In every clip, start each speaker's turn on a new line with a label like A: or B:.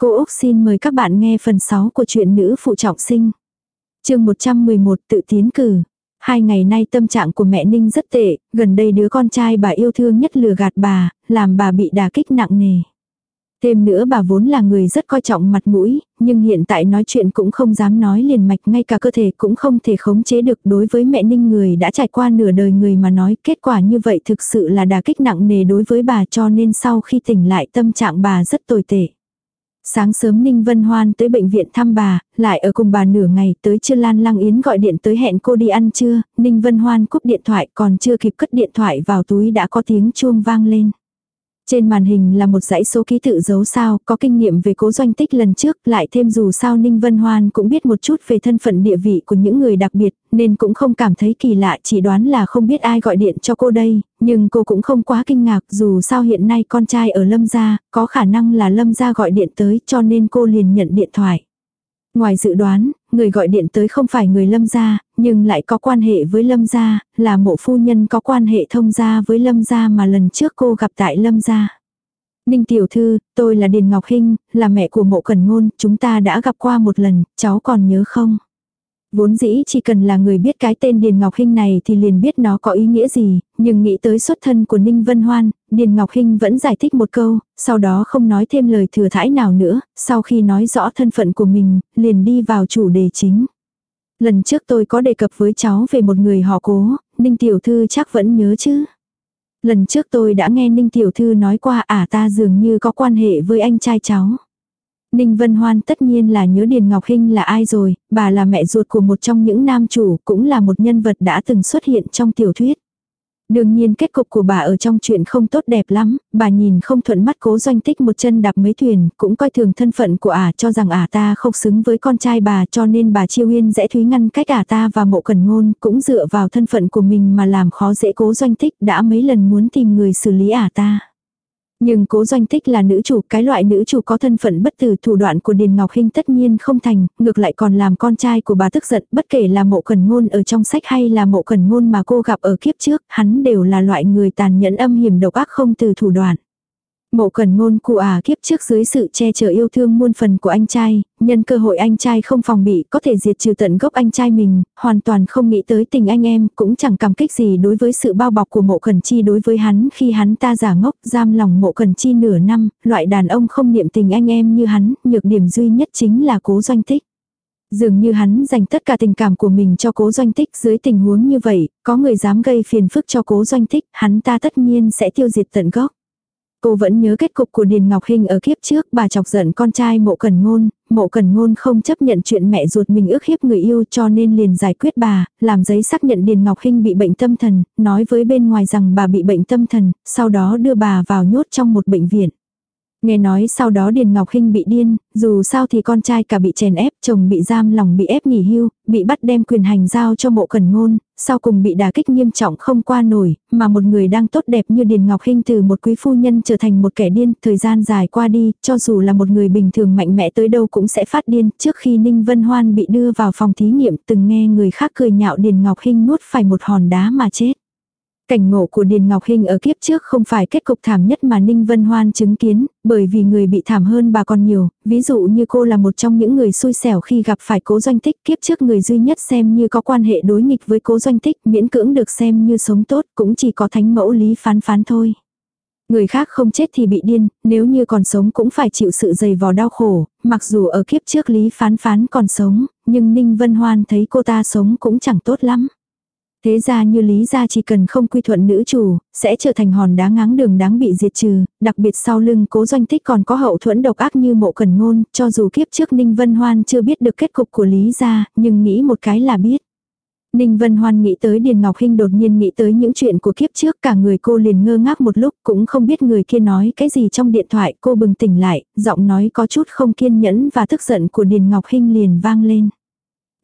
A: Cô Úc xin mời các bạn nghe phần 6 của truyện nữ phụ trọng sinh. chương 111 tự tiến cử. Hai ngày nay tâm trạng của mẹ Ninh rất tệ, gần đây đứa con trai bà yêu thương nhất lừa gạt bà, làm bà bị đả kích nặng nề. Thêm nữa bà vốn là người rất coi trọng mặt mũi, nhưng hiện tại nói chuyện cũng không dám nói liền mạch ngay cả cơ thể cũng không thể khống chế được đối với mẹ ninh người đã trải qua nửa đời người mà nói kết quả như vậy thực sự là đà kích nặng nề đối với bà cho nên sau khi tỉnh lại tâm trạng bà rất tồi tệ. Sáng sớm Ninh Vân Hoan tới bệnh viện thăm bà, lại ở cùng bà nửa ngày tới chưa Lan Lăng Yến gọi điện tới hẹn cô đi ăn trưa, Ninh Vân Hoan cúp điện thoại còn chưa kịp cất điện thoại vào túi đã có tiếng chuông vang lên. Trên màn hình là một dãy số ký tự dấu sao, có kinh nghiệm về cố doanh tích lần trước, lại thêm dù sao Ninh Vân Hoan cũng biết một chút về thân phận địa vị của những người đặc biệt, nên cũng không cảm thấy kỳ lạ, chỉ đoán là không biết ai gọi điện cho cô đây, nhưng cô cũng không quá kinh ngạc, dù sao hiện nay con trai ở Lâm Gia, có khả năng là Lâm Gia gọi điện tới cho nên cô liền nhận điện thoại. Ngoài dự đoán, người gọi điện tới không phải người lâm gia, nhưng lại có quan hệ với lâm gia, là mộ phu nhân có quan hệ thông gia với lâm gia mà lần trước cô gặp tại lâm gia. Ninh tiểu thư, tôi là Điền Ngọc Hinh, là mẹ của mộ cần ngôn, chúng ta đã gặp qua một lần, cháu còn nhớ không? Vốn dĩ chỉ cần là người biết cái tên Điền Ngọc Hinh này thì liền biết nó có ý nghĩa gì, nhưng nghĩ tới xuất thân của Ninh Vân Hoan, Điền Ngọc Hinh vẫn giải thích một câu, sau đó không nói thêm lời thừa thãi nào nữa, sau khi nói rõ thân phận của mình, liền đi vào chủ đề chính. Lần trước tôi có đề cập với cháu về một người họ cố, Ninh Tiểu Thư chắc vẫn nhớ chứ. Lần trước tôi đã nghe Ninh Tiểu Thư nói qua ả à ta dường như có quan hệ với anh trai cháu. Ninh Vân Hoan tất nhiên là nhớ Điền Ngọc Hinh là ai rồi, bà là mẹ ruột của một trong những nam chủ, cũng là một nhân vật đã từng xuất hiện trong tiểu thuyết. Đương nhiên kết cục của bà ở trong chuyện không tốt đẹp lắm, bà nhìn không thuận mắt cố doanh tích một chân đạp mấy thuyền, cũng coi thường thân phận của ả cho rằng ả ta không xứng với con trai bà cho nên bà chiêu yên dễ thúy ngăn cách ả ta và mộ cần ngôn cũng dựa vào thân phận của mình mà làm khó dễ cố doanh tích đã mấy lần muốn tìm người xử lý ả ta. Nhưng cố doanh tích là nữ chủ, cái loại nữ chủ có thân phận bất tử thủ đoạn của Điền Ngọc Hinh tất nhiên không thành, ngược lại còn làm con trai của bà tức giận, bất kể là mộ cần ngôn ở trong sách hay là mộ cần ngôn mà cô gặp ở kiếp trước, hắn đều là loại người tàn nhẫn âm hiểm độc ác không từ thủ đoạn. Mộ cần ngôn cụ à kiếp trước dưới sự che chở yêu thương muôn phần của anh trai, nhân cơ hội anh trai không phòng bị có thể diệt trừ tận gốc anh trai mình, hoàn toàn không nghĩ tới tình anh em, cũng chẳng cảm kích gì đối với sự bao bọc của mộ cần chi đối với hắn khi hắn ta giả ngốc giam lòng mộ cần chi nửa năm, loại đàn ông không niệm tình anh em như hắn, nhược điểm duy nhất chính là cố doanh Thích. Dường như hắn dành tất cả tình cảm của mình cho cố doanh tích dưới tình huống như vậy, có người dám gây phiền phức cho cố doanh tích, hắn ta tất nhiên sẽ tiêu diệt tận gốc. Cô vẫn nhớ kết cục của Điền Ngọc Hinh ở kiếp trước bà chọc giận con trai mộ cần ngôn, mộ cần ngôn không chấp nhận chuyện mẹ ruột mình ước hiếp người yêu cho nên liền giải quyết bà, làm giấy xác nhận Điền Ngọc Hinh bị bệnh tâm thần, nói với bên ngoài rằng bà bị bệnh tâm thần, sau đó đưa bà vào nhốt trong một bệnh viện. Nghe nói sau đó Điền Ngọc Hinh bị điên, dù sao thì con trai cả bị chèn ép, chồng bị giam lòng bị ép nghỉ hưu, bị bắt đem quyền hành giao cho mộ cần ngôn, sau cùng bị đả kích nghiêm trọng không qua nổi, mà một người đang tốt đẹp như Điền Ngọc Hinh từ một quý phu nhân trở thành một kẻ điên, thời gian dài qua đi, cho dù là một người bình thường mạnh mẽ tới đâu cũng sẽ phát điên, trước khi Ninh Vân Hoan bị đưa vào phòng thí nghiệm từng nghe người khác cười nhạo Điền Ngọc Hinh nuốt phải một hòn đá mà chết. Cảnh ngộ của Điền Ngọc Hinh ở kiếp trước không phải kết cục thảm nhất mà Ninh Vân Hoan chứng kiến, bởi vì người bị thảm hơn bà còn nhiều, ví dụ như cô là một trong những người xui xẻo khi gặp phải cố doanh tích kiếp trước người duy nhất xem như có quan hệ đối nghịch với cố doanh tích miễn cưỡng được xem như sống tốt cũng chỉ có thánh mẫu lý phán phán thôi. Người khác không chết thì bị điên, nếu như còn sống cũng phải chịu sự dày vò đau khổ, mặc dù ở kiếp trước Lý Phán Phán còn sống, nhưng Ninh Vân Hoan thấy cô ta sống cũng chẳng tốt lắm. Thế ra như lý gia chỉ cần không quy thuận nữ chủ, sẽ trở thành hòn đá ngáng đường đáng bị diệt trừ, đặc biệt sau lưng cố doanh tích còn có hậu thuẫn độc ác như mộ cần ngôn, cho dù kiếp trước Ninh Vân Hoan chưa biết được kết cục của lý gia, nhưng nghĩ một cái là biết. Ninh Vân Hoan nghĩ tới Điền Ngọc Hinh đột nhiên nghĩ tới những chuyện của kiếp trước cả người cô liền ngơ ngác một lúc cũng không biết người kia nói cái gì trong điện thoại cô bừng tỉnh lại, giọng nói có chút không kiên nhẫn và tức giận của Điền Ngọc Hinh liền vang lên.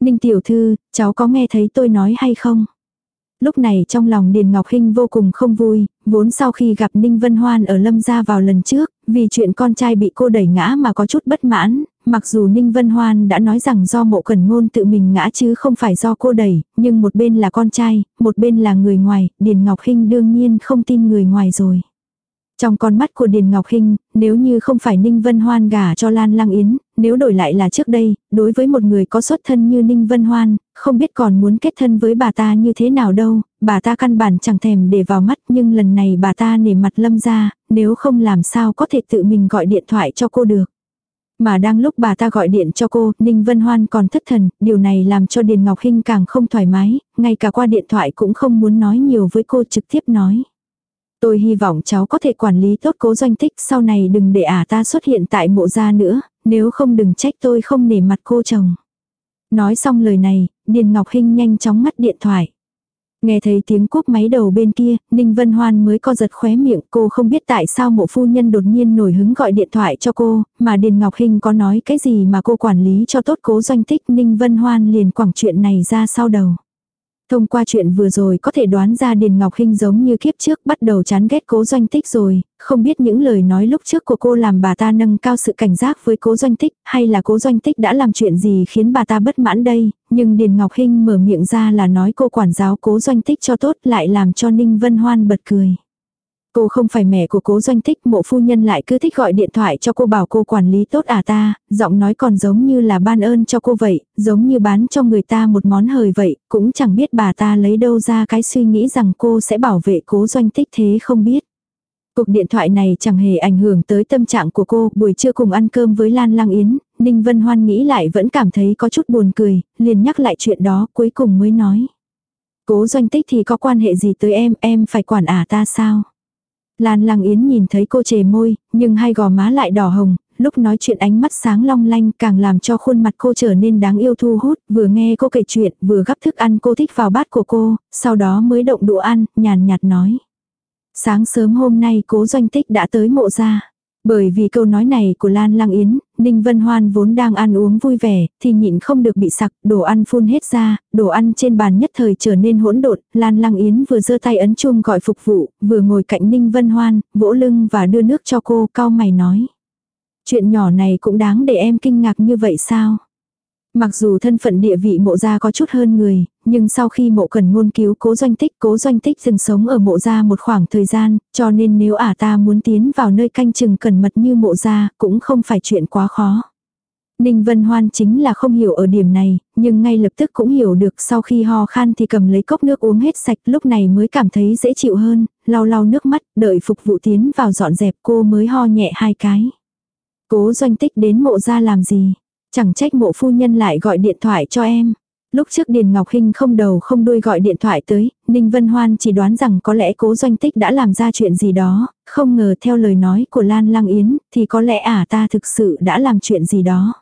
A: Ninh tiểu thư, cháu có nghe thấy tôi nói hay không? Lúc này trong lòng Điền Ngọc Hinh vô cùng không vui, vốn sau khi gặp Ninh Vân Hoan ở Lâm Gia vào lần trước, vì chuyện con trai bị cô đẩy ngã mà có chút bất mãn, mặc dù Ninh Vân Hoan đã nói rằng do mộ cẩn ngôn tự mình ngã chứ không phải do cô đẩy, nhưng một bên là con trai, một bên là người ngoài, Điền Ngọc Hinh đương nhiên không tin người ngoài rồi. Trong con mắt của Điền Ngọc Hinh, nếu như không phải Ninh Vân Hoan gả cho Lan Lăng Yến, nếu đổi lại là trước đây, đối với một người có xuất thân như Ninh Vân Hoan, không biết còn muốn kết thân với bà ta như thế nào đâu, bà ta căn bản chẳng thèm để vào mắt nhưng lần này bà ta nể mặt lâm ra, nếu không làm sao có thể tự mình gọi điện thoại cho cô được. Mà đang lúc bà ta gọi điện cho cô, Ninh Vân Hoan còn thất thần, điều này làm cho Điền Ngọc Hinh càng không thoải mái, ngay cả qua điện thoại cũng không muốn nói nhiều với cô trực tiếp nói. Tôi hy vọng cháu có thể quản lý tốt cố doanh tích sau này đừng để ả ta xuất hiện tại mộ gia nữa, nếu không đừng trách tôi không nể mặt cô chồng. Nói xong lời này, Điền Ngọc Hinh nhanh chóng ngắt điện thoại. Nghe thấy tiếng cúp máy đầu bên kia, Ninh Vân Hoan mới co giật khóe miệng, cô không biết tại sao mộ phu nhân đột nhiên nổi hứng gọi điện thoại cho cô, mà Điền Ngọc Hinh có nói cái gì mà cô quản lý cho tốt cố doanh tích Ninh Vân Hoan liền quẳng chuyện này ra sau đầu. Thông qua chuyện vừa rồi có thể đoán ra Điền Ngọc Hinh giống như kiếp trước bắt đầu chán ghét cố doanh tích rồi, không biết những lời nói lúc trước của cô làm bà ta nâng cao sự cảnh giác với cố doanh tích, hay là cố doanh tích đã làm chuyện gì khiến bà ta bất mãn đây, nhưng Điền Ngọc Hinh mở miệng ra là nói cô quản giáo cố doanh tích cho tốt lại làm cho Ninh Vân Hoan bật cười. Cô không phải mẹ của cố doanh tích, mộ phu nhân lại cứ thích gọi điện thoại cho cô bảo cô quản lý tốt à ta, giọng nói còn giống như là ban ơn cho cô vậy, giống như bán cho người ta một món hời vậy, cũng chẳng biết bà ta lấy đâu ra cái suy nghĩ rằng cô sẽ bảo vệ cố doanh tích thế không biết. Cuộc điện thoại này chẳng hề ảnh hưởng tới tâm trạng của cô, buổi trưa cùng ăn cơm với Lan lang Yến, Ninh Vân Hoan nghĩ lại vẫn cảm thấy có chút buồn cười, liền nhắc lại chuyện đó cuối cùng mới nói. Cố doanh tích thì có quan hệ gì tới em, em phải quản ả à ta sao? Lan Lăng Yến nhìn thấy cô chề môi, nhưng hai gò má lại đỏ hồng, lúc nói chuyện ánh mắt sáng long lanh càng làm cho khuôn mặt cô trở nên đáng yêu thu hút, vừa nghe cô kể chuyện, vừa gắp thức ăn cô thích vào bát của cô, sau đó mới động đũa ăn, nhàn nhạt nói. Sáng sớm hôm nay cố doanh tích đã tới mộ ra. Bởi vì câu nói này của Lan Lăng Yến, Ninh Vân Hoan vốn đang ăn uống vui vẻ, thì nhịn không được bị sặc, đồ ăn phun hết ra, đồ ăn trên bàn nhất thời trở nên hỗn độn, Lan Lăng Yến vừa giơ tay ấn chuông gọi phục vụ, vừa ngồi cạnh Ninh Vân Hoan, vỗ lưng và đưa nước cho cô, cao mày nói. Chuyện nhỏ này cũng đáng để em kinh ngạc như vậy sao? Mặc dù thân phận địa vị mộ gia có chút hơn người, nhưng sau khi mộ cần ngôn cứu cố doanh tích, cố doanh tích dừng sống ở mộ gia một khoảng thời gian, cho nên nếu ả ta muốn tiến vào nơi canh chừng cẩn mật như mộ gia, cũng không phải chuyện quá khó. Ninh Vân Hoan chính là không hiểu ở điểm này, nhưng ngay lập tức cũng hiểu được sau khi ho khan thì cầm lấy cốc nước uống hết sạch lúc này mới cảm thấy dễ chịu hơn, lau lau nước mắt, đợi phục vụ tiến vào dọn dẹp cô mới ho nhẹ hai cái. Cố doanh tích đến mộ ra làm gì? Chẳng trách mộ phu nhân lại gọi điện thoại cho em. Lúc trước Điền Ngọc Hinh không đầu không đuôi gọi điện thoại tới, Ninh Vân Hoan chỉ đoán rằng có lẽ cố doanh tích đã làm ra chuyện gì đó, không ngờ theo lời nói của Lan Lăng Yến, thì có lẽ ả ta thực sự đã làm chuyện gì đó.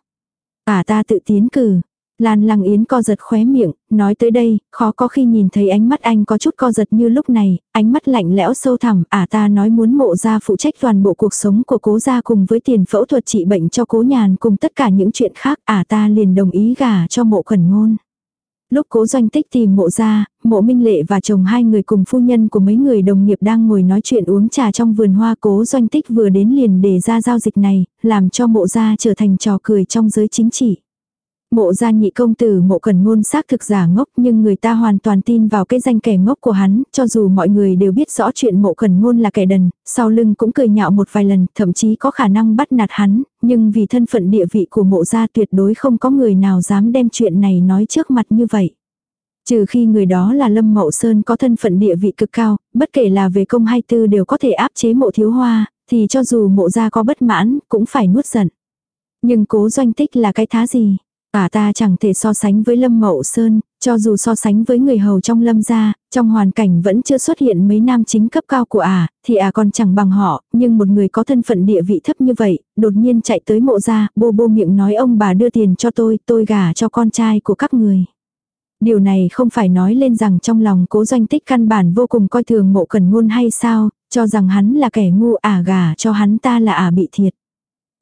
A: Ả ta tự tiến cử, Lan Lăng Yến co giật khóe miệng, nói tới đây, khó có khi nhìn thấy ánh mắt anh có chút co giật như lúc này, ánh mắt lạnh lẽo sâu thẳm, ả ta nói muốn mộ ra phụ trách toàn bộ cuộc sống của cố gia cùng với tiền phẫu thuật trị bệnh cho cố nhàn cùng tất cả những chuyện khác, ả ta liền đồng ý gả cho mộ khẩn ngôn. Lúc cố doanh tích tìm mộ ra, mộ minh lệ và chồng hai người cùng phu nhân của mấy người đồng nghiệp đang ngồi nói chuyện uống trà trong vườn hoa cố doanh tích vừa đến liền để ra giao dịch này, làm cho mộ ra trở thành trò cười trong giới chính trị. Mộ gia nhị công tử mộ cần ngôn xác thực giả ngốc nhưng người ta hoàn toàn tin vào cái danh kẻ ngốc của hắn, cho dù mọi người đều biết rõ chuyện mộ cần ngôn là kẻ đần, sau lưng cũng cười nhạo một vài lần, thậm chí có khả năng bắt nạt hắn, nhưng vì thân phận địa vị của mộ gia tuyệt đối không có người nào dám đem chuyện này nói trước mặt như vậy. Trừ khi người đó là Lâm Mậu Sơn có thân phận địa vị cực cao, bất kể là về công hay tư đều có thể áp chế mộ thiếu hoa, thì cho dù mộ gia có bất mãn, cũng phải nuốt giận. Nhưng cố doanh tích là cái thá gì? Ả ta chẳng thể so sánh với Lâm Mậu Sơn, cho dù so sánh với người hầu trong Lâm gia, trong hoàn cảnh vẫn chưa xuất hiện mấy nam chính cấp cao của Ả, thì Ả còn chẳng bằng họ, nhưng một người có thân phận địa vị thấp như vậy, đột nhiên chạy tới mộ gia, bô bô miệng nói ông bà đưa tiền cho tôi, tôi gả cho con trai của các người. Điều này không phải nói lên rằng trong lòng cố doanh tích căn bản vô cùng coi thường mộ cần ngôn hay sao, cho rằng hắn là kẻ ngu ả gả cho hắn ta là ả bị thiệt.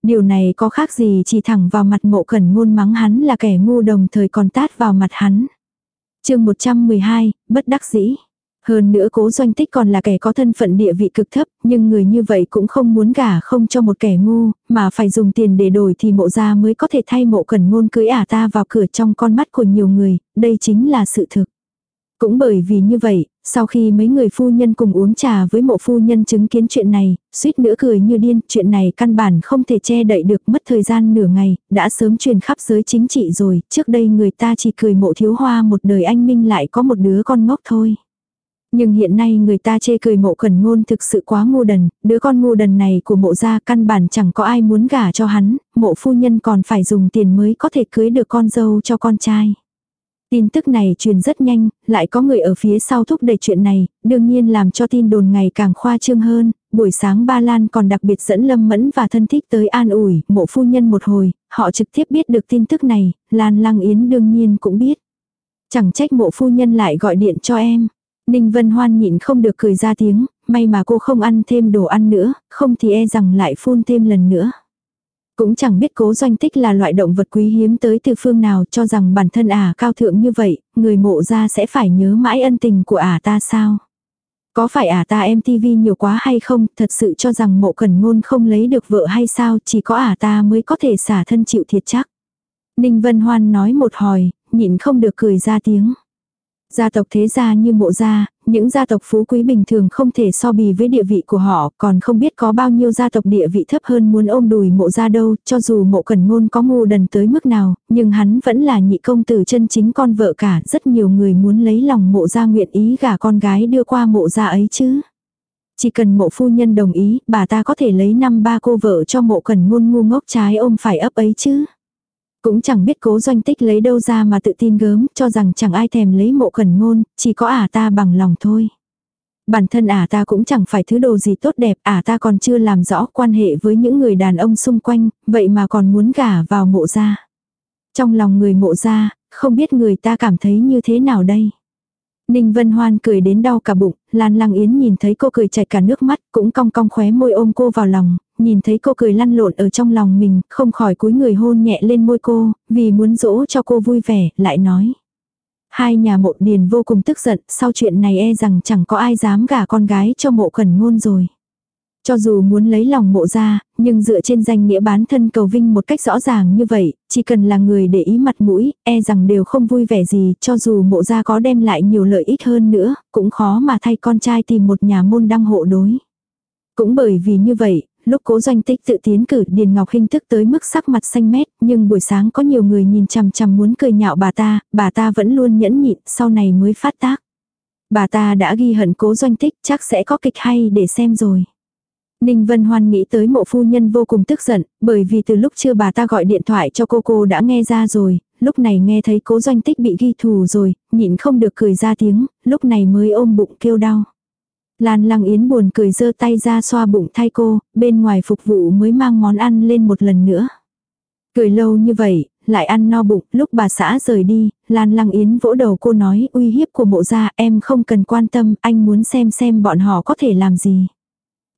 A: Điều này có khác gì chỉ thẳng vào mặt mộ cẩn ngôn mắng hắn là kẻ ngu đồng thời còn tát vào mặt hắn. chương 112, bất đắc dĩ. Hơn nữa cố doanh tích còn là kẻ có thân phận địa vị cực thấp, nhưng người như vậy cũng không muốn gả không cho một kẻ ngu, mà phải dùng tiền để đổi thì mộ gia mới có thể thay mộ cẩn ngôn cưới ả ta vào cửa trong con mắt của nhiều người, đây chính là sự thực. Cũng bởi vì như vậy, sau khi mấy người phu nhân cùng uống trà với mộ phu nhân chứng kiến chuyện này, suýt nữa cười như điên, chuyện này căn bản không thể che đậy được mất thời gian nửa ngày, đã sớm truyền khắp giới chính trị rồi, trước đây người ta chỉ cười mộ thiếu hoa một đời anh minh lại có một đứa con ngốc thôi. Nhưng hiện nay người ta chê cười mộ khẩn ngôn thực sự quá ngu đần, đứa con ngu đần này của mộ gia căn bản chẳng có ai muốn gả cho hắn, mộ phu nhân còn phải dùng tiền mới có thể cưới được con dâu cho con trai. Tin tức này truyền rất nhanh, lại có người ở phía sau thúc đẩy chuyện này, đương nhiên làm cho tin đồn ngày càng khoa trương hơn, buổi sáng Ba Lan còn đặc biệt dẫn Lâm Mẫn và thân thích tới an ủi, mộ phu nhân một hồi, họ trực tiếp biết được tin tức này, Lan Lăng Yến đương nhiên cũng biết. Chẳng trách mộ phu nhân lại gọi điện cho em. Ninh Vân Hoan nhịn không được cười ra tiếng, may mà cô không ăn thêm đồ ăn nữa, không thì e rằng lại phun thêm lần nữa. Cũng chẳng biết cố doanh tích là loại động vật quý hiếm tới từ phương nào cho rằng bản thân ả cao thượng như vậy, người mộ ra sẽ phải nhớ mãi ân tình của ả ta sao. Có phải ả ta em TV nhiều quá hay không, thật sự cho rằng mộ cần ngôn không lấy được vợ hay sao, chỉ có ả ta mới có thể xả thân chịu thiệt chắc. Ninh Vân Hoan nói một hồi, nhịn không được cười ra tiếng. Gia tộc thế gia như mộ gia, những gia tộc phú quý bình thường không thể so bì với địa vị của họ, còn không biết có bao nhiêu gia tộc địa vị thấp hơn muốn ôm đùi mộ gia đâu, cho dù mộ cần ngôn có ngu đần tới mức nào, nhưng hắn vẫn là nhị công tử chân chính con vợ cả, rất nhiều người muốn lấy lòng mộ gia nguyện ý gả con gái đưa qua mộ gia ấy chứ. Chỉ cần mộ phu nhân đồng ý, bà ta có thể lấy năm ba cô vợ cho mộ cần ngôn ngu ngốc trái ôm phải ấp ấy chứ. Cũng chẳng biết cố doanh tích lấy đâu ra mà tự tin gớm, cho rằng chẳng ai thèm lấy mộ khẩn ngôn, chỉ có ả ta bằng lòng thôi. Bản thân ả ta cũng chẳng phải thứ đồ gì tốt đẹp, ả ta còn chưa làm rõ quan hệ với những người đàn ông xung quanh, vậy mà còn muốn gả vào mộ gia. Trong lòng người mộ gia, không biết người ta cảm thấy như thế nào đây. Ninh Vân Hoan cười đến đau cả bụng, Lan Lăng Yến nhìn thấy cô cười chảy cả nước mắt, cũng cong cong khóe môi ôm cô vào lòng, nhìn thấy cô cười lăn lộn ở trong lòng mình, không khỏi cúi người hôn nhẹ lên môi cô, vì muốn dỗ cho cô vui vẻ, lại nói. Hai nhà mộ điền vô cùng tức giận, sau chuyện này e rằng chẳng có ai dám gả con gái cho mộ khẩn ngôn rồi. Cho dù muốn lấy lòng mộ ra, nhưng dựa trên danh nghĩa bán thân cầu vinh một cách rõ ràng như vậy, chỉ cần là người để ý mặt mũi, e rằng đều không vui vẻ gì, cho dù mộ ra có đem lại nhiều lợi ích hơn nữa, cũng khó mà thay con trai tìm một nhà môn đăng hộ đối. Cũng bởi vì như vậy, lúc cố doanh tích tự tiến cử Điền Ngọc Hinh thức tới mức sắc mặt xanh mét, nhưng buổi sáng có nhiều người nhìn chằm chằm muốn cười nhạo bà ta, bà ta vẫn luôn nhẫn nhịn, sau này mới phát tác. Bà ta đã ghi hận cố doanh tích chắc sẽ có kịch hay để xem rồi. Ninh Vân Hoan nghĩ tới mộ phu nhân vô cùng tức giận, bởi vì từ lúc chưa bà ta gọi điện thoại cho cô cô đã nghe ra rồi, lúc này nghe thấy cố doanh tích bị ghi thù rồi, nhịn không được cười ra tiếng, lúc này mới ôm bụng kêu đau. Lan Lăng Yến buồn cười giơ tay ra xoa bụng thay cô, bên ngoài phục vụ mới mang món ăn lên một lần nữa. Cười lâu như vậy, lại ăn no bụng, lúc bà xã rời đi, Lan Lăng Yến vỗ đầu cô nói uy hiếp của mộ gia em không cần quan tâm, anh muốn xem xem bọn họ có thể làm gì.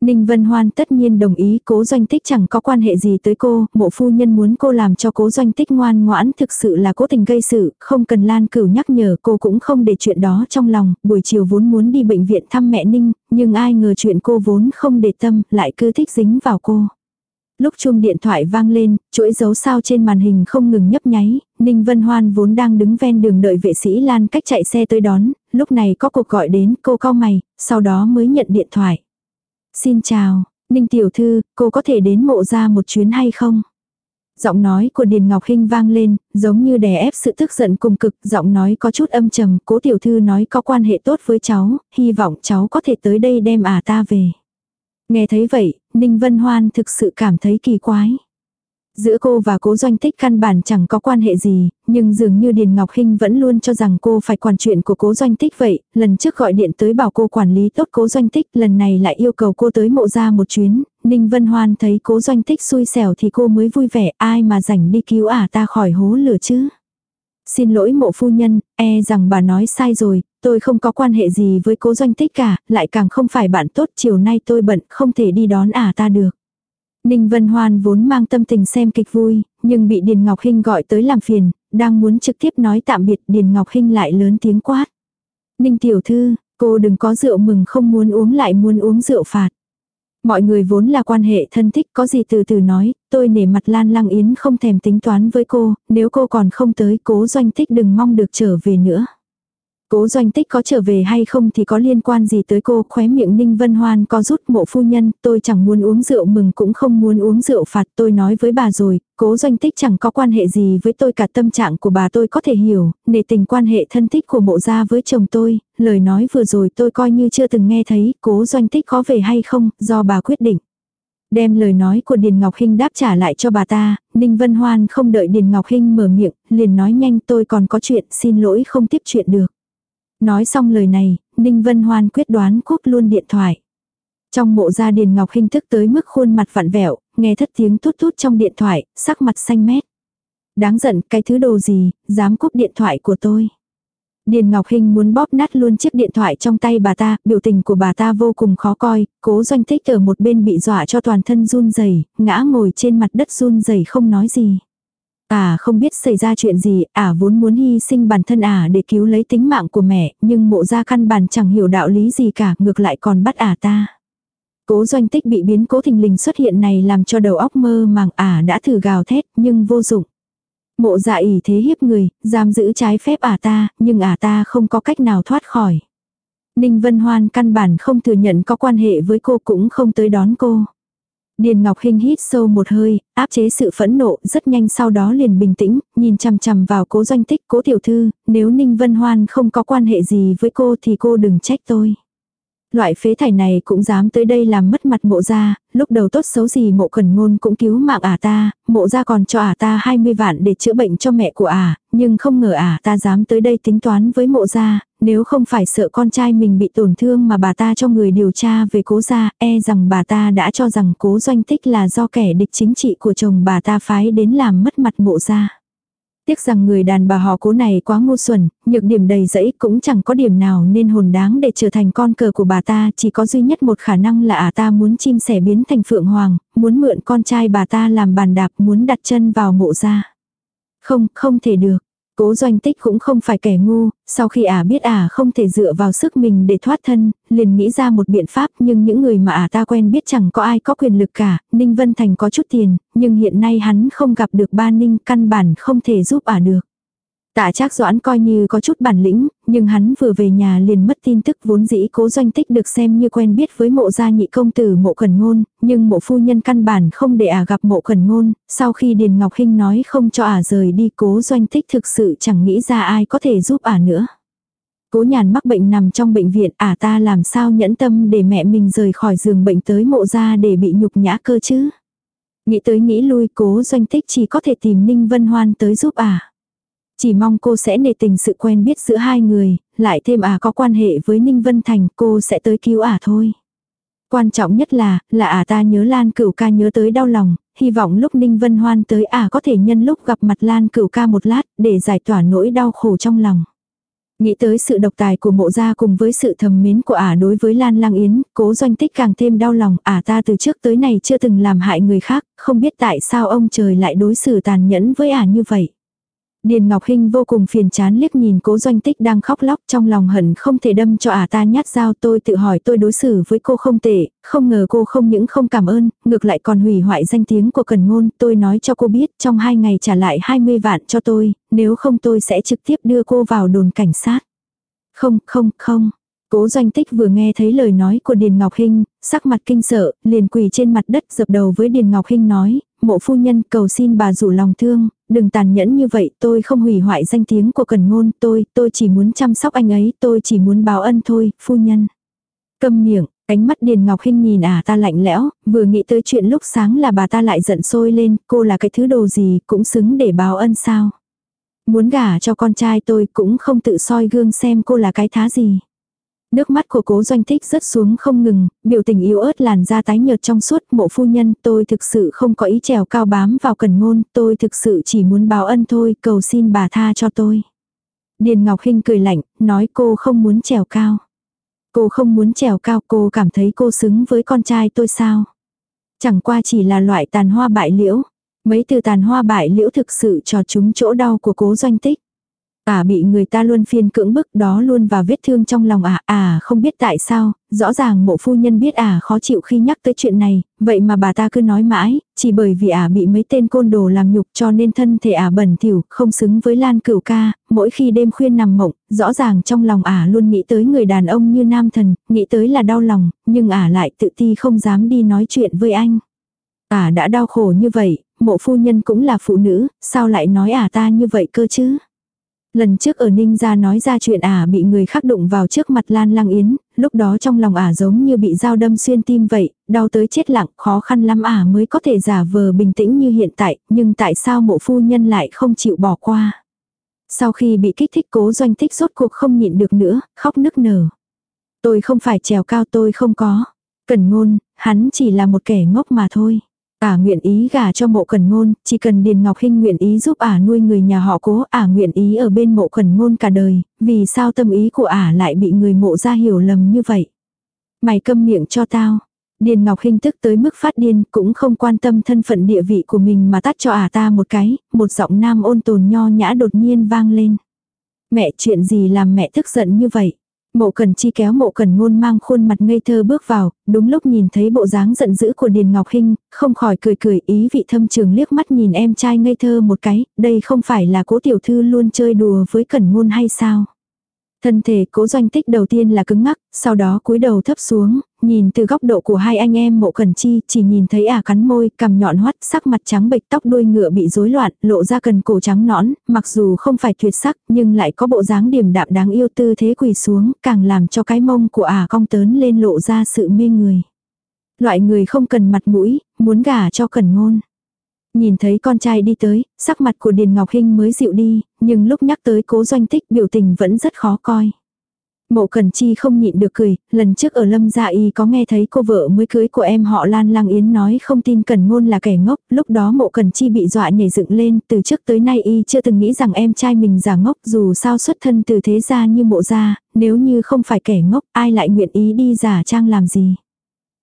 A: Ninh Vân Hoan tất nhiên đồng ý cố doanh tích chẳng có quan hệ gì tới cô, mộ phu nhân muốn cô làm cho cố doanh tích ngoan ngoãn thực sự là cố tình gây sự, không cần Lan Cửu nhắc nhở cô cũng không để chuyện đó trong lòng, buổi chiều vốn muốn đi bệnh viện thăm mẹ Ninh, nhưng ai ngờ chuyện cô vốn không để tâm, lại cứ thích dính vào cô. Lúc chuông điện thoại vang lên, chuỗi dấu sao trên màn hình không ngừng nhấp nháy, Ninh Vân Hoan vốn đang đứng ven đường đợi vệ sĩ Lan cách chạy xe tới đón, lúc này có cuộc gọi đến, cô cau mày, sau đó mới nhận điện thoại. Xin chào, Ninh Tiểu Thư, cô có thể đến mộ ra một chuyến hay không? Giọng nói của Điền Ngọc Hinh vang lên, giống như đè ép sự tức giận cùng cực, giọng nói có chút âm trầm, cố tiểu thư nói có quan hệ tốt với cháu, hy vọng cháu có thể tới đây đem à ta về. Nghe thấy vậy, Ninh Vân Hoan thực sự cảm thấy kỳ quái. Giữa cô và cố doanh tích căn bản chẳng có quan hệ gì, nhưng dường như Điền Ngọc Hinh vẫn luôn cho rằng cô phải quản chuyện của cố doanh tích vậy, lần trước gọi điện tới bảo cô quản lý tốt cố doanh tích, lần này lại yêu cầu cô tới mộ ra một chuyến, Ninh Vân Hoan thấy cố doanh tích xui xẻo thì cô mới vui vẻ, ai mà rảnh đi cứu ả ta khỏi hố lửa chứ. Xin lỗi mộ phu nhân, e rằng bà nói sai rồi, tôi không có quan hệ gì với cố doanh tích cả, lại càng không phải bạn tốt, chiều nay tôi bận, không thể đi đón ả ta được. Ninh Vân Hoan vốn mang tâm tình xem kịch vui, nhưng bị Điền Ngọc Hinh gọi tới làm phiền, đang muốn trực tiếp nói tạm biệt Điền Ngọc Hinh lại lớn tiếng quát. Ninh tiểu thư, cô đừng có rượu mừng không muốn uống lại muốn uống rượu phạt. Mọi người vốn là quan hệ thân thích có gì từ từ nói, tôi nể mặt Lan Lăng Yến không thèm tính toán với cô, nếu cô còn không tới cố doanh tích đừng mong được trở về nữa. Cố doanh tích có trở về hay không thì có liên quan gì tới cô, khóe miệng Ninh Vân Hoan có rút mộ phu nhân, tôi chẳng muốn uống rượu mừng cũng không muốn uống rượu phạt, tôi nói với bà rồi, cố doanh tích chẳng có quan hệ gì với tôi cả tâm trạng của bà tôi có thể hiểu, nề tình quan hệ thân thích của mộ gia với chồng tôi, lời nói vừa rồi tôi coi như chưa từng nghe thấy, cố doanh tích có về hay không, do bà quyết định. Đem lời nói của Điền Ngọc Hinh đáp trả lại cho bà ta, Ninh Vân Hoan không đợi Điền Ngọc Hinh mở miệng, liền nói nhanh tôi còn có chuyện, xin lỗi không tiếp chuyện được. Nói xong lời này, Ninh Vân Hoan quyết đoán cúp luôn điện thoại. Trong mộ gia Điền Ngọc Hinh thức tới mức khuôn mặt vặn vẹo, nghe thất tiếng tút tút trong điện thoại, sắc mặt xanh mét. Đáng giận cái thứ đồ gì, dám cúp điện thoại của tôi. Điền Ngọc Hinh muốn bóp nát luôn chiếc điện thoại trong tay bà ta, biểu tình của bà ta vô cùng khó coi, cố doanh Thích ở một bên bị dọa cho toàn thân run rẩy ngã ngồi trên mặt đất run rẩy không nói gì. À không biết xảy ra chuyện gì, à vốn muốn hy sinh bản thân à để cứu lấy tính mạng của mẹ, nhưng mộ ra căn bản chẳng hiểu đạo lý gì cả, ngược lại còn bắt à ta. Cố doanh tích bị biến cố thình lình xuất hiện này làm cho đầu óc mơ màng à đã thử gào thét, nhưng vô dụng. Mộ dạ ỉ thế hiếp người, giam giữ trái phép à ta, nhưng à ta không có cách nào thoát khỏi. Ninh Vân Hoan căn bản không thừa nhận có quan hệ với cô cũng không tới đón cô. Điền Ngọc Hinh hít sâu một hơi, áp chế sự phẫn nộ, rất nhanh sau đó liền bình tĩnh, nhìn chằm chằm vào cố doanh tích, cố tiểu thư, nếu Ninh Vân Hoan không có quan hệ gì với cô thì cô đừng trách tôi. Loại phế thải này cũng dám tới đây làm mất mặt mộ ra, lúc đầu tốt xấu gì mộ cần ngôn cũng cứu mạng ả ta, mộ ra còn cho ả ta 20 vạn để chữa bệnh cho mẹ của ả, nhưng không ngờ ả ta dám tới đây tính toán với mộ ra, nếu không phải sợ con trai mình bị tổn thương mà bà ta cho người điều tra về cố gia, e rằng bà ta đã cho rằng cố doanh tích là do kẻ địch chính trị của chồng bà ta phái đến làm mất mặt mộ ra. Tiếc rằng người đàn bà họ cố này quá ngu xuẩn, nhược điểm đầy dẫy cũng chẳng có điểm nào nên hồn đáng để trở thành con cờ của bà ta, chỉ có duy nhất một khả năng là ả ta muốn chim sẻ biến thành phượng hoàng, muốn mượn con trai bà ta làm bàn đạp, muốn đặt chân vào mộ ra. Không, không thể được. Cố doanh tích cũng không phải kẻ ngu, sau khi ả biết ả không thể dựa vào sức mình để thoát thân, liền nghĩ ra một biện pháp nhưng những người mà ả ta quen biết chẳng có ai có quyền lực cả, Ninh Vân Thành có chút tiền, nhưng hiện nay hắn không gặp được ba Ninh căn bản không thể giúp ả được. Tạ Trác Doãn coi như có chút bản lĩnh, nhưng hắn vừa về nhà liền mất tin tức vốn dĩ cố doanh tích được xem như quen biết với mộ gia nhị công tử mộ khẩn ngôn, nhưng mộ phu nhân căn bản không để ả à gặp mộ khẩn ngôn, sau khi Điền Ngọc Hinh nói không cho ả à rời đi cố doanh tích thực sự chẳng nghĩ ra ai có thể giúp ả à nữa. Cố nhàn mắc bệnh nằm trong bệnh viện ả ta làm sao nhẫn tâm để mẹ mình rời khỏi giường bệnh tới mộ gia để bị nhục nhã cơ chứ. Nghĩ tới nghĩ lui cố doanh tích chỉ có thể tìm Ninh Vân Hoan tới giúp ả. Chỉ mong cô sẽ nề tình sự quen biết giữa hai người, lại thêm à có quan hệ với Ninh Vân Thành cô sẽ tới cứu à thôi. Quan trọng nhất là, là à ta nhớ Lan Cửu ca nhớ tới đau lòng, hy vọng lúc Ninh Vân Hoan tới à có thể nhân lúc gặp mặt Lan Cửu ca một lát để giải tỏa nỗi đau khổ trong lòng. Nghĩ tới sự độc tài của mộ gia cùng với sự thầm mến của ả đối với Lan Lang Yến, cố doanh tích càng thêm đau lòng, ả ta từ trước tới này chưa từng làm hại người khác, không biết tại sao ông trời lại đối xử tàn nhẫn với ả như vậy. Điền Ngọc Hinh vô cùng phiền chán liếc nhìn cố doanh tích đang khóc lóc trong lòng hận không thể đâm cho ả à ta nhát dao tôi tự hỏi tôi đối xử với cô không tệ, không ngờ cô không những không cảm ơn, ngược lại còn hủy hoại danh tiếng của Cần Ngôn, tôi nói cho cô biết trong hai ngày trả lại 20 vạn cho tôi, nếu không tôi sẽ trực tiếp đưa cô vào đồn cảnh sát. Không, không, không. Cố doanh tích vừa nghe thấy lời nói của Điền Ngọc Hinh, sắc mặt kinh sợ, liền quỳ trên mặt đất dập đầu với Điền Ngọc Hinh nói, mộ phu nhân cầu xin bà rủ lòng thương, đừng tàn nhẫn như vậy, tôi không hủy hoại danh tiếng của cần ngôn, tôi, tôi chỉ muốn chăm sóc anh ấy, tôi chỉ muốn báo ân thôi, phu nhân. Câm miệng, ánh mắt Điền Ngọc Hinh nhìn à ta lạnh lẽo, vừa nghĩ tới chuyện lúc sáng là bà ta lại giận sôi lên, cô là cái thứ đồ gì cũng xứng để báo ân sao. Muốn gả cho con trai tôi cũng không tự soi gương xem cô là cái thá gì. Nước mắt của cố doanh tích rớt xuống không ngừng, biểu tình yếu ớt làn da tái nhợt trong suốt mộ phu nhân tôi thực sự không có ý trèo cao bám vào cần ngôn, tôi thực sự chỉ muốn báo ân thôi, cầu xin bà tha cho tôi. Điền Ngọc Hinh cười lạnh, nói cô không muốn trèo cao. Cô không muốn trèo cao, cô cảm thấy cô xứng với con trai tôi sao. Chẳng qua chỉ là loại tàn hoa bại liễu. Mấy từ tàn hoa bại liễu thực sự cho chúng chỗ đau của cố doanh tích. À bị người ta luôn phiên cưỡng bức đó luôn và vết thương trong lòng à, à không biết tại sao, rõ ràng mộ phu nhân biết à khó chịu khi nhắc tới chuyện này, vậy mà bà ta cứ nói mãi, chỉ bởi vì à bị mấy tên côn đồ làm nhục cho nên thân thể à bẩn thỉu, không xứng với Lan Cửu ca, mỗi khi đêm khuyên nằm mộng, rõ ràng trong lòng à luôn nghĩ tới người đàn ông như nam thần, nghĩ tới là đau lòng, nhưng à lại tự ti không dám đi nói chuyện với anh. À đã đau khổ như vậy, mộ phu nhân cũng là phụ nữ, sao lại nói à ta như vậy cơ chứ? Lần trước ở Ninh gia nói ra chuyện ả bị người khác đụng vào trước mặt Lan Lăng Yến, lúc đó trong lòng ả giống như bị dao đâm xuyên tim vậy, đau tới chết lặng, khó khăn lắm ả mới có thể giả vờ bình tĩnh như hiện tại, nhưng tại sao mộ phu nhân lại không chịu bỏ qua. Sau khi bị kích thích cố doanh thích rốt cuộc không nhịn được nữa, khóc nức nở. Tôi không phải trèo cao tôi không có. Cần ngôn, hắn chỉ là một kẻ ngốc mà thôi. Ả nguyện ý gả cho mộ cần ngôn, chỉ cần Điền Ngọc Hinh nguyện ý giúp ả nuôi người nhà họ cố, ả nguyện ý ở bên mộ cần ngôn cả đời, vì sao tâm ý của ả lại bị người mộ ra hiểu lầm như vậy. Mày câm miệng cho tao. Điền Ngọc Hinh tức tới mức phát điên, cũng không quan tâm thân phận địa vị của mình mà tắt cho ả ta một cái, một giọng nam ôn tồn nho nhã đột nhiên vang lên. Mẹ chuyện gì làm mẹ tức giận như vậy? Mộ cần chi kéo mộ cần ngôn mang khuôn mặt ngây thơ bước vào, đúng lúc nhìn thấy bộ dáng giận dữ của Điền Ngọc Hinh, không khỏi cười cười ý vị thâm trường liếc mắt nhìn em trai ngây thơ một cái, đây không phải là cố tiểu thư luôn chơi đùa với cần ngôn hay sao. Thân thể cố doanh tích đầu tiên là cứng ngắc, sau đó cúi đầu thấp xuống, nhìn từ góc độ của hai anh em mộ cần chi, chỉ nhìn thấy ả cắn môi, cằm nhọn hoắt, sắc mặt trắng bệch tóc đuôi ngựa bị rối loạn, lộ ra cần cổ trắng nõn, mặc dù không phải tuyệt sắc, nhưng lại có bộ dáng điềm đạm đáng yêu tư thế quỳ xuống, càng làm cho cái mông của ả cong tớn lên lộ ra sự mê người. Loại người không cần mặt mũi, muốn gả cho cần ngôn. Nhìn thấy con trai đi tới, sắc mặt của Điền Ngọc Hinh mới dịu đi, nhưng lúc nhắc tới cố doanh tích biểu tình vẫn rất khó coi. Mộ Cần Chi không nhịn được cười, lần trước ở Lâm Gia Y có nghe thấy cô vợ mới cưới của em họ Lan Lang Yến nói không tin Cần Ngôn là kẻ ngốc, lúc đó Mộ Cần Chi bị dọa nhảy dựng lên, từ trước tới nay Y chưa từng nghĩ rằng em trai mình giả ngốc dù sao xuất thân từ thế gia như mộ gia, nếu như không phải kẻ ngốc ai lại nguyện ý đi giả trang làm gì.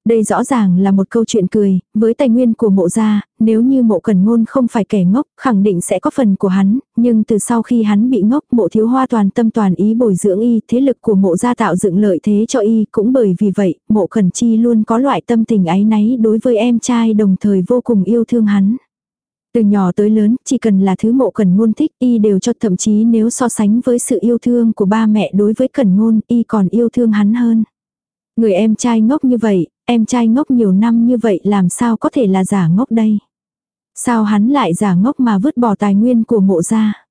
A: Đây rõ ràng là một câu chuyện cười, với tài nguyên của mộ gia, nếu như mộ cần ngôn không phải kẻ ngốc, khẳng định sẽ có phần của hắn, nhưng từ sau khi hắn bị ngốc mộ thiếu hoa toàn tâm toàn ý bồi dưỡng y, thế lực của mộ gia tạo dựng lợi thế cho y, cũng bởi vì vậy, mộ cần chi luôn có loại tâm tình ái náy đối với em trai đồng thời vô cùng yêu thương hắn. Từ nhỏ tới lớn, chỉ cần là thứ mộ cần ngôn thích y đều cho thậm chí nếu so sánh với sự yêu thương của ba mẹ đối với cần ngôn y còn yêu thương hắn hơn. Người em trai ngốc như vậy, em trai ngốc nhiều năm như vậy làm sao có thể là giả ngốc đây? Sao hắn lại giả ngốc mà vứt bỏ tài nguyên của mộ gia?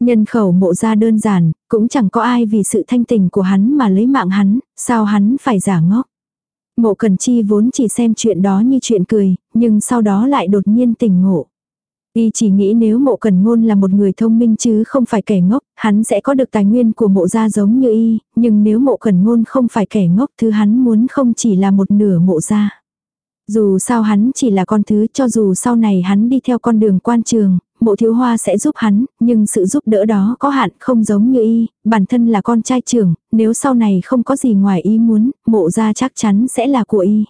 A: Nhân khẩu mộ gia đơn giản, cũng chẳng có ai vì sự thanh tình của hắn mà lấy mạng hắn, sao hắn phải giả ngốc? Mộ Cần Chi vốn chỉ xem chuyện đó như chuyện cười, nhưng sau đó lại đột nhiên tỉnh ngộ. Y chỉ nghĩ nếu mộ cần ngôn là một người thông minh chứ không phải kẻ ngốc, hắn sẽ có được tài nguyên của mộ gia giống như y, nhưng nếu mộ cần ngôn không phải kẻ ngốc thứ hắn muốn không chỉ là một nửa mộ gia. Dù sao hắn chỉ là con thứ cho dù sau này hắn đi theo con đường quan trường, mộ thiếu hoa sẽ giúp hắn, nhưng sự giúp đỡ đó có hạn không giống như y, bản thân là con trai trưởng, nếu sau này không có gì ngoài ý muốn, mộ gia chắc chắn sẽ là của y.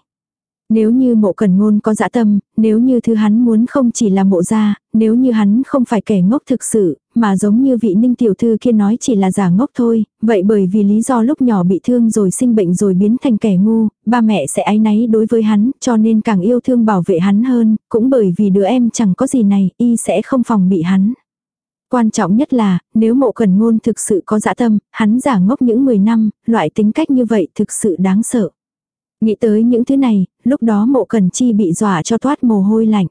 A: Nếu như mộ cần ngôn có dã tâm, nếu như thứ hắn muốn không chỉ là mộ gia, nếu như hắn không phải kẻ ngốc thực sự, mà giống như vị ninh tiểu thư kia nói chỉ là giả ngốc thôi, vậy bởi vì lý do lúc nhỏ bị thương rồi sinh bệnh rồi biến thành kẻ ngu, ba mẹ sẽ ái náy đối với hắn, cho nên càng yêu thương bảo vệ hắn hơn, cũng bởi vì đứa em chẳng có gì này, y sẽ không phòng bị hắn. Quan trọng nhất là, nếu mộ cần ngôn thực sự có dã tâm, hắn giả ngốc những 10 năm, loại tính cách như vậy thực sự đáng sợ. Nghĩ tới những thứ này, lúc đó mộ cần chi bị dọa cho thoát mồ hôi lạnh.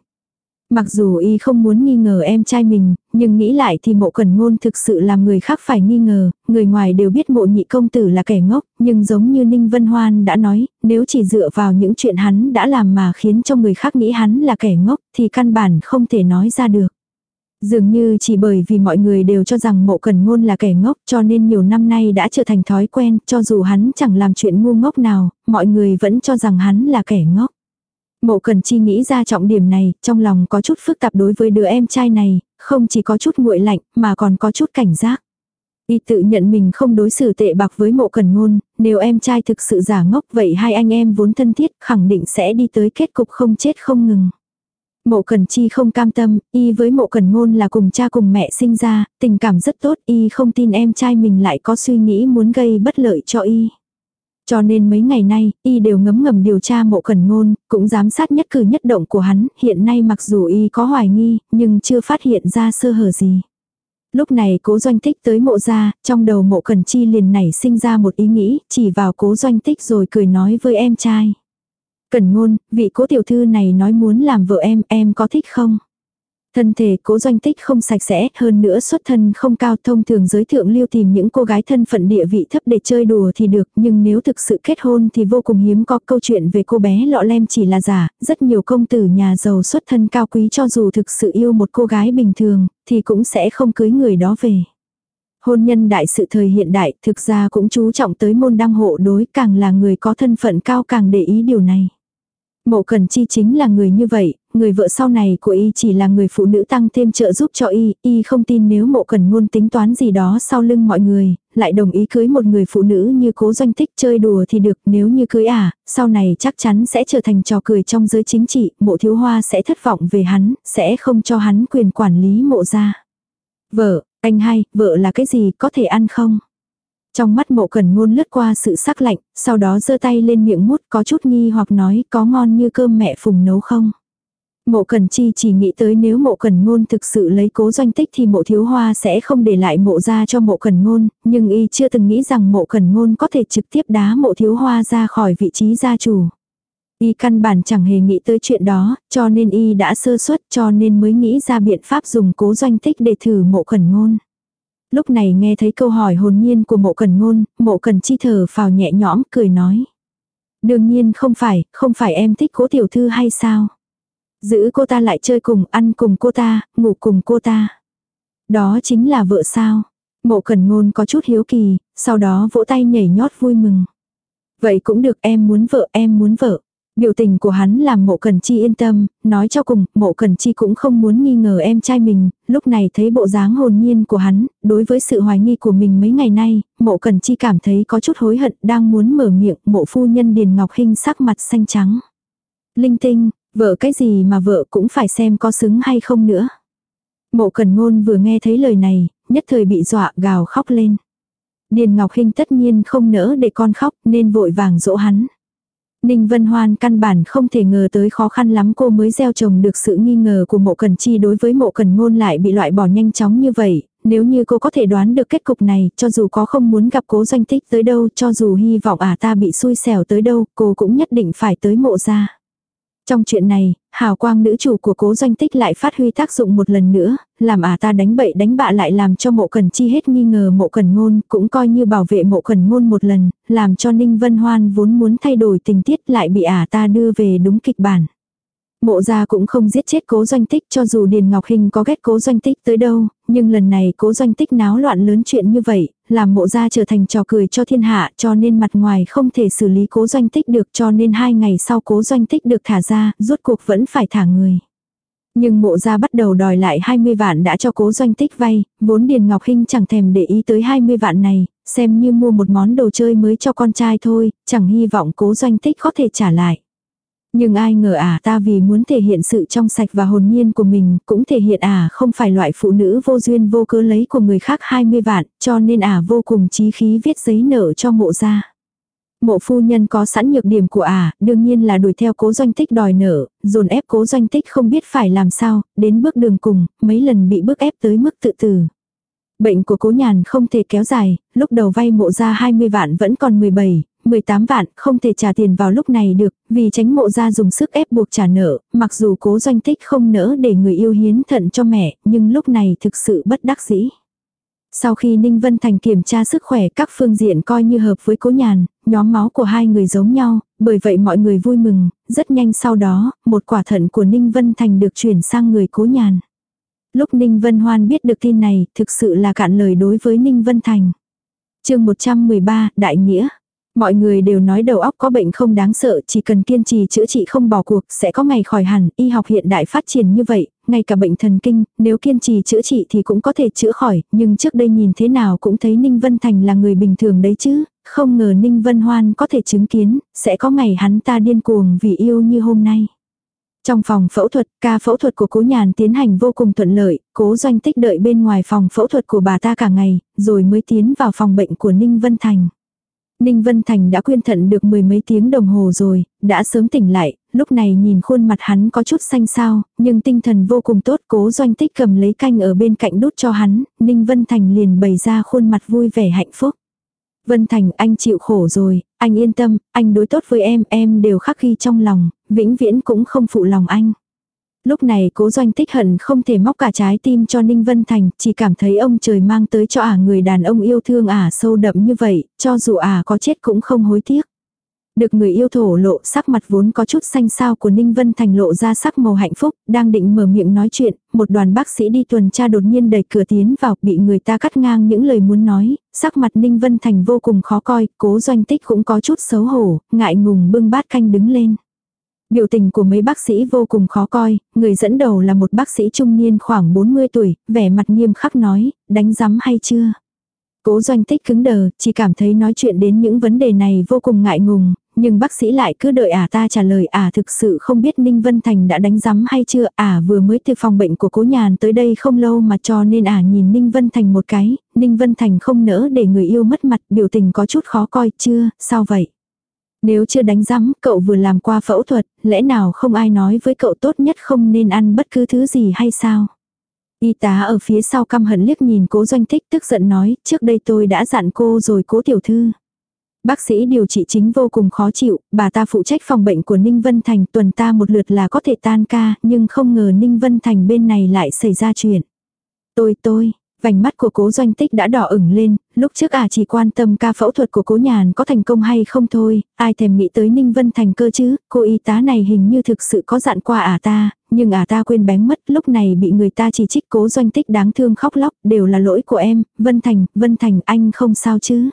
A: Mặc dù y không muốn nghi ngờ em trai mình, nhưng nghĩ lại thì mộ cần ngôn thực sự làm người khác phải nghi ngờ, người ngoài đều biết mộ nhị công tử là kẻ ngốc, nhưng giống như Ninh Vân Hoan đã nói, nếu chỉ dựa vào những chuyện hắn đã làm mà khiến cho người khác nghĩ hắn là kẻ ngốc thì căn bản không thể nói ra được. Dường như chỉ bởi vì mọi người đều cho rằng mộ cần ngôn là kẻ ngốc cho nên nhiều năm nay đã trở thành thói quen cho dù hắn chẳng làm chuyện ngu ngốc nào, mọi người vẫn cho rằng hắn là kẻ ngốc. Mộ cần chi nghĩ ra trọng điểm này, trong lòng có chút phức tạp đối với đứa em trai này, không chỉ có chút nguội lạnh mà còn có chút cảnh giác. Y tự nhận mình không đối xử tệ bạc với mộ cần ngôn, nếu em trai thực sự giả ngốc vậy hai anh em vốn thân thiết khẳng định sẽ đi tới kết cục không chết không ngừng. Mộ Cần Chi không cam tâm, y với Mộ Cần Ngôn là cùng cha cùng mẹ sinh ra, tình cảm rất tốt, y không tin em trai mình lại có suy nghĩ muốn gây bất lợi cho y. Cho nên mấy ngày nay, y đều ngấm ngầm điều tra Mộ Cần Ngôn, cũng giám sát nhất cử nhất động của hắn, hiện nay mặc dù y có hoài nghi, nhưng chưa phát hiện ra sơ hở gì. Lúc này cố doanh tích tới mộ ra, trong đầu mộ cần chi liền nảy sinh ra một ý nghĩ, chỉ vào cố doanh tích rồi cười nói với em trai. Cần ngôn, vị cố tiểu thư này nói muốn làm vợ em, em có thích không? Thân thể cố doanh tích không sạch sẽ, hơn nữa xuất thân không cao thông thường giới thượng lưu tìm những cô gái thân phận địa vị thấp để chơi đùa thì được, nhưng nếu thực sự kết hôn thì vô cùng hiếm có câu chuyện về cô bé lọ lem chỉ là giả, rất nhiều công tử nhà giàu xuất thân cao quý cho dù thực sự yêu một cô gái bình thường, thì cũng sẽ không cưới người đó về. Hôn nhân đại sự thời hiện đại thực ra cũng chú trọng tới môn đăng hộ đối càng là người có thân phận cao càng để ý điều này. Mộ Cần Chi chính là người như vậy, người vợ sau này của y chỉ là người phụ nữ tăng thêm trợ giúp cho y, y không tin nếu mộ cần ngôn tính toán gì đó sau lưng mọi người, lại đồng ý cưới một người phụ nữ như cố doanh thích chơi đùa thì được, nếu như cưới à, sau này chắc chắn sẽ trở thành trò cười trong giới chính trị, mộ thiếu hoa sẽ thất vọng về hắn, sẽ không cho hắn quyền quản lý mộ ra. Vợ, anh hai, vợ là cái gì, có thể ăn không? Trong mắt mộ cần ngôn lướt qua sự sắc lạnh, sau đó giơ tay lên miệng mút có chút nghi hoặc nói có ngon như cơm mẹ phùng nấu không. Mộ cần chi chỉ nghĩ tới nếu mộ cần ngôn thực sự lấy cố doanh tích thì mộ thiếu hoa sẽ không để lại mộ ra cho mộ cần ngôn, nhưng y chưa từng nghĩ rằng mộ cần ngôn có thể trực tiếp đá mộ thiếu hoa ra khỏi vị trí gia chủ. Y căn bản chẳng hề nghĩ tới chuyện đó, cho nên y đã sơ suất cho nên mới nghĩ ra biện pháp dùng cố doanh tích để thử mộ cần ngôn. Lúc này nghe thấy câu hỏi hồn nhiên của mộ cần ngôn, mộ cần chi thở phào nhẹ nhõm, cười nói. Đương nhiên không phải, không phải em thích cố tiểu thư hay sao? Giữ cô ta lại chơi cùng, ăn cùng cô ta, ngủ cùng cô ta. Đó chính là vợ sao? Mộ cần ngôn có chút hiếu kỳ, sau đó vỗ tay nhảy nhót vui mừng. Vậy cũng được em muốn vợ, em muốn vợ. Biểu tình của hắn làm mộ cần chi yên tâm, nói cho cùng, mộ cần chi cũng không muốn nghi ngờ em trai mình, lúc này thấy bộ dáng hồn nhiên của hắn, đối với sự hoài nghi của mình mấy ngày nay, mộ cần chi cảm thấy có chút hối hận, đang muốn mở miệng, mộ phu nhân Điền Ngọc Hinh sắc mặt xanh trắng. Linh tinh, vợ cái gì mà vợ cũng phải xem có xứng hay không nữa. Mộ cần ngôn vừa nghe thấy lời này, nhất thời bị dọa gào khóc lên. Điền Ngọc Hinh tất nhiên không nỡ để con khóc nên vội vàng dỗ hắn. Ninh Vân Hoan căn bản không thể ngờ tới khó khăn lắm cô mới gieo trồng được sự nghi ngờ của mộ cần chi đối với mộ cần ngôn lại bị loại bỏ nhanh chóng như vậy. Nếu như cô có thể đoán được kết cục này, cho dù có không muốn gặp cố doanh tích tới đâu, cho dù hy vọng à ta bị xui xẻo tới đâu, cô cũng nhất định phải tới mộ ra. Trong chuyện này, hào quang nữ chủ của cố doanh tích lại phát huy tác dụng một lần nữa, làm ả à ta đánh bậy đánh bạ lại làm cho mộ cần chi hết nghi ngờ mộ cần ngôn, cũng coi như bảo vệ mộ cần ngôn một lần, làm cho Ninh Vân Hoan vốn muốn thay đổi tình tiết lại bị ả à ta đưa về đúng kịch bản. Mộ gia cũng không giết chết cố doanh tích cho dù Điền Ngọc Hình có ghét cố doanh tích tới đâu, nhưng lần này cố doanh tích náo loạn lớn chuyện như vậy, làm mộ gia trở thành trò cười cho thiên hạ cho nên mặt ngoài không thể xử lý cố doanh tích được cho nên hai ngày sau cố doanh tích được thả ra, rốt cuộc vẫn phải thả người. Nhưng mộ gia bắt đầu đòi lại 20 vạn đã cho cố doanh tích vay, vốn Điền Ngọc Hinh chẳng thèm để ý tới 20 vạn này, xem như mua một món đồ chơi mới cho con trai thôi, chẳng hy vọng cố doanh tích có thể trả lại. Nhưng ai ngờ à ta vì muốn thể hiện sự trong sạch và hồn nhiên của mình, cũng thể hiện à không phải loại phụ nữ vô duyên vô cớ lấy của người khác 20 vạn, cho nên à vô cùng chí khí viết giấy nợ cho mộ ra. Mộ phu nhân có sẵn nhược điểm của ả, đương nhiên là đuổi theo cố doanh tích đòi nợ, dồn ép cố doanh tích không biết phải làm sao, đến bước đường cùng, mấy lần bị bức ép tới mức tự tử. Bệnh của cố nhàn không thể kéo dài, lúc đầu vay mộ ra 20 vạn vẫn còn 17, 18 vạn, không thể trả tiền vào lúc này được, vì tránh mộ ra dùng sức ép buộc trả nợ, mặc dù cố doanh tích không nỡ để người yêu hiến thận cho mẹ, nhưng lúc này thực sự bất đắc dĩ. Sau khi Ninh Vân Thành kiểm tra sức khỏe các phương diện coi như hợp với cố nhàn, nhóm máu của hai người giống nhau, bởi vậy mọi người vui mừng, rất nhanh sau đó, một quả thận của Ninh Vân Thành được chuyển sang người cố nhàn. Lúc Ninh Vân Hoan biết được tin này, thực sự là cạn lời đối với Ninh Vân Thành. chương 113, Đại Nghĩa Mọi người đều nói đầu óc có bệnh không đáng sợ, chỉ cần kiên trì chữa trị không bỏ cuộc, sẽ có ngày khỏi hẳn, y học hiện đại phát triển như vậy, ngay cả bệnh thần kinh, nếu kiên trì chữa trị thì cũng có thể chữa khỏi, nhưng trước đây nhìn thế nào cũng thấy Ninh Vân Thành là người bình thường đấy chứ, không ngờ Ninh Vân Hoan có thể chứng kiến, sẽ có ngày hắn ta điên cuồng vì yêu như hôm nay. Trong phòng phẫu thuật, ca phẫu thuật của cố nhàn tiến hành vô cùng thuận lợi, cố doanh tích đợi bên ngoài phòng phẫu thuật của bà ta cả ngày, rồi mới tiến vào phòng bệnh của Ninh Vân Thành. Ninh Vân Thành đã quyên thận được mười mấy tiếng đồng hồ rồi, đã sớm tỉnh lại, lúc này nhìn khuôn mặt hắn có chút xanh xao, nhưng tinh thần vô cùng tốt cố doanh tích cầm lấy canh ở bên cạnh đút cho hắn, Ninh Vân Thành liền bày ra khuôn mặt vui vẻ hạnh phúc. Vân Thành anh chịu khổ rồi, anh yên tâm, anh đối tốt với em, em đều khắc ghi trong lòng, vĩnh viễn cũng không phụ lòng anh. Lúc này cố doanh tích hận không thể móc cả trái tim cho Ninh Vân Thành, chỉ cảm thấy ông trời mang tới cho ả người đàn ông yêu thương ả sâu đậm như vậy, cho dù ả có chết cũng không hối tiếc. Được người yêu thổ lộ sắc mặt vốn có chút xanh xao của Ninh Vân Thành lộ ra sắc màu hạnh phúc, đang định mở miệng nói chuyện, một đoàn bác sĩ đi tuần tra đột nhiên đẩy cửa tiến vào, bị người ta cắt ngang những lời muốn nói, sắc mặt Ninh Vân Thành vô cùng khó coi, cố doanh tích cũng có chút xấu hổ, ngại ngùng bưng bát canh đứng lên. Biểu tình của mấy bác sĩ vô cùng khó coi, người dẫn đầu là một bác sĩ trung niên khoảng 40 tuổi, vẻ mặt nghiêm khắc nói, đánh giám hay chưa? Cố doanh tích cứng đờ, chỉ cảm thấy nói chuyện đến những vấn đề này vô cùng ngại ngùng, nhưng bác sĩ lại cứ đợi ả à ta trả lời ả à thực sự không biết Ninh Vân Thành đã đánh giám hay chưa, ả à vừa mới từ phòng bệnh của cố nhàn tới đây không lâu mà cho nên ả nhìn Ninh Vân Thành một cái, Ninh Vân Thành không nỡ để người yêu mất mặt, biểu tình có chút khó coi, chưa, sao vậy? Nếu chưa đánh rắm, cậu vừa làm qua phẫu thuật, lẽ nào không ai nói với cậu tốt nhất không nên ăn bất cứ thứ gì hay sao? Y tá ở phía sau căm hận liếc nhìn cố doanh thích tức giận nói, trước đây tôi đã dặn cô rồi cố tiểu thư. Bác sĩ điều trị chính vô cùng khó chịu, bà ta phụ trách phòng bệnh của Ninh Vân Thành tuần ta một lượt là có thể tan ca, nhưng không ngờ Ninh Vân Thành bên này lại xảy ra chuyện. Tôi tôi, vành mắt của cố doanh tích đã đỏ ửng lên, lúc trước à chỉ quan tâm ca phẫu thuật của cố nhàn có thành công hay không thôi, ai thèm nghĩ tới Ninh Vân Thành cơ chứ, cô y tá này hình như thực sự có dặn qua à ta, nhưng à ta quên bén mất, lúc này bị người ta chỉ trích cố doanh tích đáng thương khóc lóc, đều là lỗi của em, Vân Thành, Vân Thành anh không sao chứ.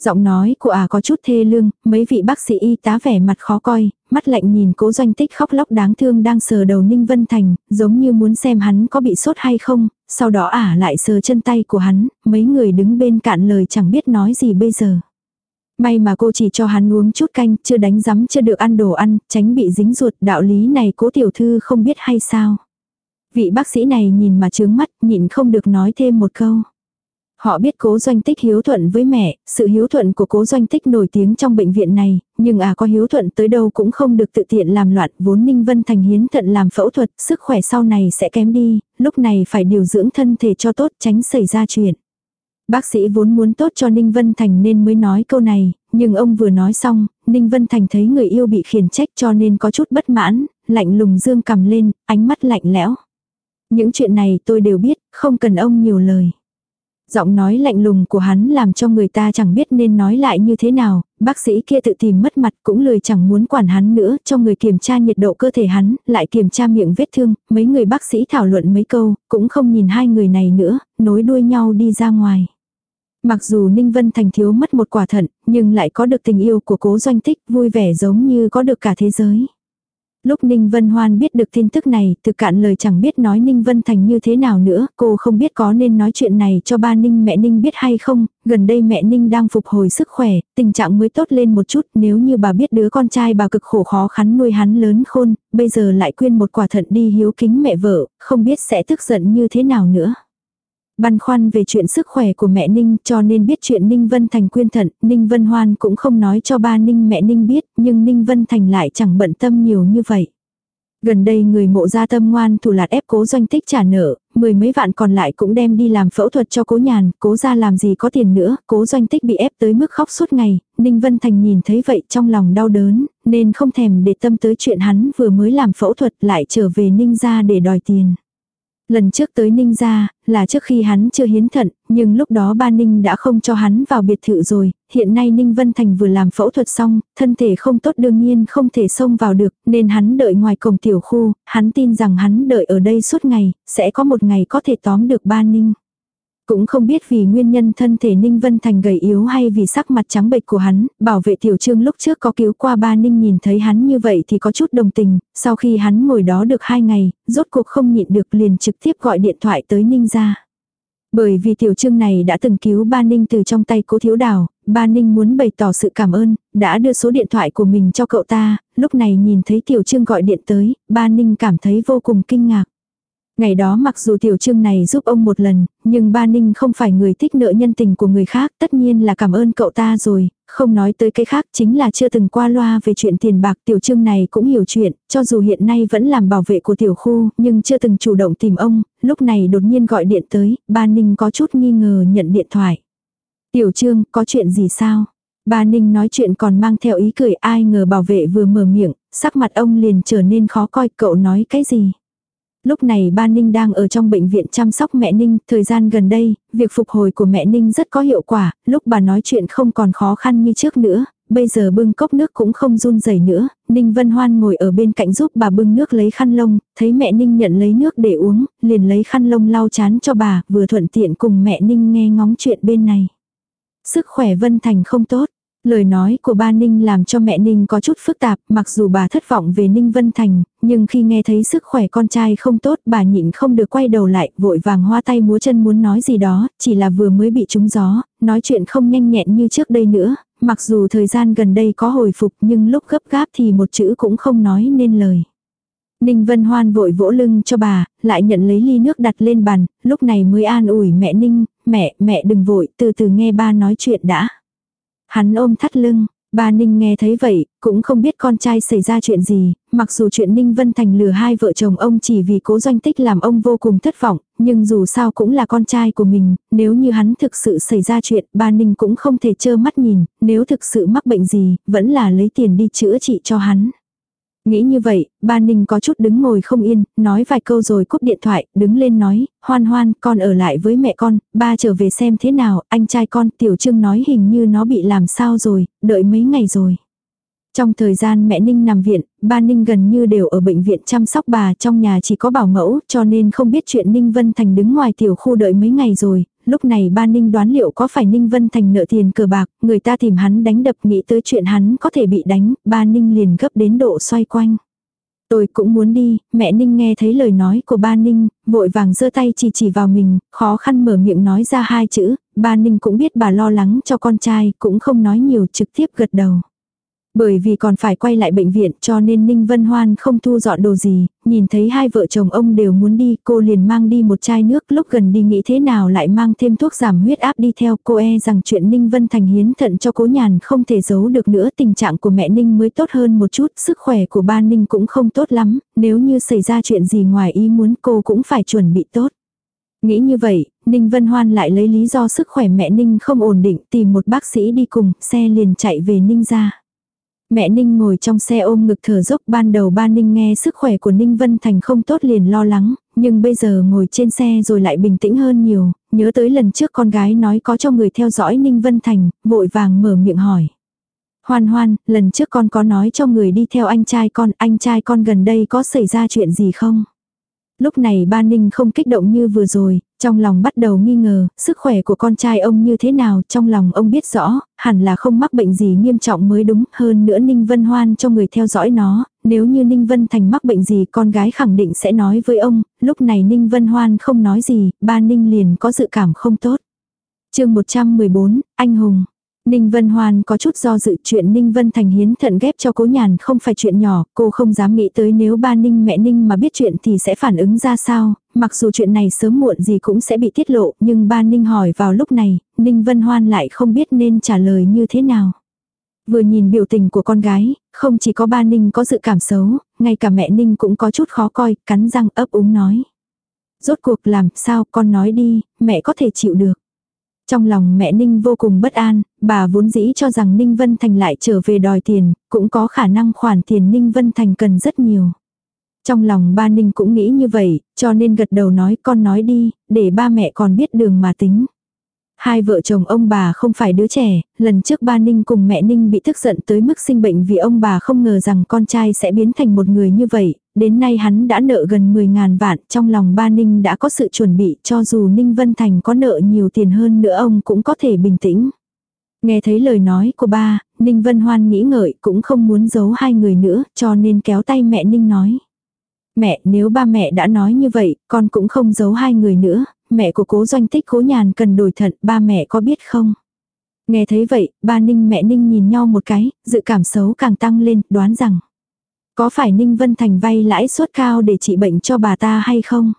A: Giọng nói của à có chút thê lương, mấy vị bác sĩ y tá vẻ mặt khó coi, mắt lạnh nhìn cố doanh tích khóc lóc đáng thương đang sờ đầu Ninh Vân Thành, giống như muốn xem hắn có bị sốt hay không, sau đó ả lại sờ chân tay của hắn, mấy người đứng bên cạn lời chẳng biết nói gì bây giờ. May mà cô chỉ cho hắn uống chút canh, chưa đánh rắm chưa được ăn đồ ăn, tránh bị dính ruột, đạo lý này cố tiểu thư không biết hay sao. Vị bác sĩ này nhìn mà trướng mắt, nhịn không được nói thêm một câu. Họ biết cố doanh tích hiếu thuận với mẹ, sự hiếu thuận của cố doanh tích nổi tiếng trong bệnh viện này, nhưng à có hiếu thuận tới đâu cũng không được tự tiện làm loạn, vốn Ninh Vân Thành hiến thận làm phẫu thuật, sức khỏe sau này sẽ kém đi, lúc này phải điều dưỡng thân thể cho tốt tránh xảy ra chuyện. Bác sĩ vốn muốn tốt cho Ninh Vân Thành nên mới nói câu này, nhưng ông vừa nói xong, Ninh Vân Thành thấy người yêu bị khiển trách cho nên có chút bất mãn, lạnh lùng dương cầm lên, ánh mắt lạnh lẽo. Những chuyện này tôi đều biết, không cần ông nhiều lời. Giọng nói lạnh lùng của hắn làm cho người ta chẳng biết nên nói lại như thế nào, bác sĩ kia tự tìm mất mặt cũng lười chẳng muốn quản hắn nữa, cho người kiểm tra nhiệt độ cơ thể hắn, lại kiểm tra miệng vết thương, mấy người bác sĩ thảo luận mấy câu, cũng không nhìn hai người này nữa, nối đuôi nhau đi ra ngoài. Mặc dù Ninh Vân Thành thiếu mất một quả thận, nhưng lại có được tình yêu của cố doanh tích, vui vẻ giống như có được cả thế giới. Lúc Ninh Vân Hoan biết được tin tức này, từ cạn lời chẳng biết nói Ninh Vân Thành như thế nào nữa, cô không biết có nên nói chuyện này cho ba Ninh mẹ Ninh biết hay không, gần đây mẹ Ninh đang phục hồi sức khỏe, tình trạng mới tốt lên một chút, nếu như bà biết đứa con trai bà cực khổ khó khăn nuôi hắn lớn khôn, bây giờ lại quyên một quả thận đi hiếu kính mẹ vợ, không biết sẽ tức giận như thế nào nữa. Băn khoăn về chuyện sức khỏe của mẹ Ninh cho nên biết chuyện Ninh Vân Thành quyên thận, Ninh Vân Hoan cũng không nói cho ba Ninh mẹ Ninh biết, nhưng Ninh Vân Thành lại chẳng bận tâm nhiều như vậy. Gần đây người mộ gia tâm ngoan thủ lạt ép cố doanh tích trả nợ, mười mấy vạn còn lại cũng đem đi làm phẫu thuật cho cố nhàn, cố ra làm gì có tiền nữa, cố doanh tích bị ép tới mức khóc suốt ngày, Ninh Vân Thành nhìn thấy vậy trong lòng đau đớn, nên không thèm để tâm tới chuyện hắn vừa mới làm phẫu thuật lại trở về Ninh gia để đòi tiền. Lần trước tới Ninh gia, là trước khi hắn chưa hiến thận, nhưng lúc đó ba Ninh đã không cho hắn vào biệt thự rồi, hiện nay Ninh Vân Thành vừa làm phẫu thuật xong, thân thể không tốt đương nhiên không thể xông vào được, nên hắn đợi ngoài cổng tiểu khu, hắn tin rằng hắn đợi ở đây suốt ngày, sẽ có một ngày có thể tóm được ba Ninh. Cũng không biết vì nguyên nhân thân thể Ninh Vân Thành gầy yếu hay vì sắc mặt trắng bệch của hắn, bảo vệ tiểu trương lúc trước có cứu qua ba Ninh nhìn thấy hắn như vậy thì có chút đồng tình, sau khi hắn ngồi đó được hai ngày, rốt cuộc không nhịn được liền trực tiếp gọi điện thoại tới Ninh ra. Bởi vì tiểu trương này đã từng cứu ba Ninh từ trong tay cố thiếu đào, ba Ninh muốn bày tỏ sự cảm ơn, đã đưa số điện thoại của mình cho cậu ta, lúc này nhìn thấy Tiểu Trương gọi điện tới, ba Ninh cảm thấy vô cùng kinh ngạc. Ngày đó mặc dù tiểu trương này giúp ông một lần, nhưng ba Ninh không phải người thích nợ nhân tình của người khác, tất nhiên là cảm ơn cậu ta rồi, không nói tới cái khác chính là chưa từng qua loa về chuyện tiền bạc tiểu trương này cũng hiểu chuyện, cho dù hiện nay vẫn làm bảo vệ của tiểu khu, nhưng chưa từng chủ động tìm ông, lúc này đột nhiên gọi điện tới, ba Ninh có chút nghi ngờ nhận điện thoại. Tiểu trương, có chuyện gì sao? Ba Ninh nói chuyện còn mang theo ý cười ai ngờ bảo vệ vừa mở miệng, sắc mặt ông liền trở nên khó coi cậu nói cái gì. Lúc này ba Ninh đang ở trong bệnh viện chăm sóc mẹ Ninh, thời gian gần đây, việc phục hồi của mẹ Ninh rất có hiệu quả, lúc bà nói chuyện không còn khó khăn như trước nữa, bây giờ bưng cốc nước cũng không run rẩy nữa, Ninh Vân Hoan ngồi ở bên cạnh giúp bà bưng nước lấy khăn lông, thấy mẹ Ninh nhận lấy nước để uống, liền lấy khăn lông lau chán cho bà, vừa thuận tiện cùng mẹ Ninh nghe ngóng chuyện bên này. Sức khỏe Vân Thành không tốt, Lời nói của ba Ninh làm cho mẹ Ninh có chút phức tạp, mặc dù bà thất vọng về Ninh Vân Thành, nhưng khi nghe thấy sức khỏe con trai không tốt bà nhịn không được quay đầu lại, vội vàng hoa tay múa chân muốn nói gì đó, chỉ là vừa mới bị trúng gió, nói chuyện không nhanh nhẹn như trước đây nữa, mặc dù thời gian gần đây có hồi phục nhưng lúc gấp gáp thì một chữ cũng không nói nên lời. Ninh Vân Hoan vội vỗ lưng cho bà, lại nhận lấy ly nước đặt lên bàn, lúc này mới an ủi mẹ Ninh, mẹ, mẹ đừng vội, từ từ nghe ba nói chuyện đã. Hắn ôm thắt lưng, bà Ninh nghe thấy vậy, cũng không biết con trai xảy ra chuyện gì, mặc dù chuyện Ninh Vân Thành lừa hai vợ chồng ông chỉ vì cố doanh tích làm ông vô cùng thất vọng, nhưng dù sao cũng là con trai của mình, nếu như hắn thực sự xảy ra chuyện, bà Ninh cũng không thể trơ mắt nhìn, nếu thực sự mắc bệnh gì, vẫn là lấy tiền đi chữa trị cho hắn. Nghĩ như vậy, ba Ninh có chút đứng ngồi không yên, nói vài câu rồi cúp điện thoại, đứng lên nói, hoan hoan, con ở lại với mẹ con, ba trở về xem thế nào, anh trai con, tiểu trương nói hình như nó bị làm sao rồi, đợi mấy ngày rồi. Trong thời gian mẹ Ninh nằm viện, ba Ninh gần như đều ở bệnh viện chăm sóc bà trong nhà chỉ có bảo mẫu cho nên không biết chuyện Ninh Vân Thành đứng ngoài tiểu khu đợi mấy ngày rồi. Lúc này ba Ninh đoán liệu có phải Ninh Vân Thành nợ tiền cờ bạc, người ta tìm hắn đánh đập nghĩ tới chuyện hắn có thể bị đánh, ba Ninh liền gấp đến độ xoay quanh. Tôi cũng muốn đi, mẹ Ninh nghe thấy lời nói của ba Ninh, vội vàng giơ tay chỉ chỉ vào mình, khó khăn mở miệng nói ra hai chữ, ba Ninh cũng biết bà lo lắng cho con trai, cũng không nói nhiều trực tiếp gật đầu. Bởi vì còn phải quay lại bệnh viện cho nên Ninh Vân Hoan không thu dọn đồ gì, nhìn thấy hai vợ chồng ông đều muốn đi, cô liền mang đi một chai nước lúc gần đi nghĩ thế nào lại mang thêm thuốc giảm huyết áp đi theo cô e rằng chuyện Ninh Vân Thành hiến thận cho cố nhàn không thể giấu được nữa tình trạng của mẹ Ninh mới tốt hơn một chút, sức khỏe của ba Ninh cũng không tốt lắm, nếu như xảy ra chuyện gì ngoài ý muốn cô cũng phải chuẩn bị tốt. Nghĩ như vậy, Ninh Vân Hoan lại lấy lý do sức khỏe mẹ Ninh không ổn định tìm một bác sĩ đi cùng, xe liền chạy về Ninh ra. Mẹ Ninh ngồi trong xe ôm ngực thở dốc ban đầu ba Ninh nghe sức khỏe của Ninh Vân Thành không tốt liền lo lắng, nhưng bây giờ ngồi trên xe rồi lại bình tĩnh hơn nhiều, nhớ tới lần trước con gái nói có cho người theo dõi Ninh Vân Thành, vội vàng mở miệng hỏi. Hoan hoan, lần trước con có nói cho người đi theo anh trai con, anh trai con gần đây có xảy ra chuyện gì không? Lúc này ba Ninh không kích động như vừa rồi, trong lòng bắt đầu nghi ngờ, sức khỏe của con trai ông như thế nào, trong lòng ông biết rõ, hẳn là không mắc bệnh gì nghiêm trọng mới đúng, hơn nữa Ninh Vân Hoan cho người theo dõi nó, nếu như Ninh Vân Thành mắc bệnh gì con gái khẳng định sẽ nói với ông, lúc này Ninh Vân Hoan không nói gì, ba Ninh liền có dự cảm không tốt. chương 114, Anh Hùng Ninh Vân Hoan có chút do dự chuyện Ninh Vân Thành hiến thận ghép cho cố nhàn không phải chuyện nhỏ, cô không dám nghĩ tới nếu ba Ninh mẹ Ninh mà biết chuyện thì sẽ phản ứng ra sao, mặc dù chuyện này sớm muộn gì cũng sẽ bị tiết lộ, nhưng ba Ninh hỏi vào lúc này, Ninh Vân Hoan lại không biết nên trả lời như thế nào. Vừa nhìn biểu tình của con gái, không chỉ có ba Ninh có dự cảm xấu, ngay cả mẹ Ninh cũng có chút khó coi, cắn răng ấp úng nói. Rốt cuộc làm sao con nói đi, mẹ có thể chịu được. Trong lòng mẹ Ninh vô cùng bất an, bà vốn dĩ cho rằng Ninh Vân Thành lại trở về đòi tiền, cũng có khả năng khoản tiền Ninh Vân Thành cần rất nhiều. Trong lòng ba Ninh cũng nghĩ như vậy, cho nên gật đầu nói con nói đi, để ba mẹ còn biết đường mà tính. Hai vợ chồng ông bà không phải đứa trẻ, lần trước ba Ninh cùng mẹ Ninh bị tức giận tới mức sinh bệnh vì ông bà không ngờ rằng con trai sẽ biến thành một người như vậy, đến nay hắn đã nợ gần 10.000 vạn, trong lòng ba Ninh đã có sự chuẩn bị cho dù Ninh Vân Thành có nợ nhiều tiền hơn nữa ông cũng có thể bình tĩnh. Nghe thấy lời nói của ba, Ninh Vân Hoan nghĩ ngợi cũng không muốn giấu hai người nữa cho nên kéo tay mẹ Ninh nói. Mẹ nếu ba mẹ đã nói như vậy, con cũng không giấu hai người nữa, mẹ của cố doanh tích cố nhàn cần đổi thận, ba mẹ có biết không? Nghe thấy vậy, ba Ninh mẹ Ninh nhìn nhau một cái, dự cảm xấu càng tăng lên, đoán rằng. Có phải Ninh Vân Thành vay lãi suất cao để trị bệnh cho bà ta hay không?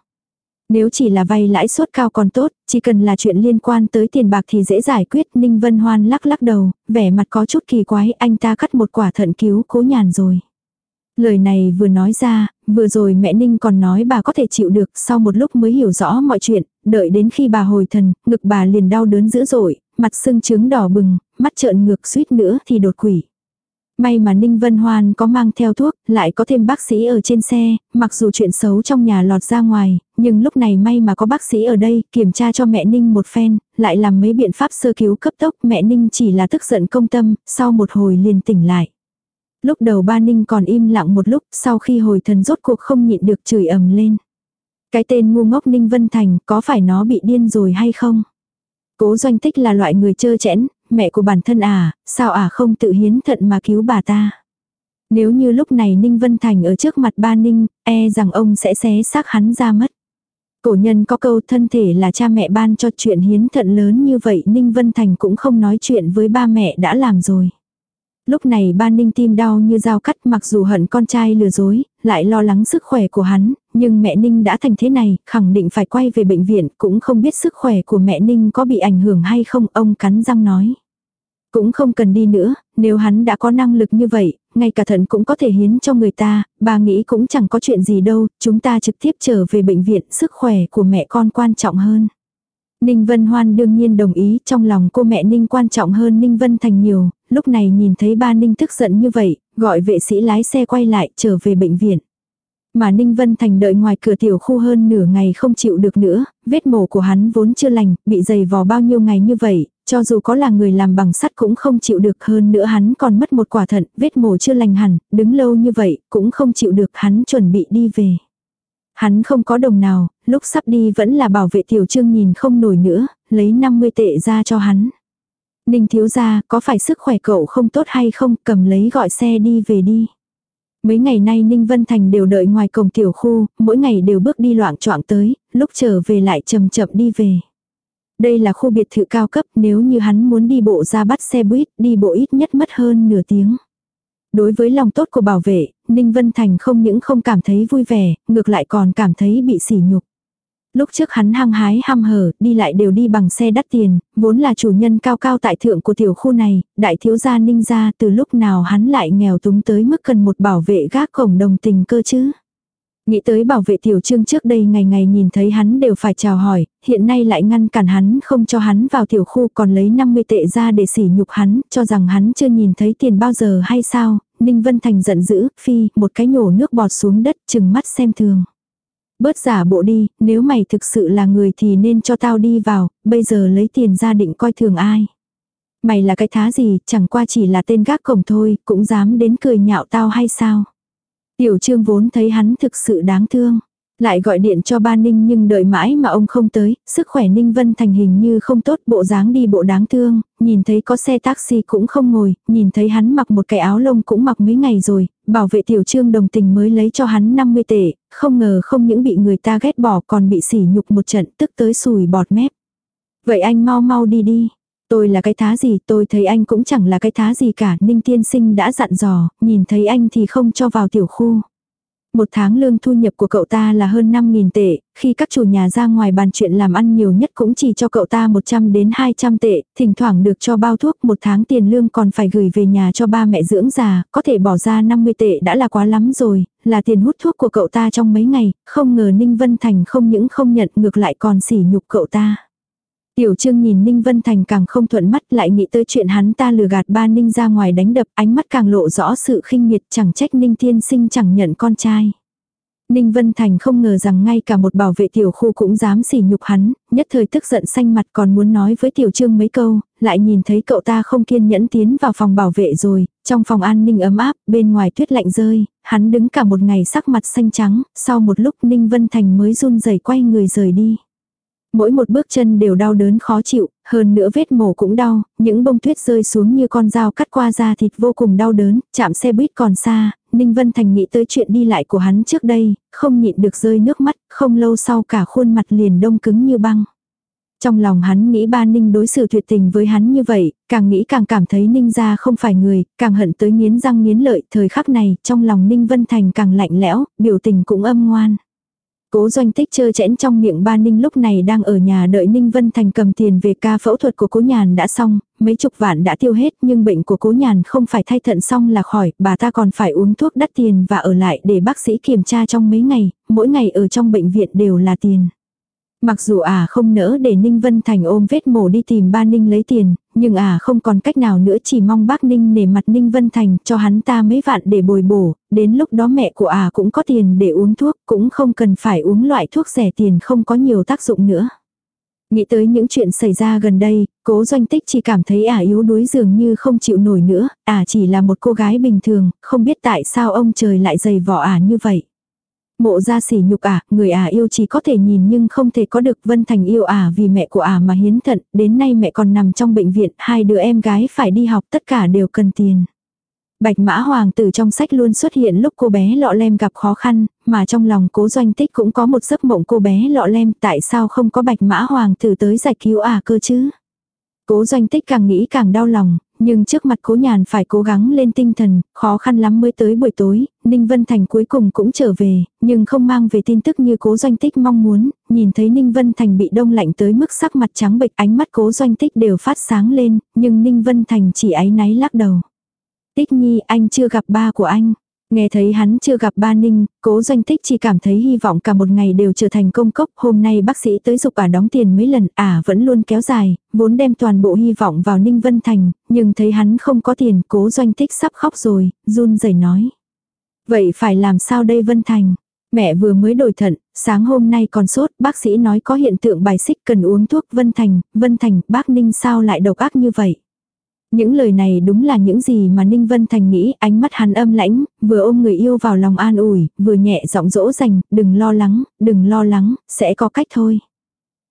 A: Nếu chỉ là vay lãi suất cao còn tốt, chỉ cần là chuyện liên quan tới tiền bạc thì dễ giải quyết. Ninh Vân Hoan lắc lắc đầu, vẻ mặt có chút kỳ quái, anh ta cắt một quả thận cứu cố nhàn rồi. Lời này vừa nói ra, vừa rồi mẹ Ninh còn nói bà có thể chịu được, sau một lúc mới hiểu rõ mọi chuyện, đợi đến khi bà hồi thần, ngực bà liền đau đớn dữ dội, mặt sưng trứng đỏ bừng, mắt trợn ngược suýt nữa thì đột quỷ. May mà Ninh Vân Hoan có mang theo thuốc, lại có thêm bác sĩ ở trên xe, mặc dù chuyện xấu trong nhà lọt ra ngoài, nhưng lúc này may mà có bác sĩ ở đây, kiểm tra cho mẹ Ninh một phen, lại làm mấy biện pháp sơ cứu cấp tốc, mẹ Ninh chỉ là tức giận công tâm, sau một hồi liền tỉnh lại. Lúc đầu ba Ninh còn im lặng một lúc, sau khi hồi thần rốt cuộc không nhịn được chửi ầm lên. Cái tên ngu ngốc Ninh Vân Thành, có phải nó bị điên rồi hay không? Cố doanh tích là loại người trơ chẽn, mẹ của bản thân à, sao à không tự hiến thận mà cứu bà ta. Nếu như lúc này Ninh Vân Thành ở trước mặt ba Ninh, e rằng ông sẽ xé xác hắn ra mất. Cổ nhân có câu thân thể là cha mẹ ban cho chuyện hiến thận lớn như vậy Ninh Vân Thành cũng không nói chuyện với ba mẹ đã làm rồi. Lúc này ba ninh tim đau như dao cắt mặc dù hận con trai lừa dối, lại lo lắng sức khỏe của hắn, nhưng mẹ ninh đã thành thế này, khẳng định phải quay về bệnh viện, cũng không biết sức khỏe của mẹ ninh có bị ảnh hưởng hay không, ông cắn răng nói. Cũng không cần đi nữa, nếu hắn đã có năng lực như vậy, ngay cả thận cũng có thể hiến cho người ta, bà nghĩ cũng chẳng có chuyện gì đâu, chúng ta trực tiếp trở về bệnh viện, sức khỏe của mẹ con quan trọng hơn. Ninh Vân Hoan đương nhiên đồng ý, trong lòng cô mẹ Ninh quan trọng hơn Ninh Vân Thành nhiều, lúc này nhìn thấy ba Ninh tức giận như vậy, gọi vệ sĩ lái xe quay lại trở về bệnh viện. Mà Ninh Vân Thành đợi ngoài cửa tiểu khu hơn nửa ngày không chịu được nữa, vết mổ của hắn vốn chưa lành, bị dày vò bao nhiêu ngày như vậy, cho dù có là người làm bằng sắt cũng không chịu được hơn nữa hắn còn mất một quả thận, vết mổ chưa lành hẳn, đứng lâu như vậy, cũng không chịu được hắn chuẩn bị đi về. Hắn không có đồng nào, lúc sắp đi vẫn là bảo vệ tiểu trương nhìn không nổi nữa, lấy 50 tệ ra cho hắn. Ninh thiếu gia, có phải sức khỏe cậu không tốt hay không, cầm lấy gọi xe đi về đi. Mấy ngày nay Ninh Vân Thành đều đợi ngoài cổng tiểu khu, mỗi ngày đều bước đi loạn choạng tới, lúc trở về lại chậm chậm đi về. Đây là khu biệt thự cao cấp, nếu như hắn muốn đi bộ ra bắt xe buýt, đi bộ ít nhất mất hơn nửa tiếng. Đối với lòng tốt của bảo vệ, Ninh Vân Thành không những không cảm thấy vui vẻ, ngược lại còn cảm thấy bị sỉ nhục. Lúc trước hắn hăng hái ham hở, đi lại đều đi bằng xe đắt tiền, vốn là chủ nhân cao cao tại thượng của tiểu khu này, đại thiếu gia ninh gia từ lúc nào hắn lại nghèo túng tới mức cần một bảo vệ gác cổng đồng tình cơ chứ. Nghĩ tới bảo vệ tiểu trương trước đây ngày ngày nhìn thấy hắn đều phải chào hỏi, hiện nay lại ngăn cản hắn không cho hắn vào tiểu khu còn lấy 50 tệ ra để sỉ nhục hắn, cho rằng hắn chưa nhìn thấy tiền bao giờ hay sao, Ninh Vân Thành giận dữ, phi, một cái nhổ nước bọt xuống đất chừng mắt xem thường. Bớt giả bộ đi, nếu mày thực sự là người thì nên cho tao đi vào, bây giờ lấy tiền ra định coi thường ai. Mày là cái thá gì, chẳng qua chỉ là tên gác cổng thôi, cũng dám đến cười nhạo tao hay sao. Tiểu trương vốn thấy hắn thực sự đáng thương. Lại gọi điện cho ba Ninh nhưng đợi mãi mà ông không tới, sức khỏe Ninh Vân Thành hình như không tốt bộ dáng đi bộ đáng thương, nhìn thấy có xe taxi cũng không ngồi, nhìn thấy hắn mặc một cái áo lông cũng mặc mấy ngày rồi, bảo vệ tiểu trương đồng tình mới lấy cho hắn 50 tệ, không ngờ không những bị người ta ghét bỏ còn bị sỉ nhục một trận tức tới sùi bọt mép. Vậy anh mau mau đi đi. Tôi là cái thá gì, tôi thấy anh cũng chẳng là cái thá gì cả, Ninh Tiên Sinh đã dặn dò, nhìn thấy anh thì không cho vào tiểu khu. Một tháng lương thu nhập của cậu ta là hơn 5.000 tệ, khi các chủ nhà ra ngoài bàn chuyện làm ăn nhiều nhất cũng chỉ cho cậu ta 100 đến 200 tệ, thỉnh thoảng được cho bao thuốc một tháng tiền lương còn phải gửi về nhà cho ba mẹ dưỡng già, có thể bỏ ra 50 tệ đã là quá lắm rồi, là tiền hút thuốc của cậu ta trong mấy ngày, không ngờ Ninh Vân Thành không những không nhận ngược lại còn sỉ nhục cậu ta. Tiểu Trương nhìn Ninh Vân Thành càng không thuận mắt lại nghĩ tới chuyện hắn ta lừa gạt ba Ninh ra ngoài đánh đập ánh mắt càng lộ rõ sự khinh miệt chẳng trách Ninh Thiên Sinh chẳng nhận con trai. Ninh Vân Thành không ngờ rằng ngay cả một bảo vệ tiểu khu cũng dám sỉ nhục hắn, nhất thời tức giận xanh mặt còn muốn nói với tiểu trương mấy câu, lại nhìn thấy cậu ta không kiên nhẫn tiến vào phòng bảo vệ rồi, trong phòng an ninh ấm áp, bên ngoài tuyết lạnh rơi, hắn đứng cả một ngày sắc mặt xanh trắng, sau một lúc Ninh Vân Thành mới run rẩy quay người rời đi. Mỗi một bước chân đều đau đớn khó chịu, hơn nữa vết mổ cũng đau, những bông tuyết rơi xuống như con dao cắt qua da thịt vô cùng đau đớn, chạm xe buýt còn xa, Ninh Vân Thành nghĩ tới chuyện đi lại của hắn trước đây, không nhịn được rơi nước mắt, không lâu sau cả khuôn mặt liền đông cứng như băng. Trong lòng hắn nghĩ ba Ninh đối xử tuyệt tình với hắn như vậy, càng nghĩ càng cảm thấy Ninh ra không phải người, càng hận tới nghiến răng nghiến lợi, thời khắc này, trong lòng Ninh Vân Thành càng lạnh lẽo, biểu tình cũng âm ngoan. Cố doanh tích chơ chẽn trong miệng ba Ninh lúc này đang ở nhà đợi Ninh Vân Thành cầm tiền về ca phẫu thuật của cố nhàn đã xong, mấy chục vạn đã tiêu hết nhưng bệnh của cố nhàn không phải thay thận xong là khỏi, bà ta còn phải uống thuốc đắt tiền và ở lại để bác sĩ kiểm tra trong mấy ngày, mỗi ngày ở trong bệnh viện đều là tiền. Mặc dù à không nỡ để Ninh Vân Thành ôm vết mổ đi tìm ba Ninh lấy tiền, nhưng à không còn cách nào nữa chỉ mong bác Ninh nể mặt Ninh Vân Thành cho hắn ta mấy vạn để bồi bổ, đến lúc đó mẹ của à cũng có tiền để uống thuốc, cũng không cần phải uống loại thuốc rẻ tiền không có nhiều tác dụng nữa. Nghĩ tới những chuyện xảy ra gần đây, cố doanh tích chỉ cảm thấy ả yếu đuối dường như không chịu nổi nữa, ả chỉ là một cô gái bình thường, không biết tại sao ông trời lại dày vỏ ả à như vậy. Mộ ra sỉ nhục ả, người ả yêu chỉ có thể nhìn nhưng không thể có được Vân Thành yêu ả vì mẹ của ả mà hiến thận, đến nay mẹ còn nằm trong bệnh viện, hai đứa em gái phải đi học tất cả đều cần tiền. Bạch mã hoàng tử trong sách luôn xuất hiện lúc cô bé lọ lem gặp khó khăn, mà trong lòng cố doanh tích cũng có một giấc mộng cô bé lọ lem tại sao không có bạch mã hoàng tử tới giải cứu ả cơ chứ. Cố doanh tích càng nghĩ càng đau lòng, nhưng trước mặt cố nhàn phải cố gắng lên tinh thần, khó khăn lắm mới tới buổi tối, Ninh Vân Thành cuối cùng cũng trở về, nhưng không mang về tin tức như cố doanh tích mong muốn, nhìn thấy Ninh Vân Thành bị đông lạnh tới mức sắc mặt trắng bệch ánh mắt cố doanh tích đều phát sáng lên, nhưng Ninh Vân Thành chỉ áy náy lắc đầu. Tích nhi anh chưa gặp ba của anh. Nghe thấy hắn chưa gặp ba Ninh, cố doanh tích chỉ cảm thấy hy vọng cả một ngày đều trở thành công cốc. Hôm nay bác sĩ tới dục ả đóng tiền mấy lần, ả vẫn luôn kéo dài, vốn đem toàn bộ hy vọng vào Ninh Vân Thành, nhưng thấy hắn không có tiền, cố doanh tích sắp khóc rồi, run rẩy nói. Vậy phải làm sao đây Vân Thành? Mẹ vừa mới đổi thận, sáng hôm nay còn sốt, bác sĩ nói có hiện tượng bài xích cần uống thuốc Vân Thành, Vân Thành, bác Ninh sao lại độc ác như vậy? Những lời này đúng là những gì mà Ninh Vân Thành nghĩ, ánh mắt hắn âm lãnh, vừa ôm người yêu vào lòng an ủi, vừa nhẹ giọng dỗ dành, đừng lo lắng, đừng lo lắng, sẽ có cách thôi.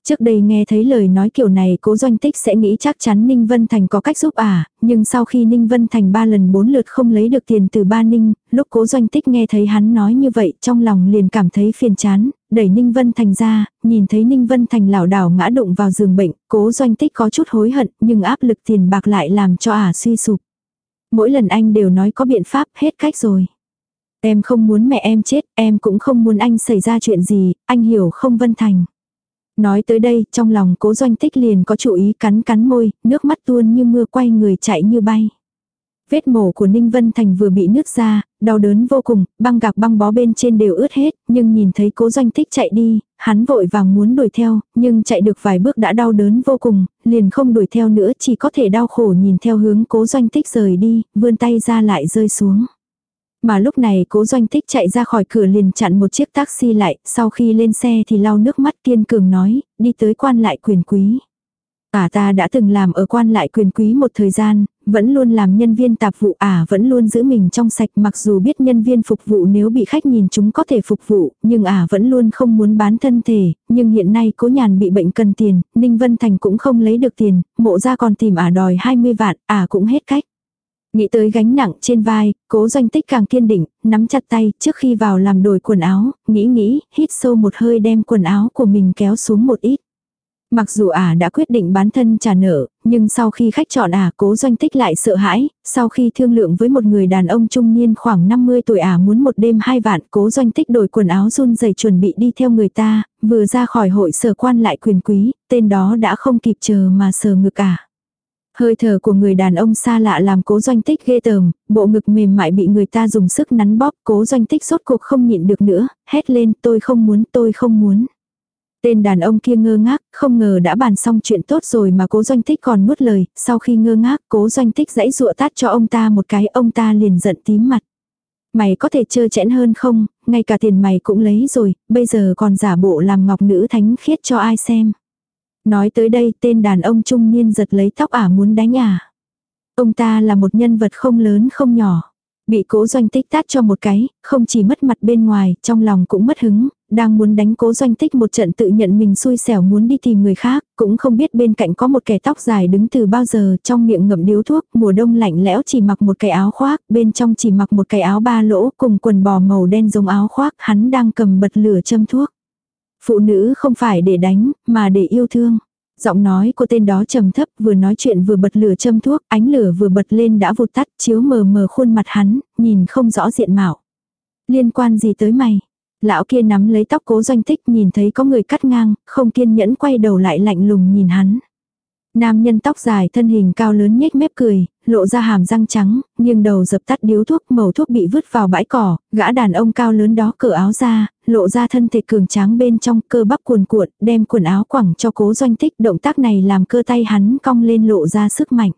A: Trước đây nghe thấy lời nói kiểu này cố doanh tích sẽ nghĩ chắc chắn Ninh Vân Thành có cách giúp à, nhưng sau khi Ninh Vân Thành ba lần bốn lượt không lấy được tiền từ ba Ninh, lúc cố doanh tích nghe thấy hắn nói như vậy trong lòng liền cảm thấy phiền chán, đẩy Ninh Vân Thành ra, nhìn thấy Ninh Vân Thành lảo đảo ngã đụng vào giường bệnh, cố doanh tích có chút hối hận nhưng áp lực tiền bạc lại làm cho ả suy sụp. Mỗi lần anh đều nói có biện pháp hết cách rồi. Em không muốn mẹ em chết, em cũng không muốn anh xảy ra chuyện gì, anh hiểu không Vân Thành. Nói tới đây, trong lòng cố doanh tích liền có chủ ý cắn cắn môi, nước mắt tuôn như mưa quay người chạy như bay. Vết mổ của Ninh Vân Thành vừa bị nứt ra, đau đớn vô cùng, băng gạc băng bó bên trên đều ướt hết, nhưng nhìn thấy cố doanh tích chạy đi, hắn vội vàng muốn đuổi theo, nhưng chạy được vài bước đã đau đớn vô cùng, liền không đuổi theo nữa chỉ có thể đau khổ nhìn theo hướng cố doanh tích rời đi, vươn tay ra lại rơi xuống. Mà lúc này cố doanh tích chạy ra khỏi cửa liền chặn một chiếc taxi lại, sau khi lên xe thì lau nước mắt kiên cường nói, đi tới quan lại quyền quý. Ả à ta đã từng làm ở quan lại quyền quý một thời gian, vẫn luôn làm nhân viên tạp vụ ả à vẫn luôn giữ mình trong sạch mặc dù biết nhân viên phục vụ nếu bị khách nhìn chúng có thể phục vụ, nhưng ả à vẫn luôn không muốn bán thân thể, nhưng hiện nay cố nhàn bị bệnh cần tiền, Ninh Vân Thành cũng không lấy được tiền, mộ ra còn tìm ả đòi 20 vạn, ả cũng hết cách. Nghĩ tới gánh nặng trên vai, cố doanh tích càng kiên định, nắm chặt tay trước khi vào làm đổi quần áo, nghĩ nghĩ, hít sâu một hơi đem quần áo của mình kéo xuống một ít. Mặc dù ả đã quyết định bán thân trả nợ, nhưng sau khi khách chọn ả cố doanh tích lại sợ hãi, sau khi thương lượng với một người đàn ông trung niên khoảng 50 tuổi ả muốn một đêm hai vạn cố doanh tích đổi quần áo run rẩy chuẩn bị đi theo người ta, vừa ra khỏi hội sở quan lại quyền quý, tên đó đã không kịp chờ mà sờ ngực ả. Hơi thở của người đàn ông xa lạ làm cố doanh tích ghê tởm, bộ ngực mềm mại bị người ta dùng sức nắn bóp, cố doanh tích sốt cuộc không nhịn được nữa, hét lên tôi không muốn, tôi không muốn. Tên đàn ông kia ngơ ngác, không ngờ đã bàn xong chuyện tốt rồi mà cố doanh tích còn nuốt lời, sau khi ngơ ngác cố doanh tích dãy dụa tát cho ông ta một cái, ông ta liền giận tím mặt. Mày có thể chơi chẽn hơn không, ngay cả tiền mày cũng lấy rồi, bây giờ còn giả bộ làm ngọc nữ thánh khiết cho ai xem. Nói tới đây tên đàn ông trung niên giật lấy tóc ả muốn đánh ả. Ông ta là một nhân vật không lớn không nhỏ. Bị cố doanh tích tát cho một cái, không chỉ mất mặt bên ngoài, trong lòng cũng mất hứng, đang muốn đánh cố doanh tích một trận tự nhận mình xui xẻo muốn đi tìm người khác, cũng không biết bên cạnh có một kẻ tóc dài đứng từ bao giờ trong miệng ngậm điếu thuốc, mùa đông lạnh lẽo chỉ mặc một cái áo khoác, bên trong chỉ mặc một cái áo ba lỗ cùng quần bò màu đen giống áo khoác, hắn đang cầm bật lửa châm thuốc. Phụ nữ không phải để đánh, mà để yêu thương. Giọng nói của tên đó trầm thấp vừa nói chuyện vừa bật lửa châm thuốc, ánh lửa vừa bật lên đã vụt tắt, chiếu mờ mờ khuôn mặt hắn, nhìn không rõ diện mạo. Liên quan gì tới mày? Lão kia nắm lấy tóc cố doanh tích nhìn thấy có người cắt ngang, không kiên nhẫn quay đầu lại lạnh lùng nhìn hắn. Nam nhân tóc dài thân hình cao lớn nhếch mép cười, lộ ra hàm răng trắng, nghiêng đầu dập tắt điếu thuốc, màu thuốc bị vứt vào bãi cỏ, gã đàn ông cao lớn đó cởi áo ra, lộ ra thân thể cường tráng bên trong cơ bắp cuồn cuộn, đem quần áo quẳng cho cố doanh tích, động tác này làm cơ tay hắn cong lên lộ ra sức mạnh.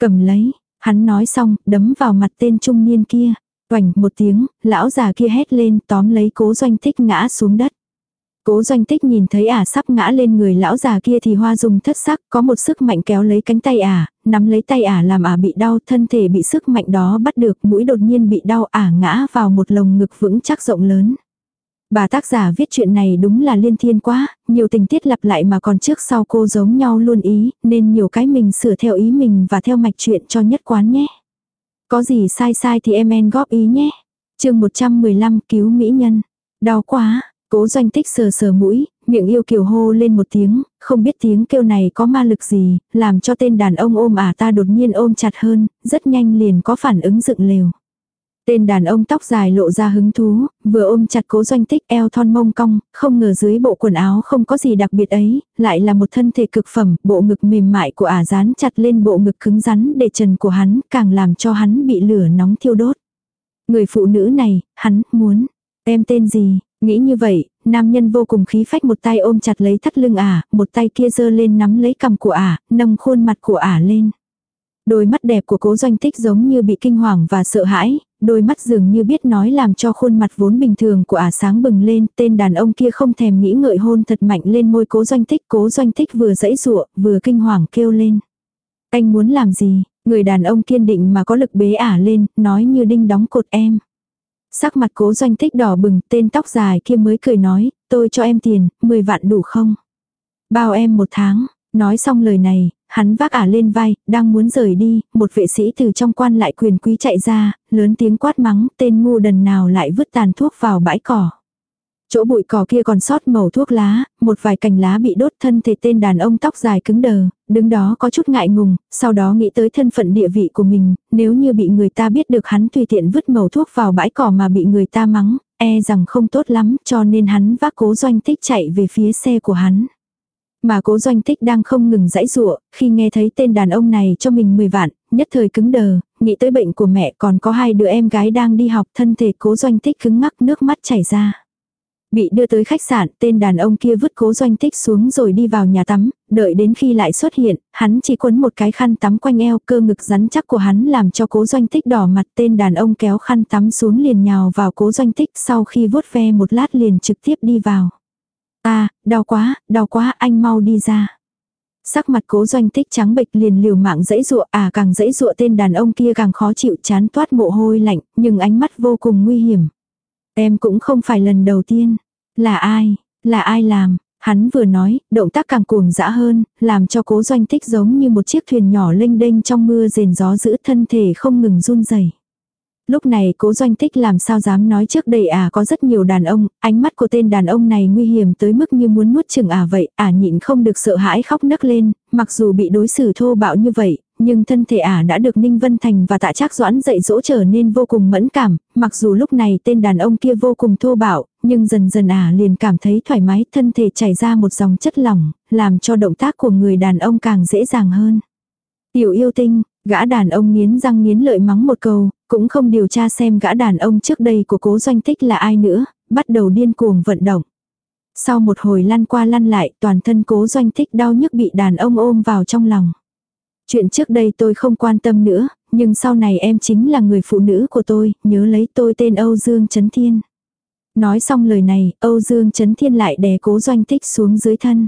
A: Cầm lấy, hắn nói xong, đấm vào mặt tên trung niên kia. Oành một tiếng, lão già kia hét lên tóm lấy cố doanh tích ngã xuống đất. Cố doanh tích nhìn thấy ả sắp ngã lên người lão già kia thì hoa dung thất sắc, có một sức mạnh kéo lấy cánh tay ả, nắm lấy tay ả làm ả bị đau, thân thể bị sức mạnh đó bắt được, mũi đột nhiên bị đau ả ngã vào một lồng ngực vững chắc rộng lớn. Bà tác giả viết chuyện này đúng là liên thiên quá, nhiều tình tiết lặp lại mà còn trước sau cô giống nhau luôn ý, nên nhiều cái mình sửa theo ý mình và theo mạch chuyện cho nhất quán nhé. Có gì sai sai thì em en góp ý nhé. chương 115 cứu mỹ nhân. Đau quá, Cố doanh tích sờ sờ mũi, miệng yêu kiều hô lên một tiếng, không biết tiếng kêu này có ma lực gì, làm cho tên đàn ông ôm ả ta đột nhiên ôm chặt hơn, rất nhanh liền có phản ứng dựng lều. Tên đàn ông tóc dài lộ ra hứng thú, vừa ôm chặt cố doanh tích eo thon mông cong, không ngờ dưới bộ quần áo không có gì đặc biệt ấy, lại là một thân thể cực phẩm, bộ ngực mềm mại của ả dán chặt lên bộ ngực cứng rắn để trần của hắn, càng làm cho hắn bị lửa nóng thiêu đốt. Người phụ nữ này, hắn, muốn, em tên gì, Nghĩ như vậy, nam nhân vô cùng khí phách một tay ôm chặt lấy thắt lưng ả, một tay kia giơ lên nắm lấy cằm của ả, nâng khuôn mặt của ả lên. Đôi mắt đẹp của cố doanh tích giống như bị kinh hoàng và sợ hãi, đôi mắt dường như biết nói làm cho khuôn mặt vốn bình thường của ả sáng bừng lên, tên đàn ông kia không thèm nghĩ ngợi hôn thật mạnh lên môi cố doanh tích, cố doanh tích vừa dãy dụa, vừa kinh hoàng kêu lên. Anh muốn làm gì? Người đàn ông kiên định mà có lực bế ả lên, nói như đinh đóng cột em. Sắc mặt cố doanh tích đỏ bừng, tên tóc dài kia mới cười nói, tôi cho em tiền, 10 vạn đủ không? Bao em một tháng, nói xong lời này, hắn vác ả lên vai, đang muốn rời đi, một vệ sĩ từ trong quan lại quyền quý chạy ra, lớn tiếng quát mắng, tên ngu đần nào lại vứt tàn thuốc vào bãi cỏ. Chỗ bụi cỏ kia còn sót màu thuốc lá, một vài cành lá bị đốt thân thể tên đàn ông tóc dài cứng đờ, đứng đó có chút ngại ngùng, sau đó nghĩ tới thân phận địa vị của mình, nếu như bị người ta biết được hắn tùy tiện vứt màu thuốc vào bãi cỏ mà bị người ta mắng, e rằng không tốt lắm cho nên hắn vác cố doanh tích chạy về phía xe của hắn. Mà cố doanh tích đang không ngừng dãy dụa, khi nghe thấy tên đàn ông này cho mình 10 vạn, nhất thời cứng đờ, nghĩ tới bệnh của mẹ còn có hai đứa em gái đang đi học thân thể cố doanh tích cứng ngắc nước mắt chảy ra. Bị đưa tới khách sạn, tên đàn ông kia vứt cố doanh tích xuống rồi đi vào nhà tắm, đợi đến khi lại xuất hiện, hắn chỉ quấn một cái khăn tắm quanh eo, cơ ngực rắn chắc của hắn làm cho cố doanh tích đỏ mặt tên đàn ông kéo khăn tắm xuống liền nhào vào cố doanh tích sau khi vuốt ve một lát liền trực tiếp đi vào. À, đau quá, đau quá, anh mau đi ra. Sắc mặt cố doanh tích trắng bệch liền liều mạng dãy dụa, à càng dãy dụa tên đàn ông kia càng khó chịu chán toát mồ hôi lạnh, nhưng ánh mắt vô cùng nguy hiểm. Em cũng không phải lần đầu tiên. Là ai? Là ai làm? Hắn vừa nói, động tác càng cuồng dã hơn, làm cho cố doanh tích giống như một chiếc thuyền nhỏ lênh đênh trong mưa rền gió giữ thân thể không ngừng run rẩy. Lúc này cố doanh tích làm sao dám nói trước đây à có rất nhiều đàn ông, ánh mắt của tên đàn ông này nguy hiểm tới mức như muốn nuốt chừng à vậy, à nhịn không được sợ hãi khóc nấc lên, mặc dù bị đối xử thô bạo như vậy, nhưng thân thể ả đã được Ninh Vân Thành và tạ trác doãn dạy dỗ trở nên vô cùng mẫn cảm, mặc dù lúc này tên đàn ông kia vô cùng thô bạo, nhưng dần dần ả liền cảm thấy thoải mái, thân thể chảy ra một dòng chất lỏng, làm cho động tác của người đàn ông càng dễ dàng hơn. Tiểu yêu tinh, gã đàn ông nghiến răng nghiến lợi mắng một câu, cũng không điều tra xem gã đàn ông trước đây của cố doanh tích là ai nữa, bắt đầu điên cuồng vận động. Sau một hồi lăn qua lăn lại, toàn thân cố doanh tích đau nhức bị đàn ông ôm vào trong lòng. Chuyện trước đây tôi không quan tâm nữa, nhưng sau này em chính là người phụ nữ của tôi, nhớ lấy tôi tên Âu Dương Trấn Thiên. Nói xong lời này, Âu Dương Trấn Thiên lại đè cố doanh tích xuống dưới thân.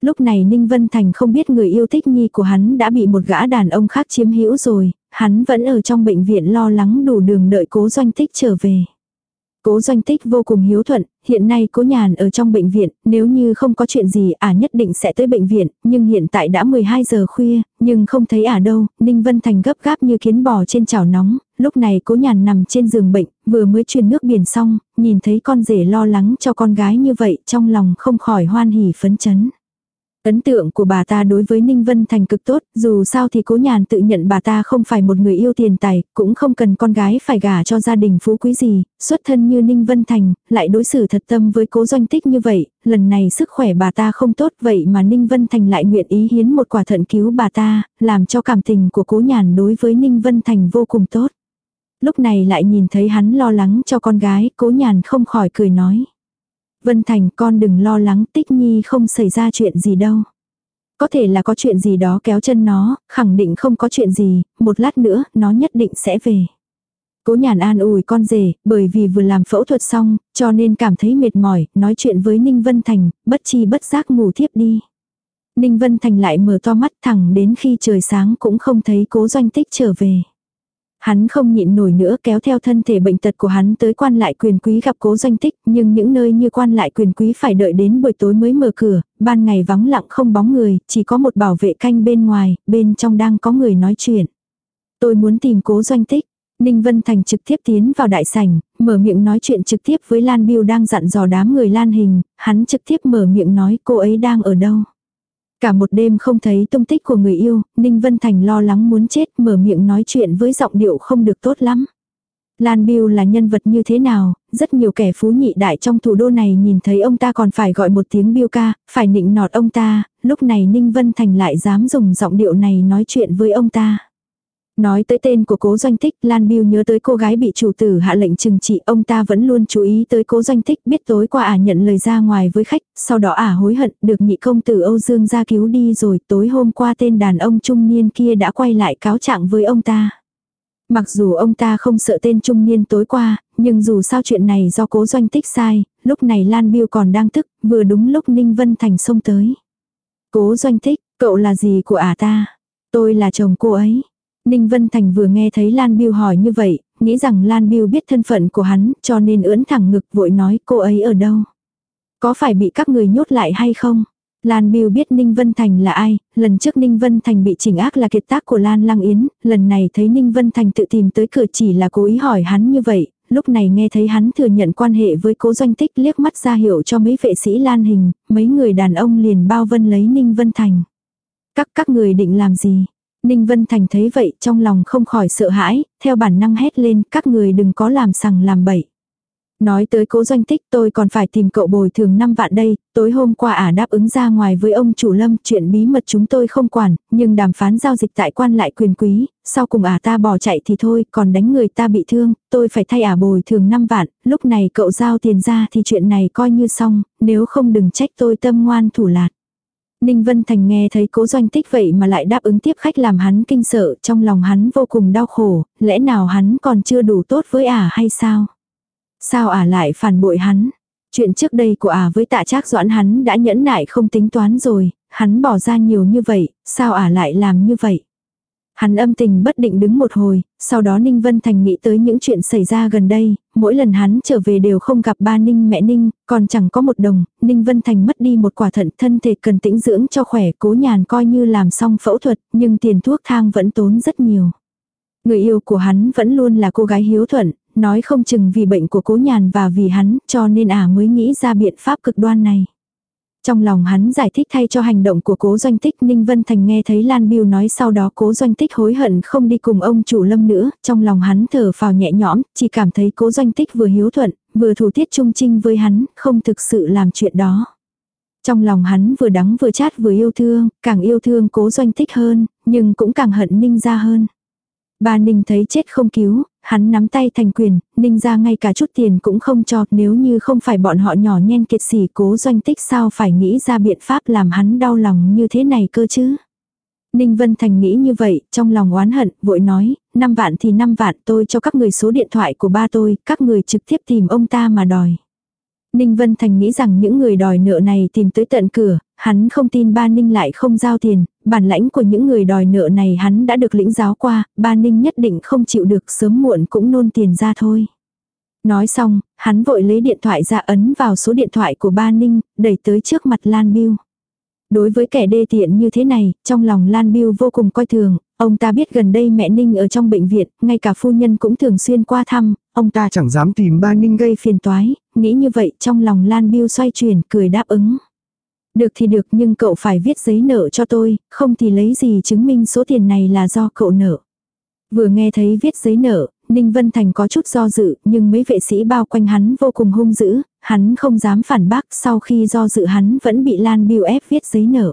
A: Lúc này Ninh Vân Thành không biết người yêu thích nhi của hắn đã bị một gã đàn ông khác chiếm hữu rồi, hắn vẫn ở trong bệnh viện lo lắng đủ đường đợi cố doanh tích trở về. Cố doanh tích vô cùng hiếu thuận, hiện nay cố nhàn ở trong bệnh viện, nếu như không có chuyện gì ả à nhất định sẽ tới bệnh viện, nhưng hiện tại đã 12 giờ khuya, nhưng không thấy ả à đâu, Ninh Vân Thành gấp gáp như kiến bò trên chảo nóng, lúc này cố nhàn nằm trên giường bệnh, vừa mới truyền nước biển xong, nhìn thấy con rể lo lắng cho con gái như vậy trong lòng không khỏi hoan hỉ phấn chấn. Ấn tượng của bà ta đối với Ninh Vân Thành cực tốt, dù sao thì cố nhàn tự nhận bà ta không phải một người yêu tiền tài, cũng không cần con gái phải gả cho gia đình phú quý gì, xuất thân như Ninh Vân Thành, lại đối xử thật tâm với cố doanh tích như vậy, lần này sức khỏe bà ta không tốt vậy mà Ninh Vân Thành lại nguyện ý hiến một quả thận cứu bà ta, làm cho cảm tình của cố nhàn đối với Ninh Vân Thành vô cùng tốt. Lúc này lại nhìn thấy hắn lo lắng cho con gái, cố nhàn không khỏi cười nói. Vân Thành con đừng lo lắng tích nhi không xảy ra chuyện gì đâu. Có thể là có chuyện gì đó kéo chân nó, khẳng định không có chuyện gì, một lát nữa nó nhất định sẽ về. Cố nhàn an ủi con rể, bởi vì vừa làm phẫu thuật xong, cho nên cảm thấy mệt mỏi, nói chuyện với Ninh Vân Thành, bất chi bất giác ngủ thiếp đi. Ninh Vân Thành lại mở to mắt thẳng đến khi trời sáng cũng không thấy cố doanh tích trở về. Hắn không nhịn nổi nữa kéo theo thân thể bệnh tật của hắn tới quan lại quyền quý gặp cố doanh tích, nhưng những nơi như quan lại quyền quý phải đợi đến buổi tối mới mở cửa, ban ngày vắng lặng không bóng người, chỉ có một bảo vệ canh bên ngoài, bên trong đang có người nói chuyện. Tôi muốn tìm cố doanh tích. Ninh Vân Thành trực tiếp tiến vào đại sảnh, mở miệng nói chuyện trực tiếp với Lan Biêu đang dặn dò đám người Lan Hình, hắn trực tiếp mở miệng nói cô ấy đang ở đâu. Cả một đêm không thấy tung tích của người yêu, Ninh Vân Thành lo lắng muốn chết mở miệng nói chuyện với giọng điệu không được tốt lắm. Lan Biêu là nhân vật như thế nào, rất nhiều kẻ phú nhị đại trong thủ đô này nhìn thấy ông ta còn phải gọi một tiếng Biêu ca, phải nịnh nọt ông ta, lúc này Ninh Vân Thành lại dám dùng giọng điệu này nói chuyện với ông ta. Nói tới tên của cố doanh thích Lan Biêu nhớ tới cô gái bị chủ tử hạ lệnh trừng trị, ông ta vẫn luôn chú ý tới cố doanh thích biết tối qua ả nhận lời ra ngoài với khách, sau đó ả hối hận, được nhị công tử Âu Dương ra cứu đi rồi, tối hôm qua tên đàn ông trung niên kia đã quay lại cáo trạng với ông ta. Mặc dù ông ta không sợ tên trung niên tối qua, nhưng dù sao chuyện này do cố doanh tích sai, lúc này Lan Biêu còn đang tức, vừa đúng lúc Ninh Vân Thành xông tới. Cố doanh thích cậu là gì của ả ta? Tôi là chồng cô ấy. Ninh Vân Thành vừa nghe thấy Lan Biêu hỏi như vậy, nghĩ rằng Lan Biêu biết thân phận của hắn, cho nên ưỡn thẳng ngực vội nói cô ấy ở đâu. Có phải bị các người nhốt lại hay không? Lan Biêu biết Ninh Vân Thành là ai, lần trước Ninh Vân Thành bị chỉnh ác là kiệt tác của Lan Lăng Yến, lần này thấy Ninh Vân Thành tự tìm tới cửa chỉ là cố ý hỏi hắn như vậy, lúc này nghe thấy hắn thừa nhận quan hệ với cố doanh tích liếc mắt ra hiệu cho mấy vệ sĩ Lan Hình, mấy người đàn ông liền bao vân lấy Ninh Vân Thành. Các các người định làm gì? Ninh Vân Thành thấy vậy trong lòng không khỏi sợ hãi, theo bản năng hét lên các người đừng có làm sằng làm bậy. Nói tới cố doanh tích tôi còn phải tìm cậu bồi thường 5 vạn đây, tối hôm qua ả đáp ứng ra ngoài với ông chủ lâm chuyện bí mật chúng tôi không quản, nhưng đàm phán giao dịch tại quan lại quyền quý, sau cùng ả ta bỏ chạy thì thôi, còn đánh người ta bị thương, tôi phải thay ả bồi thường 5 vạn, lúc này cậu giao tiền ra thì chuyện này coi như xong, nếu không đừng trách tôi tâm ngoan thủ lạt. Ninh Vân Thành nghe thấy cố doanh tích vậy mà lại đáp ứng tiếp khách làm hắn kinh sợ, trong lòng hắn vô cùng đau khổ, lẽ nào hắn còn chưa đủ tốt với ả hay sao? Sao ả lại phản bội hắn? Chuyện trước đây của ả với tạ trác doãn hắn đã nhẫn nại không tính toán rồi, hắn bỏ ra nhiều như vậy, sao ả lại làm như vậy? Hắn âm tình bất định đứng một hồi, sau đó Ninh Vân Thành nghĩ tới những chuyện xảy ra gần đây, mỗi lần hắn trở về đều không gặp ba Ninh mẹ Ninh, còn chẳng có một đồng, Ninh Vân Thành mất đi một quả thận thân thể cần tĩnh dưỡng cho khỏe, cố nhàn coi như làm xong phẫu thuật, nhưng tiền thuốc thang vẫn tốn rất nhiều. Người yêu của hắn vẫn luôn là cô gái hiếu thuận, nói không chừng vì bệnh của cố nhàn và vì hắn, cho nên ả mới nghĩ ra biện pháp cực đoan này. Trong lòng hắn giải thích thay cho hành động của cố doanh tích Ninh Vân Thành nghe thấy Lan Biêu nói sau đó cố doanh tích hối hận không đi cùng ông chủ lâm nữa, trong lòng hắn thở phào nhẹ nhõm, chỉ cảm thấy cố doanh tích vừa hiếu thuận, vừa thủ tiết trung trinh với hắn, không thực sự làm chuyện đó. Trong lòng hắn vừa đắng vừa chát vừa yêu thương, càng yêu thương cố doanh tích hơn, nhưng cũng càng hận Ninh ra hơn. bà Ninh thấy chết không cứu, hắn nắm tay thành quyền, Ninh ra ngay cả chút tiền cũng không cho, nếu như không phải bọn họ nhỏ nhen kiệt sỉ cố doanh tích sao phải nghĩ ra biện pháp làm hắn đau lòng như thế này cơ chứ. Ninh Vân Thành nghĩ như vậy, trong lòng oán hận, vội nói, 5 vạn thì 5 vạn tôi cho các người số điện thoại của ba tôi, các người trực tiếp tìm ông ta mà đòi. Ninh Vân Thành nghĩ rằng những người đòi nợ này tìm tới tận cửa, hắn không tin ba Ninh lại không giao tiền, bản lãnh của những người đòi nợ này hắn đã được lĩnh giáo qua, ba Ninh nhất định không chịu được sớm muộn cũng nôn tiền ra thôi. Nói xong, hắn vội lấy điện thoại ra ấn vào số điện thoại của ba Ninh, đẩy tới trước mặt Lan Biêu. Đối với kẻ đê tiện như thế này, trong lòng Lan Biêu vô cùng coi thường, ông ta biết gần đây mẹ Ninh ở trong bệnh viện, ngay cả phu nhân cũng thường xuyên qua thăm, ông ta chẳng dám tìm ba Ninh gây phiền toái, nghĩ như vậy trong lòng Lan Biêu xoay chuyển, cười đáp ứng. Được thì được nhưng cậu phải viết giấy nợ cho tôi, không thì lấy gì chứng minh số tiền này là do cậu nợ. Vừa nghe thấy viết giấy nợ, Ninh Vân Thành có chút do dự, nhưng mấy vệ sĩ bao quanh hắn vô cùng hung dữ, hắn không dám phản bác sau khi do dự hắn vẫn bị Lan Biêu ép viết giấy nợ.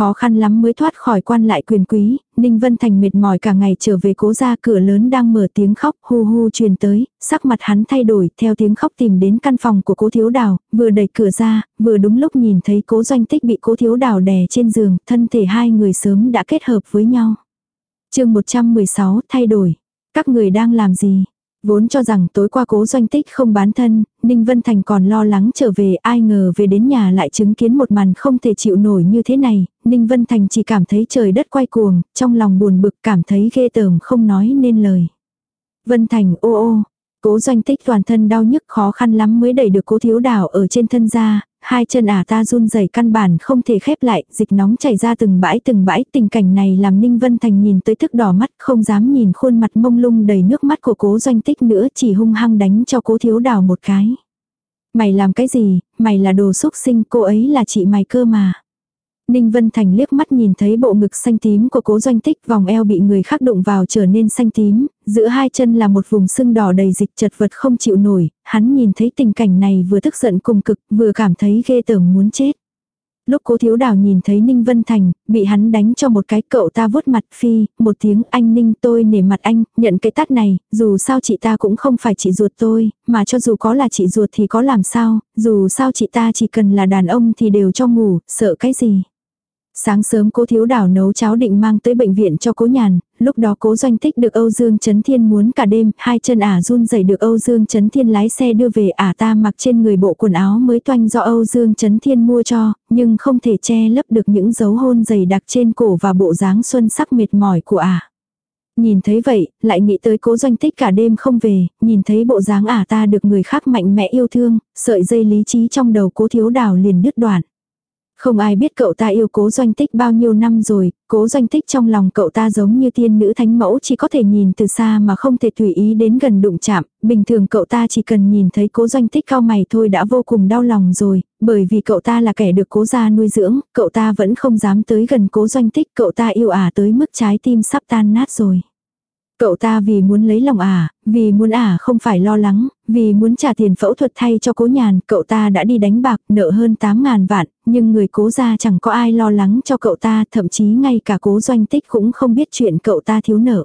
A: Khó khăn lắm mới thoát khỏi quan lại quyền quý, Ninh Vân Thành mệt mỏi cả ngày trở về cố ra cửa lớn đang mở tiếng khóc hu hu truyền tới, sắc mặt hắn thay đổi theo tiếng khóc tìm đến căn phòng của cố thiếu đào, vừa đẩy cửa ra, vừa đúng lúc nhìn thấy cố doanh tích bị cố thiếu đào đè trên giường, thân thể hai người sớm đã kết hợp với nhau. chương 116 thay đổi. Các người đang làm gì? Vốn cho rằng tối qua cố doanh tích không bán thân, Ninh Vân Thành còn lo lắng trở về ai ngờ về đến nhà lại chứng kiến một màn không thể chịu nổi như thế này, Ninh Vân Thành chỉ cảm thấy trời đất quay cuồng, trong lòng buồn bực cảm thấy ghê tởm không nói nên lời. Vân Thành ô ô, cố doanh tích toàn thân đau nhức khó khăn lắm mới đẩy được cố thiếu đảo ở trên thân ra, hai chân ả ta run rẩy căn bản không thể khép lại, dịch nóng chảy ra từng bãi từng bãi, tình cảnh này làm Ninh Vân Thành nhìn tới thức đỏ mắt, không dám nhìn khuôn mặt mông lung đầy nước mắt của cố doanh tích nữa, chỉ hung hăng đánh cho cố thiếu đào một cái. Mày làm cái gì, mày là đồ xúc sinh, cô ấy là chị mày cơ mà. Ninh Vân Thành liếc mắt nhìn thấy bộ ngực xanh tím của cố doanh tích vòng eo bị người khác đụng vào trở nên xanh tím, giữa hai chân là một vùng sưng đỏ đầy dịch chật vật không chịu nổi, hắn nhìn thấy tình cảnh này vừa tức giận cùng cực vừa cảm thấy ghê tởm muốn chết. Lúc cố thiếu đào nhìn thấy Ninh Vân Thành, bị hắn đánh cho một cái cậu ta vuốt mặt phi, một tiếng anh Ninh tôi nể mặt anh, nhận cái tát này, dù sao chị ta cũng không phải chị ruột tôi, mà cho dù có là chị ruột thì có làm sao, dù sao chị ta chỉ cần là đàn ông thì đều cho ngủ, sợ cái gì. Sáng sớm cố thiếu đảo nấu cháo định mang tới bệnh viện cho cố nhàn, lúc đó cố doanh tích được Âu Dương Trấn Thiên muốn cả đêm, hai chân ả run rẩy được Âu Dương Trấn Thiên lái xe đưa về ả ta mặc trên người bộ quần áo mới toanh do Âu Dương Trấn Thiên mua cho, nhưng không thể che lấp được những dấu hôn dày đặc trên cổ và bộ dáng xuân sắc mệt mỏi của ả. Nhìn thấy vậy, lại nghĩ tới cố doanh tích cả đêm không về, nhìn thấy bộ dáng ả ta được người khác mạnh mẽ yêu thương, sợi dây lý trí trong đầu cố thiếu đảo liền đứt đoạn. Không ai biết cậu ta yêu cố doanh tích bao nhiêu năm rồi, cố doanh tích trong lòng cậu ta giống như tiên nữ thánh mẫu chỉ có thể nhìn từ xa mà không thể tùy ý đến gần đụng chạm, bình thường cậu ta chỉ cần nhìn thấy cố doanh tích cao mày thôi đã vô cùng đau lòng rồi, bởi vì cậu ta là kẻ được cố gia nuôi dưỡng, cậu ta vẫn không dám tới gần cố doanh tích, cậu ta yêu ả tới mức trái tim sắp tan nát rồi. Cậu ta vì muốn lấy lòng ả, à, vì muốn ả à không phải lo lắng, vì muốn trả tiền phẫu thuật thay cho cố nhàn, cậu ta đã đi đánh bạc nợ hơn 8 ngàn vạn, nhưng người cố ra chẳng có ai lo lắng cho cậu ta, thậm chí ngay cả cố doanh tích cũng không biết chuyện cậu ta thiếu nợ.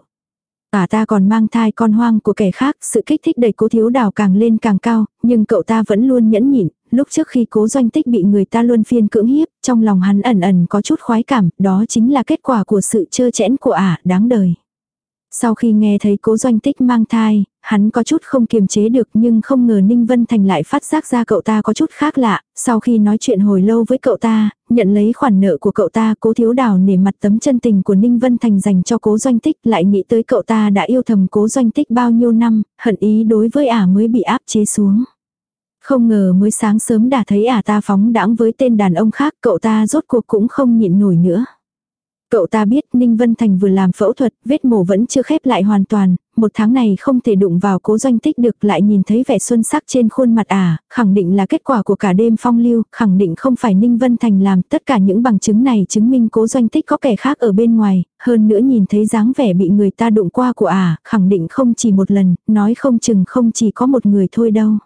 A: Ả ta còn mang thai con hoang của kẻ khác, sự kích thích đầy cố thiếu đào càng lên càng cao, nhưng cậu ta vẫn luôn nhẫn nhịn, lúc trước khi cố doanh tích bị người ta luôn phiên cưỡng hiếp, trong lòng hắn ẩn ẩn có chút khoái cảm, đó chính là kết quả của sự trơ chẽn của ả, đáng đời. Sau khi nghe thấy cố doanh tích mang thai, hắn có chút không kiềm chế được nhưng không ngờ Ninh Vân Thành lại phát giác ra cậu ta có chút khác lạ. Sau khi nói chuyện hồi lâu với cậu ta, nhận lấy khoản nợ của cậu ta cố thiếu đào nể mặt tấm chân tình của Ninh Vân Thành dành cho cố doanh tích lại nghĩ tới cậu ta đã yêu thầm cố doanh tích bao nhiêu năm, hận ý đối với ả mới bị áp chế xuống. Không ngờ mới sáng sớm đã thấy ả ta phóng đãng với tên đàn ông khác cậu ta rốt cuộc cũng không nhịn nổi nữa. Cậu ta biết Ninh Vân Thành vừa làm phẫu thuật, vết mổ vẫn chưa khép lại hoàn toàn, một tháng này không thể đụng vào cố doanh tích được lại nhìn thấy vẻ xuân sắc trên khuôn mặt à, khẳng định là kết quả của cả đêm phong lưu, khẳng định không phải Ninh Vân Thành làm, tất cả những bằng chứng này chứng minh cố doanh tích có kẻ khác ở bên ngoài, hơn nữa nhìn thấy dáng vẻ bị người ta đụng qua của à, khẳng định không chỉ một lần, nói không chừng không chỉ có một người thôi đâu.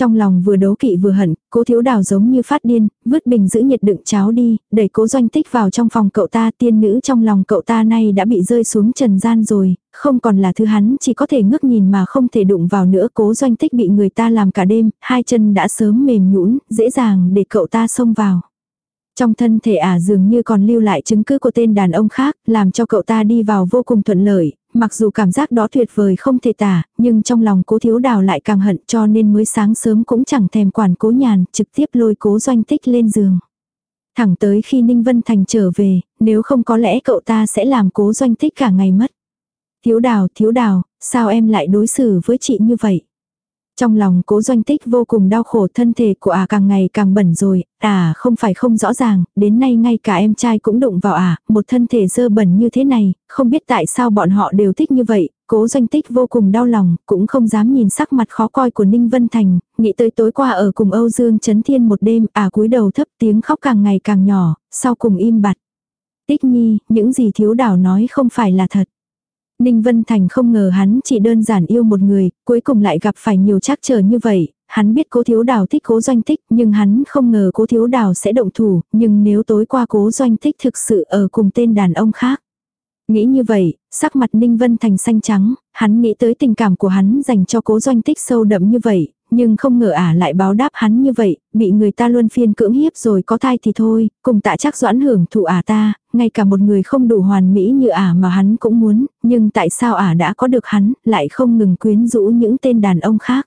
A: Trong lòng vừa đấu kỵ vừa hận, cố thiếu đào giống như phát điên, vứt bình giữ nhiệt đựng cháo đi, đẩy cố doanh tích vào trong phòng cậu ta tiên nữ trong lòng cậu ta nay đã bị rơi xuống trần gian rồi, không còn là thứ hắn chỉ có thể ngước nhìn mà không thể đụng vào nữa cố doanh tích bị người ta làm cả đêm, hai chân đã sớm mềm nhũn dễ dàng để cậu ta xông vào. Trong thân thể ả dường như còn lưu lại chứng cứ của tên đàn ông khác, làm cho cậu ta đi vào vô cùng thuận lợi, mặc dù cảm giác đó tuyệt vời không thể tả, nhưng trong lòng cố thiếu đào lại càng hận cho nên mới sáng sớm cũng chẳng thèm quản cố nhàn, trực tiếp lôi cố doanh tích lên giường. Thẳng tới khi Ninh Vân Thành trở về, nếu không có lẽ cậu ta sẽ làm cố doanh tích cả ngày mất. Thiếu đào, thiếu đào, sao em lại đối xử với chị như vậy? Trong lòng cố doanh tích vô cùng đau khổ thân thể của ả à càng ngày càng bẩn rồi, à không phải không rõ ràng, đến nay ngay cả em trai cũng đụng vào ả, à, một thân thể dơ bẩn như thế này, không biết tại sao bọn họ đều thích như vậy, cố doanh tích vô cùng đau lòng, cũng không dám nhìn sắc mặt khó coi của Ninh Vân Thành, nghĩ tới tối qua ở cùng Âu Dương Trấn Thiên một đêm, à cúi đầu thấp tiếng khóc càng ngày càng nhỏ, sau cùng im bặt. Tích nhi, những gì thiếu đảo nói không phải là thật. Ninh Vân Thành không ngờ hắn chỉ đơn giản yêu một người, cuối cùng lại gặp phải nhiều trắc trở như vậy, hắn biết cố thiếu đào thích cố doanh tích nhưng hắn không ngờ cố thiếu đào sẽ động thủ, nhưng nếu tối qua cố doanh tích thực sự ở cùng tên đàn ông khác. Nghĩ như vậy, sắc mặt Ninh Vân Thành xanh trắng, hắn nghĩ tới tình cảm của hắn dành cho cố doanh tích sâu đậm như vậy, nhưng không ngờ ả lại báo đáp hắn như vậy, bị người ta luôn phiên cưỡng hiếp rồi có thai thì thôi, cùng tạ chắc doãn hưởng thụ ả ta, ngay cả một người không đủ hoàn mỹ như ả mà hắn cũng muốn, nhưng tại sao ả đã có được hắn, lại không ngừng quyến rũ những tên đàn ông khác.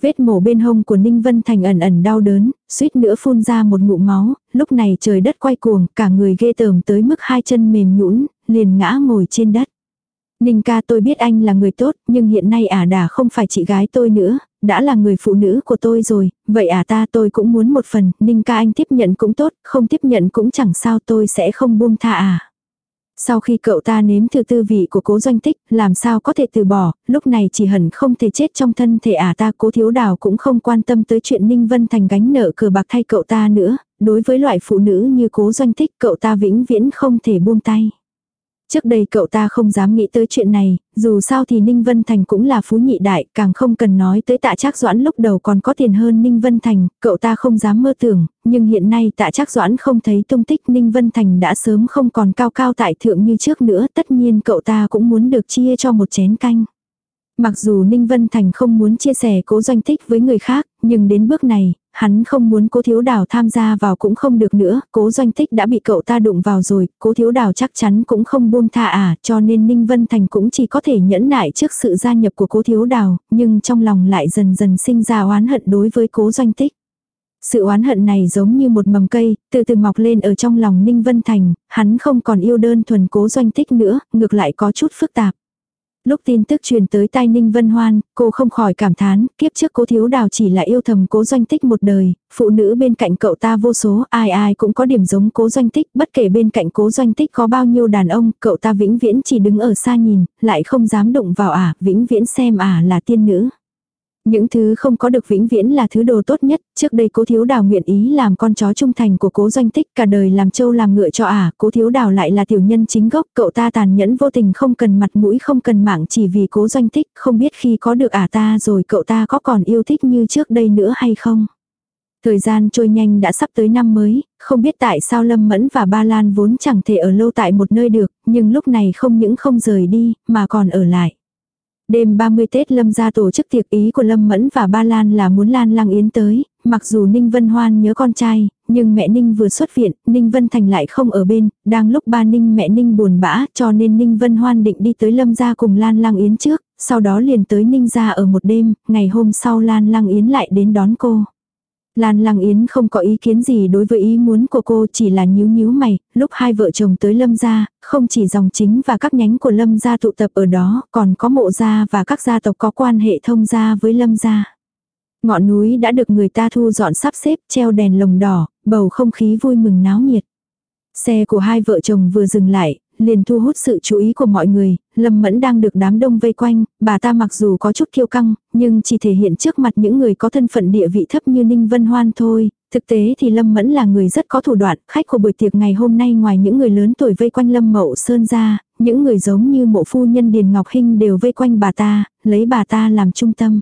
A: Vết mổ bên hông của Ninh Vân Thành ẩn ẩn đau đớn, suýt nữa phun ra một ngụm máu, lúc này trời đất quay cuồng, cả người ghê tởm tới mức hai chân mềm nhũn, liền ngã ngồi trên đất. Ninh ca tôi biết anh là người tốt, nhưng hiện nay ả à đà không phải chị gái tôi nữa, đã là người phụ nữ của tôi rồi, vậy ả à ta tôi cũng muốn một phần, Ninh ca anh tiếp nhận cũng tốt, không tiếp nhận cũng chẳng sao tôi sẽ không buông tha à. Sau khi cậu ta nếm thử tư vị của cố doanh tích, làm sao có thể từ bỏ, lúc này chỉ hẳn không thể chết trong thân thể ả à ta cố thiếu đào cũng không quan tâm tới chuyện Ninh Vân Thành gánh nợ cờ bạc thay cậu ta nữa, đối với loại phụ nữ như cố doanh tích cậu ta vĩnh viễn không thể buông tay. Trước đây cậu ta không dám nghĩ tới chuyện này, dù sao thì Ninh Vân Thành cũng là phú nhị đại, càng không cần nói tới tạ trác doãn lúc đầu còn có tiền hơn Ninh Vân Thành, cậu ta không dám mơ tưởng, nhưng hiện nay tạ trác doãn không thấy tung tích Ninh Vân Thành đã sớm không còn cao cao tại thượng như trước nữa, tất nhiên cậu ta cũng muốn được chia cho một chén canh. Mặc dù Ninh Vân Thành không muốn chia sẻ cố doanh tích với người khác, nhưng đến bước này, hắn không muốn cố thiếu đào tham gia vào cũng không được nữa, cố doanh tích đã bị cậu ta đụng vào rồi, cố thiếu đào chắc chắn cũng không buông tha à, cho nên Ninh Vân Thành cũng chỉ có thể nhẫn nại trước sự gia nhập của cố thiếu đào, nhưng trong lòng lại dần dần sinh ra oán hận đối với cố doanh tích. Sự oán hận này giống như một mầm cây, từ từ mọc lên ở trong lòng Ninh Vân Thành, hắn không còn yêu đơn thuần cố doanh tích nữa, ngược lại có chút phức tạp. Lúc tin tức truyền tới tai Ninh Vân Hoan, cô không khỏi cảm thán, kiếp trước cố thiếu đào chỉ là yêu thầm cố doanh tích một đời, phụ nữ bên cạnh cậu ta vô số, ai ai cũng có điểm giống cố doanh tích, bất kể bên cạnh cố doanh tích có bao nhiêu đàn ông, cậu ta vĩnh viễn chỉ đứng ở xa nhìn, lại không dám đụng vào ả, vĩnh viễn xem ả là tiên nữ. Những thứ không có được vĩnh viễn là thứ đồ tốt nhất, trước đây cố thiếu đào nguyện ý làm con chó trung thành của cố doanh tích cả đời làm trâu làm ngựa cho ả, à, cố thiếu đào lại là tiểu nhân chính gốc, cậu ta tàn nhẫn vô tình không cần mặt mũi không cần mạng chỉ vì cố doanh tích, không biết khi có được ả ta rồi cậu ta có còn yêu thích như trước đây nữa hay không. Thời gian trôi nhanh đã sắp tới năm mới, không biết tại sao Lâm Mẫn và Ba Lan vốn chẳng thể ở lâu tại một nơi được, nhưng lúc này không những không rời đi, mà còn ở lại. Đêm 30 Tết Lâm ra tổ chức tiệc ý của Lâm Mẫn và Ba Lan là muốn Lan Lăng Yến tới, mặc dù Ninh Vân Hoan nhớ con trai, nhưng mẹ Ninh vừa xuất viện, Ninh Vân Thành lại không ở bên, đang lúc ba Ninh mẹ Ninh buồn bã cho nên Ninh Vân Hoan định đi tới Lâm ra cùng Lan Lăng Yến trước, sau đó liền tới Ninh ra ở một đêm, ngày hôm sau Lan Lăng Yến lại đến đón cô. Lan Lăng Yến không có ý kiến gì đối với ý muốn của cô chỉ là nhíu nhíu mày, lúc hai vợ chồng tới Lâm gia, không chỉ dòng chính và các nhánh của Lâm gia tụ tập ở đó, còn có mộ gia và các gia tộc có quan hệ thông gia với Lâm gia. Ngọn núi đã được người ta thu dọn sắp xếp, treo đèn lồng đỏ, bầu không khí vui mừng náo nhiệt. Xe của hai vợ chồng vừa dừng lại, liền thu hút sự chú ý của mọi người, Lâm Mẫn đang được đám đông vây quanh, bà ta mặc dù có chút kiêu căng, nhưng chỉ thể hiện trước mặt những người có thân phận địa vị thấp như Ninh Vân Hoan thôi. Thực tế thì Lâm Mẫn là người rất có thủ đoạn, khách của buổi tiệc ngày hôm nay ngoài những người lớn tuổi vây quanh Lâm Mậu Sơn ra, những người giống như mộ phu nhân Điền Ngọc Hinh đều vây quanh bà ta, lấy bà ta làm trung tâm.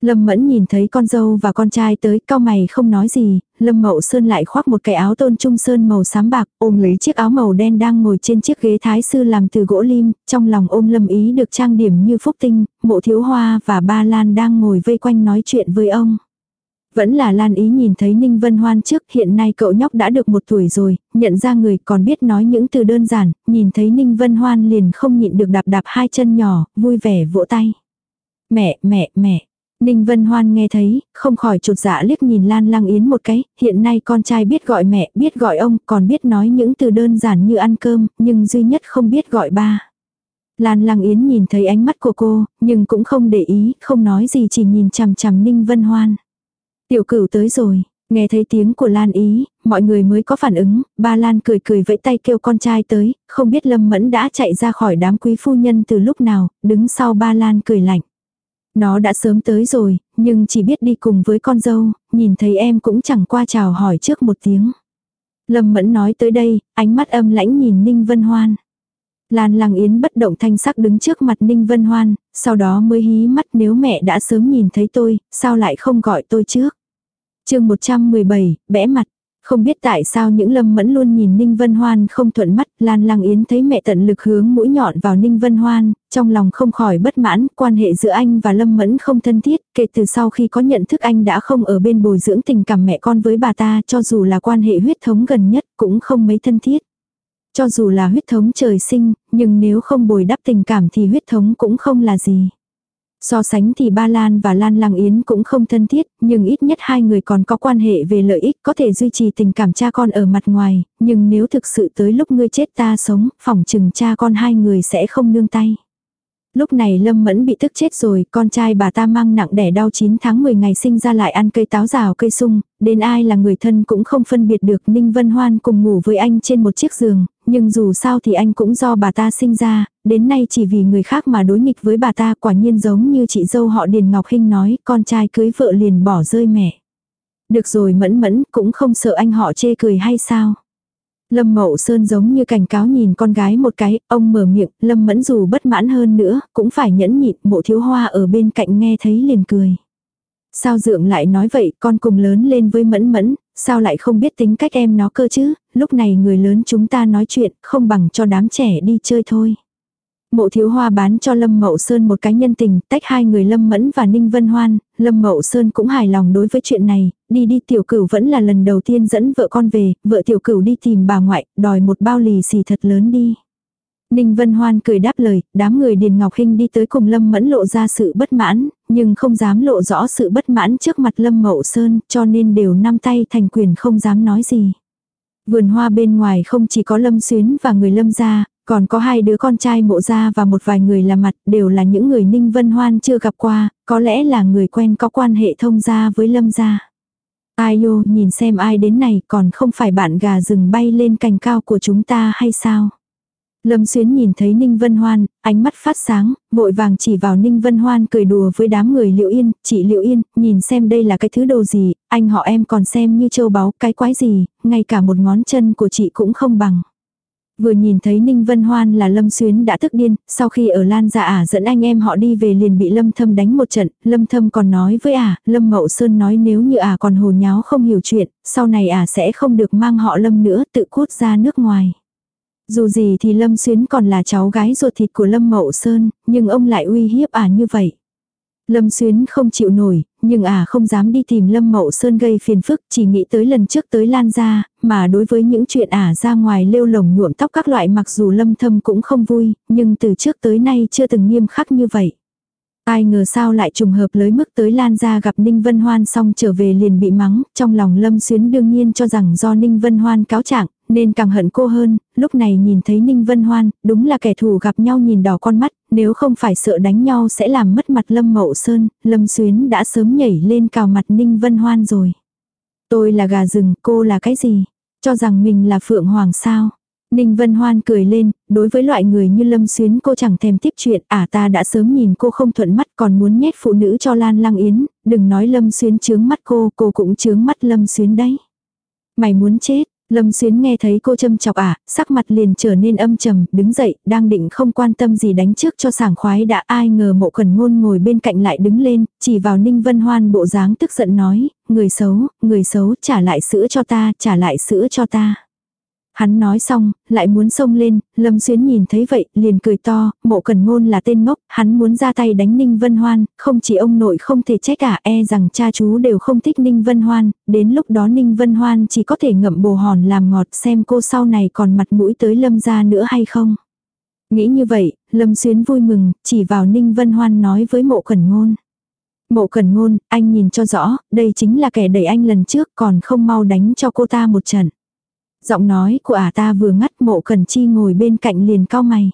A: Lâm Mẫn nhìn thấy con dâu và con trai tới, cao mày không nói gì, Lâm Mậu Sơn lại khoác một cái áo tôn trung sơn màu xám bạc, ôm lấy chiếc áo màu đen đang ngồi trên chiếc ghế thái sư làm từ gỗ lim, trong lòng ôm Lâm Ý được trang điểm như phúc tinh, mộ thiếu hoa và ba Lan đang ngồi vây quanh nói chuyện với ông. Vẫn là Lan Ý nhìn thấy Ninh Vân Hoan trước, hiện nay cậu nhóc đã được một tuổi rồi, nhận ra người còn biết nói những từ đơn giản, nhìn thấy Ninh Vân Hoan liền không nhịn được đạp đạp hai chân nhỏ, vui vẻ vỗ tay. Mẹ, mẹ, mẹ, Ninh Vân Hoan nghe thấy, không khỏi chột dạ liếc nhìn Lan Lăng Yến một cái, hiện nay con trai biết gọi mẹ, biết gọi ông, còn biết nói những từ đơn giản như ăn cơm, nhưng duy nhất không biết gọi ba. Lan Lăng Yến nhìn thấy ánh mắt của cô, nhưng cũng không để ý, không nói gì chỉ nhìn chằm chằm Ninh Vân Hoan. Tiểu cửu tới rồi, Nghe thấy tiếng của Lan Ý, mọi người mới có phản ứng, ba Lan cười cười vẫy tay kêu con trai tới, không biết Lâm Mẫn đã chạy ra khỏi đám quý phu nhân từ lúc nào, đứng sau ba Lan cười lạnh. Nó đã sớm tới rồi, nhưng chỉ biết đi cùng với con dâu, nhìn thấy em cũng chẳng qua chào hỏi trước một tiếng. Lâm Mẫn nói tới đây, ánh mắt âm lãnh nhìn Ninh Vân Hoan. Lan Lăng Yến bất động thanh sắc đứng trước mặt Ninh Vân Hoan, sau đó mới hí mắt nếu mẹ đã sớm nhìn thấy tôi, sao lại không gọi tôi trước. chương 117, bẽ mặt. Không biết tại sao những lâm mẫn luôn nhìn Ninh Vân Hoan không thuận mắt, Lan Lăng Yến thấy mẹ tận lực hướng mũi nhọn vào Ninh Vân Hoan, trong lòng không khỏi bất mãn, quan hệ giữa anh và lâm mẫn không thân thiết, kể từ sau khi có nhận thức anh đã không ở bên bồi dưỡng tình cảm mẹ con với bà ta cho dù là quan hệ huyết thống gần nhất cũng không mấy thân thiết. Cho dù là huyết thống trời sinh, nhưng nếu không bồi đắp tình cảm thì huyết thống cũng không là gì. So sánh thì Ba Lan và Lan Lăng Yến cũng không thân thiết, nhưng ít nhất hai người còn có quan hệ về lợi ích có thể duy trì tình cảm cha con ở mặt ngoài, nhưng nếu thực sự tới lúc ngươi chết ta sống, phỏng chừng cha con hai người sẽ không nương tay. Lúc này Lâm Mẫn bị tức chết rồi, con trai bà ta mang nặng đẻ đau 9 tháng 10 ngày sinh ra lại ăn cây táo rào cây sung, đến ai là người thân cũng không phân biệt được Ninh Vân Hoan cùng ngủ với anh trên một chiếc giường, nhưng dù sao thì anh cũng do bà ta sinh ra, đến nay chỉ vì người khác mà đối nghịch với bà ta quả nhiên giống như chị dâu họ Điền Ngọc Hinh nói, con trai cưới vợ liền bỏ rơi mẹ. Được rồi mẫn mẫn cũng không sợ anh họ chê cười hay sao. Lâm Mậu Sơn giống như cảnh cáo nhìn con gái một cái, ông mở miệng, Lâm Mẫn dù bất mãn hơn nữa, cũng phải nhẫn nhịn, mộ thiếu hoa ở bên cạnh nghe thấy liền cười. Sao dượng lại nói vậy, con cùng lớn lên với Mẫn Mẫn, sao lại không biết tính cách em nó cơ chứ, lúc này người lớn chúng ta nói chuyện, không bằng cho đám trẻ đi chơi thôi. Mộ thiếu hoa bán cho Lâm Mậu Sơn một cái nhân tình, tách hai người Lâm Mẫn và Ninh Vân Hoan, Lâm Mậu Sơn cũng hài lòng đối với chuyện này, đi đi tiểu cửu vẫn là lần đầu tiên dẫn vợ con về, vợ tiểu cửu đi tìm bà ngoại, đòi một bao lì xì thật lớn đi. Ninh Vân Hoan cười đáp lời, đám người Điền Ngọc Hinh đi tới cùng Lâm Mẫn lộ ra sự bất mãn, nhưng không dám lộ rõ sự bất mãn trước mặt Lâm Mậu Sơn, cho nên đều năm tay thành quyền không dám nói gì. Vườn hoa bên ngoài không chỉ có Lâm Xuyến và người Lâm gia, còn có hai đứa con trai mộ gia và một vài người là mặt đều là những người Ninh Vân Hoan chưa gặp qua, có lẽ là người quen có quan hệ thông gia với Lâm gia. Ai ô nhìn xem ai đến này còn không phải bạn gà rừng bay lên cành cao của chúng ta hay sao? Lâm Xuyến nhìn thấy Ninh Vân Hoan, ánh mắt phát sáng, vội vàng chỉ vào Ninh Vân Hoan cười đùa với đám người Liệu Yên, chị Liệu Yên, nhìn xem đây là cái thứ đồ gì, anh họ em còn xem như châu báu, cái quái gì, ngay cả một ngón chân của chị cũng không bằng. Vừa nhìn thấy Ninh Vân Hoan là Lâm Xuyến đã tức điên, sau khi ở Lan Gia ả dẫn anh em họ đi về liền bị Lâm Thâm đánh một trận, Lâm Thâm còn nói với ả, Lâm Mậu Sơn nói nếu như ả còn hồ nháo không hiểu chuyện, sau này ả sẽ không được mang họ Lâm nữa tự cút ra nước ngoài. Dù gì thì Lâm Xuyến còn là cháu gái ruột thịt của Lâm Mậu Sơn, nhưng ông lại uy hiếp ả như vậy. Lâm Xuyến không chịu nổi, nhưng à không dám đi tìm Lâm Mậu Sơn gây phiền phức, chỉ nghĩ tới lần trước tới Lan ra, mà đối với những chuyện ả ra ngoài lêu lồng nhuộm tóc các loại mặc dù Lâm Thâm cũng không vui, nhưng từ trước tới nay chưa từng nghiêm khắc như vậy. Ai ngờ sao lại trùng hợp lới mức tới Lan ra gặp Ninh Vân Hoan xong trở về liền bị mắng, trong lòng Lâm Xuyến đương nhiên cho rằng do Ninh Vân Hoan cáo trạng, nên càng hận cô hơn, lúc này nhìn thấy Ninh Vân Hoan, đúng là kẻ thù gặp nhau nhìn đỏ con mắt, nếu không phải sợ đánh nhau sẽ làm mất mặt Lâm Mậu Sơn, Lâm Xuyến đã sớm nhảy lên cào mặt Ninh Vân Hoan rồi. Tôi là gà rừng, cô là cái gì? Cho rằng mình là Phượng Hoàng sao? Ninh Vân Hoan cười lên, đối với loại người như Lâm Xuyến cô chẳng thèm tiếp chuyện, à ta đã sớm nhìn cô không thuận mắt còn muốn nhét phụ nữ cho Lan Lăng Yến, đừng nói Lâm Xuyến chướng mắt cô, cô cũng chướng mắt Lâm Xuyến đấy. Mày muốn chết, Lâm Xuyến nghe thấy cô châm chọc ả, à, sắc mặt liền trở nên âm trầm, đứng dậy, đang định không quan tâm gì đánh trước cho sảng khoái đã ai ngờ mộ cần ngôn ngồi bên cạnh lại đứng lên, chỉ vào Ninh Vân Hoan bộ dáng tức giận nói, người xấu, người xấu, trả lại sữa cho ta, trả lại sữa cho ta. Hắn nói xong, lại muốn xông lên, Lâm Xuyến nhìn thấy vậy, liền cười to, mộ cần ngôn là tên ngốc, hắn muốn ra tay đánh Ninh Vân Hoan, không chỉ ông nội không thể trách cả e rằng cha chú đều không thích Ninh Vân Hoan, đến lúc đó Ninh Vân Hoan chỉ có thể ngậm bồ hòn làm ngọt xem cô sau này còn mặt mũi tới Lâm ra nữa hay không. Nghĩ như vậy, Lâm Xuyến vui mừng, chỉ vào Ninh Vân Hoan nói với mộ cần ngôn. Mộ cần ngôn, anh nhìn cho rõ, đây chính là kẻ đẩy anh lần trước còn không mau đánh cho cô ta một trận. Giọng nói của ả ta vừa ngắt mộ cần chi ngồi bên cạnh liền cao mày.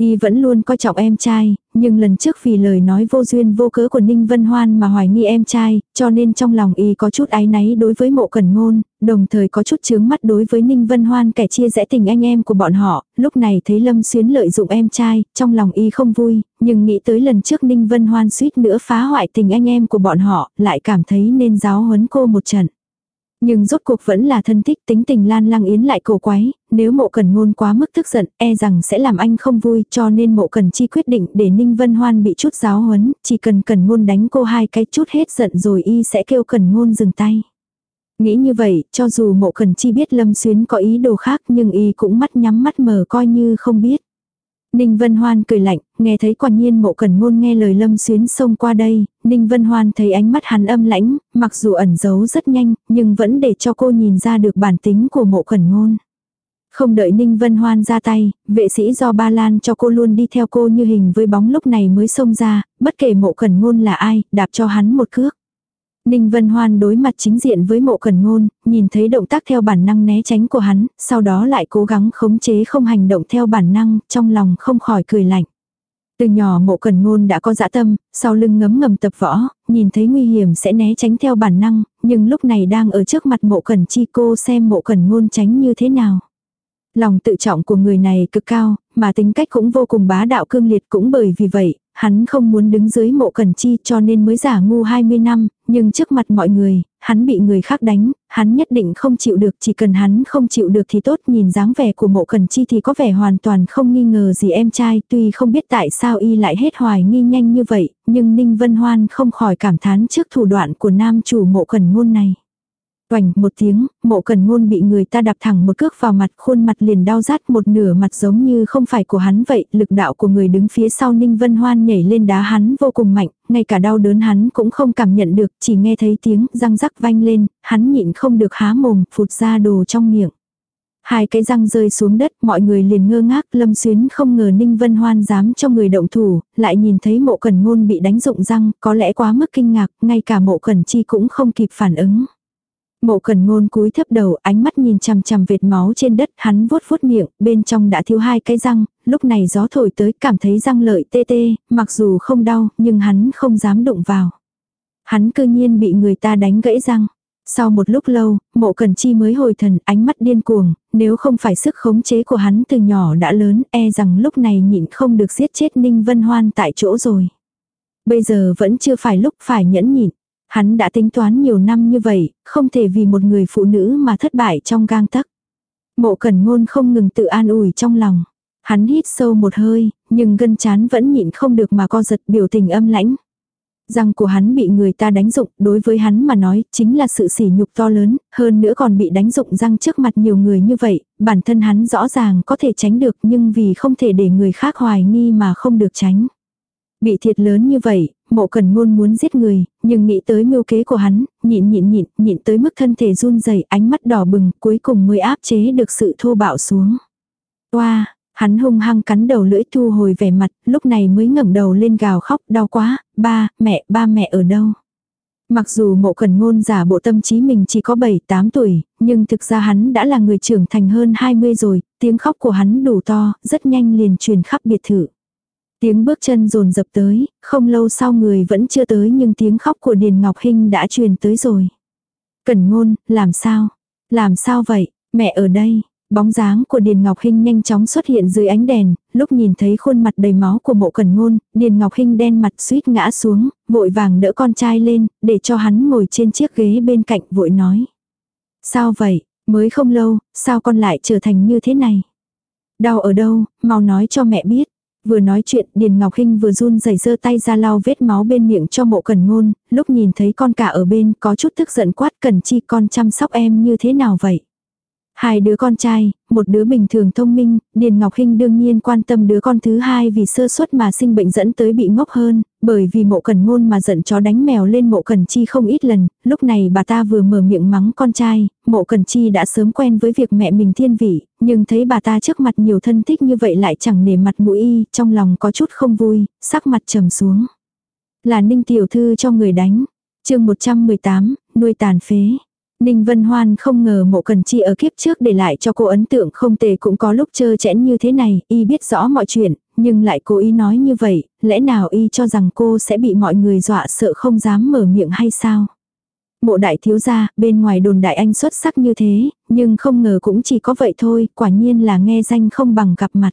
A: Y vẫn luôn coi trọng em trai, nhưng lần trước vì lời nói vô duyên vô cớ của Ninh Vân Hoan mà hoài nghi em trai, cho nên trong lòng Y có chút áy náy đối với mộ cẩn ngôn, đồng thời có chút chướng mắt đối với Ninh Vân Hoan kẻ chia rẽ tình anh em của bọn họ, lúc này thấy Lâm Xuyến lợi dụng em trai, trong lòng Y không vui, nhưng nghĩ tới lần trước Ninh Vân Hoan suýt nữa phá hoại tình anh em của bọn họ, lại cảm thấy nên giáo huấn cô một trận. Nhưng rốt cuộc vẫn là thân thích tính tình Lan Lăng Yến lại cổ quái, nếu mộ cần ngôn quá mức tức giận, e rằng sẽ làm anh không vui cho nên mộ cần chi quyết định để Ninh Vân Hoan bị chút giáo huấn, chỉ cần cần ngôn đánh cô hai cái chút hết giận rồi y sẽ kêu cần ngôn dừng tay. Nghĩ như vậy, cho dù mộ cần chi biết Lâm Xuyến có ý đồ khác nhưng y cũng mắt nhắm mắt mở coi như không biết. Ninh Vân Hoan cười lạnh, nghe thấy quả nhiên mộ cần ngôn nghe lời lâm xuyến xông qua đây, Ninh Vân Hoan thấy ánh mắt hắn âm lãnh, mặc dù ẩn giấu rất nhanh, nhưng vẫn để cho cô nhìn ra được bản tính của mộ cần ngôn. Không đợi Ninh Vân Hoan ra tay, vệ sĩ do Ba Lan cho cô luôn đi theo cô như hình với bóng lúc này mới xông ra, bất kể mộ cần ngôn là ai, đạp cho hắn một cước. Ninh Vân Hoan đối mặt chính diện với mộ Cẩn ngôn, nhìn thấy động tác theo bản năng né tránh của hắn, sau đó lại cố gắng khống chế không hành động theo bản năng, trong lòng không khỏi cười lạnh. Từ nhỏ mộ cần ngôn đã có dã tâm, sau lưng ngấm ngầm tập võ, nhìn thấy nguy hiểm sẽ né tránh theo bản năng, nhưng lúc này đang ở trước mặt mộ cần chi cô xem mộ cần ngôn tránh như thế nào. Lòng tự trọng của người này cực cao, mà tính cách cũng vô cùng bá đạo cương liệt cũng bởi vì vậy, hắn không muốn đứng dưới mộ cẩn chi cho nên mới giả ngu 20 năm, nhưng trước mặt mọi người, hắn bị người khác đánh, hắn nhất định không chịu được chỉ cần hắn không chịu được thì tốt nhìn dáng vẻ của mộ cẩn chi thì có vẻ hoàn toàn không nghi ngờ gì em trai tuy không biết tại sao y lại hết hoài nghi nhanh như vậy, nhưng Ninh Vân Hoan không khỏi cảm thán trước thủ đoạn của nam chủ mộ cẩn ngôn này. Oành một tiếng, mộ cần ngôn bị người ta đạp thẳng một cước vào mặt khuôn mặt liền đau rát một nửa mặt giống như không phải của hắn vậy. Lực đạo của người đứng phía sau Ninh Vân Hoan nhảy lên đá hắn vô cùng mạnh, ngay cả đau đớn hắn cũng không cảm nhận được, chỉ nghe thấy tiếng răng rắc vang lên, hắn nhịn không được há mồm, phụt ra đồ trong miệng. Hai cái răng rơi xuống đất, mọi người liền ngơ ngác, Lâm Xuyến không ngờ Ninh Vân Hoan dám cho người động thủ, lại nhìn thấy mộ cẩn ngôn bị đánh rụng răng, có lẽ quá mức kinh ngạc, ngay cả mộ cẩn chi cũng không kịp phản ứng. Mộ cần ngôn cúi thấp đầu ánh mắt nhìn chằm chằm vệt máu trên đất hắn vuốt vuốt miệng, bên trong đã thiếu hai cái răng, lúc này gió thổi tới cảm thấy răng lợi tê tê, mặc dù không đau nhưng hắn không dám đụng vào. Hắn cư nhiên bị người ta đánh gãy răng. Sau một lúc lâu, mộ cần chi mới hồi thần ánh mắt điên cuồng, nếu không phải sức khống chế của hắn từ nhỏ đã lớn e rằng lúc này nhịn không được giết chết Ninh Vân Hoan tại chỗ rồi. Bây giờ vẫn chưa phải lúc phải nhẫn nhịn. Hắn đã tính toán nhiều năm như vậy, không thể vì một người phụ nữ mà thất bại trong gang tấc. Mộ cẩn ngôn không ngừng tự an ủi trong lòng. Hắn hít sâu một hơi, nhưng gân chán vẫn nhịn không được mà co giật biểu tình âm lãnh. Răng của hắn bị người ta đánh dụng đối với hắn mà nói, chính là sự sỉ nhục to lớn, hơn nữa còn bị đánh dụng răng trước mặt nhiều người như vậy, bản thân hắn rõ ràng có thể tránh được nhưng vì không thể để người khác hoài nghi mà không được tránh. Bị thiệt lớn như vậy, mộ cần ngôn muốn giết người, nhưng nghĩ tới mưu kế của hắn, nhịn nhịn nhịn, nhịn tới mức thân thể run rẩy ánh mắt đỏ bừng, cuối cùng mới áp chế được sự thô bạo xuống. Toa, hắn hung hăng cắn đầu lưỡi thu hồi vẻ mặt, lúc này mới ngẩng đầu lên gào khóc, đau quá, ba, mẹ, ba mẹ ở đâu? Mặc dù mộ cần ngôn giả bộ tâm trí mình chỉ có 7-8 tuổi, nhưng thực ra hắn đã là người trưởng thành hơn 20 rồi, tiếng khóc của hắn đủ to, rất nhanh liền truyền khắp biệt thự. Tiếng bước chân rồn dập tới, không lâu sau người vẫn chưa tới nhưng tiếng khóc của Điền Ngọc Hinh đã truyền tới rồi. Cẩn ngôn, làm sao? Làm sao vậy? Mẹ ở đây. Bóng dáng của Điền Ngọc Hinh nhanh chóng xuất hiện dưới ánh đèn, lúc nhìn thấy khuôn mặt đầy máu của mộ cẩn ngôn, Điền Ngọc Hinh đen mặt suýt ngã xuống, vội vàng đỡ con trai lên, để cho hắn ngồi trên chiếc ghế bên cạnh vội nói. Sao vậy, mới không lâu, sao con lại trở thành như thế này? Đau ở đâu, mau nói cho mẹ biết. Vừa nói chuyện, Điền Ngọc Hinh vừa run rẩy giơ tay ra lau vết máu bên miệng cho mộ cần ngôn, lúc nhìn thấy con cả ở bên có chút tức giận quát cần chi con chăm sóc em như thế nào vậy. Hai đứa con trai, một đứa bình thường thông minh, Điền Ngọc Hinh đương nhiên quan tâm đứa con thứ hai vì sơ suất mà sinh bệnh dẫn tới bị ngốc hơn, bởi vì mộ cần ngôn mà giận chó đánh mèo lên mộ cần chi không ít lần, lúc này bà ta vừa mở miệng mắng con trai, mộ cần chi đã sớm quen với việc mẹ mình thiên vị, nhưng thấy bà ta trước mặt nhiều thân thích như vậy lại chẳng nể mặt mũi y, trong lòng có chút không vui, sắc mặt trầm xuống. Là ninh tiểu thư cho người đánh, chương 118, nuôi tàn phế. Ninh Vân Hoan không ngờ mộ cần chi ở kiếp trước để lại cho cô ấn tượng không tệ cũng có lúc chơ chẽn như thế này, y biết rõ mọi chuyện, nhưng lại cố ý nói như vậy, lẽ nào y cho rằng cô sẽ bị mọi người dọa sợ không dám mở miệng hay sao? Mộ đại thiếu gia, bên ngoài đồn đại anh xuất sắc như thế, nhưng không ngờ cũng chỉ có vậy thôi, quả nhiên là nghe danh không bằng gặp mặt.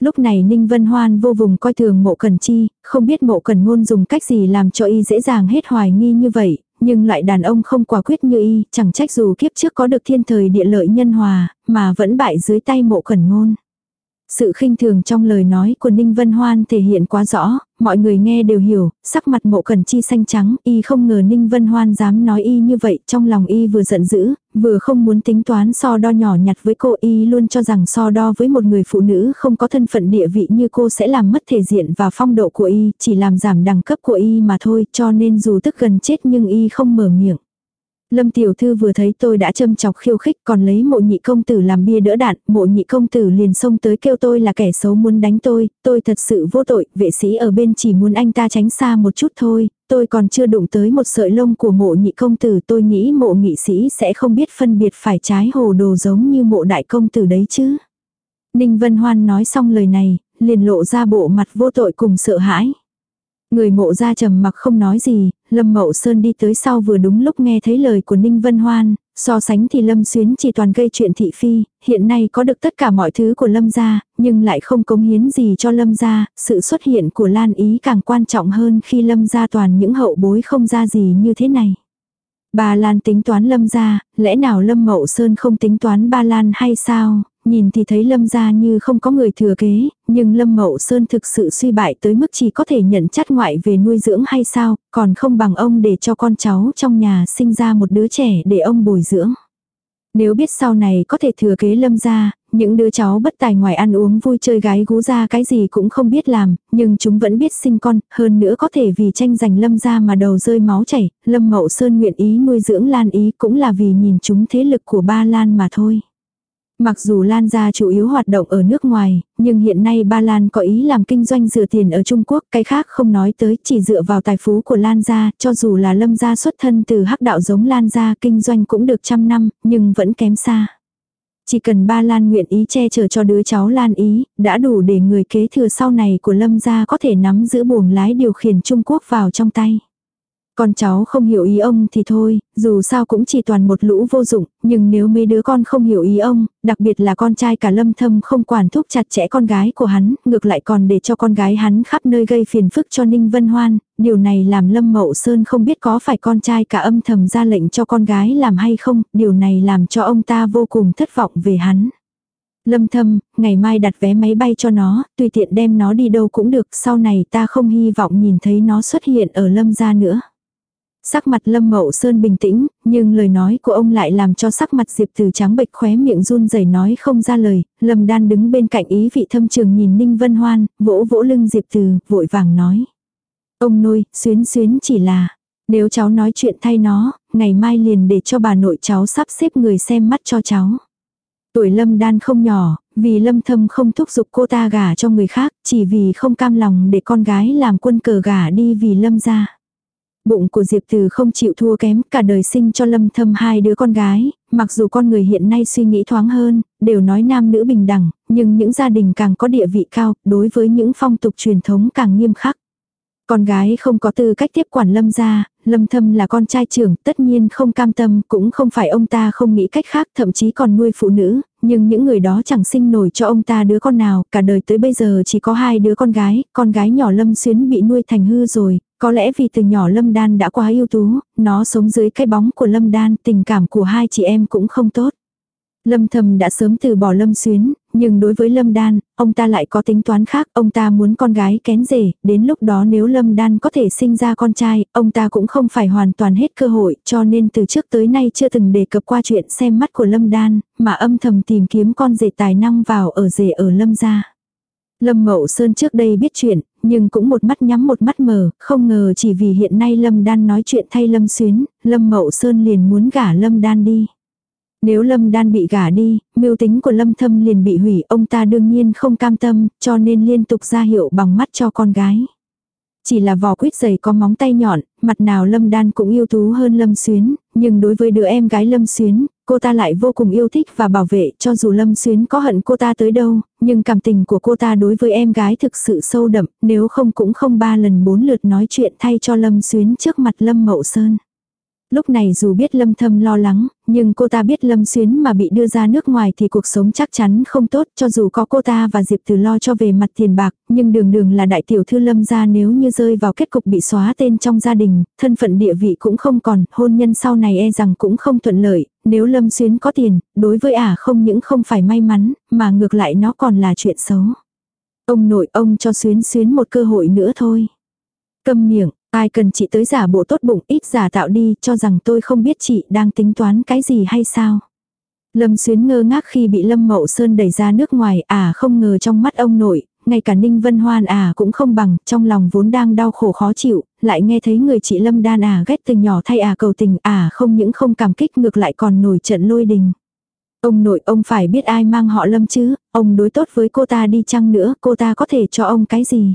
A: Lúc này Ninh Vân Hoan vô vùng coi thường mộ cần chi, không biết mộ cần ngôn dùng cách gì làm cho y dễ dàng hết hoài nghi như vậy, nhưng lại đàn ông không quả quyết như y, chẳng trách dù kiếp trước có được thiên thời địa lợi nhân hòa, mà vẫn bại dưới tay mộ cần ngôn. Sự khinh thường trong lời nói của Ninh Vân Hoan thể hiện quá rõ, mọi người nghe đều hiểu, sắc mặt mộ cẩn chi xanh trắng, y không ngờ Ninh Vân Hoan dám nói y như vậy, trong lòng y vừa giận dữ, vừa không muốn tính toán so đo nhỏ nhặt với cô y luôn cho rằng so đo với một người phụ nữ không có thân phận địa vị như cô sẽ làm mất thể diện và phong độ của y, chỉ làm giảm đẳng cấp của y mà thôi, cho nên dù tức gần chết nhưng y không mở miệng. Lâm tiểu thư vừa thấy tôi đã châm chọc khiêu khích còn lấy mộ nhị công tử làm bia đỡ đạn, mộ nhị công tử liền xông tới kêu tôi là kẻ xấu muốn đánh tôi, tôi thật sự vô tội, vệ sĩ ở bên chỉ muốn anh ta tránh xa một chút thôi, tôi còn chưa đụng tới một sợi lông của mộ nhị công tử tôi nghĩ mộ nghị sĩ sẽ không biết phân biệt phải trái hồ đồ giống như mộ đại công tử đấy chứ. Ninh Vân Hoan nói xong lời này, liền lộ ra bộ mặt vô tội cùng sợ hãi. Người mộ ra trầm mặc không nói gì, Lâm Mậu Sơn đi tới sau vừa đúng lúc nghe thấy lời của Ninh Vân Hoan, so sánh thì Lâm Xuyến chỉ toàn gây chuyện thị phi, hiện nay có được tất cả mọi thứ của Lâm gia, nhưng lại không cống hiến gì cho Lâm gia, sự xuất hiện của Lan Ý càng quan trọng hơn khi Lâm gia toàn những hậu bối không ra gì như thế này. Bà Lan tính toán Lâm gia, lẽ nào Lâm Mậu Sơn không tính toán ba Lan hay sao? Nhìn thì thấy Lâm gia như không có người thừa kế, nhưng Lâm Mậu Sơn thực sự suy bại tới mức chỉ có thể nhận chắt ngoại về nuôi dưỡng hay sao, còn không bằng ông để cho con cháu trong nhà sinh ra một đứa trẻ để ông bồi dưỡng. Nếu biết sau này có thể thừa kế Lâm gia, những đứa cháu bất tài ngoài ăn uống vui chơi gái gú ra cái gì cũng không biết làm, nhưng chúng vẫn biết sinh con, hơn nữa có thể vì tranh giành lâm ra mà đầu rơi máu chảy, lâm mậu sơn nguyện ý nuôi dưỡng lan ý cũng là vì nhìn chúng thế lực của ba lan mà thôi. Mặc dù Lan gia chủ yếu hoạt động ở nước ngoài, nhưng hiện nay Ba Lan có ý làm kinh doanh dựa tiền ở Trung Quốc, cái khác không nói tới, chỉ dựa vào tài phú của Lan gia, cho dù là Lâm gia xuất thân từ hắc đạo giống Lan gia kinh doanh cũng được trăm năm, nhưng vẫn kém xa. Chỉ cần ba Lan nguyện ý che chở cho đứa cháu Lan ý, đã đủ để người kế thừa sau này của Lâm gia có thể nắm giữ buồng lái điều khiển Trung Quốc vào trong tay. Con cháu không hiểu ý ông thì thôi, dù sao cũng chỉ toàn một lũ vô dụng, nhưng nếu mấy đứa con không hiểu ý ông, đặc biệt là con trai cả lâm thâm không quản thúc chặt chẽ con gái của hắn, ngược lại còn để cho con gái hắn khắp nơi gây phiền phức cho Ninh Vân Hoan, điều này làm Lâm Mậu Sơn không biết có phải con trai cả âm thầm ra lệnh cho con gái làm hay không, điều này làm cho ông ta vô cùng thất vọng về hắn. Lâm thâm, ngày mai đặt vé máy bay cho nó, tùy tiện đem nó đi đâu cũng được, sau này ta không hy vọng nhìn thấy nó xuất hiện ở lâm gia nữa. Sắc mặt Lâm Mậu Sơn bình tĩnh, nhưng lời nói của ông lại làm cho sắc mặt Diệp Từ trắng bệch khóe miệng run rẩy nói không ra lời, Lâm Đan đứng bên cạnh ý vị thâm trường nhìn Ninh Vân Hoan, vỗ vỗ lưng Diệp Từ, vội vàng nói. Ông nuôi, xuyến xuyến chỉ là, nếu cháu nói chuyện thay nó, ngày mai liền để cho bà nội cháu sắp xếp người xem mắt cho cháu. Tuổi Lâm Đan không nhỏ, vì Lâm Thâm không thúc giục cô ta gả cho người khác, chỉ vì không cam lòng để con gái làm quân cờ gả đi vì Lâm gia. Bụng của Diệp Từ không chịu thua kém, cả đời sinh cho lâm thâm hai đứa con gái, mặc dù con người hiện nay suy nghĩ thoáng hơn, đều nói nam nữ bình đẳng, nhưng những gia đình càng có địa vị cao, đối với những phong tục truyền thống càng nghiêm khắc. Con gái không có tư cách tiếp quản lâm gia, lâm thâm là con trai trưởng, tất nhiên không cam tâm, cũng không phải ông ta không nghĩ cách khác, thậm chí còn nuôi phụ nữ, nhưng những người đó chẳng sinh nổi cho ông ta đứa con nào, cả đời tới bây giờ chỉ có hai đứa con gái, con gái nhỏ lâm xuyến bị nuôi thành hư rồi, có lẽ vì từ nhỏ Lâm Đan đã quá ưu tú, nó sống dưới cái bóng của Lâm Đan, tình cảm của hai chị em cũng không tốt. Lâm Thầm đã sớm từ bỏ Lâm Xuyến, nhưng đối với Lâm Đan, ông ta lại có tính toán khác, ông ta muốn con gái kén rể, đến lúc đó nếu Lâm Đan có thể sinh ra con trai, ông ta cũng không phải hoàn toàn hết cơ hội, cho nên từ trước tới nay chưa từng đề cập qua chuyện xem mắt của Lâm Đan, mà âm thầm tìm kiếm con rể tài năng vào ở rể ở Lâm gia. Lâm Mậu Sơn trước đây biết chuyện, nhưng cũng một mắt nhắm một mắt mở, không ngờ chỉ vì hiện nay Lâm Đan nói chuyện thay Lâm Xuyến, Lâm Mậu Sơn liền muốn gả Lâm Đan đi. Nếu Lâm Đan bị gả đi, mưu tính của Lâm Thâm liền bị hủy, ông ta đương nhiên không cam tâm, cho nên liên tục ra hiệu bằng mắt cho con gái. Chỉ là vỏ quýt dày có móng tay nhọn, mặt nào Lâm Đan cũng yêu tú hơn Lâm Xuyến, nhưng đối với đứa em gái Lâm Xuyến, cô ta lại vô cùng yêu thích và bảo vệ cho dù Lâm Xuyến có hận cô ta tới đâu, nhưng cảm tình của cô ta đối với em gái thực sự sâu đậm, nếu không cũng không ba lần bốn lượt nói chuyện thay cho Lâm Xuyến trước mặt Lâm Mậu Sơn. Lúc này dù biết Lâm Thâm lo lắng, nhưng cô ta biết Lâm Xuyến mà bị đưa ra nước ngoài thì cuộc sống chắc chắn không tốt cho dù có cô ta và Diệp Từ lo cho về mặt tiền bạc, nhưng đường đường là đại tiểu thư Lâm gia nếu như rơi vào kết cục bị xóa tên trong gia đình, thân phận địa vị cũng không còn, hôn nhân sau này e rằng cũng không thuận lợi, nếu Lâm Xuyến có tiền, đối với ả không những không phải may mắn, mà ngược lại nó còn là chuyện xấu. Ông nội ông cho Xuyến Xuyến một cơ hội nữa thôi. Câm miệng, Ai cần chị tới giả bộ tốt bụng ít giả tạo đi cho rằng tôi không biết chị đang tính toán cái gì hay sao. Lâm Xuyến ngơ ngác khi bị Lâm Mậu Sơn đẩy ra nước ngoài, à không ngờ trong mắt ông nội, ngay cả Ninh Vân Hoan à cũng không bằng, trong lòng vốn đang đau khổ khó chịu, lại nghe thấy người chị Lâm đan à ghét từ nhỏ thay à cầu tình à không những không cảm kích ngược lại còn nổi trận lôi đình. Ông nội ông phải biết ai mang họ Lâm chứ, ông đối tốt với cô ta đi chăng nữa, cô ta có thể cho ông cái gì.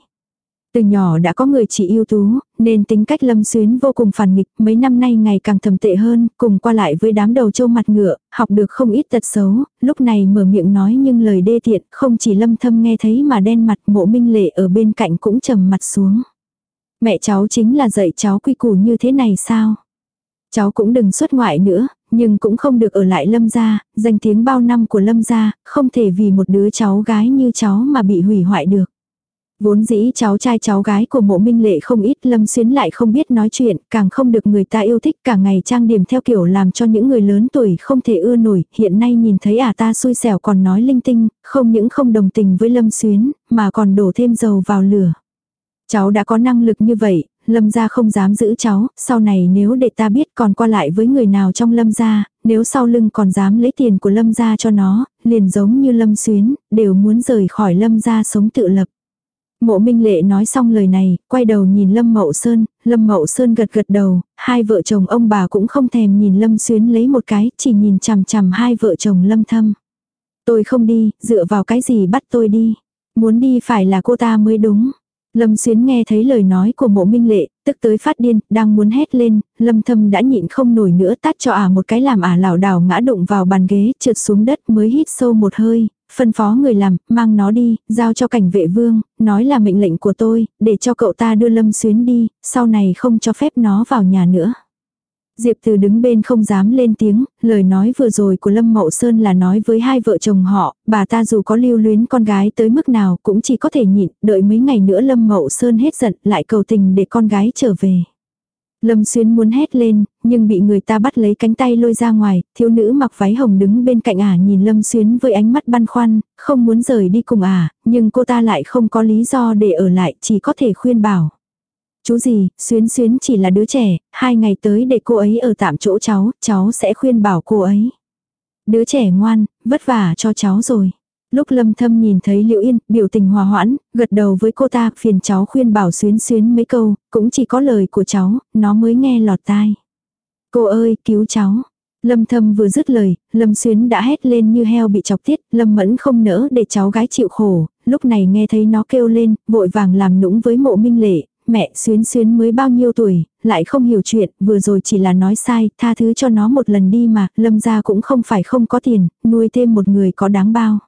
A: Từ nhỏ đã có người chị yêu tú, nên tính cách Lâm Xuyến vô cùng phản nghịch, mấy năm nay ngày càng thầm tệ hơn, cùng qua lại với đám đầu trâu mặt ngựa, học được không ít tật xấu, lúc này mở miệng nói nhưng lời đê tiện, không chỉ Lâm Thâm nghe thấy mà đen mặt mộ minh lệ ở bên cạnh cũng trầm mặt xuống. Mẹ cháu chính là dạy cháu quy củ như thế này sao? Cháu cũng đừng xuất ngoại nữa, nhưng cũng không được ở lại Lâm gia, danh tiếng bao năm của Lâm gia, không thể vì một đứa cháu gái như cháu mà bị hủy hoại được. Vốn dĩ cháu trai cháu gái của mộ minh lệ không ít lâm xuyến lại không biết nói chuyện, càng không được người ta yêu thích cả ngày trang điểm theo kiểu làm cho những người lớn tuổi không thể ưa nổi, hiện nay nhìn thấy à ta xui xẻo còn nói linh tinh, không những không đồng tình với lâm xuyến, mà còn đổ thêm dầu vào lửa. Cháu đã có năng lực như vậy, lâm gia không dám giữ cháu, sau này nếu để ta biết còn qua lại với người nào trong lâm gia, nếu sau lưng còn dám lấy tiền của lâm gia cho nó, liền giống như lâm xuyến, đều muốn rời khỏi lâm gia sống tự lập. Mộ Minh Lệ nói xong lời này, quay đầu nhìn Lâm Mậu Sơn, Lâm Mậu Sơn gật gật đầu, hai vợ chồng ông bà cũng không thèm nhìn Lâm Xuyến lấy một cái, chỉ nhìn chằm chằm hai vợ chồng Lâm Thâm. Tôi không đi, dựa vào cái gì bắt tôi đi. Muốn đi phải là cô ta mới đúng. Lâm Xuyến nghe thấy lời nói của mộ minh lệ, tức tới phát điên, đang muốn hét lên, Lâm Thâm đã nhịn không nổi nữa tát cho ả một cái làm ả lảo đảo ngã đụng vào bàn ghế, trượt xuống đất mới hít sâu một hơi, phân phó người làm, mang nó đi, giao cho cảnh vệ vương, nói là mệnh lệnh của tôi, để cho cậu ta đưa Lâm Xuyến đi, sau này không cho phép nó vào nhà nữa. Diệp Từ đứng bên không dám lên tiếng, lời nói vừa rồi của Lâm Mậu Sơn là nói với hai vợ chồng họ, bà ta dù có lưu luyến con gái tới mức nào cũng chỉ có thể nhịn, đợi mấy ngày nữa Lâm Mậu Sơn hết giận lại cầu tình để con gái trở về. Lâm Xuyến muốn hét lên, nhưng bị người ta bắt lấy cánh tay lôi ra ngoài, thiếu nữ mặc váy hồng đứng bên cạnh ả nhìn Lâm Xuyến với ánh mắt băn khoăn, không muốn rời đi cùng ả, nhưng cô ta lại không có lý do để ở lại, chỉ có thể khuyên bảo. Chú gì, Xuyến Xuyến chỉ là đứa trẻ, hai ngày tới để cô ấy ở tạm chỗ cháu, cháu sẽ khuyên bảo cô ấy. Đứa trẻ ngoan, vất vả cho cháu rồi. Lúc lâm thâm nhìn thấy Liễu Yên, biểu tình hòa hoãn, gật đầu với cô ta, phiền cháu khuyên bảo xuyến xuyến mấy câu, cũng chỉ có lời của cháu, nó mới nghe lọt tai. Cô ơi, cứu cháu. Lâm thâm vừa dứt lời, Lâm xuyến đã hét lên như heo bị chọc tiết, Lâm mẫn không nỡ để cháu gái chịu khổ, lúc này nghe thấy nó kêu lên, vội vàng làm nũng với mộ minh lệ, mẹ xuyến xuyến mới bao nhiêu tuổi, lại không hiểu chuyện, vừa rồi chỉ là nói sai, tha thứ cho nó một lần đi mà, lâm gia cũng không phải không có tiền, nuôi thêm một người có đáng bao.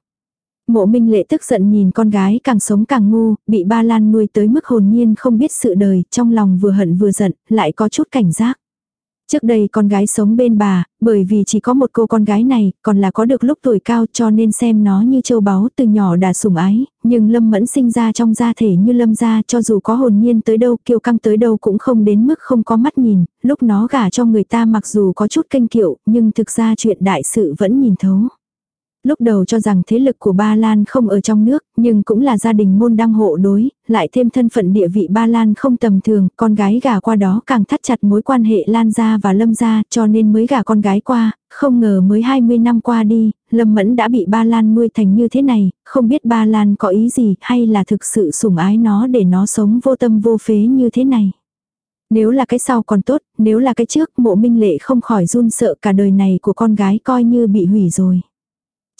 A: Mộ minh lệ tức giận nhìn con gái càng sống càng ngu, bị ba lan nuôi tới mức hồn nhiên không biết sự đời, trong lòng vừa hận vừa giận, lại có chút cảnh giác. Trước đây con gái sống bên bà, bởi vì chỉ có một cô con gái này, còn là có được lúc tuổi cao cho nên xem nó như châu báu từ nhỏ đã sủng ái, nhưng Lâm Mẫn sinh ra trong gia thể như Lâm gia cho dù có hồn nhiên tới đâu kiêu căng tới đâu cũng không đến mức không có mắt nhìn, lúc nó gả cho người ta mặc dù có chút kênh kiệu nhưng thực ra chuyện đại sự vẫn nhìn thấu. Lúc đầu cho rằng thế lực của Ba Lan không ở trong nước, nhưng cũng là gia đình môn đăng hộ đối, lại thêm thân phận địa vị Ba Lan không tầm thường, con gái gả qua đó càng thắt chặt mối quan hệ Lan gia và Lâm gia, cho nên mới gả con gái qua, không ngờ mới 20 năm qua đi, Lâm Mẫn đã bị Ba Lan nuôi thành như thế này, không biết Ba Lan có ý gì hay là thực sự sủng ái nó để nó sống vô tâm vô phế như thế này. Nếu là cái sau còn tốt, nếu là cái trước mộ minh lệ không khỏi run sợ cả đời này của con gái coi như bị hủy rồi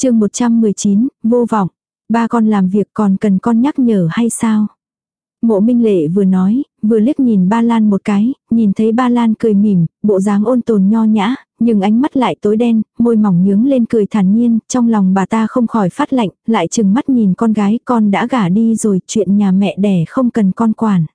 A: chương 119, vô vọng. Ba con làm việc còn cần con nhắc nhở hay sao? Mộ Minh Lệ vừa nói, vừa liếc nhìn Ba Lan một cái, nhìn thấy Ba Lan cười mỉm, bộ dáng ôn tồn nho nhã, nhưng ánh mắt lại tối đen, môi mỏng nhướng lên cười thản nhiên, trong lòng bà ta không khỏi phát lạnh, lại chừng mắt nhìn con gái con đã gả đi rồi, chuyện nhà mẹ đẻ không cần con quản.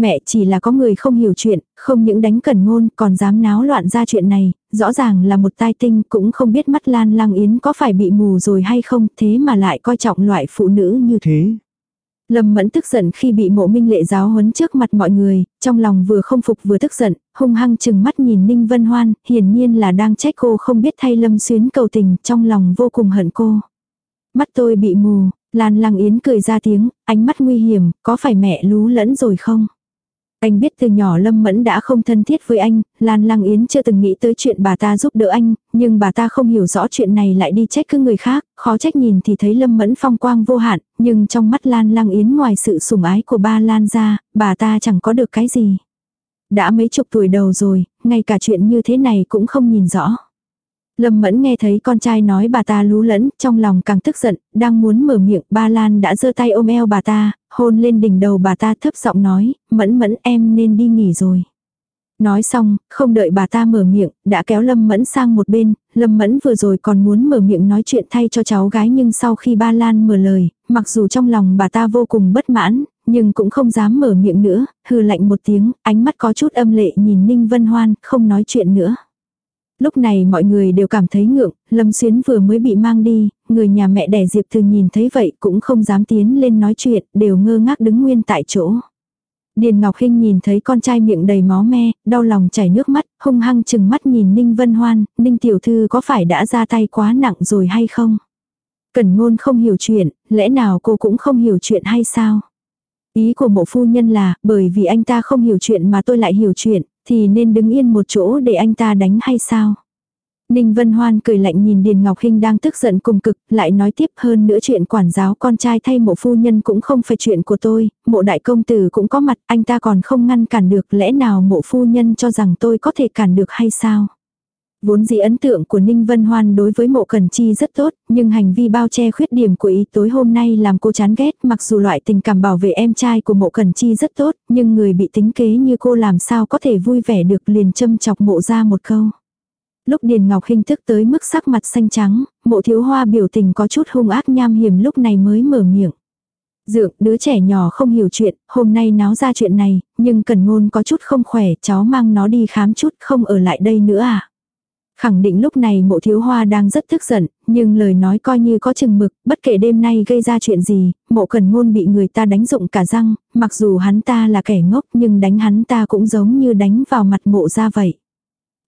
A: Mẹ chỉ là có người không hiểu chuyện, không những đánh cẩn ngôn còn dám náo loạn ra chuyện này, rõ ràng là một tai tinh cũng không biết mắt Lan Lang Yến có phải bị mù rồi hay không thế mà lại coi trọng loại phụ nữ như thế. Lâm Mẫn tức giận khi bị mộ minh lệ giáo huấn trước mặt mọi người, trong lòng vừa không phục vừa tức giận, hung hăng chừng mắt nhìn Ninh Vân Hoan, hiển nhiên là đang trách cô không biết thay Lâm Xuyến cầu tình, trong lòng vô cùng hận cô. Mắt tôi bị mù, Lan Lăng Yến cười ra tiếng, ánh mắt nguy hiểm, có phải mẹ lú lẫn rồi không? Anh biết từ nhỏ Lâm Mẫn đã không thân thiết với anh, Lan Lăng Yến chưa từng nghĩ tới chuyện bà ta giúp đỡ anh, nhưng bà ta không hiểu rõ chuyện này lại đi trách cứ người khác, khó trách nhìn thì thấy Lâm Mẫn phong quang vô hạn, nhưng trong mắt Lan Lăng Yến ngoài sự sủng ái của ba Lan ra, bà ta chẳng có được cái gì. Đã mấy chục tuổi đầu rồi, ngay cả chuyện như thế này cũng không nhìn rõ. Lâm Mẫn nghe thấy con trai nói bà ta lú lẫn, trong lòng càng tức giận, đang muốn mở miệng, ba Lan đã giơ tay ôm eo bà ta, hôn lên đỉnh đầu bà ta thấp giọng nói, Mẫn Mẫn em nên đi nghỉ rồi. Nói xong, không đợi bà ta mở miệng, đã kéo Lâm Mẫn sang một bên, Lâm Mẫn vừa rồi còn muốn mở miệng nói chuyện thay cho cháu gái nhưng sau khi ba Lan mở lời, mặc dù trong lòng bà ta vô cùng bất mãn, nhưng cũng không dám mở miệng nữa, hừ lạnh một tiếng, ánh mắt có chút âm lệ nhìn Ninh Vân Hoan, không nói chuyện nữa. Lúc này mọi người đều cảm thấy ngượng, Lâm Xuyến vừa mới bị mang đi, người nhà mẹ đẻ Diệp thường nhìn thấy vậy cũng không dám tiến lên nói chuyện, đều ngơ ngác đứng nguyên tại chỗ. Điền Ngọc Hinh nhìn thấy con trai miệng đầy máu me, đau lòng chảy nước mắt, hung hăng chừng mắt nhìn Ninh Vân Hoan, Ninh Tiểu Thư có phải đã ra tay quá nặng rồi hay không? Cẩn ngôn không hiểu chuyện, lẽ nào cô cũng không hiểu chuyện hay sao? Ý của mộ phu nhân là, bởi vì anh ta không hiểu chuyện mà tôi lại hiểu chuyện, thì nên đứng yên một chỗ để anh ta đánh hay sao? Ninh Vân Hoan cười lạnh nhìn Điền Ngọc Hinh đang tức giận cùng cực, lại nói tiếp hơn nữa chuyện quản giáo con trai thay mộ phu nhân cũng không phải chuyện của tôi, mộ đại công tử cũng có mặt, anh ta còn không ngăn cản được, lẽ nào mộ phu nhân cho rằng tôi có thể cản được hay sao? Vốn dĩ ấn tượng của Ninh Vân Hoan đối với mộ Cần Chi rất tốt, nhưng hành vi bao che khuyết điểm của ý tối hôm nay làm cô chán ghét mặc dù loại tình cảm bảo vệ em trai của mộ Cần Chi rất tốt, nhưng người bị tính kế như cô làm sao có thể vui vẻ được liền châm chọc mộ ra một câu. Lúc Điền Ngọc Hinh thức tới mức sắc mặt xanh trắng, mộ thiếu hoa biểu tình có chút hung ác nham hiểm lúc này mới mở miệng. Dượng, đứa trẻ nhỏ không hiểu chuyện, hôm nay náo ra chuyện này, nhưng cần ngôn có chút không khỏe, cháu mang nó đi khám chút, không ở lại đây nữa à. Khẳng định lúc này mộ thiếu hoa đang rất tức giận, nhưng lời nói coi như có chừng mực, bất kể đêm nay gây ra chuyện gì, mộ cần ngôn bị người ta đánh rụng cả răng, mặc dù hắn ta là kẻ ngốc nhưng đánh hắn ta cũng giống như đánh vào mặt mộ ra vậy.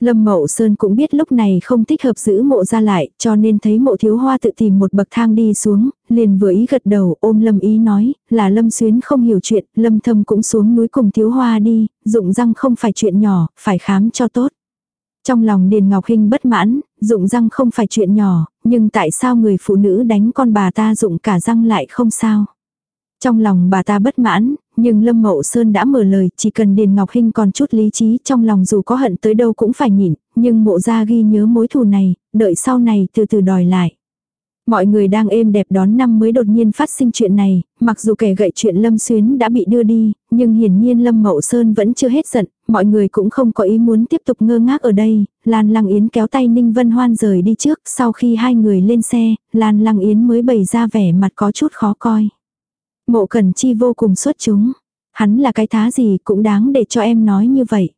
A: Lâm Mậu Sơn cũng biết lúc này không thích hợp giữ mộ ra lại, cho nên thấy mộ thiếu hoa tự tìm một bậc thang đi xuống, liền vừa ý gật đầu ôm Lâm ý nói, là Lâm Xuyến không hiểu chuyện, Lâm Thâm cũng xuống núi cùng thiếu hoa đi, dụng răng không phải chuyện nhỏ, phải khám cho tốt. Trong lòng Điền Ngọc Hinh bất mãn, dụng răng không phải chuyện nhỏ, nhưng tại sao người phụ nữ đánh con bà ta dụng cả răng lại không sao? Trong lòng bà ta bất mãn, nhưng Lâm Mậu Sơn đã mở lời, chỉ cần Điền Ngọc Hinh còn chút lý trí trong lòng dù có hận tới đâu cũng phải nhịn, nhưng mộ ra ghi nhớ mối thù này, đợi sau này từ từ đòi lại. Mọi người đang êm đẹp đón năm mới đột nhiên phát sinh chuyện này, mặc dù kẻ gậy chuyện Lâm Xuyến đã bị đưa đi, nhưng hiển nhiên Lâm Mậu Sơn vẫn chưa hết giận, mọi người cũng không có ý muốn tiếp tục ngơ ngác ở đây, Lan Lăng Yến kéo tay Ninh Vân Hoan rời đi trước, sau khi hai người lên xe, Lan Lăng Yến mới bày ra vẻ mặt có chút khó coi. Mộ Cẩn Chi vô cùng xuất chúng, hắn là cái thá gì cũng đáng để cho em nói như vậy.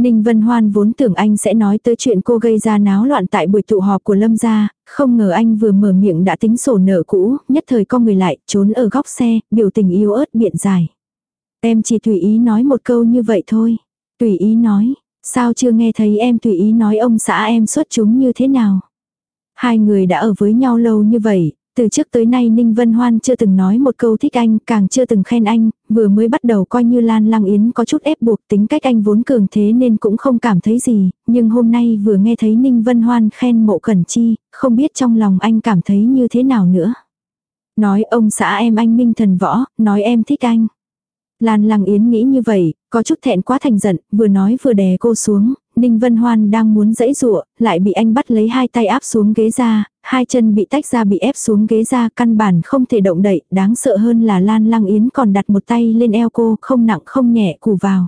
A: Ninh Vân Hoan vốn tưởng anh sẽ nói tới chuyện cô gây ra náo loạn tại buổi tụ họp của Lâm gia, không ngờ anh vừa mở miệng đã tính sổ nợ cũ, nhất thời con người lại, trốn ở góc xe, biểu tình yếu ớt biện dài. Em chỉ tùy ý nói một câu như vậy thôi. Tùy ý nói, sao chưa nghe thấy em tùy ý nói ông xã em xuất chúng như thế nào. Hai người đã ở với nhau lâu như vậy, từ trước tới nay Ninh Vân Hoan chưa từng nói một câu thích anh, càng chưa từng khen anh, vừa mới bắt đầu coi như Lan Lăng Yến có chút ép buộc tính cách anh vốn cường thế nên cũng không cảm thấy gì, nhưng hôm nay vừa nghe thấy Ninh Vân Hoan khen mộ cẩn chi, không biết trong lòng anh cảm thấy như thế nào nữa. Nói ông xã em anh minh thần võ, nói em thích anh. Lan Lăng Yến nghĩ như vậy, có chút thẹn quá thành giận, vừa nói vừa đè cô xuống, Ninh Vân Hoan đang muốn dẫy rụa, lại bị anh bắt lấy hai tay áp xuống ghế ra, hai chân bị tách ra bị ép xuống ghế ra căn bản không thể động đậy, đáng sợ hơn là Lan Lăng Yến còn đặt một tay lên eo cô, không nặng không nhẹ cù vào.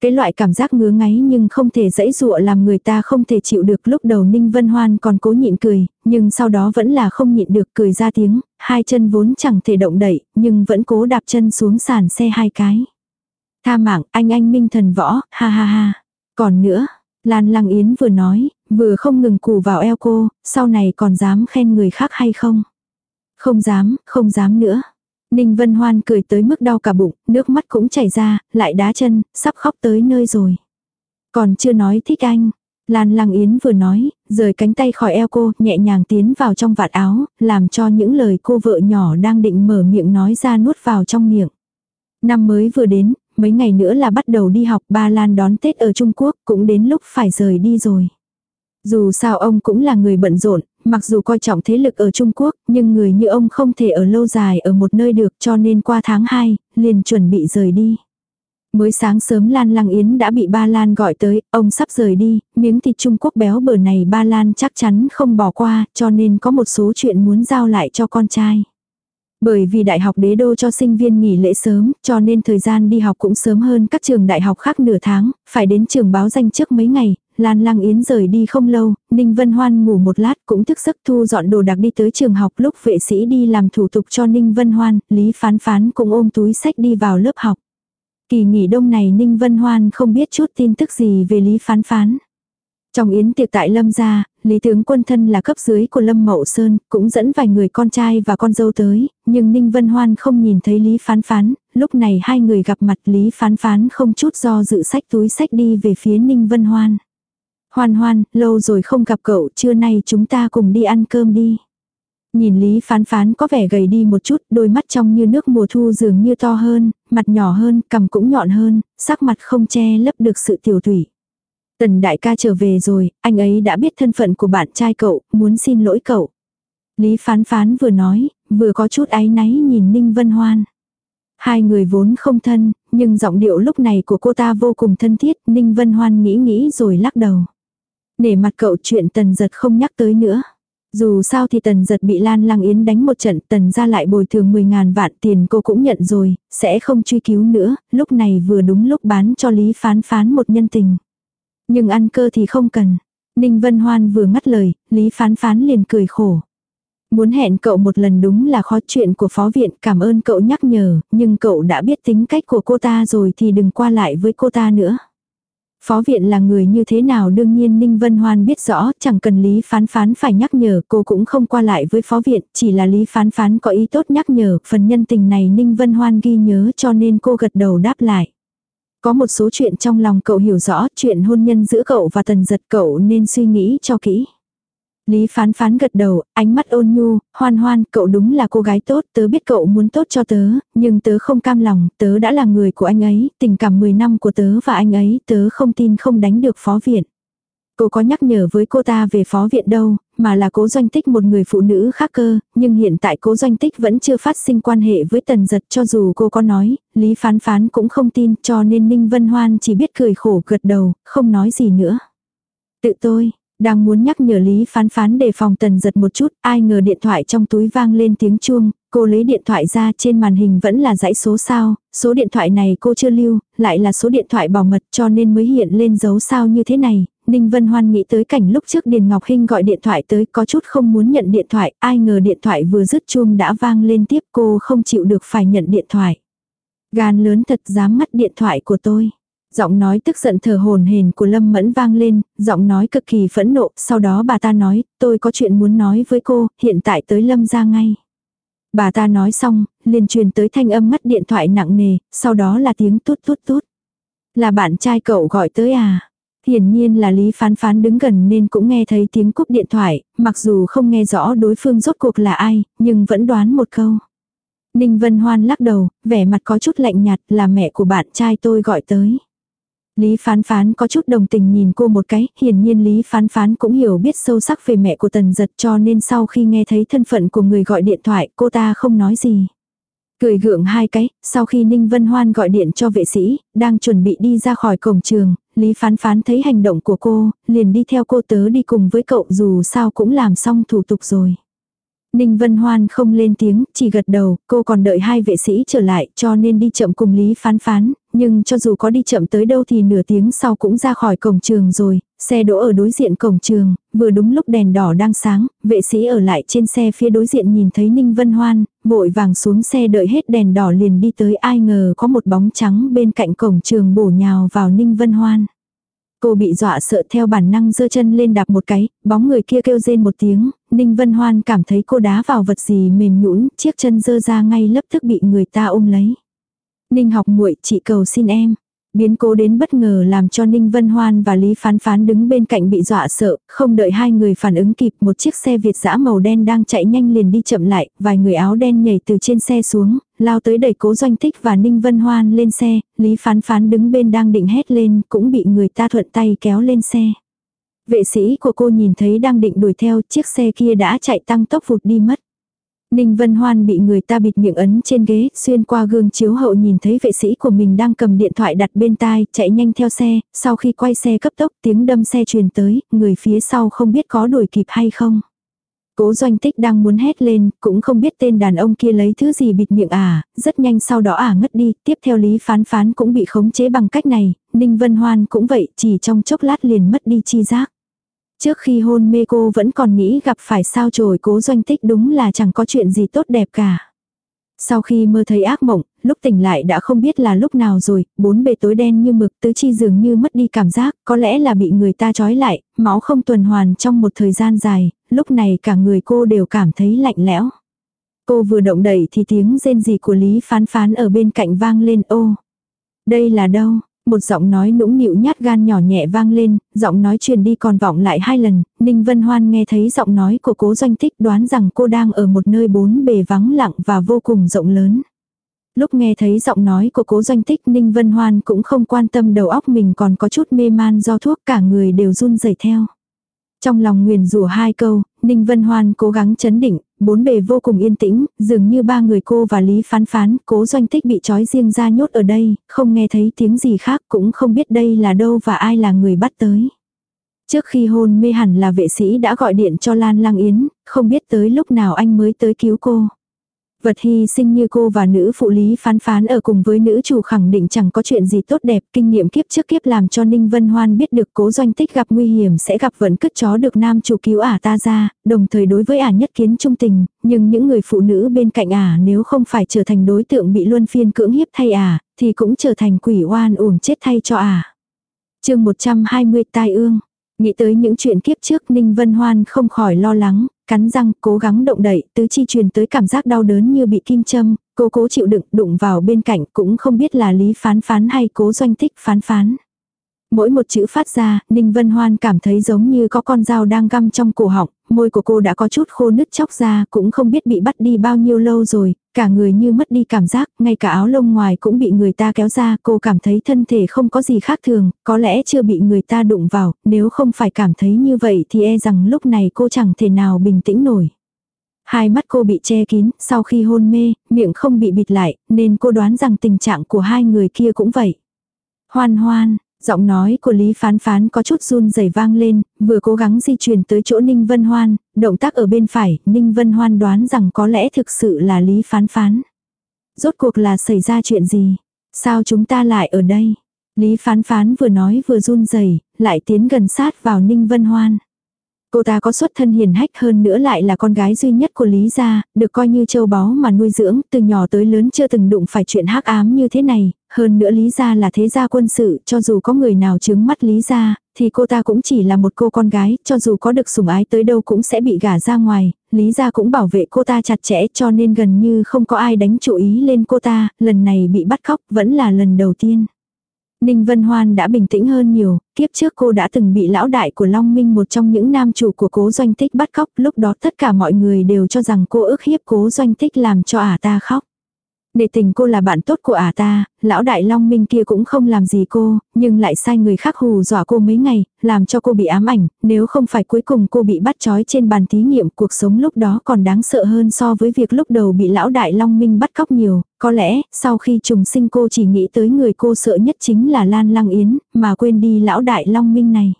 A: Cái loại cảm giác ngứa ngáy nhưng không thể dẫy dụa làm người ta không thể chịu được lúc đầu Ninh Vân Hoan còn cố nhịn cười, nhưng sau đó vẫn là không nhịn được cười ra tiếng, hai chân vốn chẳng thể động đậy, nhưng vẫn cố đạp chân xuống sàn xe hai cái. Tha mạng, anh anh minh thần võ, ha ha ha. Còn nữa, Lan Lăng Yến vừa nói, vừa không ngừng cù vào eo cô, sau này còn dám khen người khác hay không? Không dám, không dám nữa. Ninh Vân Hoan cười tới mức đau cả bụng, nước mắt cũng chảy ra, lại đá chân, sắp khóc tới nơi rồi. Còn chưa nói thích anh. Lan Lăng Yến vừa nói, rời cánh tay khỏi eo cô, nhẹ nhàng tiến vào trong vạt áo, làm cho những lời cô vợ nhỏ đang định mở miệng nói ra nuốt vào trong miệng. Năm mới vừa đến, mấy ngày nữa là bắt đầu đi học ba Lan đón Tết ở Trung Quốc, cũng đến lúc phải rời đi rồi. Dù sao ông cũng là người bận rộn, mặc dù coi trọng thế lực ở Trung Quốc, nhưng người như ông không thể ở lâu dài ở một nơi được cho nên qua tháng 2, liền chuẩn bị rời đi. Mới sáng sớm Lan Lăng Yến đã bị Ba Lan gọi tới, ông sắp rời đi, miếng thịt Trung Quốc béo bở này Ba Lan chắc chắn không bỏ qua, cho nên có một số chuyện muốn giao lại cho con trai. Bởi vì đại học đế đô cho sinh viên nghỉ lễ sớm, cho nên thời gian đi học cũng sớm hơn các trường đại học khác nửa tháng, phải đến trường báo danh trước mấy ngày, Lan Lăng Yến rời đi không lâu, Ninh Vân Hoan ngủ một lát cũng thức giấc thu dọn đồ đạc đi tới trường học lúc vệ sĩ đi làm thủ tục cho Ninh Vân Hoan, Lý Phán Phán cũng ôm túi sách đi vào lớp học. Kỳ nghỉ đông này Ninh Vân Hoan không biết chút tin tức gì về Lý Phán Phán. Trong yến tiệc tại Lâm gia, Lý tướng quân thân là cấp dưới của Lâm Mậu Sơn, cũng dẫn vài người con trai và con dâu tới, nhưng Ninh Vân Hoan không nhìn thấy Lý Phán Phán, lúc này hai người gặp mặt Lý Phán Phán không chút do dự sách túi sách đi về phía Ninh Vân Hoan. Hoan hoan, lâu rồi không gặp cậu, trưa nay chúng ta cùng đi ăn cơm đi. Nhìn Lý phán phán có vẻ gầy đi một chút, đôi mắt trong như nước mùa thu dường như to hơn, mặt nhỏ hơn, cằm cũng nhọn hơn, sắc mặt không che lấp được sự tiểu thủy. Tần đại ca trở về rồi, anh ấy đã biết thân phận của bạn trai cậu, muốn xin lỗi cậu. Lý phán phán vừa nói, vừa có chút áy náy nhìn Ninh Vân Hoan. Hai người vốn không thân, nhưng giọng điệu lúc này của cô ta vô cùng thân thiết, Ninh Vân Hoan nghĩ nghĩ rồi lắc đầu. Nể mặt cậu chuyện tần giật không nhắc tới nữa. Dù sao thì tần giật bị Lan Lăng Yến đánh một trận tần ra lại bồi thường 10.000 vạn tiền cô cũng nhận rồi, sẽ không truy cứu nữa, lúc này vừa đúng lúc bán cho Lý Phán Phán một nhân tình. Nhưng ăn cơ thì không cần. Ninh Vân Hoan vừa ngắt lời, Lý Phán Phán liền cười khổ. Muốn hẹn cậu một lần đúng là khó chuyện của phó viện, cảm ơn cậu nhắc nhở, nhưng cậu đã biết tính cách của cô ta rồi thì đừng qua lại với cô ta nữa. Phó viện là người như thế nào đương nhiên Ninh Vân Hoan biết rõ, chẳng cần Lý Phán Phán phải nhắc nhở, cô cũng không qua lại với phó viện, chỉ là Lý Phán Phán có ý tốt nhắc nhở, phần nhân tình này Ninh Vân Hoan ghi nhớ cho nên cô gật đầu đáp lại. Có một số chuyện trong lòng cậu hiểu rõ, chuyện hôn nhân giữa cậu và tần giật cậu nên suy nghĩ cho kỹ. Lý phán phán gật đầu, ánh mắt ôn nhu, hoan hoan, cậu đúng là cô gái tốt, tớ biết cậu muốn tốt cho tớ, nhưng tớ không cam lòng, tớ đã là người của anh ấy, tình cảm 10 năm của tớ và anh ấy, tớ không tin không đánh được phó viện. Cô có nhắc nhở với cô ta về phó viện đâu, mà là cố doanh tích một người phụ nữ khác cơ, nhưng hiện tại cố doanh tích vẫn chưa phát sinh quan hệ với tần giật cho dù cô có nói, Lý phán phán cũng không tin cho nên Ninh Vân Hoan chỉ biết cười khổ gật đầu, không nói gì nữa. Tự tôi, đang muốn nhắc nhở Lý phán phán đề phòng tần giật một chút, ai ngờ điện thoại trong túi vang lên tiếng chuông, cô lấy điện thoại ra trên màn hình vẫn là dãy số sao, số điện thoại này cô chưa lưu, lại là số điện thoại bảo mật cho nên mới hiện lên dấu sao như thế này. Ninh Vân Hoan nghĩ tới cảnh lúc trước Điền Ngọc Hinh gọi điện thoại tới có chút không muốn nhận điện thoại, ai ngờ điện thoại vừa dứt chuông đã vang lên tiếp cô không chịu được phải nhận điện thoại. Gan lớn thật dám ngắt điện thoại của tôi. Giọng nói tức giận thở hồn hền của Lâm Mẫn vang lên, giọng nói cực kỳ phẫn nộ, sau đó bà ta nói, tôi có chuyện muốn nói với cô, hiện tại tới Lâm ra ngay. Bà ta nói xong, liền truyền tới thanh âm ngắt điện thoại nặng nề, sau đó là tiếng tút tút tút. Là bạn trai cậu gọi tới à? Hiển nhiên là Lý Phán Phán đứng gần nên cũng nghe thấy tiếng cúp điện thoại, mặc dù không nghe rõ đối phương rốt cuộc là ai, nhưng vẫn đoán một câu. Ninh Vân Hoan lắc đầu, vẻ mặt có chút lạnh nhạt là mẹ của bạn trai tôi gọi tới. Lý Phán Phán có chút đồng tình nhìn cô một cái, hiển nhiên Lý Phán Phán cũng hiểu biết sâu sắc về mẹ của Tần Giật cho nên sau khi nghe thấy thân phận của người gọi điện thoại cô ta không nói gì. Cười gượng hai cái, sau khi Ninh Vân Hoan gọi điện cho vệ sĩ, đang chuẩn bị đi ra khỏi cổng trường, Lý Phán Phán thấy hành động của cô, liền đi theo cô tớ đi cùng với cậu dù sao cũng làm xong thủ tục rồi. Ninh Vân Hoan không lên tiếng, chỉ gật đầu, cô còn đợi hai vệ sĩ trở lại cho nên đi chậm cùng Lý Phán Phán, nhưng cho dù có đi chậm tới đâu thì nửa tiếng sau cũng ra khỏi cổng trường rồi, xe đỗ ở đối diện cổng trường, vừa đúng lúc đèn đỏ đang sáng, vệ sĩ ở lại trên xe phía đối diện nhìn thấy Ninh Vân Hoan, vội vàng xuống xe đợi hết đèn đỏ liền đi tới ai ngờ có một bóng trắng bên cạnh cổng trường bổ nhào vào Ninh Vân Hoan. Cô bị dọa sợ theo bản năng giơ chân lên đạp một cái, bóng người kia kêu rên một tiếng, Ninh Vân Hoan cảm thấy cô đá vào vật gì mềm nhũn, chiếc chân giơ ra ngay lập tức bị người ta ôm lấy. Ninh học muội chị cầu xin em. Biến cố đến bất ngờ làm cho Ninh Vân Hoan và Lý Phán Phán đứng bên cạnh bị dọa sợ, không đợi hai người phản ứng kịp một chiếc xe Việt dã màu đen đang chạy nhanh liền đi chậm lại, vài người áo đen nhảy từ trên xe xuống, lao tới đẩy cố doanh tích và Ninh Vân Hoan lên xe, Lý Phán Phán đứng bên đang định hét lên cũng bị người ta thuận tay kéo lên xe. Vệ sĩ của cô nhìn thấy đang định đuổi theo chiếc xe kia đã chạy tăng tốc vụt đi mất. Ninh Vân Hoan bị người ta bịt miệng ấn trên ghế, xuyên qua gương chiếu hậu nhìn thấy vệ sĩ của mình đang cầm điện thoại đặt bên tai, chạy nhanh theo xe, sau khi quay xe cấp tốc tiếng đâm xe truyền tới, người phía sau không biết có đuổi kịp hay không. Cố doanh tích đang muốn hét lên, cũng không biết tên đàn ông kia lấy thứ gì bịt miệng à, rất nhanh sau đó à ngất đi, tiếp theo Lý Phán Phán cũng bị khống chế bằng cách này, Ninh Vân Hoan cũng vậy, chỉ trong chốc lát liền mất đi chi giác. Trước khi hôn mê cô vẫn còn nghĩ gặp phải sao trồi cố doanh tích đúng là chẳng có chuyện gì tốt đẹp cả. Sau khi mơ thấy ác mộng, lúc tỉnh lại đã không biết là lúc nào rồi, bốn bề tối đen như mực tứ chi dường như mất đi cảm giác, có lẽ là bị người ta trói lại, máu không tuần hoàn trong một thời gian dài, lúc này cả người cô đều cảm thấy lạnh lẽo. Cô vừa động đẩy thì tiếng rên gì của Lý phán phán ở bên cạnh vang lên ô. Đây là đâu? Một giọng nói nũng nịu nhát gan nhỏ nhẹ vang lên, giọng nói truyền đi còn vọng lại hai lần, Ninh Vân Hoan nghe thấy giọng nói của cố doanh tích đoán rằng cô đang ở một nơi bốn bề vắng lặng và vô cùng rộng lớn. Lúc nghe thấy giọng nói của cố doanh tích Ninh Vân Hoan cũng không quan tâm đầu óc mình còn có chút mê man do thuốc cả người đều run rẩy theo. Trong lòng nguyền rủa hai câu, Ninh Vân Hoan cố gắng chấn định, bốn bề vô cùng yên tĩnh, dường như ba người cô và Lý Phán Phán, cố doanh tích bị trói riêng ra nhốt ở đây, không nghe thấy tiếng gì khác cũng không biết đây là đâu và ai là người bắt tới. Trước khi hôn mê hẳn là vệ sĩ đã gọi điện cho Lan Lang Yến, không biết tới lúc nào anh mới tới cứu cô. Vật hy sinh như cô và nữ phụ lý phán phán ở cùng với nữ chủ khẳng định chẳng có chuyện gì tốt đẹp. Kinh nghiệm kiếp trước kiếp làm cho Ninh Vân Hoan biết được cố doanh tích gặp nguy hiểm sẽ gặp vẫn cất chó được nam chủ cứu ả ta ra, đồng thời đối với ả nhất kiến trung tình. Nhưng những người phụ nữ bên cạnh ả nếu không phải trở thành đối tượng bị luân phiên cưỡng hiếp thay ả, thì cũng trở thành quỷ oan uổng chết thay cho ả. chương 120 tai ương. Nghĩ tới những chuyện kiếp trước Ninh Vân Hoan không khỏi lo lắng, cắn răng cố gắng động đậy, tứ chi truyền tới cảm giác đau đớn như bị kim châm, cô cố chịu đựng đụng vào bên cạnh cũng không biết là lý phán phán hay cố doanh thích phán phán. Mỗi một chữ phát ra, Ninh Vân Hoan cảm thấy giống như có con dao đang găm trong cổ họng, môi của cô đã có chút khô nứt chóc ra, cũng không biết bị bắt đi bao nhiêu lâu rồi, cả người như mất đi cảm giác, ngay cả áo lông ngoài cũng bị người ta kéo ra, cô cảm thấy thân thể không có gì khác thường, có lẽ chưa bị người ta đụng vào, nếu không phải cảm thấy như vậy thì e rằng lúc này cô chẳng thể nào bình tĩnh nổi. Hai mắt cô bị che kín, sau khi hôn mê, miệng không bị bịt lại, nên cô đoán rằng tình trạng của hai người kia cũng vậy. Hoan hoan, Giọng nói của Lý Phán Phán có chút run rẩy vang lên, vừa cố gắng di chuyển tới chỗ Ninh Vân Hoan, động tác ở bên phải, Ninh Vân Hoan đoán rằng có lẽ thực sự là Lý Phán Phán. Rốt cuộc là xảy ra chuyện gì? Sao chúng ta lại ở đây? Lý Phán Phán vừa nói vừa run rẩy, lại tiến gần sát vào Ninh Vân Hoan. Cô ta có xuất thân hiền hách hơn nữa lại là con gái duy nhất của Lý gia, được coi như châu báu mà nuôi dưỡng, từ nhỏ tới lớn chưa từng đụng phải chuyện hắc ám như thế này, hơn nữa Lý gia là thế gia quân sự, cho dù có người nào chứng mắt Lý gia, thì cô ta cũng chỉ là một cô con gái, cho dù có được sủng ái tới đâu cũng sẽ bị gả ra ngoài, Lý gia cũng bảo vệ cô ta chặt chẽ cho nên gần như không có ai đánh chú ý lên cô ta, lần này bị bắt cóc vẫn là lần đầu tiên. Ninh Vân Hoan đã bình tĩnh hơn nhiều, kiếp trước cô đã từng bị lão đại của Long Minh một trong những nam chủ của cố doanh tích bắt cóc, lúc đó tất cả mọi người đều cho rằng cô ức hiếp cố doanh tích làm cho ả ta khóc. Nề tình cô là bạn tốt của ả ta, lão đại long minh kia cũng không làm gì cô, nhưng lại sai người khác hù dọa cô mấy ngày, làm cho cô bị ám ảnh, nếu không phải cuối cùng cô bị bắt trói trên bàn thí nghiệm cuộc sống lúc đó còn đáng sợ hơn so với việc lúc đầu bị lão đại long minh bắt cóc nhiều, có lẽ sau khi trùng sinh cô chỉ nghĩ tới người cô sợ nhất chính là Lan Lăng Yến, mà quên đi lão đại long minh này.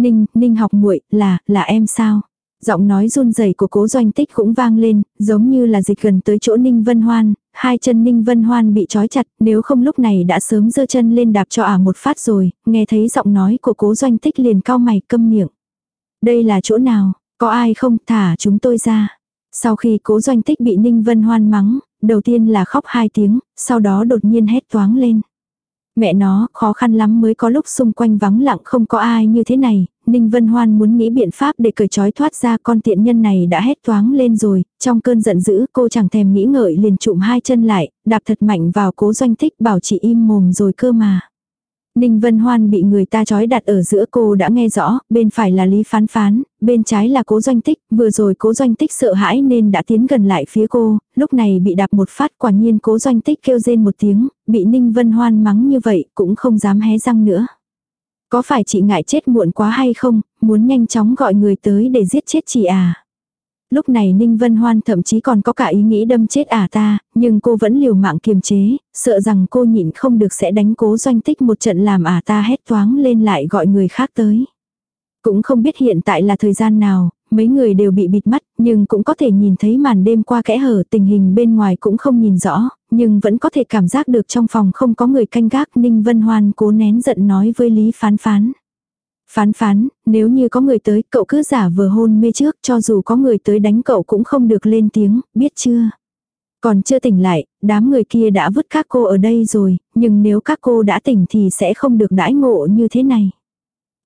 A: Ninh, Ninh học muội là, là em sao? Giọng nói run rẩy của cố doanh tích cũng vang lên, giống như là dịch gần tới chỗ Ninh Vân Hoan, hai chân Ninh Vân Hoan bị trói chặt, nếu không lúc này đã sớm giơ chân lên đạp cho ả một phát rồi, nghe thấy giọng nói của cố doanh tích liền cao mày câm miệng. Đây là chỗ nào, có ai không thả chúng tôi ra. Sau khi cố doanh tích bị Ninh Vân Hoan mắng, đầu tiên là khóc hai tiếng, sau đó đột nhiên hét toáng lên. Mẹ nó, khó khăn lắm mới có lúc xung quanh vắng lặng không có ai như thế này, Ninh Vân Hoan muốn nghĩ biện pháp để cởi trói thoát ra con tiện nhân này đã hét toáng lên rồi, trong cơn giận dữ cô chẳng thèm nghĩ ngợi liền trụm hai chân lại, đạp thật mạnh vào cố doanh thích bảo chị im mồm rồi cơ mà. Ninh Vân Hoan bị người ta trói đặt ở giữa cô đã nghe rõ, bên phải là Lý Phán Phán, bên trái là cố doanh tích, vừa rồi cố doanh tích sợ hãi nên đã tiến gần lại phía cô, lúc này bị đạp một phát quả nhiên cố doanh tích kêu rên một tiếng, bị Ninh Vân Hoan mắng như vậy cũng không dám hé răng nữa. Có phải chị ngại chết muộn quá hay không, muốn nhanh chóng gọi người tới để giết chết chị à? Lúc này Ninh Vân Hoan thậm chí còn có cả ý nghĩ đâm chết ả à ta, nhưng cô vẫn liều mạng kiềm chế, sợ rằng cô nhịn không được sẽ đánh cố doanh tích một trận làm ả à ta hét toáng lên lại gọi người khác tới. Cũng không biết hiện tại là thời gian nào, mấy người đều bị bịt mắt, nhưng cũng có thể nhìn thấy màn đêm qua kẽ hở tình hình bên ngoài cũng không nhìn rõ, nhưng vẫn có thể cảm giác được trong phòng không có người canh gác Ninh Vân Hoan cố nén giận nói với Lý Phán Phán. Phán phán, nếu như có người tới, cậu cứ giả vờ hôn mê trước, cho dù có người tới đánh cậu cũng không được lên tiếng, biết chưa? Còn chưa tỉnh lại, đám người kia đã vứt các cô ở đây rồi, nhưng nếu các cô đã tỉnh thì sẽ không được đãi ngộ như thế này.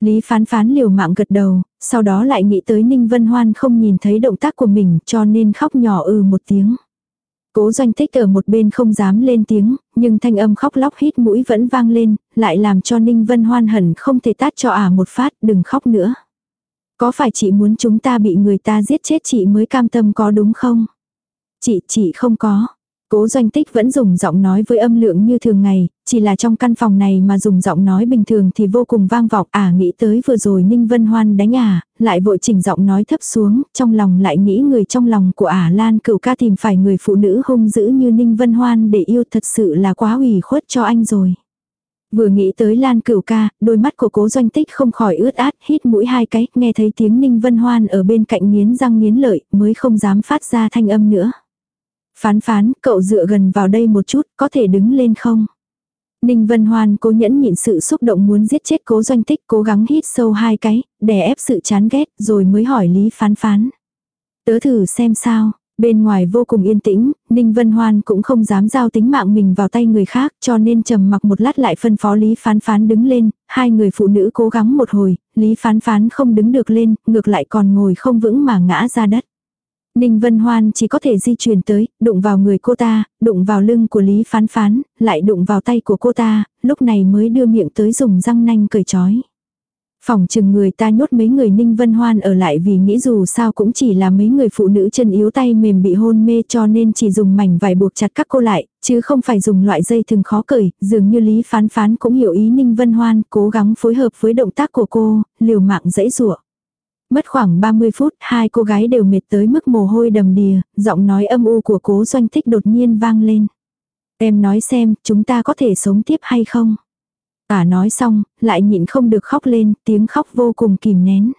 A: Lý phán phán liều mạng gật đầu, sau đó lại nghĩ tới Ninh Vân Hoan không nhìn thấy động tác của mình cho nên khóc nhỏ ừ một tiếng. Cố doanh tích ở một bên không dám lên tiếng, nhưng thanh âm khóc lóc hít mũi vẫn vang lên, lại làm cho Ninh Vân hoan hẳn không thể tát cho ả à một phát, đừng khóc nữa. Có phải chị muốn chúng ta bị người ta giết chết chị mới cam tâm có đúng không? Chị, chị không có. Cố doanh tích vẫn dùng giọng nói với âm lượng như thường ngày, chỉ là trong căn phòng này mà dùng giọng nói bình thường thì vô cùng vang vọng. À nghĩ tới vừa rồi Ninh Vân Hoan đánh à, lại vội chỉnh giọng nói thấp xuống, trong lòng lại nghĩ người trong lòng của ả à Lan cửu ca tìm phải người phụ nữ hung dữ như Ninh Vân Hoan để yêu thật sự là quá ủy khuất cho anh rồi. Vừa nghĩ tới Lan cửu ca, đôi mắt của cố doanh tích không khỏi ướt át, hít mũi hai cái, nghe thấy tiếng Ninh Vân Hoan ở bên cạnh nghiến răng nghiến lợi, mới không dám phát ra thanh âm nữa. Phán phán, cậu dựa gần vào đây một chút, có thể đứng lên không? Ninh Vân Hoan cố nhẫn nhịn sự xúc động muốn giết chết cố doanh tích cố gắng hít sâu hai cái, đè ép sự chán ghét rồi mới hỏi Lý phán phán. Tớ thử xem sao, bên ngoài vô cùng yên tĩnh, Ninh Vân Hoan cũng không dám giao tính mạng mình vào tay người khác cho nên trầm mặc một lát lại phân phó Lý phán phán đứng lên, hai người phụ nữ cố gắng một hồi, Lý phán phán không đứng được lên, ngược lại còn ngồi không vững mà ngã ra đất. Ninh Vân Hoan chỉ có thể di chuyển tới, đụng vào người cô ta, đụng vào lưng của Lý Phán Phán, lại đụng vào tay của cô ta, lúc này mới đưa miệng tới dùng răng nanh cởi trói. Phòng chừng người ta nhốt mấy người Ninh Vân Hoan ở lại vì nghĩ dù sao cũng chỉ là mấy người phụ nữ chân yếu tay mềm bị hôn mê cho nên chỉ dùng mảnh vải buộc chặt các cô lại, chứ không phải dùng loại dây thừng khó cởi, dường như Lý Phán Phán cũng hiểu ý Ninh Vân Hoan, cố gắng phối hợp với động tác của cô, liều mạng dãy rủa Mất khoảng 30 phút, hai cô gái đều mệt tới mức mồ hôi đầm đìa, giọng nói âm u của cố doanh tích đột nhiên vang lên. Em nói xem, chúng ta có thể sống tiếp hay không? Ả nói xong, lại nhịn không được khóc lên, tiếng khóc vô cùng kìm nén.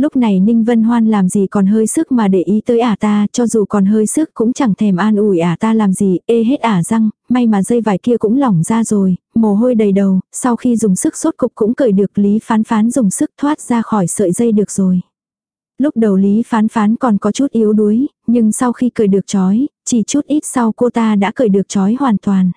A: Lúc này Ninh Vân Hoan làm gì còn hơi sức mà để ý tới ả ta, cho dù còn hơi sức cũng chẳng thèm an ủi ả ta làm gì, ê hết ả răng, may mà dây vải kia cũng lỏng ra rồi, mồ hôi đầy đầu, sau khi dùng sức sốt cục cũng cởi được Lý Phán Phán dùng sức thoát ra khỏi sợi dây được rồi. Lúc đầu Lý Phán Phán còn có chút yếu đuối, nhưng sau khi cởi được chói, chỉ chút ít sau cô ta đã cởi được chói hoàn toàn.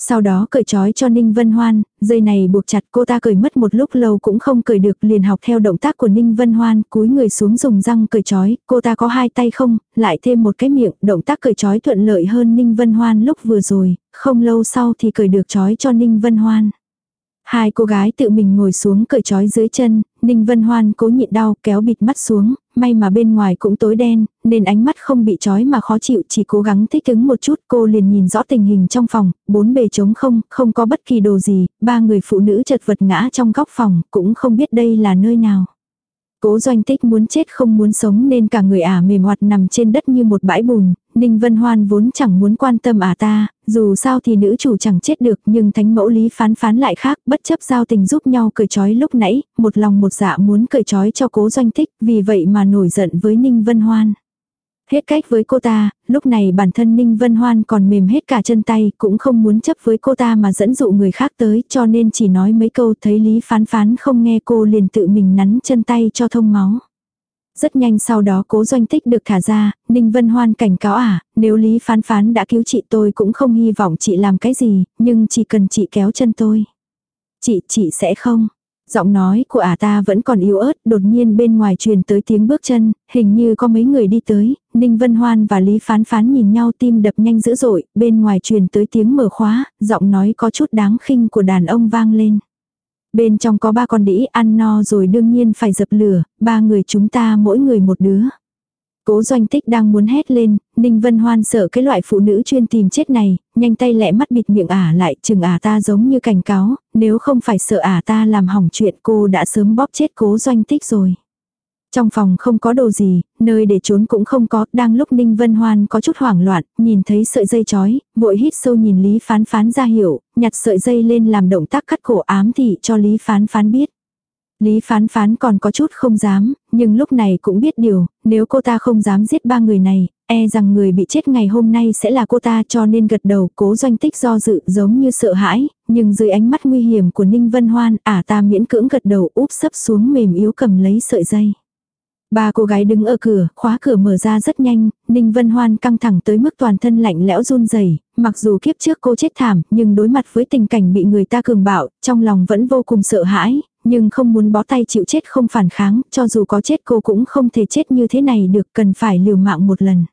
A: Sau đó cởi trói cho Ninh Vân Hoan, dây này buộc chặt cô ta cởi mất một lúc lâu cũng không cởi được liền học theo động tác của Ninh Vân Hoan, cúi người xuống dùng răng cởi trói, cô ta có hai tay không, lại thêm một cái miệng, động tác cởi trói thuận lợi hơn Ninh Vân Hoan lúc vừa rồi, không lâu sau thì cởi được trói cho Ninh Vân Hoan. Hai cô gái tự mình ngồi xuống cởi trói dưới chân, Ninh Vân Hoan cố nhịn đau kéo bịt mắt xuống, may mà bên ngoài cũng tối đen, nên ánh mắt không bị trói mà khó chịu chỉ cố gắng thích ứng một chút cô liền nhìn rõ tình hình trong phòng, bốn bề trống không, không có bất kỳ đồ gì, ba người phụ nữ chật vật ngã trong góc phòng, cũng không biết đây là nơi nào. Cố doanh tích muốn chết không muốn sống nên cả người ả mềm hoạt nằm trên đất như một bãi bùn, Ninh Vân Hoan vốn chẳng muốn quan tâm ả ta, dù sao thì nữ chủ chẳng chết được nhưng thánh mẫu lý phán phán lại khác, bất chấp giao tình giúp nhau cởi trói lúc nãy, một lòng một dạ muốn cởi trói cho cố doanh tích, vì vậy mà nổi giận với Ninh Vân Hoan. Hết cách với cô ta, lúc này bản thân Ninh Vân Hoan còn mềm hết cả chân tay, cũng không muốn chấp với cô ta mà dẫn dụ người khác tới, cho nên chỉ nói mấy câu thấy Lý Phán Phán không nghe cô liền tự mình nắn chân tay cho thông máu. Rất nhanh sau đó cố doanh tích được thả ra, Ninh Vân Hoan cảnh cáo à, nếu Lý Phán Phán đã cứu chị tôi cũng không hy vọng chị làm cái gì, nhưng chỉ cần chị kéo chân tôi. Chị, chị sẽ không. Giọng nói của ả ta vẫn còn yếu ớt, đột nhiên bên ngoài truyền tới tiếng bước chân, hình như có mấy người đi tới, Ninh Vân Hoan và Lý Phán Phán nhìn nhau tim đập nhanh dữ dội, bên ngoài truyền tới tiếng mở khóa, giọng nói có chút đáng khinh của đàn ông vang lên. Bên trong có ba con đĩ ăn no rồi đương nhiên phải dập lửa, ba người chúng ta mỗi người một đứa. Cố doanh tích đang muốn hét lên, Ninh Vân Hoan sợ cái loại phụ nữ chuyên tìm chết này, nhanh tay lẹ mắt bịt miệng ả lại, chừng ả ta giống như cảnh cáo, nếu không phải sợ ả ta làm hỏng chuyện cô đã sớm bóp chết cố doanh tích rồi. Trong phòng không có đồ gì, nơi để trốn cũng không có, đang lúc Ninh Vân Hoan có chút hoảng loạn, nhìn thấy sợi dây chói, vội hít sâu nhìn Lý Phán Phán ra hiểu, nhặt sợi dây lên làm động tác cắt cổ ám thị cho Lý Phán Phán biết. Lý phán phán còn có chút không dám, nhưng lúc này cũng biết điều, nếu cô ta không dám giết ba người này, e rằng người bị chết ngày hôm nay sẽ là cô ta cho nên gật đầu cố doanh tích do dự giống như sợ hãi, nhưng dưới ánh mắt nguy hiểm của Ninh Vân Hoan ả ta miễn cưỡng gật đầu úp sấp xuống mềm yếu cầm lấy sợi dây. Ba cô gái đứng ở cửa, khóa cửa mở ra rất nhanh, Ninh Vân Hoan căng thẳng tới mức toàn thân lạnh lẽo run rẩy. mặc dù kiếp trước cô chết thảm, nhưng đối mặt với tình cảnh bị người ta cường bạo, trong lòng vẫn vô cùng sợ hãi, nhưng không muốn bó tay chịu chết không phản kháng, cho dù có chết cô cũng không thể chết như thế này được, cần phải liều mạng một lần.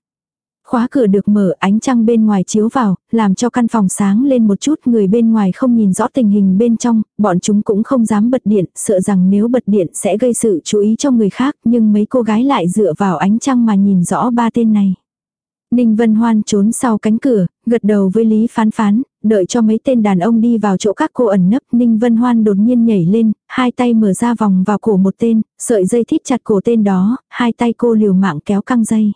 A: Khóa cửa được mở, ánh trăng bên ngoài chiếu vào, làm cho căn phòng sáng lên một chút, người bên ngoài không nhìn rõ tình hình bên trong, bọn chúng cũng không dám bật điện, sợ rằng nếu bật điện sẽ gây sự chú ý cho người khác, nhưng mấy cô gái lại dựa vào ánh trăng mà nhìn rõ ba tên này. Ninh Vân Hoan trốn sau cánh cửa, gật đầu với Lý Phán Phán, đợi cho mấy tên đàn ông đi vào chỗ các cô ẩn nấp. Ninh Vân Hoan đột nhiên nhảy lên, hai tay mở ra vòng vào cổ một tên, sợi dây thít chặt cổ tên đó, hai tay cô liều mạng kéo căng dây.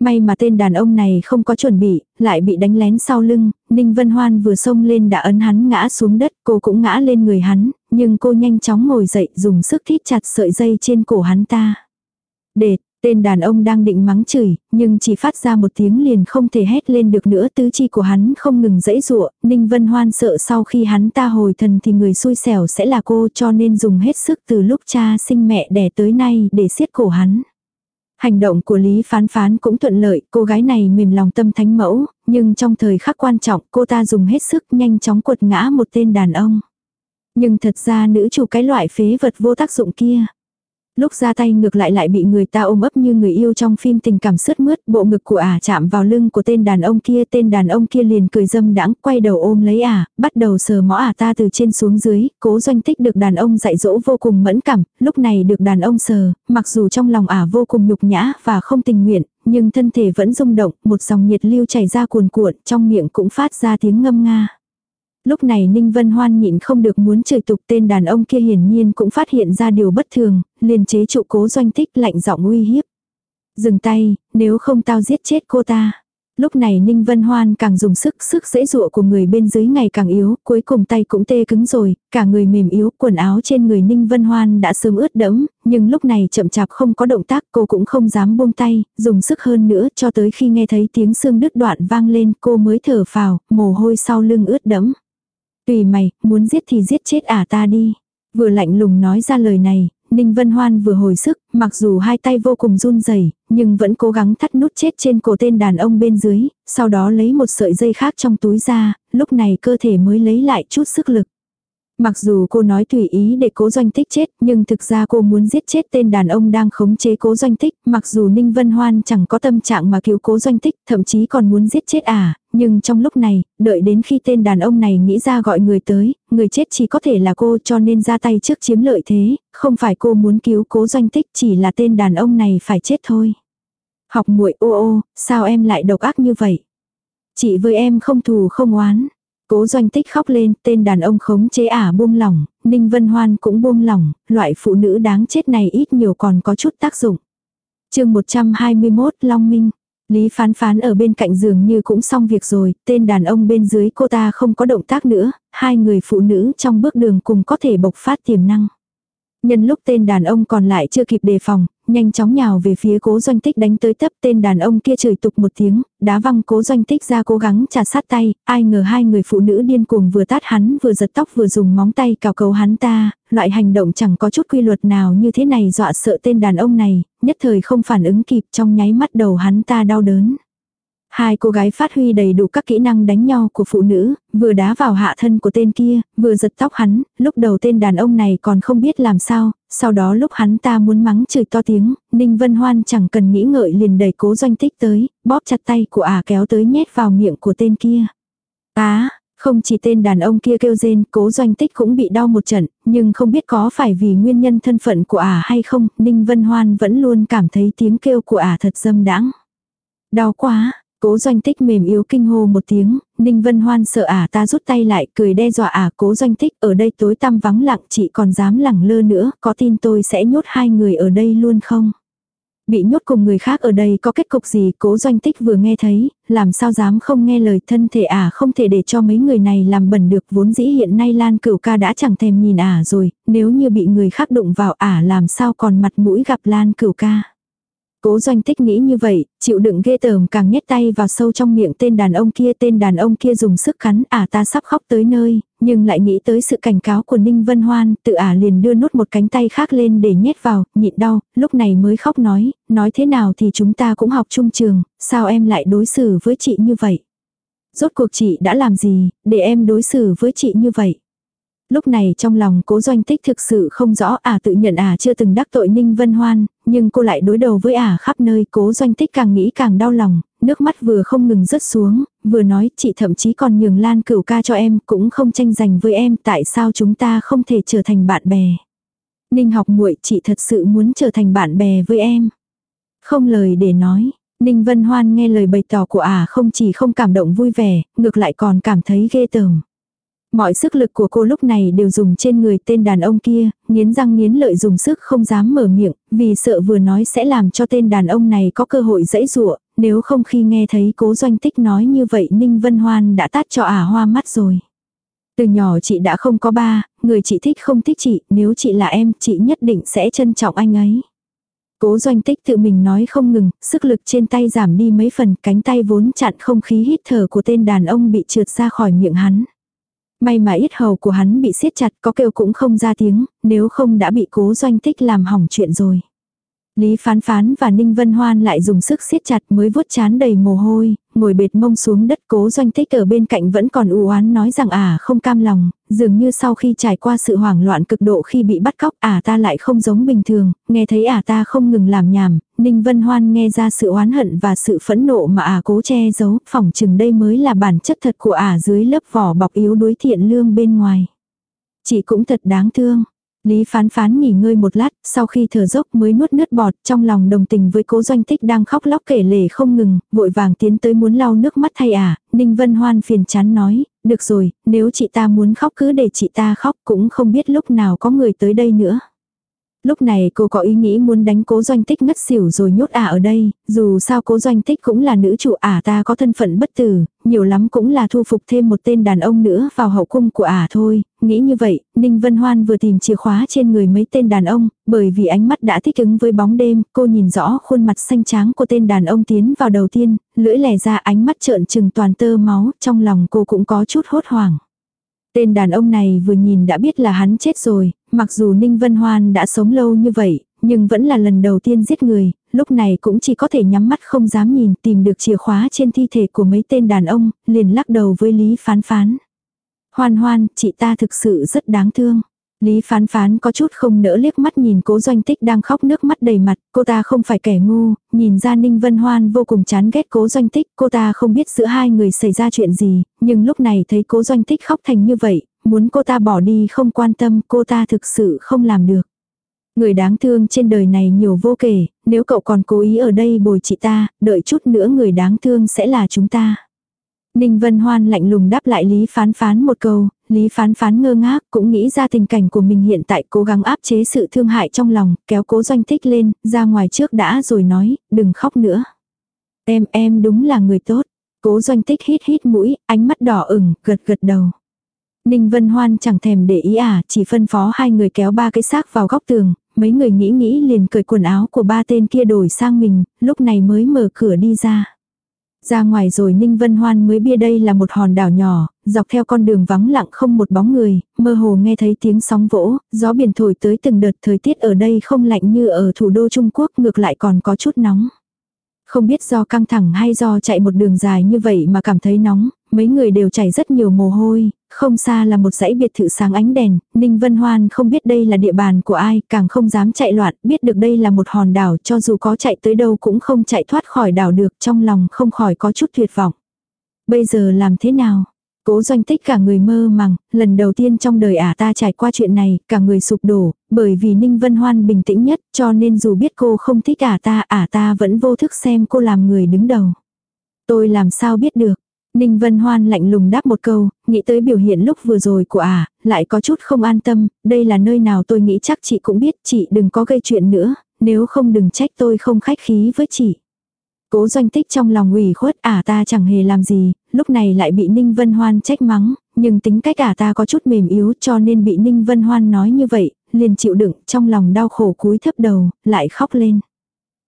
A: May mà tên đàn ông này không có chuẩn bị, lại bị đánh lén sau lưng, Ninh Vân Hoan vừa xông lên đã ấn hắn ngã xuống đất, cô cũng ngã lên người hắn, nhưng cô nhanh chóng ngồi dậy dùng sức thít chặt sợi dây trên cổ hắn ta. Đệt, tên đàn ông đang định mắng chửi, nhưng chỉ phát ra một tiếng liền không thể hét lên được nữa tứ chi của hắn không ngừng dãy rụa, Ninh Vân Hoan sợ sau khi hắn ta hồi thần thì người xui xẻo sẽ là cô cho nên dùng hết sức từ lúc cha sinh mẹ đẻ tới nay để siết cổ hắn. Hành động của Lý Phán Phán cũng thuận lợi, cô gái này mềm lòng tâm thánh mẫu, nhưng trong thời khắc quan trọng cô ta dùng hết sức nhanh chóng quật ngã một tên đàn ông. Nhưng thật ra nữ chủ cái loại phế vật vô tác dụng kia. Lúc ra tay ngược lại lại bị người ta ôm ấp như người yêu trong phim tình cảm sướt mướt, bộ ngực của ả chạm vào lưng của tên đàn ông kia, tên đàn ông kia liền cười dâm đãng quay đầu ôm lấy ả, bắt đầu sờ mõ ả ta từ trên xuống dưới, cố doanh tích được đàn ông dạy dỗ vô cùng mẫn cảm, lúc này được đàn ông sờ, mặc dù trong lòng ả vô cùng nhục nhã và không tình nguyện, nhưng thân thể vẫn rung động, một dòng nhiệt lưu chảy ra cuồn cuộn, trong miệng cũng phát ra tiếng ngâm nga. Lúc này Ninh Vân Hoan nhịn không được muốn chửi tục tên đàn ông kia hiển nhiên cũng phát hiện ra điều bất thường, liền chế trụ cố doanh tích lạnh giọng uy hiếp. Dừng tay, nếu không tao giết chết cô ta. Lúc này Ninh Vân Hoan càng dùng sức, sức dễ dụa của người bên dưới ngày càng yếu, cuối cùng tay cũng tê cứng rồi, cả người mềm yếu, quần áo trên người Ninh Vân Hoan đã sớm ướt đẫm, nhưng lúc này chậm chạp không có động tác, cô cũng không dám buông tay, dùng sức hơn nữa cho tới khi nghe thấy tiếng xương đứt đoạn vang lên, cô mới thở phào, mồ hôi sau lưng ướt đẫm. Tùy mày, muốn giết thì giết chết ả ta đi. Vừa lạnh lùng nói ra lời này, Ninh Vân Hoan vừa hồi sức, mặc dù hai tay vô cùng run rẩy, nhưng vẫn cố gắng thắt nút chết trên cổ tên đàn ông bên dưới, sau đó lấy một sợi dây khác trong túi ra, lúc này cơ thể mới lấy lại chút sức lực. Mặc dù cô nói tùy ý để cố doanh tích chết, nhưng thực ra cô muốn giết chết tên đàn ông đang khống chế cố doanh tích, mặc dù Ninh Vân Hoan chẳng có tâm trạng mà cứu cố doanh tích, thậm chí còn muốn giết chết à, nhưng trong lúc này, đợi đến khi tên đàn ông này nghĩ ra gọi người tới, người chết chỉ có thể là cô cho nên ra tay trước chiếm lợi thế, không phải cô muốn cứu cố doanh tích chỉ là tên đàn ông này phải chết thôi. Học muội ô ô, sao em lại độc ác như vậy? Chị với em không thù không oán. Cố doanh tích khóc lên, tên đàn ông khống chế ả buông lỏng, Ninh Vân Hoan cũng buông lỏng, loại phụ nữ đáng chết này ít nhiều còn có chút tác dụng. chương 121 Long Minh Lý phán phán ở bên cạnh giường như cũng xong việc rồi, tên đàn ông bên dưới cô ta không có động tác nữa, hai người phụ nữ trong bước đường cùng có thể bộc phát tiềm năng. Nhân lúc tên đàn ông còn lại chưa kịp đề phòng, nhanh chóng nhào về phía cố doanh tích đánh tới tấp tên đàn ông kia chửi tục một tiếng, đá văng cố doanh tích ra cố gắng trả sát tay, ai ngờ hai người phụ nữ điên cuồng vừa tát hắn vừa giật tóc vừa dùng móng tay cào cầu hắn ta, loại hành động chẳng có chút quy luật nào như thế này dọa sợ tên đàn ông này, nhất thời không phản ứng kịp trong nháy mắt đầu hắn ta đau đớn. Hai cô gái phát huy đầy đủ các kỹ năng đánh nhau của phụ nữ, vừa đá vào hạ thân của tên kia, vừa giật tóc hắn, lúc đầu tên đàn ông này còn không biết làm sao, sau đó lúc hắn ta muốn mắng chửi to tiếng, Ninh Vân Hoan chẳng cần nghĩ ngợi liền đẩy cố doanh tích tới, bóp chặt tay của ả kéo tới nhét vào miệng của tên kia. Á, không chỉ tên đàn ông kia kêu rên, cố doanh tích cũng bị đau một trận, nhưng không biết có phải vì nguyên nhân thân phận của ả hay không, Ninh Vân Hoan vẫn luôn cảm thấy tiếng kêu của ả thật dâm đãng. Đau quá, Cố doanh tích mềm yếu kinh hô một tiếng, Ninh Vân Hoan sợ ả ta rút tay lại cười đe dọa ả cố doanh tích ở đây tối tăm vắng lặng chị còn dám lẳng lơ nữa, có tin tôi sẽ nhốt hai người ở đây luôn không? Bị nhốt cùng người khác ở đây có kết cục gì cố doanh tích vừa nghe thấy, làm sao dám không nghe lời thân thể ả không thể để cho mấy người này làm bẩn được vốn dĩ hiện nay Lan cửu ca đã chẳng thèm nhìn ả rồi, nếu như bị người khác đụng vào ả làm sao còn mặt mũi gặp Lan cửu ca. Cố doanh tích nghĩ như vậy, chịu đựng ghê tởm càng nhét tay vào sâu trong miệng tên đàn ông kia. Tên đàn ông kia dùng sức cắn ả à ta sắp khóc tới nơi, nhưng lại nghĩ tới sự cảnh cáo của Ninh Vân Hoan, tự ả liền đưa nút một cánh tay khác lên để nhét vào, nhịn đau, lúc này mới khóc nói, nói thế nào thì chúng ta cũng học chung trường, sao em lại đối xử với chị như vậy? Rốt cuộc chị đã làm gì, để em đối xử với chị như vậy? Lúc này trong lòng cố doanh tích thực sự không rõ ả à tự nhận ả à chưa từng đắc tội Ninh Vân Hoan, nhưng cô lại đối đầu với ả à khắp nơi cố doanh tích càng nghĩ càng đau lòng, nước mắt vừa không ngừng rớt xuống, vừa nói chị thậm chí còn nhường lan cửu ca cho em cũng không tranh giành với em tại sao chúng ta không thể trở thành bạn bè. Ninh học muội chị thật sự muốn trở thành bạn bè với em. Không lời để nói, Ninh Vân Hoan nghe lời bày tỏ của ả không chỉ không cảm động vui vẻ, ngược lại còn cảm thấy ghê tởm. Mọi sức lực của cô lúc này đều dùng trên người tên đàn ông kia, nghiến răng nghiến lợi dùng sức không dám mở miệng, vì sợ vừa nói sẽ làm cho tên đàn ông này có cơ hội dẫy dụa, nếu không khi nghe thấy cố doanh tích nói như vậy Ninh Vân Hoan đã tát cho ả hoa mắt rồi. Từ nhỏ chị đã không có ba, người chị thích không thích chị, nếu chị là em, chị nhất định sẽ trân trọng anh ấy. Cố doanh tích tự mình nói không ngừng, sức lực trên tay giảm đi mấy phần, cánh tay vốn chặn không khí hít thở của tên đàn ông bị trượt ra khỏi miệng hắn. May mà ít hầu của hắn bị siết chặt có kêu cũng không ra tiếng, nếu không đã bị cố doanh tích làm hỏng chuyện rồi. Lý Phán Phán và Ninh Vân Hoan lại dùng sức siết chặt mới vuốt chán đầy mồ hôi, ngồi bệt mông xuống đất cố doanh tích ở bên cạnh vẫn còn u oán nói rằng à không cam lòng, dường như sau khi trải qua sự hoảng loạn cực độ khi bị bắt cóc à ta lại không giống bình thường, nghe thấy à ta không ngừng làm nhảm, Ninh Vân Hoan nghe ra sự oán hận và sự phẫn nộ mà à cố che giấu, phỏng chừng đây mới là bản chất thật của à dưới lớp vỏ bọc yếu đuối thiện lương bên ngoài. Chị cũng thật đáng thương. Lý phán phán nghỉ ngơi một lát, sau khi thở dốc mới nuốt nước bọt, trong lòng đồng tình với cố doanh tích đang khóc lóc kể lể không ngừng, vội vàng tiến tới muốn lau nước mắt thay à, Ninh Vân Hoan phiền chán nói, được rồi, nếu chị ta muốn khóc cứ để chị ta khóc cũng không biết lúc nào có người tới đây nữa. Lúc này cô có ý nghĩ muốn đánh cố doanh tích ngất xỉu rồi nhốt ả ở đây, dù sao cố doanh tích cũng là nữ chủ ả ta có thân phận bất tử, nhiều lắm cũng là thu phục thêm một tên đàn ông nữa vào hậu cung của ả thôi. Nghĩ như vậy, Ninh Vân Hoan vừa tìm chìa khóa trên người mấy tên đàn ông, bởi vì ánh mắt đã thích ứng với bóng đêm, cô nhìn rõ khuôn mặt xanh trắng của tên đàn ông tiến vào đầu tiên, lưỡi lè ra ánh mắt trợn trừng toàn tơ máu, trong lòng cô cũng có chút hốt hoảng. Tên đàn ông này vừa nhìn đã biết là hắn chết rồi, mặc dù Ninh Vân Hoan đã sống lâu như vậy, nhưng vẫn là lần đầu tiên giết người, lúc này cũng chỉ có thể nhắm mắt không dám nhìn tìm được chìa khóa trên thi thể của mấy tên đàn ông, liền lắc đầu với Lý Phán Phán. Hoan hoan, chị ta thực sự rất đáng thương. Lý phán phán có chút không nỡ liếc mắt nhìn cố doanh tích đang khóc nước mắt đầy mặt, cô ta không phải kẻ ngu, nhìn ra Ninh Vân Hoan vô cùng chán ghét cố doanh tích, cô ta không biết giữa hai người xảy ra chuyện gì, nhưng lúc này thấy cố doanh tích khóc thành như vậy, muốn cô ta bỏ đi không quan tâm, cô ta thực sự không làm được. Người đáng thương trên đời này nhiều vô kể, nếu cậu còn cố ý ở đây bồi chị ta, đợi chút nữa người đáng thương sẽ là chúng ta. Ninh Vân Hoan lạnh lùng đáp lại Lý Phán Phán một câu, Lý Phán Phán ngơ ngác cũng nghĩ ra tình cảnh của mình hiện tại cố gắng áp chế sự thương hại trong lòng, kéo cố doanh tích lên, ra ngoài trước đã rồi nói, đừng khóc nữa. Em, em đúng là người tốt. Cố doanh tích hít hít mũi, ánh mắt đỏ ửng, gật gật đầu. Ninh Vân Hoan chẳng thèm để ý à, chỉ phân phó hai người kéo ba cái xác vào góc tường, mấy người nghĩ nghĩ liền cởi quần áo của ba tên kia đổi sang mình, lúc này mới mở cửa đi ra. Ra ngoài rồi Ninh Vân Hoan mới biết đây là một hòn đảo nhỏ, dọc theo con đường vắng lặng không một bóng người, mơ hồ nghe thấy tiếng sóng vỗ, gió biển thổi tới từng đợt thời tiết ở đây không lạnh như ở thủ đô Trung Quốc ngược lại còn có chút nóng. Không biết do căng thẳng hay do chạy một đường dài như vậy mà cảm thấy nóng, mấy người đều chảy rất nhiều mồ hôi, không xa là một dãy biệt thự sáng ánh đèn, Ninh Vân Hoan không biết đây là địa bàn của ai, càng không dám chạy loạn, biết được đây là một hòn đảo cho dù có chạy tới đâu cũng không chạy thoát khỏi đảo được, trong lòng không khỏi có chút tuyệt vọng. Bây giờ làm thế nào? Cố doanh tích cả người mơ màng, lần đầu tiên trong đời ả ta trải qua chuyện này, cả người sụp đổ, bởi vì Ninh Vân Hoan bình tĩnh nhất, cho nên dù biết cô không thích ả ta, ả ta vẫn vô thức xem cô làm người đứng đầu. Tôi làm sao biết được, Ninh Vân Hoan lạnh lùng đáp một câu, nghĩ tới biểu hiện lúc vừa rồi của ả, à, lại có chút không an tâm, đây là nơi nào tôi nghĩ chắc chị cũng biết, chị đừng có gây chuyện nữa, nếu không đừng trách tôi không khách khí với chị. Cố doanh tích trong lòng ủy khuất ả à ta chẳng hề làm gì, lúc này lại bị Ninh Vân Hoan trách mắng, nhưng tính cách ả à ta có chút mềm yếu cho nên bị Ninh Vân Hoan nói như vậy, liền chịu đựng trong lòng đau khổ cúi thấp đầu, lại khóc lên.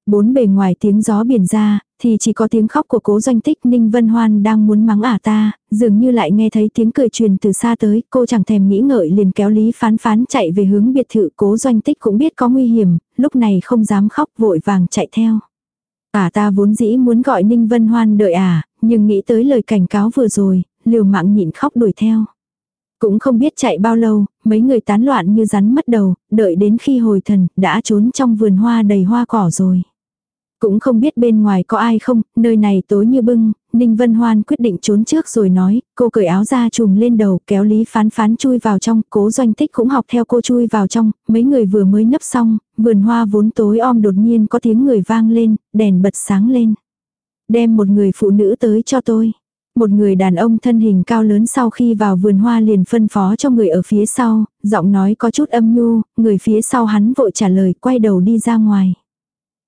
A: Bốn bề ngoài tiếng gió biển ra, thì chỉ có tiếng khóc của cố doanh tích Ninh Vân Hoan đang muốn mắng ả ta, dường như lại nghe thấy tiếng cười truyền từ xa tới, cô chẳng thèm nghĩ ngợi liền kéo Lý Phán Phán chạy về hướng biệt thự cố doanh tích cũng biết có nguy hiểm, lúc này không dám khóc vội vàng chạy theo. Ả ta vốn dĩ muốn gọi Ninh Vân Hoan đợi ả, nhưng nghĩ tới lời cảnh cáo vừa rồi, liều mạng nhịn khóc đuổi theo. Cũng không biết chạy bao lâu, mấy người tán loạn như rắn mất đầu, đợi đến khi hồi thần, đã trốn trong vườn hoa đầy hoa cỏ rồi. Cũng không biết bên ngoài có ai không, nơi này tối như bưng, Ninh Vân Hoan quyết định trốn trước rồi nói, cô cởi áo ra trùm lên đầu, kéo Lý Phán Phán chui vào trong, cố doanh tích cũng học theo cô chui vào trong, mấy người vừa mới nấp xong, vườn hoa vốn tối om đột nhiên có tiếng người vang lên, đèn bật sáng lên. Đem một người phụ nữ tới cho tôi. Một người đàn ông thân hình cao lớn sau khi vào vườn hoa liền phân phó cho người ở phía sau, giọng nói có chút âm nhu, người phía sau hắn vội trả lời quay đầu đi ra ngoài.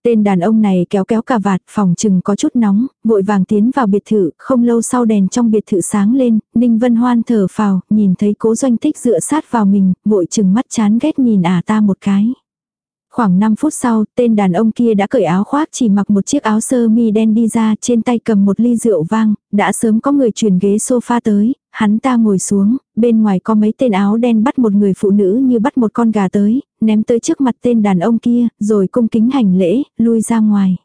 A: Tên đàn ông này kéo kéo cà vạt, phòng chừng có chút nóng, vội vàng tiến vào biệt thự, không lâu sau đèn trong biệt thự sáng lên, Ninh Vân Hoan thở phào, nhìn thấy cố doanh tích dựa sát vào mình, vội chừng mắt chán ghét nhìn ả ta một cái. Khoảng 5 phút sau, tên đàn ông kia đã cởi áo khoác chỉ mặc một chiếc áo sơ mi đen đi ra, trên tay cầm một ly rượu vang, đã sớm có người chuyển ghế sofa tới, hắn ta ngồi xuống, bên ngoài có mấy tên áo đen bắt một người phụ nữ như bắt một con gà tới, ném tới trước mặt tên đàn ông kia, rồi cung kính hành lễ, lui ra ngoài.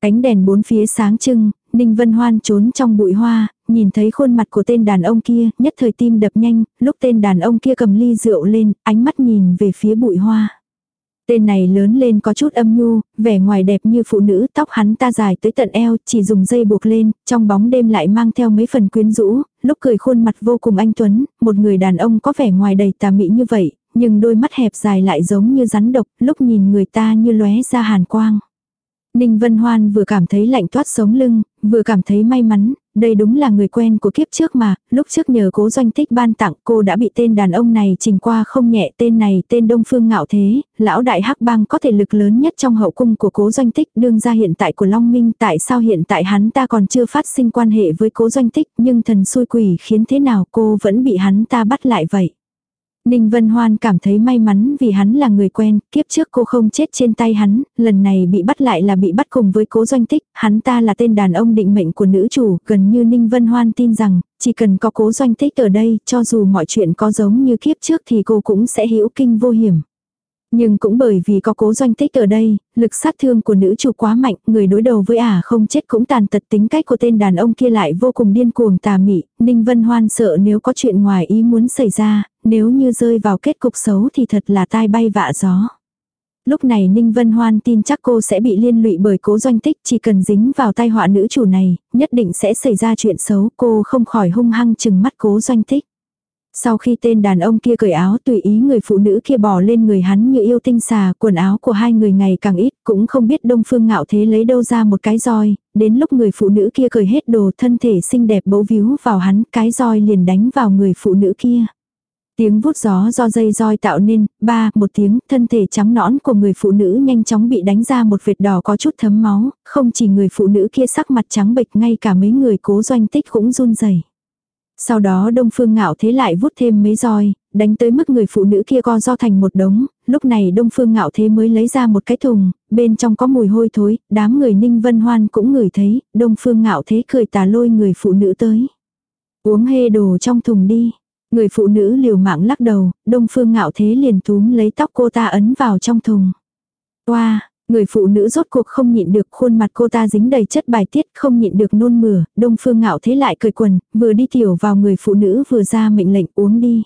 A: Cánh đèn bốn phía sáng trưng, Ninh Vân Hoan trốn trong bụi hoa, nhìn thấy khuôn mặt của tên đàn ông kia, nhất thời tim đập nhanh, lúc tên đàn ông kia cầm ly rượu lên, ánh mắt nhìn về phía bụi hoa. Tên này lớn lên có chút âm nhu, vẻ ngoài đẹp như phụ nữ, tóc hắn ta dài tới tận eo, chỉ dùng dây buộc lên, trong bóng đêm lại mang theo mấy phần quyến rũ, lúc cười khuôn mặt vô cùng anh tuấn, một người đàn ông có vẻ ngoài đầy tà mị như vậy, nhưng đôi mắt hẹp dài lại giống như rắn độc, lúc nhìn người ta như lóe ra hàn quang. Ninh Vân Hoan vừa cảm thấy lạnh toát sống lưng, vừa cảm thấy may mắn, đây đúng là người quen của kiếp trước mà, lúc trước nhờ cố doanh tích ban tặng cô đã bị tên đàn ông này trình qua không nhẹ tên này tên Đông Phương Ngạo Thế, lão đại hắc bang có thể lực lớn nhất trong hậu cung của cố doanh tích đương ra hiện tại của Long Minh tại sao hiện tại hắn ta còn chưa phát sinh quan hệ với cố doanh tích nhưng thần xui quỷ khiến thế nào cô vẫn bị hắn ta bắt lại vậy. Ninh Vân Hoan cảm thấy may mắn vì hắn là người quen, kiếp trước cô không chết trên tay hắn, lần này bị bắt lại là bị bắt cùng với cố doanh tích, hắn ta là tên đàn ông định mệnh của nữ chủ, gần như Ninh Vân Hoan tin rằng, chỉ cần có cố doanh tích ở đây, cho dù mọi chuyện có giống như kiếp trước thì cô cũng sẽ hữu kinh vô hiểm. Nhưng cũng bởi vì có cố doanh tích ở đây, lực sát thương của nữ chủ quá mạnh, người đối đầu với ả không chết cũng tàn tật tính cách của tên đàn ông kia lại vô cùng điên cuồng tà mị, Ninh Vân Hoan sợ nếu có chuyện ngoài ý muốn xảy ra, nếu như rơi vào kết cục xấu thì thật là tai bay vạ gió. Lúc này Ninh Vân Hoan tin chắc cô sẽ bị liên lụy bởi cố doanh tích chỉ cần dính vào tai họa nữ chủ này, nhất định sẽ xảy ra chuyện xấu cô không khỏi hung hăng chừng mắt cố doanh tích. Sau khi tên đàn ông kia cởi áo tùy ý người phụ nữ kia bỏ lên người hắn như yêu tinh xà, quần áo của hai người ngày càng ít, cũng không biết đông phương ngạo thế lấy đâu ra một cái roi, đến lúc người phụ nữ kia cởi hết đồ thân thể xinh đẹp bấu víu vào hắn, cái roi liền đánh vào người phụ nữ kia. Tiếng vút gió do dây roi tạo nên, ba, một tiếng, thân thể trắng nõn của người phụ nữ nhanh chóng bị đánh ra một vệt đỏ có chút thấm máu, không chỉ người phụ nữ kia sắc mặt trắng bệch ngay cả mấy người cố doanh tích cũng run rẩy. Sau đó đông phương ngạo thế lại vút thêm mấy roi, đánh tới mức người phụ nữ kia co do thành một đống, lúc này đông phương ngạo thế mới lấy ra một cái thùng, bên trong có mùi hôi thối, đám người ninh vân hoan cũng ngửi thấy, đông phương ngạo thế cười tà lôi người phụ nữ tới. Uống hê đồ trong thùng đi. Người phụ nữ liều mạng lắc đầu, đông phương ngạo thế liền túm lấy tóc cô ta ấn vào trong thùng. Wow, người phụ nữ rốt cuộc không nhịn được khuôn mặt cô ta dính đầy chất bài tiết không nhịn được nôn mửa, đông phương ngạo thế lại cười quần, vừa đi tiểu vào người phụ nữ vừa ra mệnh lệnh uống đi.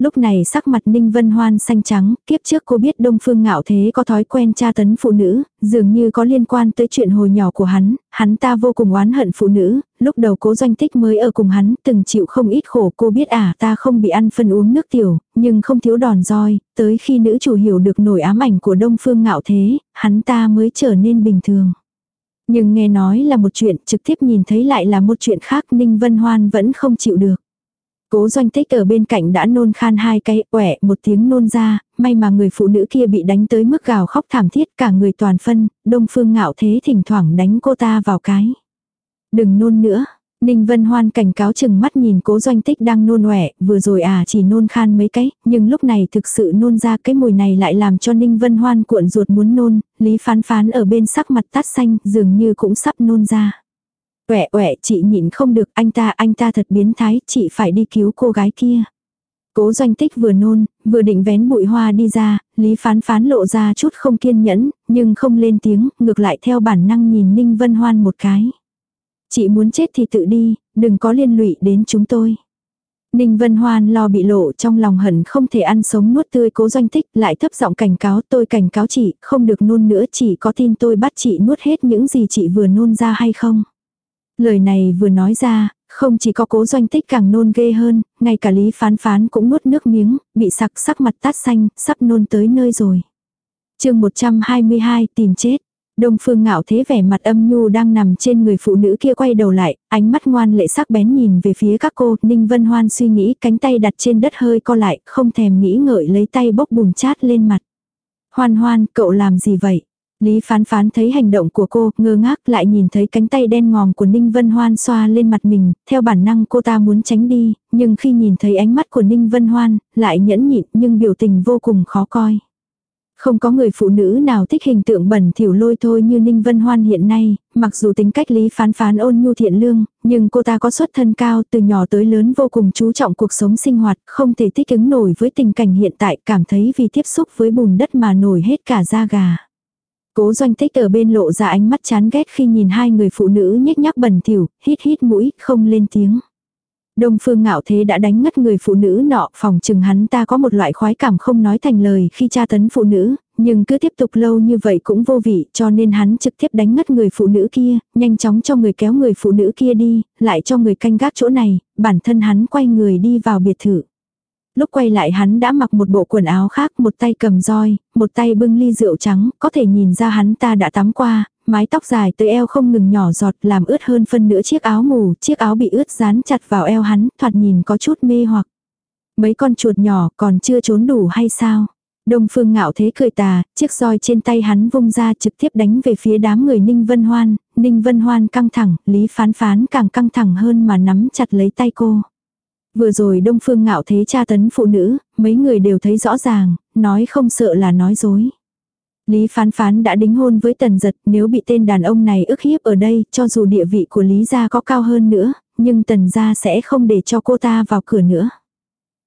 A: Lúc này sắc mặt Ninh Vân Hoan xanh trắng, kiếp trước cô biết Đông Phương Ngạo Thế có thói quen tra tấn phụ nữ, dường như có liên quan tới chuyện hồi nhỏ của hắn, hắn ta vô cùng oán hận phụ nữ, lúc đầu cố doanh tích mới ở cùng hắn, từng chịu không ít khổ cô biết à ta không bị ăn phân uống nước tiểu, nhưng không thiếu đòn roi, tới khi nữ chủ hiểu được nổi ám ảnh của Đông Phương Ngạo Thế, hắn ta mới trở nên bình thường. Nhưng nghe nói là một chuyện, trực tiếp nhìn thấy lại là một chuyện khác Ninh Vân Hoan vẫn không chịu được. Cố doanh tích ở bên cạnh đã nôn khan hai cái, quẻ một tiếng nôn ra, may mà người phụ nữ kia bị đánh tới mức gào khóc thảm thiết cả người toàn phân, đông phương ngạo thế thỉnh thoảng đánh cô ta vào cái. Đừng nôn nữa. Ninh Vân Hoan cảnh cáo chừng mắt nhìn cố doanh tích đang nôn ọe vừa rồi à chỉ nôn khan mấy cái, nhưng lúc này thực sự nôn ra cái mùi này lại làm cho Ninh Vân Hoan cuộn ruột muốn nôn, Lý Phán Phán ở bên sắc mặt tát xanh, dường như cũng sắp nôn ra. Quẹ quẹ chị nhịn không được anh ta anh ta thật biến thái chị phải đi cứu cô gái kia. Cố doanh tích vừa nôn, vừa định vén bụi hoa đi ra, Lý phán phán lộ ra chút không kiên nhẫn, nhưng không lên tiếng, ngược lại theo bản năng nhìn Ninh Vân Hoan một cái. Chị muốn chết thì tự đi, đừng có liên lụy đến chúng tôi. Ninh Vân Hoan lo bị lộ trong lòng hận không thể ăn sống nuốt tươi cố doanh tích lại thấp giọng cảnh cáo tôi cảnh cáo chị không được nôn nữa chỉ có tin tôi bắt chị nuốt hết những gì chị vừa nôn ra hay không. Lời này vừa nói ra, không chỉ có cố doanh tích càng nôn ghê hơn, ngay cả lý phán phán cũng nuốt nước miếng, bị sặc sắc mặt tát xanh, sắp nôn tới nơi rồi. chương 122 tìm chết. Đông phương ngạo thế vẻ mặt âm nhu đang nằm trên người phụ nữ kia quay đầu lại, ánh mắt ngoan lệ sắc bén nhìn về phía các cô, Ninh Vân Hoan suy nghĩ cánh tay đặt trên đất hơi co lại, không thèm nghĩ ngợi lấy tay bốc bùn chát lên mặt. Hoan hoan, cậu làm gì vậy? Lý phán phán thấy hành động của cô, ngơ ngác lại nhìn thấy cánh tay đen ngòm của Ninh Vân Hoan xoa lên mặt mình, theo bản năng cô ta muốn tránh đi, nhưng khi nhìn thấy ánh mắt của Ninh Vân Hoan, lại nhẫn nhịn nhưng biểu tình vô cùng khó coi. Không có người phụ nữ nào thích hình tượng bẩn thỉu lôi thôi như Ninh Vân Hoan hiện nay, mặc dù tính cách lý phán phán ôn nhu thiện lương, nhưng cô ta có xuất thân cao từ nhỏ tới lớn vô cùng chú trọng cuộc sống sinh hoạt, không thể thích ứng nổi với tình cảnh hiện tại, cảm thấy vì tiếp xúc với bùn đất mà nổi hết cả da gà. Cố doanh tích ở bên lộ ra ánh mắt chán ghét khi nhìn hai người phụ nữ nhếch nhác bẩn thỉu, hít hít mũi, không lên tiếng. Đông phương ngạo thế đã đánh ngất người phụ nữ nọ, phòng chừng hắn ta có một loại khoái cảm không nói thành lời khi tra tấn phụ nữ, nhưng cứ tiếp tục lâu như vậy cũng vô vị cho nên hắn trực tiếp đánh ngất người phụ nữ kia, nhanh chóng cho người kéo người phụ nữ kia đi, lại cho người canh gác chỗ này, bản thân hắn quay người đi vào biệt thự. Lúc quay lại hắn đã mặc một bộ quần áo khác, một tay cầm roi, một tay bưng ly rượu trắng, có thể nhìn ra hắn ta đã tắm qua, mái tóc dài tới eo không ngừng nhỏ giọt làm ướt hơn phân nửa chiếc áo ngủ, chiếc áo bị ướt dán chặt vào eo hắn, thoạt nhìn có chút mê hoặc. Mấy con chuột nhỏ còn chưa trốn đủ hay sao? Đông phương ngạo thế cười tà, chiếc roi trên tay hắn vung ra trực tiếp đánh về phía đám người Ninh Vân Hoan, Ninh Vân Hoan căng thẳng, Lý Phán Phán càng căng thẳng hơn mà nắm chặt lấy tay cô. Vừa rồi Đông Phương ngạo thế tra tấn phụ nữ, mấy người đều thấy rõ ràng, nói không sợ là nói dối. Lý phán phán đã đính hôn với tần giật, nếu bị tên đàn ông này ức hiếp ở đây, cho dù địa vị của Lý gia có cao hơn nữa, nhưng tần gia sẽ không để cho cô ta vào cửa nữa.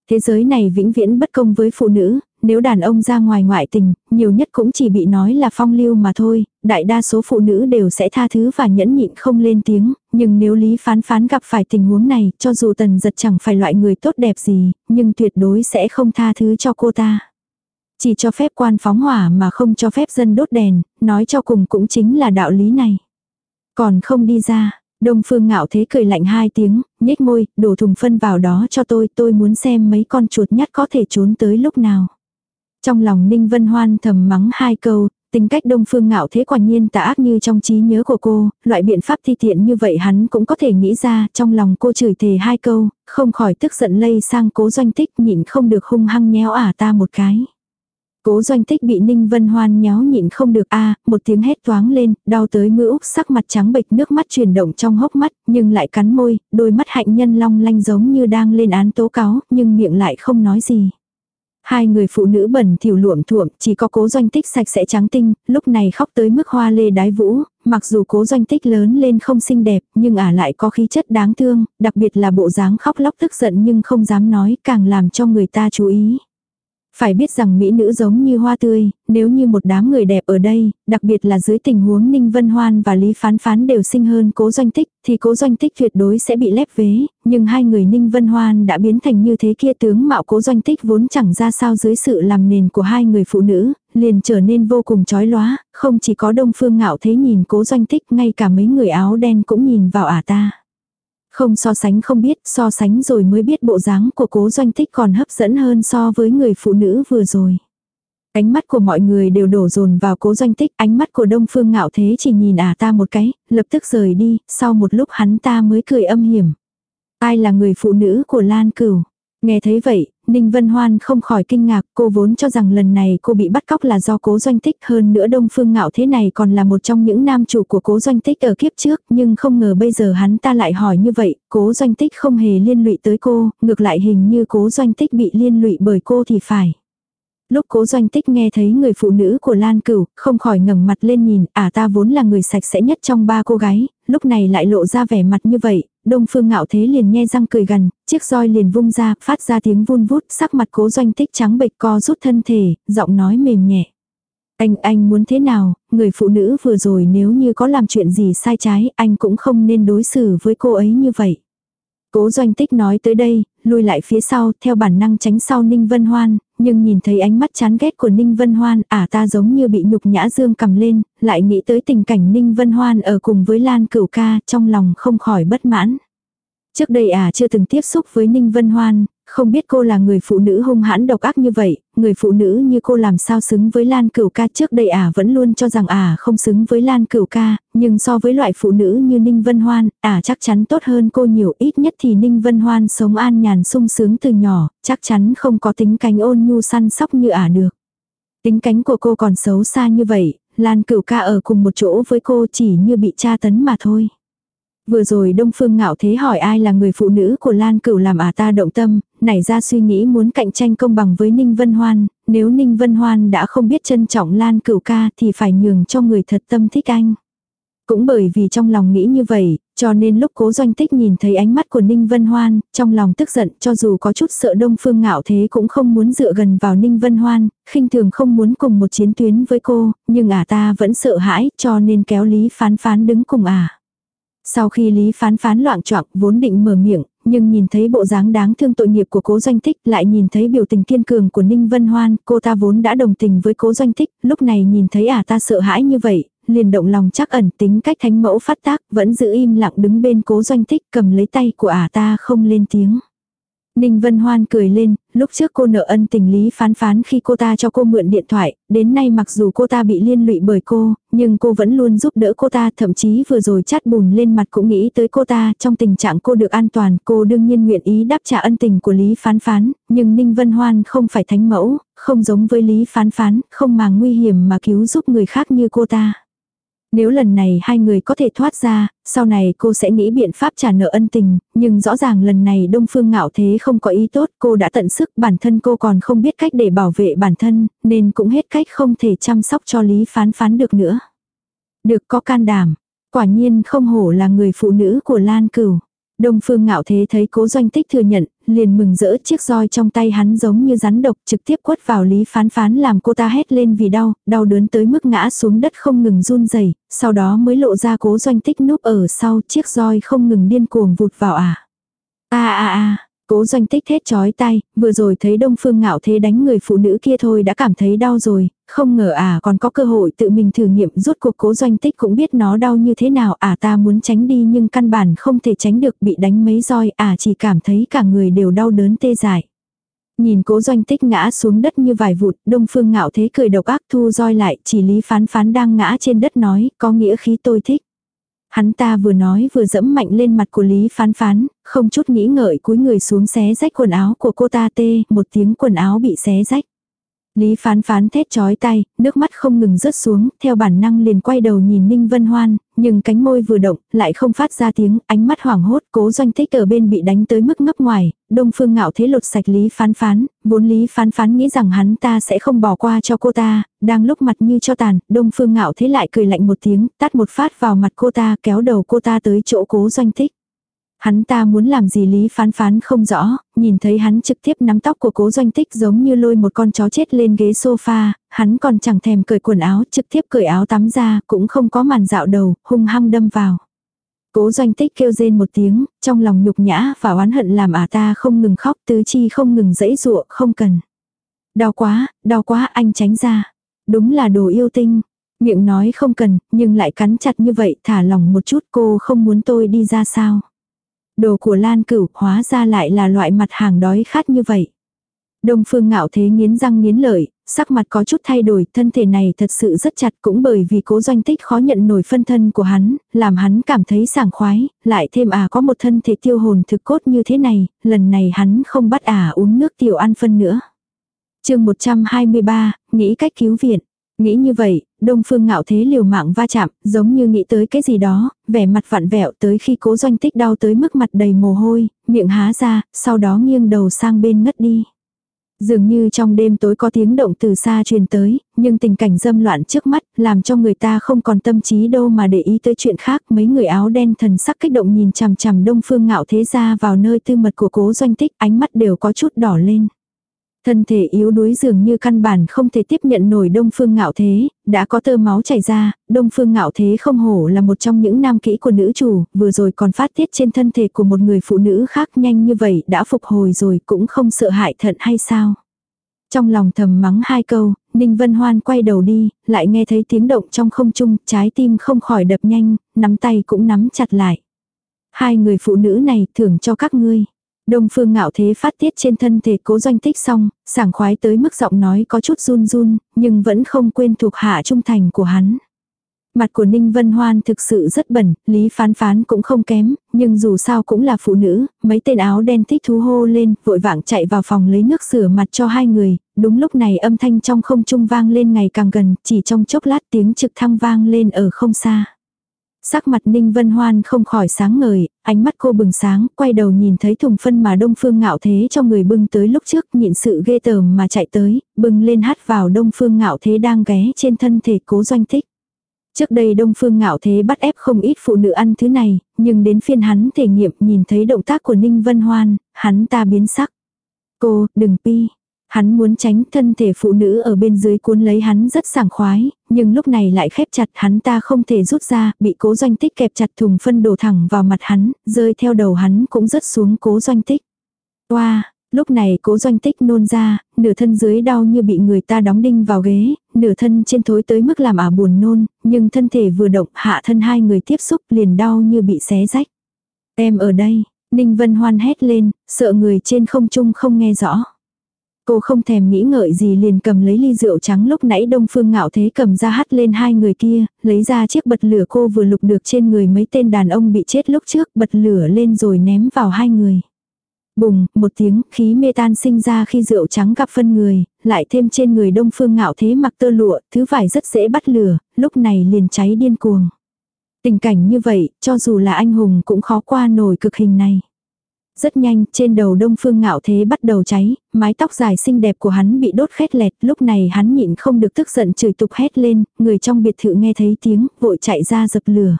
A: Thế giới này vĩnh viễn bất công với phụ nữ, nếu đàn ông ra ngoài ngoại tình, nhiều nhất cũng chỉ bị nói là phong lưu mà thôi, đại đa số phụ nữ đều sẽ tha thứ và nhẫn nhịn không lên tiếng, nhưng nếu Lý Phán Phán gặp phải tình huống này, cho dù tần giật chẳng phải loại người tốt đẹp gì, nhưng tuyệt đối sẽ không tha thứ cho cô ta. Chỉ cho phép quan phóng hỏa mà không cho phép dân đốt đèn, nói cho cùng cũng chính là đạo lý này. Còn không đi ra, Đông Phương Ngạo Thế cười lạnh hai tiếng, nhếch môi, đổ thùng phân vào đó cho tôi, tôi muốn xem mấy con chuột nhắt có thể trốn tới lúc nào. Trong lòng Ninh Vân Hoan thầm mắng hai câu, tính cách Đông Phương Ngạo Thế quả nhiên tà ác như trong trí nhớ của cô, loại biện pháp thi tiện như vậy hắn cũng có thể nghĩ ra, trong lòng cô chửi thề hai câu, không khỏi tức giận lây sang cố doanh tích nhịn không được hung hăng nhéo ả ta một cái. Cố doanh tích bị Ninh Vân Hoan nhéo nhịn không được a một tiếng hét toáng lên, đau tới mưa úc sắc mặt trắng bệch nước mắt chuyển động trong hốc mắt, nhưng lại cắn môi, đôi mắt hạnh nhân long lanh giống như đang lên án tố cáo, nhưng miệng lại không nói gì. Hai người phụ nữ bẩn thỉu luộm thuộm, chỉ có cố doanh tích sạch sẽ trắng tinh, lúc này khóc tới mức hoa lê đái vũ, mặc dù cố doanh tích lớn lên không xinh đẹp, nhưng ả lại có khí chất đáng thương, đặc biệt là bộ dáng khóc lóc tức giận nhưng không dám nói, càng làm cho người ta chú ý. Phải biết rằng mỹ nữ giống như hoa tươi, nếu như một đám người đẹp ở đây, đặc biệt là dưới tình huống Ninh Vân Hoan và Lý Phán Phán đều sinh hơn cố doanh tích, thì cố doanh tích tuyệt đối sẽ bị lép vế, nhưng hai người Ninh Vân Hoan đã biến thành như thế kia tướng mạo cố doanh tích vốn chẳng ra sao dưới sự làm nền của hai người phụ nữ, liền trở nên vô cùng chói lóa, không chỉ có đông phương ngạo thế nhìn cố doanh tích, ngay cả mấy người áo đen cũng nhìn vào ả ta. Không so sánh không biết, so sánh rồi mới biết bộ dáng của cố doanh tích còn hấp dẫn hơn so với người phụ nữ vừa rồi. Ánh mắt của mọi người đều đổ dồn vào cố doanh tích, ánh mắt của đông phương ngạo thế chỉ nhìn ả ta một cái, lập tức rời đi, sau một lúc hắn ta mới cười âm hiểm. Ai là người phụ nữ của Lan Cửu? Nghe thấy vậy, Ninh Vân Hoan không khỏi kinh ngạc, cô vốn cho rằng lần này cô bị bắt cóc là do cố doanh tích hơn nữa Đông Phương Ngạo thế này còn là một trong những nam chủ của cố doanh tích ở kiếp trước, nhưng không ngờ bây giờ hắn ta lại hỏi như vậy, cố doanh tích không hề liên lụy tới cô, ngược lại hình như cố doanh tích bị liên lụy bởi cô thì phải. Lúc cố doanh tích nghe thấy người phụ nữ của Lan Cửu, không khỏi ngẩng mặt lên nhìn, à ta vốn là người sạch sẽ nhất trong ba cô gái, lúc này lại lộ ra vẻ mặt như vậy, đông phương ngạo thế liền nhe răng cười gần, chiếc roi liền vung ra, phát ra tiếng vun vút, sắc mặt cố doanh tích trắng bệch co rút thân thể, giọng nói mềm nhẹ. Anh, anh muốn thế nào, người phụ nữ vừa rồi nếu như có làm chuyện gì sai trái, anh cũng không nên đối xử với cô ấy như vậy. Cố doanh tích nói tới đây, lui lại phía sau, theo bản năng tránh sau Ninh Vân Hoan, nhưng nhìn thấy ánh mắt chán ghét của Ninh Vân Hoan, ả ta giống như bị nhục nhã dương cầm lên, lại nghĩ tới tình cảnh Ninh Vân Hoan ở cùng với Lan Cửu Ca, trong lòng không khỏi bất mãn. Trước đây ả chưa từng tiếp xúc với Ninh Vân Hoan, không biết cô là người phụ nữ hung hãn độc ác như vậy, người phụ nữ như cô làm sao xứng với Lan Cửu ca trước đây ả vẫn luôn cho rằng ả không xứng với Lan Cửu ca, nhưng so với loại phụ nữ như Ninh Vân Hoan, ả chắc chắn tốt hơn cô nhiều ít nhất thì Ninh Vân Hoan sống an nhàn sung sướng từ nhỏ, chắc chắn không có tính cánh ôn nhu săn sóc như ả được. Tính cánh của cô còn xấu xa như vậy, Lan Cửu ca ở cùng một chỗ với cô chỉ như bị tra tấn mà thôi. Vừa rồi Đông Phương Ngạo Thế hỏi ai là người phụ nữ của Lan Cửu làm ả ta động tâm, nảy ra suy nghĩ muốn cạnh tranh công bằng với Ninh Vân Hoan, nếu Ninh Vân Hoan đã không biết trân trọng Lan Cửu ca thì phải nhường cho người thật tâm thích anh. Cũng bởi vì trong lòng nghĩ như vậy, cho nên lúc cố doanh tích nhìn thấy ánh mắt của Ninh Vân Hoan, trong lòng tức giận cho dù có chút sợ Đông Phương Ngạo Thế cũng không muốn dựa gần vào Ninh Vân Hoan, khinh thường không muốn cùng một chiến tuyến với cô, nhưng ả ta vẫn sợ hãi cho nên kéo Lý Phán Phán đứng cùng ả. Sau khi Lý Phán Phán loạn trọng vốn định mở miệng, nhưng nhìn thấy bộ dáng đáng thương tội nghiệp của cố doanh thích lại nhìn thấy biểu tình kiên cường của Ninh Vân Hoan, cô ta vốn đã đồng tình với cố doanh thích lúc này nhìn thấy à ta sợ hãi như vậy, liền động lòng chắc ẩn tính cách thánh mẫu phát tác, vẫn giữ im lặng đứng bên cố doanh thích cầm lấy tay của ả à ta không lên tiếng. Ninh Vân Hoan cười lên, lúc trước cô nợ ân tình lý phán phán khi cô ta cho cô mượn điện thoại, đến nay mặc dù cô ta bị liên lụy bởi cô, nhưng cô vẫn luôn giúp đỡ cô ta, thậm chí vừa rồi chát bùn lên mặt cũng nghĩ tới cô ta, trong tình trạng cô được an toàn, cô đương nhiên nguyện ý đáp trả ân tình của Lý Phán Phán, nhưng Ninh Vân Hoan không phải thánh mẫu, không giống với Lý Phán Phán, không màng nguy hiểm mà cứu giúp người khác như cô ta. Nếu lần này hai người có thể thoát ra, sau này cô sẽ nghĩ biện pháp trả nợ ân tình, nhưng rõ ràng lần này Đông Phương Ngạo Thế không có ý tốt, cô đã tận sức, bản thân cô còn không biết cách để bảo vệ bản thân, nên cũng hết cách không thể chăm sóc cho Lý Phán Phán được nữa. Được có can đảm, quả nhiên không hổ là người phụ nữ của Lan Cửu. Đông Phương Ngạo Thế thấy Cố Doanh Tích thừa nhận, liền mừng rỡ chiếc roi trong tay hắn giống như rắn độc trực tiếp quất vào Lý Phán Phán làm cô ta hét lên vì đau, đau đớn tới mức ngã xuống đất không ngừng run rẩy, sau đó mới lộ ra Cố Doanh Tích núp ở sau chiếc roi không ngừng điên cuồng vụt vào à. A a a, Cố doanh tích thét chói tay, vừa rồi thấy đông phương ngạo thế đánh người phụ nữ kia thôi đã cảm thấy đau rồi, không ngờ à còn có cơ hội tự mình thử nghiệm rút cuộc cố doanh tích cũng biết nó đau như thế nào à ta muốn tránh đi nhưng căn bản không thể tránh được bị đánh mấy roi à chỉ cảm thấy cả người đều đau đớn tê dại. Nhìn cố doanh tích ngã xuống đất như vài vụt, đông phương ngạo thế cười độc ác thu roi lại, chỉ lý phán phán đang ngã trên đất nói, có nghĩa khí tôi thích. Hắn ta vừa nói vừa dẫm mạnh lên mặt của Lý Phán Phán, không chút nghĩ ngợi cúi người xuống xé rách quần áo của cô ta tê, một tiếng quần áo bị xé rách. Lý phán phán thét chói tay, nước mắt không ngừng rớt xuống, theo bản năng liền quay đầu nhìn Ninh Vân Hoan, nhưng cánh môi vừa động, lại không phát ra tiếng, ánh mắt hoảng hốt, cố doanh Thích ở bên bị đánh tới mức ngấp ngoài, đông phương ngạo thế lột sạch Lý phán phán, vốn Lý phán phán nghĩ rằng hắn ta sẽ không bỏ qua cho cô ta, đang lúc mặt như cho tàn, đông phương ngạo thế lại cười lạnh một tiếng, tát một phát vào mặt cô ta, kéo đầu cô ta tới chỗ cố doanh Thích. Hắn ta muốn làm gì Lý phán phán không rõ, nhìn thấy hắn trực tiếp nắm tóc của cố doanh tích giống như lôi một con chó chết lên ghế sofa, hắn còn chẳng thèm cởi quần áo, trực tiếp cởi áo tắm ra, cũng không có màn dạo đầu, hung hăng đâm vào. Cố doanh tích kêu rên một tiếng, trong lòng nhục nhã và oán hận làm ả à ta không ngừng khóc, tứ chi không ngừng dẫy dụa, không cần. Đau quá, đau quá anh tránh ra. Đúng là đồ yêu tinh. Miệng nói không cần, nhưng lại cắn chặt như vậy, thả lòng một chút cô không muốn tôi đi ra sao. Đồ của Lan Cửu hóa ra lại là loại mặt hàng đói khát như vậy. Đông Phương Ngạo Thế nghiến răng nghiến lợi, sắc mặt có chút thay đổi, thân thể này thật sự rất chặt cũng bởi vì cố doanh tích khó nhận nổi phân thân của hắn, làm hắn cảm thấy sảng khoái, lại thêm à có một thân thể tiêu hồn thực cốt như thế này, lần này hắn không bắt à uống nước tiểu ăn phân nữa. chương 123, nghĩ cách cứu viện. Nghĩ như vậy, Đông Phương Ngạo Thế liều mạng va chạm, giống như nghĩ tới cái gì đó, vẻ mặt vặn vẹo tới khi cố doanh tích đau tới mức mặt đầy mồ hôi, miệng há ra, sau đó nghiêng đầu sang bên ngất đi. Dường như trong đêm tối có tiếng động từ xa truyền tới, nhưng tình cảnh dâm loạn trước mắt, làm cho người ta không còn tâm trí đâu mà để ý tới chuyện khác. Mấy người áo đen thần sắc kích động nhìn chằm chằm đông phương ngạo thế ra vào nơi tư mật của cố doanh tích, ánh mắt đều có chút đỏ lên. Thân thể yếu đuối dường như căn bản không thể tiếp nhận nổi đông phương ngạo thế, đã có tơ máu chảy ra, đông phương ngạo thế không hổ là một trong những nam kỹ của nữ chủ, vừa rồi còn phát tiết trên thân thể của một người phụ nữ khác nhanh như vậy đã phục hồi rồi cũng không sợ hại thận hay sao. Trong lòng thầm mắng hai câu, Ninh Vân Hoan quay đầu đi, lại nghe thấy tiếng động trong không trung, trái tim không khỏi đập nhanh, nắm tay cũng nắm chặt lại. Hai người phụ nữ này thưởng cho các ngươi. Đông phương ngạo thế phát tiết trên thân thể cố doanh tích xong, sảng khoái tới mức giọng nói có chút run run, nhưng vẫn không quên thuộc hạ trung thành của hắn. Mặt của Ninh Vân Hoan thực sự rất bẩn, Lý Phán Phán cũng không kém, nhưng dù sao cũng là phụ nữ, mấy tên áo đen thích thú hô lên, vội vàng chạy vào phòng lấy nước rửa mặt cho hai người, đúng lúc này âm thanh trong không trung vang lên ngày càng gần, chỉ trong chốc lát tiếng trực thăng vang lên ở không xa. Sắc mặt Ninh Vân Hoan không khỏi sáng ngời, ánh mắt cô bừng sáng, quay đầu nhìn thấy thùng phân mà Đông Phương Ngạo Thế trong người bưng tới lúc trước nhịn sự ghê tởm mà chạy tới, bưng lên hát vào Đông Phương Ngạo Thế đang ghé trên thân thể cố doanh tích. Trước đây Đông Phương Ngạo Thế bắt ép không ít phụ nữ ăn thứ này, nhưng đến phiên hắn thể nghiệm nhìn thấy động tác của Ninh Vân Hoan, hắn ta biến sắc. Cô, đừng pi, Hắn muốn tránh thân thể phụ nữ ở bên dưới cuốn lấy hắn rất sảng khoái, nhưng lúc này lại khép chặt hắn ta không thể rút ra, bị cố doanh tích kẹp chặt thùng phân đổ thẳng vào mặt hắn, rơi theo đầu hắn cũng rớt xuống cố doanh tích. Wow, lúc này cố doanh tích nôn ra, nửa thân dưới đau như bị người ta đóng đinh vào ghế, nửa thân trên thối tới mức làm ả buồn nôn, nhưng thân thể vừa động hạ thân hai người tiếp xúc liền đau như bị xé rách. Em ở đây, Ninh Vân Hoan hét lên, sợ người trên không trung không nghe rõ. Cô không thèm nghĩ ngợi gì liền cầm lấy ly rượu trắng lúc nãy đông phương ngạo thế cầm ra hắt lên hai người kia, lấy ra chiếc bật lửa cô vừa lục được trên người mấy tên đàn ông bị chết lúc trước bật lửa lên rồi ném vào hai người. Bùng, một tiếng, khí mê tan sinh ra khi rượu trắng gặp phân người, lại thêm trên người đông phương ngạo thế mặc tơ lụa, thứ vải rất dễ bắt lửa, lúc này liền cháy điên cuồng. Tình cảnh như vậy, cho dù là anh hùng cũng khó qua nổi cực hình này. Rất nhanh, trên đầu đông phương ngạo thế bắt đầu cháy, mái tóc dài xinh đẹp của hắn bị đốt khét lẹt, lúc này hắn nhịn không được tức giận chửi tục hét lên, người trong biệt thự nghe thấy tiếng, vội chạy ra dập lửa.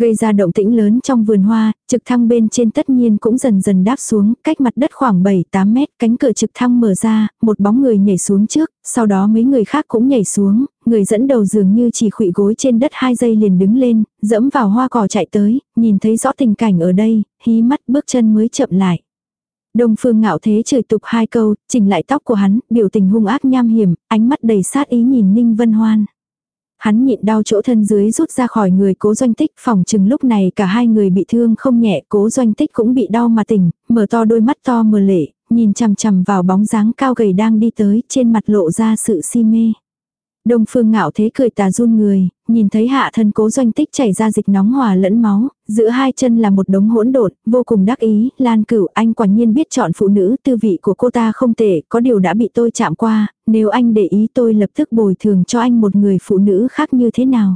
A: Gây ra động tĩnh lớn trong vườn hoa, trực thăng bên trên tất nhiên cũng dần dần đáp xuống, cách mặt đất khoảng 7-8 mét, cánh cửa trực thăng mở ra, một bóng người nhảy xuống trước, sau đó mấy người khác cũng nhảy xuống, người dẫn đầu dường như chỉ khụy gối trên đất hai giây liền đứng lên, dẫm vào hoa cỏ chạy tới, nhìn thấy rõ tình cảnh ở đây, hí mắt bước chân mới chậm lại. Đông phương ngạo thế chửi tục hai câu, chỉnh lại tóc của hắn, biểu tình hung ác nham hiểm, ánh mắt đầy sát ý nhìn Ninh Vân Hoan. Hắn nhịn đau chỗ thân dưới rút ra khỏi người cố doanh tích phòng chừng lúc này cả hai người bị thương không nhẹ cố doanh tích cũng bị đau mà tỉnh, mở to đôi mắt to mờ lệ, nhìn chằm chằm vào bóng dáng cao gầy đang đi tới trên mặt lộ ra sự si mê. Đông phương ngạo thế cười tà run người, nhìn thấy hạ thân cố doanh tích chảy ra dịch nóng hòa lẫn máu, giữa hai chân là một đống hỗn độn, vô cùng đắc ý, lan cửu anh quả nhiên biết chọn phụ nữ, tư vị của cô ta không tệ, có điều đã bị tôi chạm qua, nếu anh để ý tôi lập tức bồi thường cho anh một người phụ nữ khác như thế nào.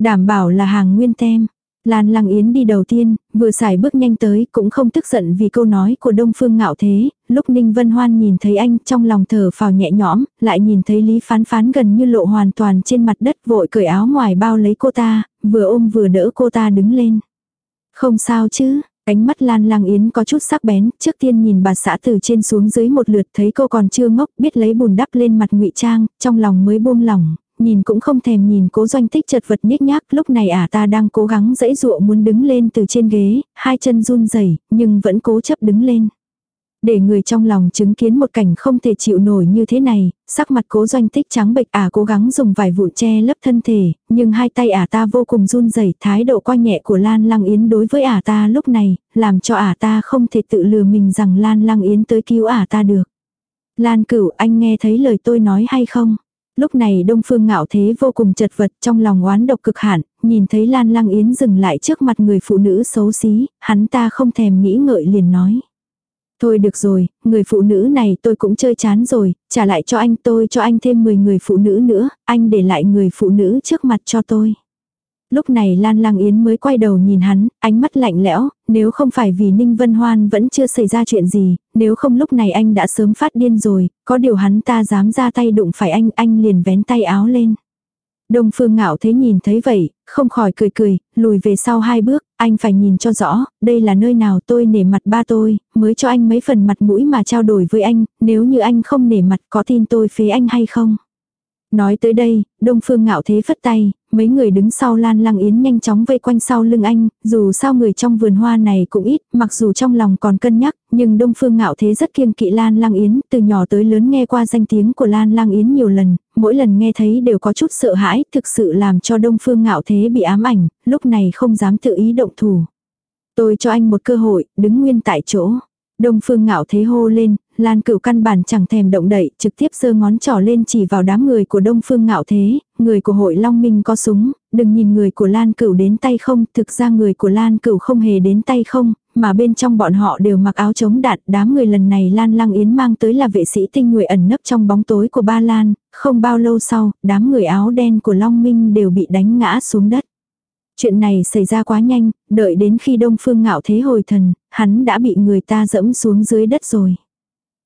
A: Đảm bảo là hàng nguyên tem. Lan Lăng Yến đi đầu tiên, vừa xài bước nhanh tới, cũng không tức giận vì câu nói của Đông Phương Ngạo Thế, lúc Ninh Vân Hoan nhìn thấy anh trong lòng thở phào nhẹ nhõm, lại nhìn thấy Lý Phán Phán gần như lộ hoàn toàn trên mặt đất vội cởi áo ngoài bao lấy cô ta, vừa ôm vừa đỡ cô ta đứng lên. Không sao chứ, Ánh mắt Lan Lang Yến có chút sắc bén, trước tiên nhìn bà xã từ trên xuống dưới một lượt thấy cô còn chưa ngốc, biết lấy bùn đắp lên mặt ngụy trang, trong lòng mới buông lỏng, nhìn cũng không thèm nhìn cố doanh tích chật vật nhếch nhác, lúc này ả ta đang cố gắng dãy dụa muốn đứng lên từ trên ghế, hai chân run rẩy nhưng vẫn cố chấp đứng lên. Để người trong lòng chứng kiến một cảnh không thể chịu nổi như thế này, sắc mặt cố doanh tích trắng bệch ả cố gắng dùng vài vụn che lấp thân thể, nhưng hai tay ả ta vô cùng run rẩy thái độ coi nhẹ của Lan Lăng Yến đối với ả ta lúc này, làm cho ả ta không thể tự lừa mình rằng Lan Lăng Yến tới cứu ả ta được. Lan cửu anh nghe thấy lời tôi nói hay không? Lúc này Đông Phương Ngạo Thế vô cùng chật vật trong lòng oán độc cực hạn, nhìn thấy Lan Lăng Yến dừng lại trước mặt người phụ nữ xấu xí, hắn ta không thèm nghĩ ngợi liền nói. Thôi được rồi, người phụ nữ này tôi cũng chơi chán rồi, trả lại cho anh tôi cho anh thêm 10 người phụ nữ nữa, anh để lại người phụ nữ trước mặt cho tôi. Lúc này Lan Lang Yến mới quay đầu nhìn hắn, ánh mắt lạnh lẽo, nếu không phải vì Ninh Vân Hoan vẫn chưa xảy ra chuyện gì, nếu không lúc này anh đã sớm phát điên rồi, có điều hắn ta dám ra tay đụng phải anh, anh liền vén tay áo lên. Đông Phương Ngạo thấy nhìn thấy vậy, không khỏi cười cười, lùi về sau hai bước, anh phải nhìn cho rõ, đây là nơi nào tôi nể mặt ba tôi, mới cho anh mấy phần mặt mũi mà trao đổi với anh, nếu như anh không nể mặt có tin tôi phế anh hay không. Nói tới đây, Đông Phương Ngạo thế phất tay, mấy người đứng sau Lan Lăng Yến nhanh chóng vây quanh sau lưng anh, dù sao người trong vườn hoa này cũng ít, mặc dù trong lòng còn cân nhắc, nhưng Đông Phương Ngạo Thế rất kiêng kỵ Lan Lăng Yến, từ nhỏ tới lớn nghe qua danh tiếng của Lan Lăng Yến nhiều lần, mỗi lần nghe thấy đều có chút sợ hãi, thực sự làm cho Đông Phương Ngạo Thế bị ám ảnh, lúc này không dám tự ý động thủ. Tôi cho anh một cơ hội, đứng nguyên tại chỗ. Đông Phương Ngạo Thế hô lên, Lan cửu căn bản chẳng thèm động đậy, trực tiếp giơ ngón trỏ lên chỉ vào đám người của Đông Phương Ngạo Thế, người của hội Long Minh có súng, đừng nhìn người của Lan cửu đến tay không, thực ra người của Lan cửu không hề đến tay không, mà bên trong bọn họ đều mặc áo chống đạn, đám người lần này Lan Lăng Yến mang tới là vệ sĩ tinh nhuệ ẩn nấp trong bóng tối của Ba Lan, không bao lâu sau, đám người áo đen của Long Minh đều bị đánh ngã xuống đất. Chuyện này xảy ra quá nhanh, đợi đến khi Đông Phương Ngạo Thế hồi thần, hắn đã bị người ta dẫm xuống dưới đất rồi.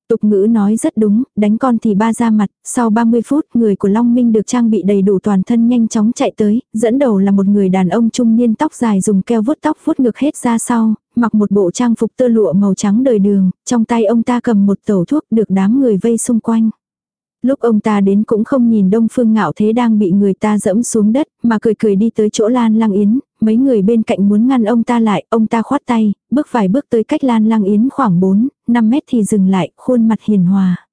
A: Tục ngữ nói rất đúng, đánh con thì ba ra mặt, sau 30 phút người của Long Minh được trang bị đầy đủ toàn thân nhanh chóng chạy tới, dẫn đầu là một người đàn ông trung niên tóc dài dùng keo vuốt tóc vuốt ngược hết ra sau, mặc một bộ trang phục tơ lụa màu trắng đời đường, trong tay ông ta cầm một tẩu thuốc được đám người vây xung quanh. Lúc ông ta đến cũng không nhìn Đông Phương Ngạo Thế đang bị người ta dẫm xuống đất, mà cười cười đi tới chỗ Lan Lang Yến, mấy người bên cạnh muốn ngăn ông ta lại, ông ta khoát tay, bước vài bước tới cách Lan Lang Yến khoảng 4, 5 mét thì dừng lại, khuôn mặt hiền hòa.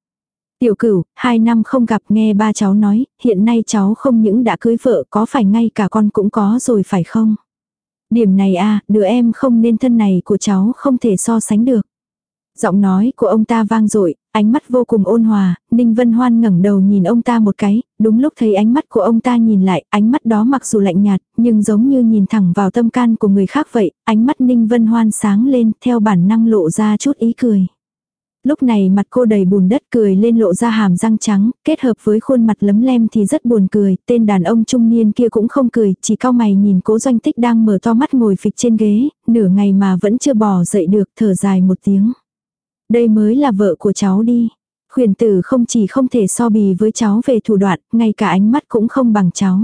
A: Tiểu cửu, hai năm không gặp nghe ba cháu nói, hiện nay cháu không những đã cưới vợ có phải ngay cả con cũng có rồi phải không? Điểm này a à, đứa em không nên thân này của cháu không thể so sánh được. Giọng nói của ông ta vang dội ánh mắt vô cùng ôn hòa, Ninh Vân Hoan ngẩng đầu nhìn ông ta một cái, đúng lúc thấy ánh mắt của ông ta nhìn lại, ánh mắt đó mặc dù lạnh nhạt, nhưng giống như nhìn thẳng vào tâm can của người khác vậy, ánh mắt Ninh Vân Hoan sáng lên, theo bản năng lộ ra chút ý cười. Lúc này mặt cô đầy bùn đất cười lên lộ ra hàm răng trắng, kết hợp với khuôn mặt lấm lem thì rất buồn cười, tên đàn ông trung niên kia cũng không cười, chỉ cao mày nhìn cố doanh tích đang mở to mắt ngồi phịch trên ghế, nửa ngày mà vẫn chưa bỏ dậy được, thở dài một tiếng. Đây mới là vợ của cháu đi. Khuyển tử không chỉ không thể so bì với cháu về thủ đoạn, ngay cả ánh mắt cũng không bằng cháu.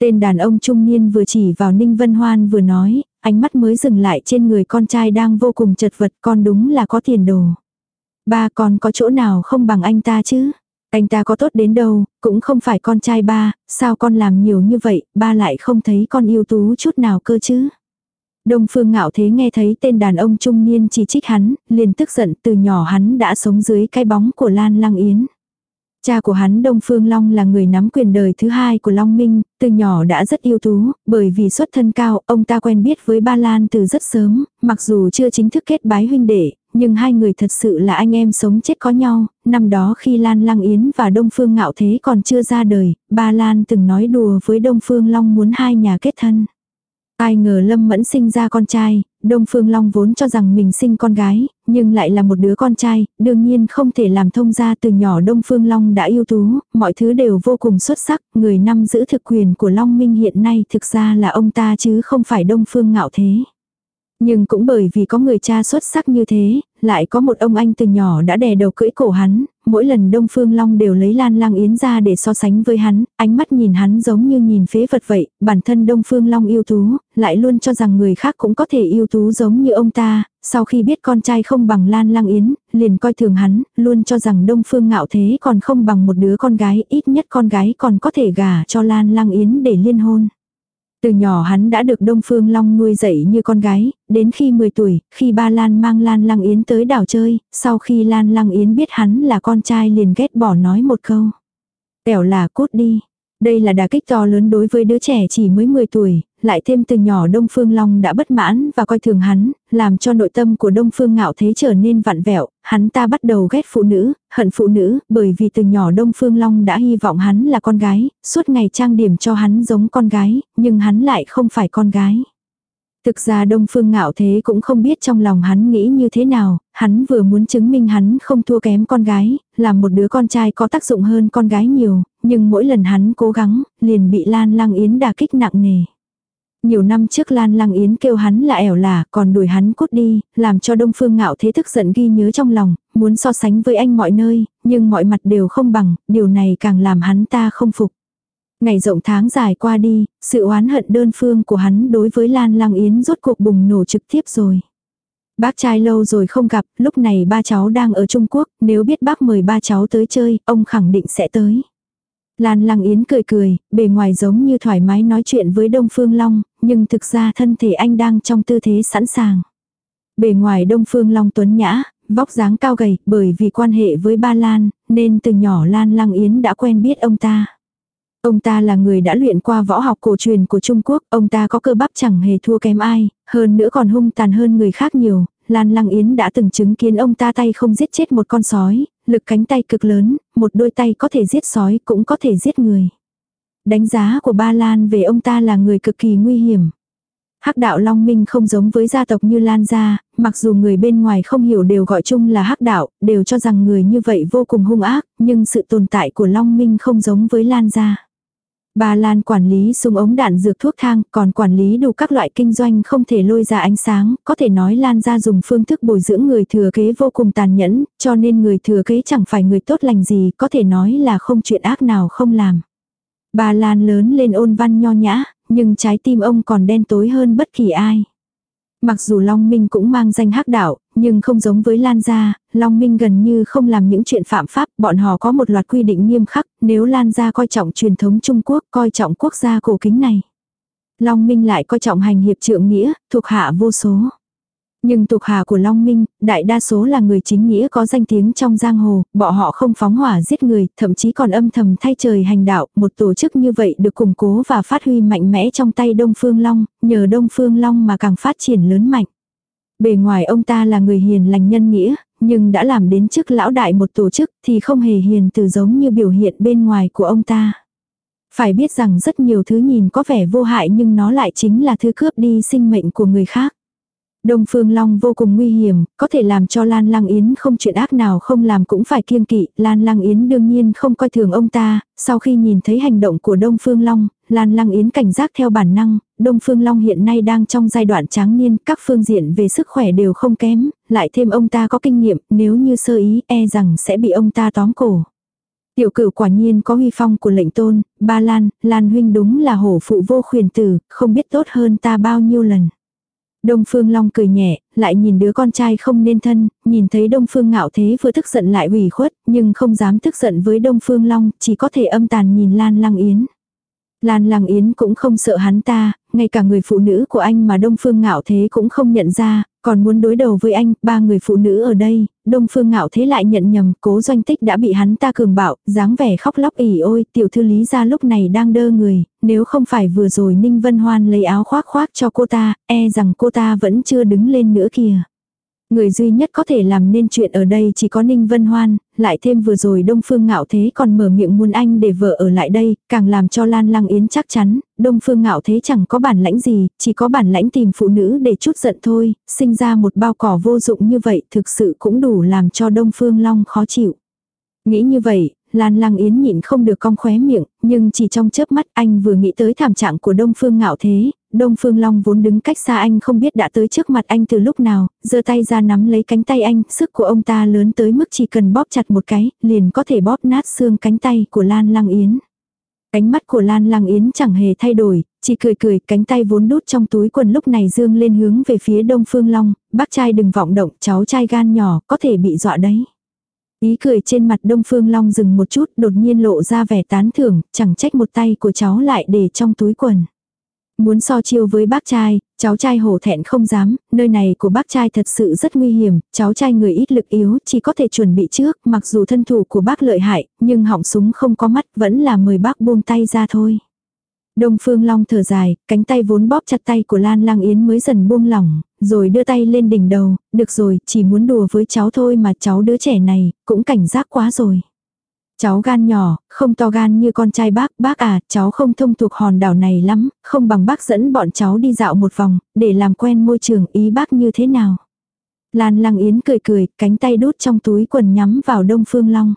A: Tên đàn ông trung niên vừa chỉ vào Ninh Vân Hoan vừa nói, ánh mắt mới dừng lại trên người con trai đang vô cùng chật vật con đúng là có tiền đồ. Ba con có chỗ nào không bằng anh ta chứ? Anh ta có tốt đến đâu, cũng không phải con trai ba, sao con làm nhiều như vậy, ba lại không thấy con yêu tú chút nào cơ chứ? Đông Phương Ngạo Thế nghe thấy tên đàn ông trung niên chỉ trích hắn, liền tức giận từ nhỏ hắn đã sống dưới cái bóng của Lan Lăng Yến. Cha của hắn Đông Phương Long là người nắm quyền đời thứ hai của Long Minh, từ nhỏ đã rất yêu tú, bởi vì xuất thân cao, ông ta quen biết với Ba Lan từ rất sớm, mặc dù chưa chính thức kết bái huynh đệ, nhưng hai người thật sự là anh em sống chết có nhau, năm đó khi Lan Lăng Yến và Đông Phương Ngạo Thế còn chưa ra đời, Ba Lan từng nói đùa với Đông Phương Long muốn hai nhà kết thân. Ai ngờ Lâm Mẫn sinh ra con trai, Đông Phương Long vốn cho rằng mình sinh con gái, nhưng lại là một đứa con trai, đương nhiên không thể làm thông ra từ nhỏ Đông Phương Long đã yêu tú, mọi thứ đều vô cùng xuất sắc, người năm giữ thực quyền của Long Minh hiện nay thực ra là ông ta chứ không phải Đông Phương Ngạo Thế. Nhưng cũng bởi vì có người cha xuất sắc như thế, lại có một ông anh từ nhỏ đã đè đầu cưỡi cổ hắn, mỗi lần Đông Phương Long đều lấy Lan Lang Yến ra để so sánh với hắn, ánh mắt nhìn hắn giống như nhìn phế vật vậy, bản thân Đông Phương Long yêu tú, lại luôn cho rằng người khác cũng có thể yêu tú giống như ông ta, sau khi biết con trai không bằng Lan Lang Yến, liền coi thường hắn, luôn cho rằng Đông Phương Ngạo Thế còn không bằng một đứa con gái, ít nhất con gái còn có thể gả cho Lan Lang Yến để liên hôn. Từ nhỏ hắn đã được Đông Phương Long nuôi dạy như con gái, đến khi 10 tuổi, khi ba Lan mang Lan Lăng Yến tới đảo chơi, sau khi Lan Lăng Yến biết hắn là con trai liền ghét bỏ nói một câu. Tẻo là cút đi. Đây là đả kích to lớn đối với đứa trẻ chỉ mới 10 tuổi, lại thêm từ nhỏ Đông Phương Long đã bất mãn và coi thường hắn, làm cho nội tâm của Đông Phương Ngạo Thế trở nên vặn vẹo, hắn ta bắt đầu ghét phụ nữ, hận phụ nữ, bởi vì từ nhỏ Đông Phương Long đã hy vọng hắn là con gái, suốt ngày trang điểm cho hắn giống con gái, nhưng hắn lại không phải con gái. Thực ra Đông Phương Ngạo Thế cũng không biết trong lòng hắn nghĩ như thế nào, hắn vừa muốn chứng minh hắn không thua kém con gái, là một đứa con trai có tác dụng hơn con gái nhiều, nhưng mỗi lần hắn cố gắng, liền bị Lan Lăng Yến đả kích nặng nề. Nhiều năm trước Lan Lăng Yến kêu hắn là ẻo là, còn đuổi hắn cút đi, làm cho Đông Phương Ngạo Thế tức giận ghi nhớ trong lòng, muốn so sánh với anh mọi nơi, nhưng mọi mặt đều không bằng, điều này càng làm hắn ta không phục. Ngày rộng tháng dài qua đi, sự oán hận đơn phương của hắn đối với Lan Lăng Yến rốt cuộc bùng nổ trực tiếp rồi. Bác trai lâu rồi không gặp, lúc này ba cháu đang ở Trung Quốc, nếu biết bác mời ba cháu tới chơi, ông khẳng định sẽ tới. Lan Lăng Yến cười cười, bề ngoài giống như thoải mái nói chuyện với Đông Phương Long, nhưng thực ra thân thể anh đang trong tư thế sẵn sàng. Bề ngoài Đông Phương Long tuấn nhã, vóc dáng cao gầy, bởi vì quan hệ với ba Lan, nên từ nhỏ Lan Lăng Yến đã quen biết ông ta. Ông ta là người đã luyện qua võ học cổ truyền của Trung Quốc, ông ta có cơ bắp chẳng hề thua kém ai, hơn nữa còn hung tàn hơn người khác nhiều. Lan Lăng Yến đã từng chứng kiến ông ta tay không giết chết một con sói, lực cánh tay cực lớn, một đôi tay có thể giết sói cũng có thể giết người. Đánh giá của Ba Lan về ông ta là người cực kỳ nguy hiểm. Hắc đạo Long Minh không giống với gia tộc như Lan gia, mặc dù người bên ngoài không hiểu đều gọi chung là hắc đạo, đều cho rằng người như vậy vô cùng hung ác, nhưng sự tồn tại của Long Minh không giống với Lan gia bà Lan quản lý súng ống đạn dược thuốc thang, còn quản lý đủ các loại kinh doanh không thể lôi ra ánh sáng, có thể nói Lan ra dùng phương thức bồi dưỡng người thừa kế vô cùng tàn nhẫn, cho nên người thừa kế chẳng phải người tốt lành gì, có thể nói là không chuyện ác nào không làm. Bà Lan lớn lên ôn văn nho nhã, nhưng trái tim ông còn đen tối hơn bất kỳ ai. Mặc dù Long Minh cũng mang danh hắc đạo, nhưng không giống với Lan gia, Long Minh gần như không làm những chuyện phạm pháp, bọn họ có một loạt quy định nghiêm khắc, nếu Lan gia coi trọng truyền thống Trung Quốc, coi trọng quốc gia cổ kính này. Long Minh lại coi trọng hành hiệp trượng nghĩa, thuộc hạ vô số. Nhưng thuộc hạ của Long Minh, đại đa số là người chính nghĩa có danh tiếng trong giang hồ, bọn họ không phóng hỏa giết người, thậm chí còn âm thầm thay trời hành đạo, một tổ chức như vậy được củng cố và phát huy mạnh mẽ trong tay Đông Phương Long, nhờ Đông Phương Long mà càng phát triển lớn mạnh. Bề ngoài ông ta là người hiền lành nhân nghĩa, nhưng đã làm đến chức lão đại một tổ chức thì không hề hiền từ giống như biểu hiện bên ngoài của ông ta. Phải biết rằng rất nhiều thứ nhìn có vẻ vô hại nhưng nó lại chính là thứ cướp đi sinh mệnh của người khác. Đông Phương Long vô cùng nguy hiểm, có thể làm cho Lan Lăng Yến không chuyện ác nào không làm cũng phải kiêng kỵ. Lan Lăng Yến đương nhiên không coi thường ông ta, sau khi nhìn thấy hành động của Đông Phương Long, Lan Lăng Yến cảnh giác theo bản năng, Đông Phương Long hiện nay đang trong giai đoạn tráng niên, các phương diện về sức khỏe đều không kém, lại thêm ông ta có kinh nghiệm, nếu như sơ ý e rằng sẽ bị ông ta tóm cổ. Tiểu cửu quả nhiên có huy phong của lệnh tôn, ba Lan, Lan huynh đúng là hổ phụ vô khuyền tử, không biết tốt hơn ta bao nhiêu lần. Đông Phương Long cười nhẹ, lại nhìn đứa con trai không nên thân, nhìn thấy Đông Phương Ngạo Thế vừa tức giận lại ủy khuất, nhưng không dám tức giận với Đông Phương Long, chỉ có thể âm tàn nhìn Lan Lăng Yến. Lan Lăng Yến cũng không sợ hắn ta, ngay cả người phụ nữ của anh mà Đông Phương Ngạo Thế cũng không nhận ra, còn muốn đối đầu với anh, ba người phụ nữ ở đây, Đông Phương Ngạo Thế lại nhận nhầm, cố doanh tích đã bị hắn ta cường bạo, dáng vẻ khóc lóc ỉ ôi, tiểu thư lý ra lúc này đang đơ người, nếu không phải vừa rồi Ninh Vân Hoan lấy áo khoác khoác cho cô ta, e rằng cô ta vẫn chưa đứng lên nữa kìa. Người duy nhất có thể làm nên chuyện ở đây chỉ có Ninh Vân Hoan, lại thêm vừa rồi Đông Phương Ngạo Thế còn mở miệng muốn anh để vợ ở lại đây, càng làm cho Lan Lăng Yến chắc chắn, Đông Phương Ngạo Thế chẳng có bản lãnh gì, chỉ có bản lãnh tìm phụ nữ để chút giận thôi, sinh ra một bao cỏ vô dụng như vậy thực sự cũng đủ làm cho Đông Phương Long khó chịu. Nghĩ như vậy, Lan Lăng Yến nhịn không được cong khóe miệng, nhưng chỉ trong chớp mắt anh vừa nghĩ tới thảm trạng của Đông Phương Ngạo Thế, Đông Phương Long vốn đứng cách xa anh không biết đã tới trước mặt anh từ lúc nào, giơ tay ra nắm lấy cánh tay anh, sức của ông ta lớn tới mức chỉ cần bóp chặt một cái, liền có thể bóp nát xương cánh tay của Lan Lăng Yến. Cánh mắt của Lan Lăng Yến chẳng hề thay đổi, chỉ cười cười, cánh tay vốn đút trong túi quần lúc này dương lên hướng về phía Đông Phương Long, bác trai đừng vọng động, cháu trai gan nhỏ, có thể bị dọa đấy. Ý cười trên mặt Đông Phương Long dừng một chút, đột nhiên lộ ra vẻ tán thưởng, chẳng trách một tay của cháu lại để trong túi quần. Muốn so chiêu với bác trai, cháu trai hổ thẹn không dám, nơi này của bác trai thật sự rất nguy hiểm, cháu trai người ít lực yếu, chỉ có thể chuẩn bị trước, mặc dù thân thủ của bác lợi hại, nhưng họng súng không có mắt, vẫn là mời bác buông tay ra thôi. Đông Phương Long thở dài, cánh tay vốn bóp chặt tay của Lan Lang Yến mới dần buông lỏng, rồi đưa tay lên đỉnh đầu, được rồi, chỉ muốn đùa với cháu thôi mà cháu đứa trẻ này, cũng cảnh giác quá rồi. Cháu gan nhỏ, không to gan như con trai bác, bác à, cháu không thông thuộc hòn đảo này lắm, không bằng bác dẫn bọn cháu đi dạo một vòng, để làm quen môi trường ý bác như thế nào. Lan Lăng Yến cười cười, cánh tay đút trong túi quần nhắm vào Đông Phương Long.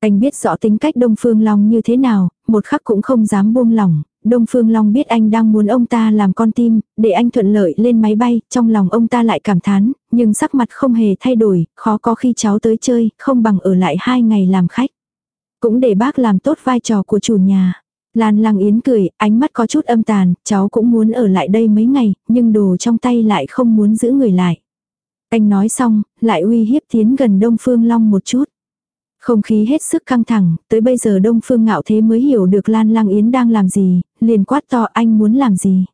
A: Anh biết rõ tính cách Đông Phương Long như thế nào, một khắc cũng không dám buông lỏng, Đông Phương Long biết anh đang muốn ông ta làm con tim, để anh thuận lợi lên máy bay, trong lòng ông ta lại cảm thán, nhưng sắc mặt không hề thay đổi, khó có khi cháu tới chơi, không bằng ở lại hai ngày làm khách. Cũng để bác làm tốt vai trò của chủ nhà. Lan Lăng Yến cười, ánh mắt có chút âm tàn, cháu cũng muốn ở lại đây mấy ngày, nhưng đồ trong tay lại không muốn giữ người lại. Anh nói xong, lại uy hiếp tiến gần Đông Phương Long một chút. Không khí hết sức căng thẳng, tới bây giờ Đông Phương Ngạo Thế mới hiểu được Lan Lăng Yến đang làm gì, liền quát to anh muốn làm gì.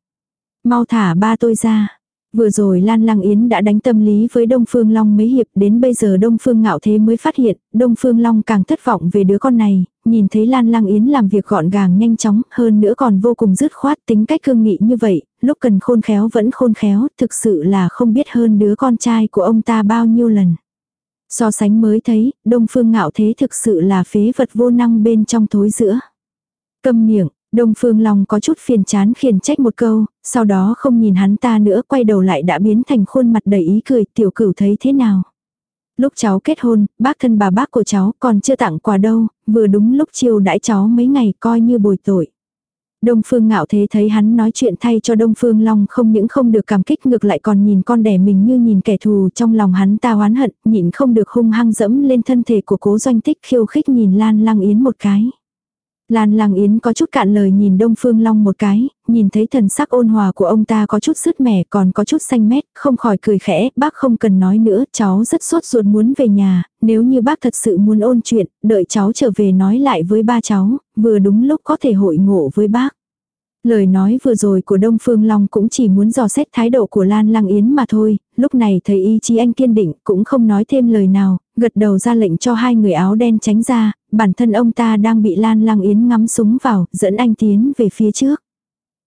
A: Mau thả ba tôi ra. Vừa rồi Lan Lăng Yến đã đánh tâm lý với Đông Phương Long mấy hiệp đến bây giờ Đông Phương Ngạo Thế mới phát hiện, Đông Phương Long càng thất vọng về đứa con này, nhìn thấy Lan Lăng Yến làm việc gọn gàng nhanh chóng, hơn nữa còn vô cùng dứt khoát tính cách cương nghị như vậy, lúc cần khôn khéo vẫn khôn khéo, thực sự là không biết hơn đứa con trai của ông ta bao nhiêu lần. So sánh mới thấy, Đông Phương Ngạo Thế thực sự là phế vật vô năng bên trong thối giữa. Câm miệng, Đông Phương Long có chút phiền chán khiển trách một câu, sau đó không nhìn hắn ta nữa quay đầu lại đã biến thành khuôn mặt đầy ý cười tiểu cửu thấy thế nào. Lúc cháu kết hôn, bác thân bà bác của cháu còn chưa tặng quà đâu, vừa đúng lúc chiều đãi cháu mấy ngày coi như bồi tội. Đông Phương ngạo thế thấy hắn nói chuyện thay cho Đông Phương Long không những không được cảm kích ngược lại còn nhìn con đẻ mình như nhìn kẻ thù trong lòng hắn ta oán hận, nhịn không được hung hăng dẫm lên thân thể của cố doanh tích khiêu khích nhìn Lan Lăng Yến một cái. Lan Lang Yến có chút cạn lời nhìn Đông Phương Long một cái, nhìn thấy thần sắc ôn hòa của ông ta có chút sứt mẻ còn có chút xanh mét, không khỏi cười khẽ, bác không cần nói nữa, cháu rất sốt ruột muốn về nhà, nếu như bác thật sự muốn ôn chuyện, đợi cháu trở về nói lại với ba cháu, vừa đúng lúc có thể hội ngộ với bác. Lời nói vừa rồi của Đông Phương Long cũng chỉ muốn dò xét thái độ của Lan Lăng Yến mà thôi, lúc này thấy ý chí anh kiên định cũng không nói thêm lời nào, gật đầu ra lệnh cho hai người áo đen tránh ra, bản thân ông ta đang bị Lan Lăng Yến ngắm súng vào, dẫn anh tiến về phía trước.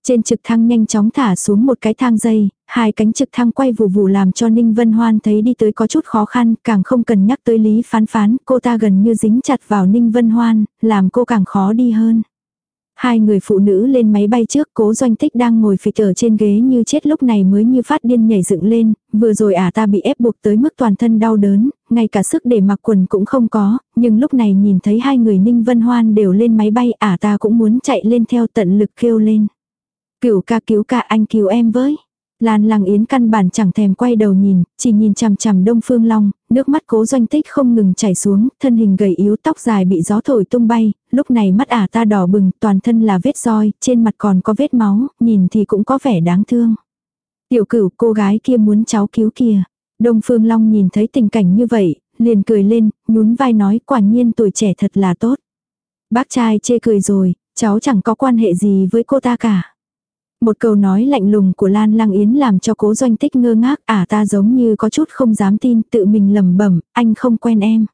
A: Trên trực thăng nhanh chóng thả xuống một cái thang dây, hai cánh trực thăng quay vù vù làm cho Ninh Vân Hoan thấy đi tới có chút khó khăn, càng không cần nhắc tới Lý Phán Phán, cô ta gần như dính chặt vào Ninh Vân Hoan, làm cô càng khó đi hơn. Hai người phụ nữ lên máy bay trước cố doanh tích đang ngồi phịch ở trên ghế như chết lúc này mới như phát điên nhảy dựng lên, vừa rồi ả à ta bị ép buộc tới mức toàn thân đau đớn, ngay cả sức để mặc quần cũng không có, nhưng lúc này nhìn thấy hai người ninh vân hoan đều lên máy bay ả à ta cũng muốn chạy lên theo tận lực kêu lên. Cửu ca cứu ca anh cứu em với. Lan Lăng Yến căn bản chẳng thèm quay đầu nhìn, chỉ nhìn chằm chằm Đông Phương Long, nước mắt cố doanh tích không ngừng chảy xuống, thân hình gầy yếu tóc dài bị gió thổi tung bay, lúc này mắt ả ta đỏ bừng, toàn thân là vết roi, trên mặt còn có vết máu, nhìn thì cũng có vẻ đáng thương. Tiểu cửu cô gái kia muốn cháu cứu kìa. Đông Phương Long nhìn thấy tình cảnh như vậy, liền cười lên, nhún vai nói quả nhiên tuổi trẻ thật là tốt. Bác trai chê cười rồi, cháu chẳng có quan hệ gì với cô ta cả. Một câu nói lạnh lùng của Lan Lăng Yến làm cho cố doanh tích ngơ ngác, à ta giống như có chút không dám tin, tự mình lầm bẩm anh không quen em.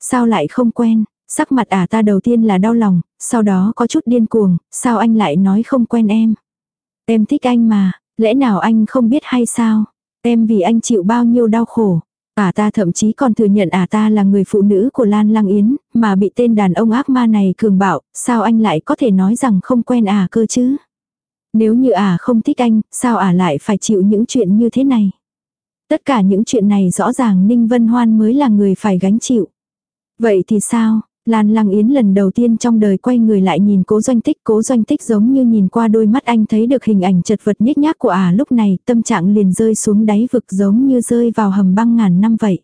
A: Sao lại không quen, sắc mặt à ta đầu tiên là đau lòng, sau đó có chút điên cuồng, sao anh lại nói không quen em. Em thích anh mà, lẽ nào anh không biết hay sao, em vì anh chịu bao nhiêu đau khổ. À ta thậm chí còn thừa nhận à ta là người phụ nữ của Lan Lăng Yến, mà bị tên đàn ông ác ma này cường bạo, sao anh lại có thể nói rằng không quen à cơ chứ? Nếu như ả à không thích anh, sao ả à lại phải chịu những chuyện như thế này? Tất cả những chuyện này rõ ràng Ninh Vân Hoan mới là người phải gánh chịu. Vậy thì sao? Lan Lăng Yến lần đầu tiên trong đời quay người lại nhìn cố doanh tích, cố doanh tích giống như nhìn qua đôi mắt anh thấy được hình ảnh chật vật nhếch nhác của ả à lúc này, tâm trạng liền rơi xuống đáy vực giống như rơi vào hầm băng ngàn năm vậy.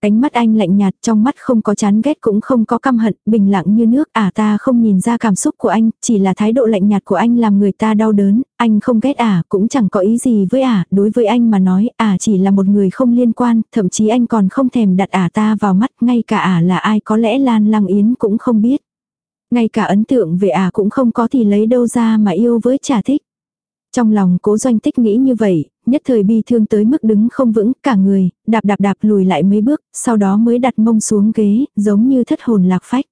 A: Ánh mắt anh lạnh nhạt trong mắt không có chán ghét cũng không có căm hận, bình lặng như nước. À ta không nhìn ra cảm xúc của anh, chỉ là thái độ lạnh nhạt của anh làm người ta đau đớn. Anh không ghét à, cũng chẳng có ý gì với à. Đối với anh mà nói, à chỉ là một người không liên quan, thậm chí anh còn không thèm đặt à ta vào mắt. Ngay cả à là ai có lẽ Lan Lăng Yến cũng không biết. Ngay cả ấn tượng về à cũng không có thì lấy đâu ra mà yêu với trả thích. Trong lòng cố doanh tích nghĩ như vậy, nhất thời bi thương tới mức đứng không vững, cả người, đạp đạp đạp lùi lại mấy bước, sau đó mới đặt mông xuống ghế, giống như thất hồn lạc phách.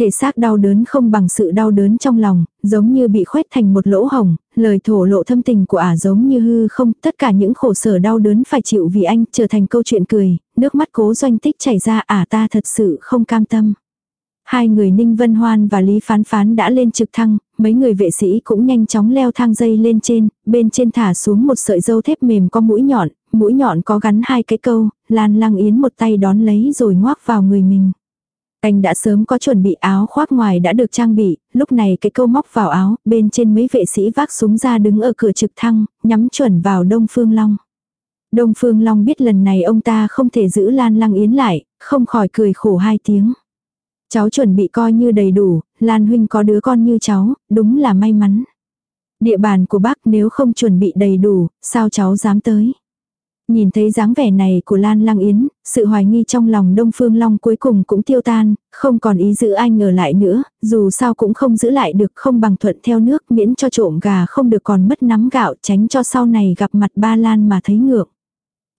A: Thể xác đau đớn không bằng sự đau đớn trong lòng, giống như bị khoét thành một lỗ hồng, lời thổ lộ thâm tình của ả giống như hư không, tất cả những khổ sở đau đớn phải chịu vì anh trở thành câu chuyện cười, nước mắt cố doanh tích chảy ra ả ta thật sự không cam tâm. Hai người Ninh Vân Hoan và Lý Phán Phán đã lên trực thăng, mấy người vệ sĩ cũng nhanh chóng leo thang dây lên trên, bên trên thả xuống một sợi dâu thép mềm có mũi nhọn, mũi nhọn có gắn hai cái câu, Lan Lăng Yến một tay đón lấy rồi ngoác vào người mình. Anh đã sớm có chuẩn bị áo khoác ngoài đã được trang bị, lúc này cái câu móc vào áo, bên trên mấy vệ sĩ vác súng ra đứng ở cửa trực thăng, nhắm chuẩn vào Đông Phương Long. Đông Phương Long biết lần này ông ta không thể giữ Lan Lăng Yến lại, không khỏi cười khổ hai tiếng. Cháu chuẩn bị coi như đầy đủ, Lan Huynh có đứa con như cháu, đúng là may mắn. Địa bàn của bác nếu không chuẩn bị đầy đủ, sao cháu dám tới. Nhìn thấy dáng vẻ này của Lan Lăng Yến, sự hoài nghi trong lòng Đông Phương Long cuối cùng cũng tiêu tan, không còn ý giữ anh ở lại nữa, dù sao cũng không giữ lại được không bằng thuận theo nước miễn cho trộm gà không được còn mất nắm gạo tránh cho sau này gặp mặt ba Lan mà thấy ngược.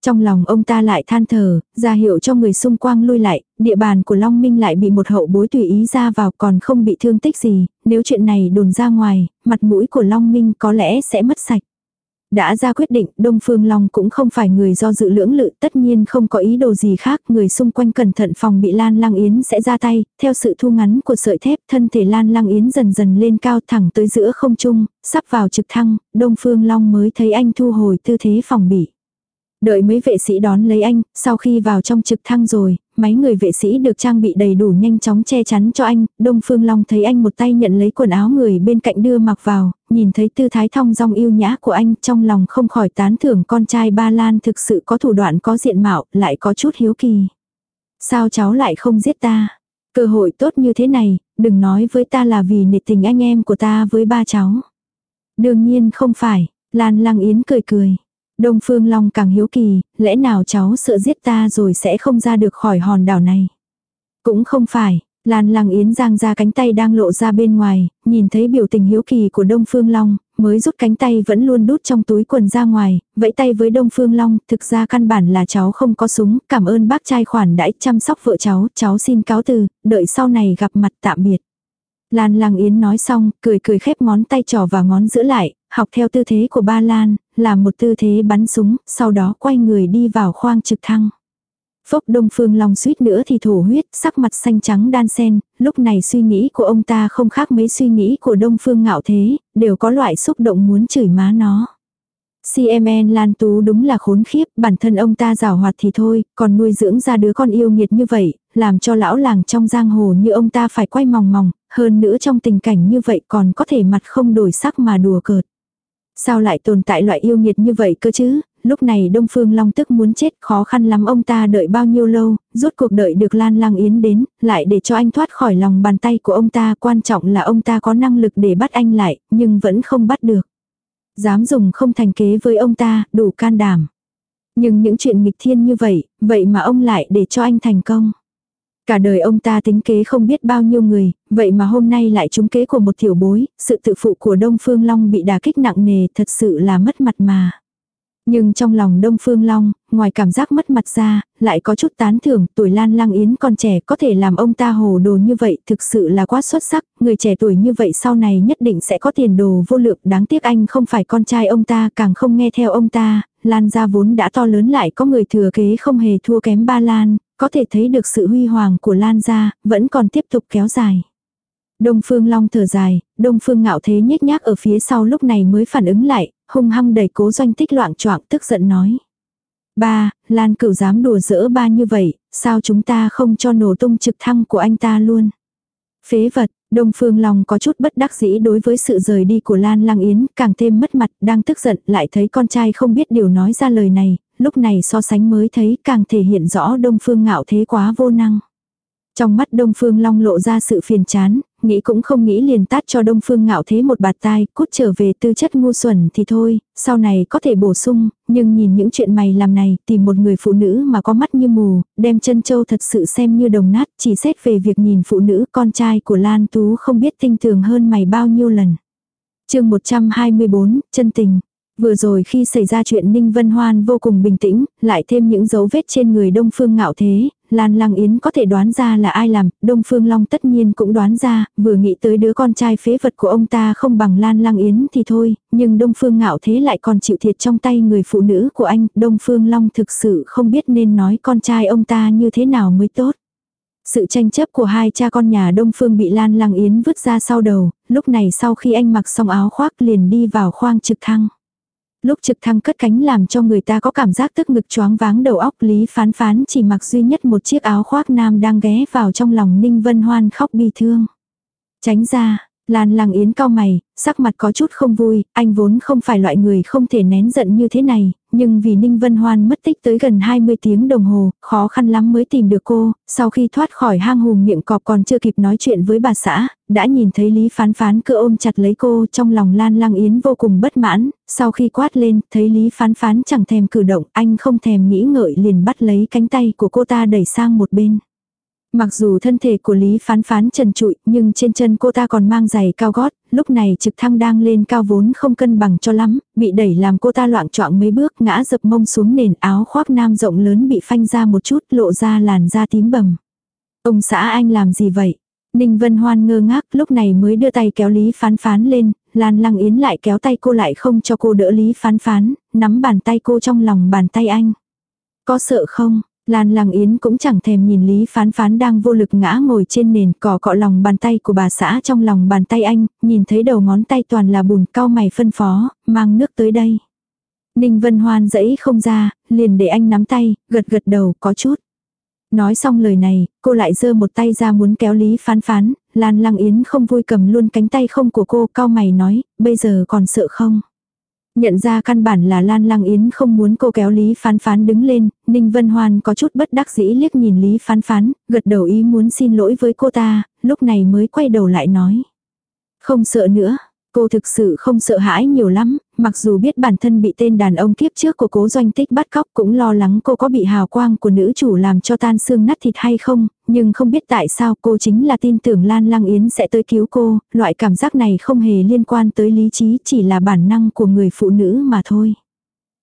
A: Trong lòng ông ta lại than thở, ra hiệu cho người xung quanh lui lại, địa bàn của Long Minh lại bị một hậu bối tùy ý ra vào còn không bị thương tích gì, nếu chuyện này đồn ra ngoài, mặt mũi của Long Minh có lẽ sẽ mất sạch. Đã ra quyết định, Đông Phương Long cũng không phải người do dự lưỡng lự, tất nhiên không có ý đồ gì khác, người xung quanh cẩn thận phòng bị Lan Lăng Yến sẽ ra tay, theo sự thu ngắn của sợi thép, thân thể Lan Lăng Yến dần dần lên cao thẳng tới giữa không trung, sắp vào trực thăng, Đông Phương Long mới thấy anh thu hồi tư thế phòng bị. Đợi mấy vệ sĩ đón lấy anh, sau khi vào trong trực thăng rồi, mấy người vệ sĩ được trang bị đầy đủ nhanh chóng che chắn cho anh, Đông Phương Long thấy anh một tay nhận lấy quần áo người bên cạnh đưa mặc vào, nhìn thấy tư thái thong dong yêu nhã của anh trong lòng không khỏi tán thưởng con trai Ba Lan thực sự có thủ đoạn có diện mạo, lại có chút hiếu kỳ. Sao cháu lại không giết ta? Cơ hội tốt như thế này, đừng nói với ta là vì nịt tình anh em của ta với ba cháu. Đương nhiên không phải, Lan Lăng Yến cười cười. Đông Phương Long càng hiếu kỳ, lẽ nào cháu sợ giết ta rồi sẽ không ra được khỏi hòn đảo này. Cũng không phải, Lan Lăng Yến giang ra cánh tay đang lộ ra bên ngoài, nhìn thấy biểu tình hiếu kỳ của Đông Phương Long, mới rút cánh tay vẫn luôn đút trong túi quần ra ngoài, vẫy tay với Đông Phương Long, thực ra căn bản là cháu không có súng, cảm ơn bác trai khoản đãi chăm sóc vợ cháu, cháu xin cáo từ, đợi sau này gặp mặt tạm biệt. Lan Lăng Yến nói xong, cười cười khép ngón tay trỏ và ngón giữa lại, học theo tư thế của ba Lan, làm một tư thế bắn súng, sau đó quay người đi vào khoang trực thăng. Phốc Đông Phương Long suýt nữa thì thổ huyết, sắc mặt xanh trắng đan sen, lúc này suy nghĩ của ông ta không khác mấy suy nghĩ của Đông Phương Ngạo Thế, đều có loại xúc động muốn chửi má nó. CMN Lan Tú đúng là khốn khiếp, bản thân ông ta rào hoạt thì thôi, còn nuôi dưỡng ra đứa con yêu nghiệt như vậy, làm cho lão làng trong giang hồ như ông ta phải quay mòng mòng, hơn nữa trong tình cảnh như vậy còn có thể mặt không đổi sắc mà đùa cợt. Sao lại tồn tại loại yêu nghiệt như vậy cơ chứ, lúc này Đông Phương Long tức muốn chết khó khăn lắm ông ta đợi bao nhiêu lâu, rốt cuộc đợi được Lan Lang Yến đến, lại để cho anh thoát khỏi lòng bàn tay của ông ta, quan trọng là ông ta có năng lực để bắt anh lại, nhưng vẫn không bắt được. Dám dùng không thành kế với ông ta, đủ can đảm. Nhưng những chuyện nghịch thiên như vậy, vậy mà ông lại để cho anh thành công. Cả đời ông ta tính kế không biết bao nhiêu người, vậy mà hôm nay lại trúng kế của một tiểu bối, sự tự phụ của Đông Phương Long bị đả kích nặng nề thật sự là mất mặt mà. Nhưng trong lòng Đông Phương Long, ngoài cảm giác mất mặt ra, lại có chút tán thưởng, tuổi Lan Lang Yến còn trẻ có thể làm ông ta hồ đồ như vậy thực sự là quá xuất sắc, người trẻ tuổi như vậy sau này nhất định sẽ có tiền đồ vô lượng, đáng tiếc anh không phải con trai ông ta, càng không nghe theo ông ta, Lan gia vốn đã to lớn lại có người thừa kế không hề thua kém ba Lan, có thể thấy được sự huy hoàng của Lan gia, vẫn còn tiếp tục kéo dài. Đông Phương Long thở dài, Đông Phương ngạo thế nhếch nhác ở phía sau lúc này mới phản ứng lại, hung hăng đẩy cố doanh tích loạn choạng tức giận nói. Ba, Lan cửu dám đùa giỡn ba như vậy, sao chúng ta không cho nổ tung trực thăng của anh ta luôn. Phế vật, Đông Phương Long có chút bất đắc dĩ đối với sự rời đi của Lan Lang Yến, càng thêm mất mặt, đang tức giận, lại thấy con trai không biết điều nói ra lời này, lúc này so sánh mới thấy càng thể hiện rõ Đông Phương ngạo thế quá vô năng. Trong mắt Đông Phương Long lộ ra sự phiền chán, nghĩ cũng không nghĩ liền tát cho Đông Phương ngạo thế một bạt tai, cút trở về tư chất ngu xuẩn thì thôi, sau này có thể bổ sung, nhưng nhìn những chuyện mày làm này, tìm một người phụ nữ mà có mắt như mù, đem chân châu thật sự xem như đồng nát, chỉ xét về việc nhìn phụ nữ con trai của Lan Tú không biết tinh tường hơn mày bao nhiêu lần. chương 124, chân tình. Vừa rồi khi xảy ra chuyện Ninh Vân Hoan vô cùng bình tĩnh, lại thêm những dấu vết trên người Đông Phương ngạo thế, Lan Lăng Yến có thể đoán ra là ai làm, Đông Phương Long tất nhiên cũng đoán ra, vừa nghĩ tới đứa con trai phế vật của ông ta không bằng Lan Lăng Yến thì thôi, nhưng Đông Phương ngạo thế lại còn chịu thiệt trong tay người phụ nữ của anh, Đông Phương Long thực sự không biết nên nói con trai ông ta như thế nào mới tốt. Sự tranh chấp của hai cha con nhà Đông Phương bị Lan Lăng Yến vứt ra sau đầu, lúc này sau khi anh mặc xong áo khoác liền đi vào khoang trực thăng. Lúc trực thăng cất cánh làm cho người ta có cảm giác tức ngực choáng váng đầu óc Lý Phán Phán chỉ mặc duy nhất một chiếc áo khoác nam đang ghé vào trong lòng Ninh Vân Hoan khóc bi thương. Tránh ra, Lan Lang Yến cao mày, sắc mặt có chút không vui, anh vốn không phải loại người không thể nén giận như thế này, nhưng vì Ninh Vân Hoan mất tích tới gần 20 tiếng đồng hồ, khó khăn lắm mới tìm được cô, sau khi thoát khỏi hang hùm miệng cọp còn chưa kịp nói chuyện với bà xã, đã nhìn thấy Lý Phán Phán cứ ôm chặt lấy cô trong lòng Lan Lang Yến vô cùng bất mãn, sau khi quát lên, thấy Lý Phán Phán chẳng thèm cử động, anh không thèm nghĩ ngợi liền bắt lấy cánh tay của cô ta đẩy sang một bên. Mặc dù thân thể của Lý phán phán trần trụi, nhưng trên chân cô ta còn mang giày cao gót, lúc này trực thăng đang lên cao vốn không cân bằng cho lắm, bị đẩy làm cô ta loạn choạng mấy bước ngã dập mông xuống nền áo khoác nam rộng lớn bị phanh ra một chút lộ ra làn da tím bầm. Ông xã anh làm gì vậy? Ninh Vân Hoan ngơ ngác lúc này mới đưa tay kéo Lý phán phán lên, Lan Lăng Yến lại kéo tay cô lại không cho cô đỡ Lý phán phán, nắm bàn tay cô trong lòng bàn tay anh. Có sợ không? Lan Lăng Yến cũng chẳng thèm nhìn Lý Phán Phán đang vô lực ngã ngồi trên nền cỏ cọ lòng bàn tay của bà xã trong lòng bàn tay anh, nhìn thấy đầu ngón tay toàn là bùn cao mày phân phó, mang nước tới đây. Ninh Vân Hoan dẫy không ra, liền để anh nắm tay, gật gật đầu có chút. Nói xong lời này, cô lại giơ một tay ra muốn kéo Lý Phán Phán, Lan Lăng Yến không vui cầm luôn cánh tay không của cô cao mày nói, bây giờ còn sợ không? Nhận ra căn bản là Lan Lăng Yến không muốn cô kéo Lý Phán Phán đứng lên, Ninh Vân Hoan có chút bất đắc dĩ liếc nhìn Lý Phán Phán, gật đầu ý muốn xin lỗi với cô ta, lúc này mới quay đầu lại nói. Không sợ nữa, Cô thực sự không sợ hãi nhiều lắm, mặc dù biết bản thân bị tên đàn ông kiếp trước của cố doanh tích bắt cóc cũng lo lắng cô có bị hào quang của nữ chủ làm cho tan xương nát thịt hay không, nhưng không biết tại sao cô chính là tin tưởng Lan Lăng Yến sẽ tới cứu cô, loại cảm giác này không hề liên quan tới lý trí chỉ là bản năng của người phụ nữ mà thôi.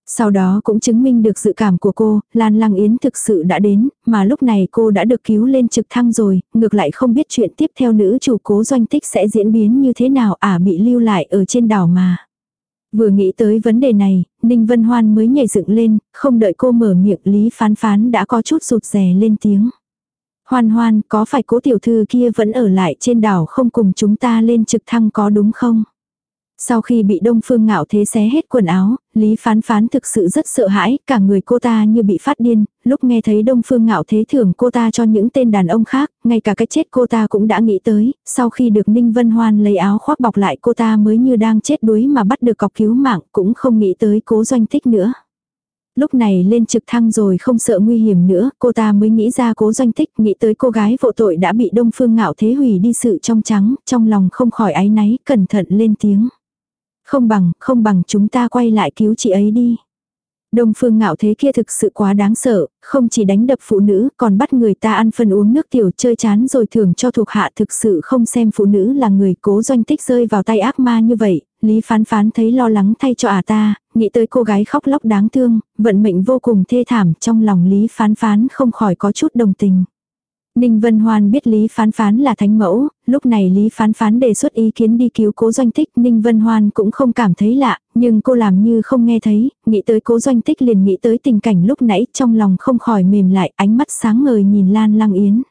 A: Sau đó cũng chứng minh được dự cảm của cô, Lan Lăng Yến thực sự đã đến, mà lúc này cô đã được cứu lên trực thăng rồi, ngược lại không biết chuyện tiếp theo nữ chủ cố doanh tích sẽ diễn biến như thế nào à bị lưu lại ở trên đảo mà. Vừa nghĩ tới vấn đề này, Ninh Vân Hoan mới nhảy dựng lên, không đợi cô mở miệng Lý Phán Phán đã có chút rụt rè lên tiếng. Hoan hoan, có phải cố tiểu thư kia vẫn ở lại trên đảo không cùng chúng ta lên trực thăng có đúng không? Sau khi bị Đông Phương Ngạo Thế xé hết quần áo, Lý Phán Phán thực sự rất sợ hãi, cả người cô ta như bị phát điên, lúc nghe thấy Đông Phương Ngạo Thế thưởng cô ta cho những tên đàn ông khác, ngay cả cái chết cô ta cũng đã nghĩ tới, sau khi được Ninh Vân Hoan lấy áo khoác bọc lại cô ta mới như đang chết đuối mà bắt được cọc cứu mạng, cũng không nghĩ tới cố doanh tích nữa. Lúc này lên trực thăng rồi không sợ nguy hiểm nữa, cô ta mới nghĩ ra cố doanh tích, nghĩ tới cô gái vô tội đã bị đông phương ngạo thế hủy đi sự trong trắng, trong lòng không khỏi áy náy, cẩn thận lên tiếng. Không bằng, không bằng chúng ta quay lại cứu chị ấy đi. Đông phương ngạo thế kia thực sự quá đáng sợ, không chỉ đánh đập phụ nữ, còn bắt người ta ăn phân uống nước tiểu chơi chán rồi thưởng cho thuộc hạ thực sự không xem phụ nữ là người cố doanh tích rơi vào tay ác ma như vậy. Lý phán phán thấy lo lắng thay cho ả à ta, nghĩ tới cô gái khóc lóc đáng thương, vận mệnh vô cùng thê thảm trong lòng Lý phán phán không khỏi có chút đồng tình. Ninh Vân Hoan biết Lý Phán Phán là thánh mẫu, lúc này Lý Phán Phán đề xuất ý kiến đi cứu cố doanh tích, Ninh Vân Hoan cũng không cảm thấy lạ, nhưng cô làm như không nghe thấy, nghĩ tới cố doanh tích liền nghĩ tới tình cảnh lúc nãy trong lòng không khỏi mềm lại, ánh mắt sáng ngời nhìn Lan Lăng Yến.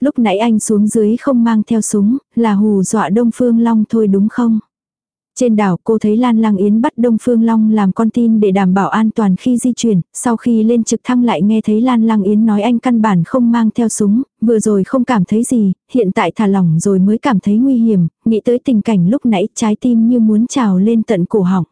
A: Lúc nãy anh xuống dưới không mang theo súng, là hù dọa Đông Phương Long thôi đúng không? Trên đảo cô thấy Lan Lăng Yến bắt Đông Phương Long làm con tin để đảm bảo an toàn khi di chuyển, sau khi lên trực thăng lại nghe thấy Lan Lăng Yến nói anh căn bản không mang theo súng, vừa rồi không cảm thấy gì, hiện tại thả lỏng rồi mới cảm thấy nguy hiểm, nghĩ tới tình cảnh lúc nãy trái tim như muốn trào lên tận cổ họng.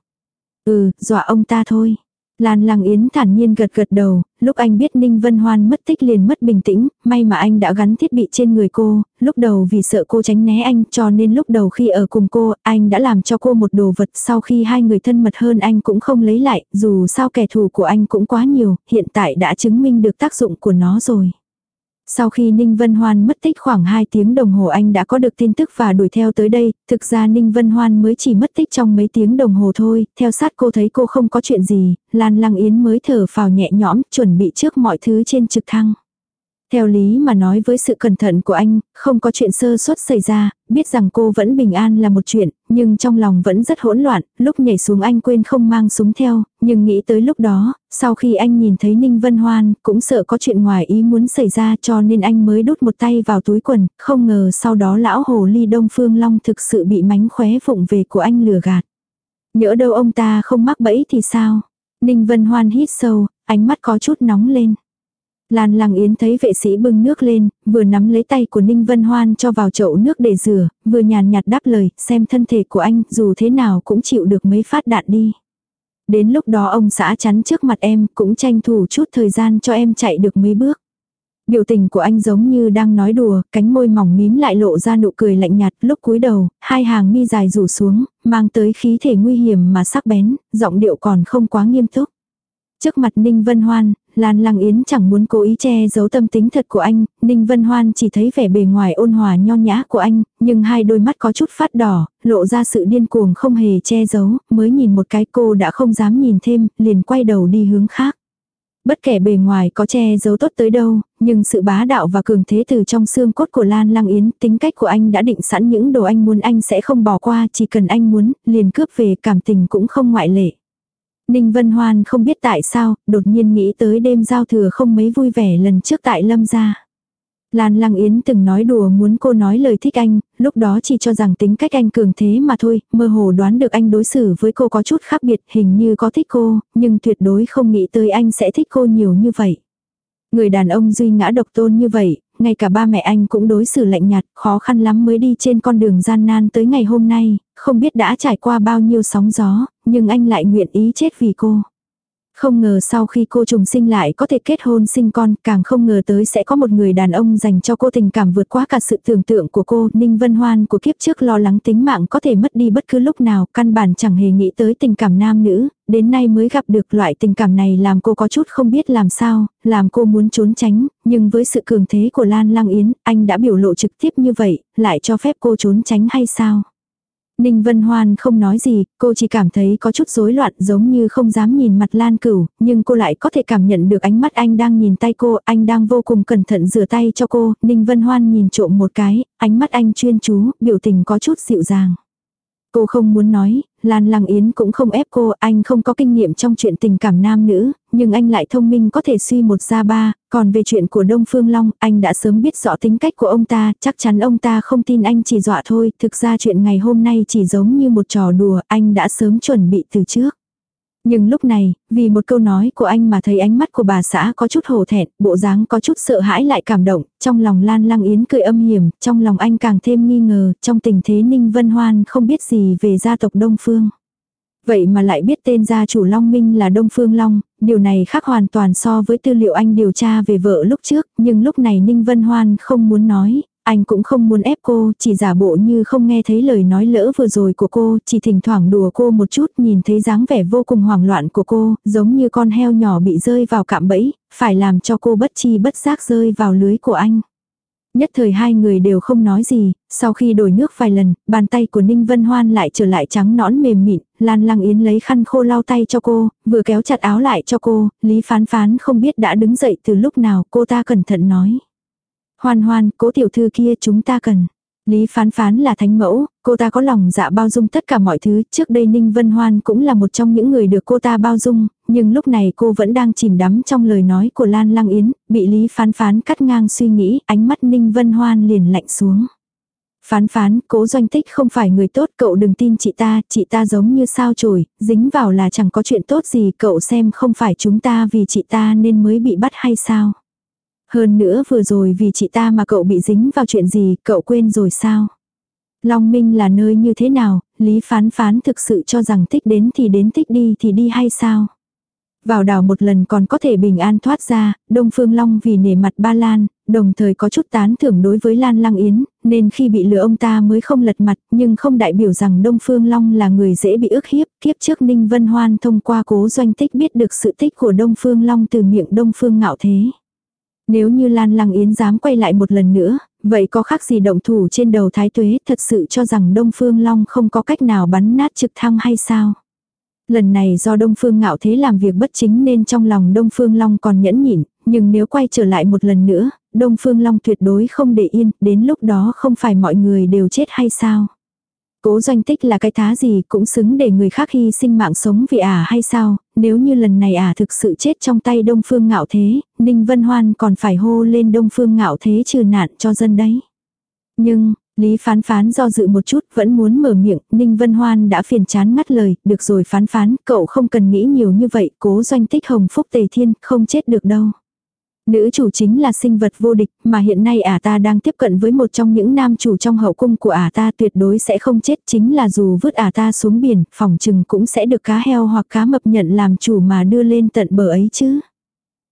A: Ừ, dọa ông ta thôi. Lan Lăng Yến thản nhiên gật gật đầu, lúc anh biết Ninh Vân Hoan mất tích liền mất bình tĩnh, may mà anh đã gắn thiết bị trên người cô, lúc đầu vì sợ cô tránh né anh cho nên lúc đầu khi ở cùng cô, anh đã làm cho cô một đồ vật sau khi hai người thân mật hơn anh cũng không lấy lại, dù sao kẻ thù của anh cũng quá nhiều, hiện tại đã chứng minh được tác dụng của nó rồi. Sau khi Ninh Vân Hoan mất tích khoảng 2 tiếng đồng hồ anh đã có được tin tức và đuổi theo tới đây, thực ra Ninh Vân Hoan mới chỉ mất tích trong mấy tiếng đồng hồ thôi, theo sát cô thấy cô không có chuyện gì, Lan Lăng Yến mới thở phào nhẹ nhõm, chuẩn bị trước mọi thứ trên trực thăng. Theo lý mà nói với sự cẩn thận của anh, không có chuyện sơ suất xảy ra, biết rằng cô vẫn bình an là một chuyện, nhưng trong lòng vẫn rất hỗn loạn, lúc nhảy xuống anh quên không mang súng theo, nhưng nghĩ tới lúc đó, sau khi anh nhìn thấy Ninh Vân Hoan, cũng sợ có chuyện ngoài ý muốn xảy ra cho nên anh mới đút một tay vào túi quần, không ngờ sau đó lão hồ ly Đông Phương Long thực sự bị mánh khóe vụng về của anh lừa gạt. Nhỡ đâu ông ta không mắc bẫy thì sao? Ninh Vân Hoan hít sâu, ánh mắt có chút nóng lên. Lan Lăng Yến thấy vệ sĩ bưng nước lên, vừa nắm lấy tay của Ninh Vân Hoan cho vào chậu nước để rửa, vừa nhàn nhạt đáp lời, xem thân thể của anh dù thế nào cũng chịu được mấy phát đạn đi. Đến lúc đó ông xã chắn trước mặt em cũng tranh thủ chút thời gian cho em chạy được mấy bước. Biểu tình của anh giống như đang nói đùa, cánh môi mỏng mím lại lộ ra nụ cười lạnh nhạt lúc cúi đầu, hai hàng mi dài rủ xuống, mang tới khí thể nguy hiểm mà sắc bén, giọng điệu còn không quá nghiêm túc. Trước mặt Ninh Vân Hoan, Lan Lăng Yến chẳng muốn cố ý che giấu tâm tính thật của anh, Ninh Vân Hoan chỉ thấy vẻ bề ngoài ôn hòa nho nhã của anh, nhưng hai đôi mắt có chút phát đỏ, lộ ra sự điên cuồng không hề che giấu, mới nhìn một cái cô đã không dám nhìn thêm, liền quay đầu đi hướng khác. Bất kể bề ngoài có che giấu tốt tới đâu, nhưng sự bá đạo và cường thế từ trong xương cốt của Lan Lăng Yến, tính cách của anh đã định sẵn những đồ anh muốn anh sẽ không bỏ qua, chỉ cần anh muốn, liền cướp về cảm tình cũng không ngoại lệ. Ninh Vân Hoan không biết tại sao, đột nhiên nghĩ tới đêm giao thừa không mấy vui vẻ lần trước tại Lâm gia. Lan Lăng Yến từng nói đùa muốn cô nói lời thích anh, lúc đó chỉ cho rằng tính cách anh cường thế mà thôi, mơ hồ đoán được anh đối xử với cô có chút khác biệt, hình như có thích cô, nhưng tuyệt đối không nghĩ tới anh sẽ thích cô nhiều như vậy. Người đàn ông duy ngã độc tôn như vậy, ngay cả ba mẹ anh cũng đối xử lạnh nhạt, khó khăn lắm mới đi trên con đường gian nan tới ngày hôm nay, không biết đã trải qua bao nhiêu sóng gió, nhưng anh lại nguyện ý chết vì cô. Không ngờ sau khi cô trùng sinh lại có thể kết hôn sinh con, càng không ngờ tới sẽ có một người đàn ông dành cho cô tình cảm vượt quá cả sự tưởng tượng của cô. Ninh Vân Hoan của kiếp trước lo lắng tính mạng có thể mất đi bất cứ lúc nào, căn bản chẳng hề nghĩ tới tình cảm nam nữ, đến nay mới gặp được loại tình cảm này làm cô có chút không biết làm sao, làm cô muốn trốn tránh, nhưng với sự cường thế của Lan Lang Yến, anh đã biểu lộ trực tiếp như vậy, lại cho phép cô trốn tránh hay sao? Ninh Vân Hoan không nói gì, cô chỉ cảm thấy có chút rối loạn giống như không dám nhìn mặt Lan Cửu, nhưng cô lại có thể cảm nhận được ánh mắt anh đang nhìn tay cô, anh đang vô cùng cẩn thận rửa tay cho cô, Ninh Vân Hoan nhìn trộm một cái, ánh mắt anh chuyên chú, biểu tình có chút dịu dàng. Cô không muốn nói, Lan Lăng Yến cũng không ép cô, anh không có kinh nghiệm trong chuyện tình cảm nam nữ, nhưng anh lại thông minh có thể suy một ra ba, còn về chuyện của Đông Phương Long, anh đã sớm biết rõ tính cách của ông ta, chắc chắn ông ta không tin anh chỉ dọa thôi, thực ra chuyện ngày hôm nay chỉ giống như một trò đùa, anh đã sớm chuẩn bị từ trước. Nhưng lúc này, vì một câu nói của anh mà thấy ánh mắt của bà xã có chút hổ thẹn, bộ dáng có chút sợ hãi lại cảm động, trong lòng Lan Lăng Yến cười âm hiểm, trong lòng anh càng thêm nghi ngờ, trong tình thế Ninh Vân Hoan không biết gì về gia tộc Đông Phương. Vậy mà lại biết tên gia chủ Long Minh là Đông Phương Long, điều này khác hoàn toàn so với tư liệu anh điều tra về vợ lúc trước, nhưng lúc này Ninh Vân Hoan không muốn nói, anh cũng không muốn ép cô, chỉ giả bộ như không nghe thấy lời nói lỡ vừa rồi của cô, chỉ thỉnh thoảng đùa cô một chút nhìn thấy dáng vẻ vô cùng hoảng loạn của cô, giống như con heo nhỏ bị rơi vào cạm bẫy, phải làm cho cô bất chi bất giác rơi vào lưới của anh. Nhất thời hai người đều không nói gì, sau khi đổi nước vài lần, bàn tay của Ninh Vân Hoan lại trở lại trắng nõn mềm mịn, Lan Lăng Yến lấy khăn khô lau tay cho cô, vừa kéo chặt áo lại cho cô, Lý Phán Phán không biết đã đứng dậy từ lúc nào, cô ta cẩn thận nói. Hoan hoan, cố tiểu thư kia chúng ta cần. Lý phán phán là thánh mẫu, cô ta có lòng dạ bao dung tất cả mọi thứ, trước đây Ninh Vân Hoan cũng là một trong những người được cô ta bao dung, nhưng lúc này cô vẫn đang chìm đắm trong lời nói của Lan Lăng Yến, bị Lý phán phán cắt ngang suy nghĩ, ánh mắt Ninh Vân Hoan liền lạnh xuống. Phán phán, cố doanh tích không phải người tốt, cậu đừng tin chị ta, chị ta giống như sao chổi, dính vào là chẳng có chuyện tốt gì, cậu xem không phải chúng ta vì chị ta nên mới bị bắt hay sao. Hơn nữa vừa rồi vì chị ta mà cậu bị dính vào chuyện gì, cậu quên rồi sao? Long Minh là nơi như thế nào, Lý Phán Phán thực sự cho rằng thích đến thì đến thích đi thì đi hay sao? Vào đảo một lần còn có thể bình an thoát ra, Đông Phương Long vì nể mặt Ba Lan, đồng thời có chút tán thưởng đối với Lan Lăng Yến, nên khi bị lừa ông ta mới không lật mặt, nhưng không đại biểu rằng Đông Phương Long là người dễ bị ức hiếp. Kiếp trước Ninh Vân Hoan thông qua cố doanh tích biết được sự tích của Đông Phương Long từ miệng Đông Phương Ngạo Thế. Nếu như Lan Lăng Yến dám quay lại một lần nữa, vậy có khác gì động thủ trên đầu thái tuế thật sự cho rằng Đông Phương Long không có cách nào bắn nát trực thăng hay sao? Lần này do Đông Phương ngạo thế làm việc bất chính nên trong lòng Đông Phương Long còn nhẫn nhịn, nhưng nếu quay trở lại một lần nữa, Đông Phương Long tuyệt đối không để yên, đến lúc đó không phải mọi người đều chết hay sao? Cố doanh tích là cái thá gì cũng xứng để người khác hy sinh mạng sống vì ả à hay sao, nếu như lần này ả à thực sự chết trong tay Đông Phương Ngạo Thế, Ninh Vân Hoan còn phải hô lên Đông Phương Ngạo Thế trừ nạn cho dân đấy. Nhưng, Lý phán phán do dự một chút vẫn muốn mở miệng, Ninh Vân Hoan đã phiền chán ngắt lời, được rồi phán phán, cậu không cần nghĩ nhiều như vậy, cố doanh tích hồng phúc tề thiên, không chết được đâu. Nữ chủ chính là sinh vật vô địch, mà hiện nay ả ta đang tiếp cận với một trong những nam chủ trong hậu cung của ả ta tuyệt đối sẽ không chết chính là dù vứt ả ta xuống biển, phòng chừng cũng sẽ được cá heo hoặc cá mập nhận làm chủ mà đưa lên tận bờ ấy chứ.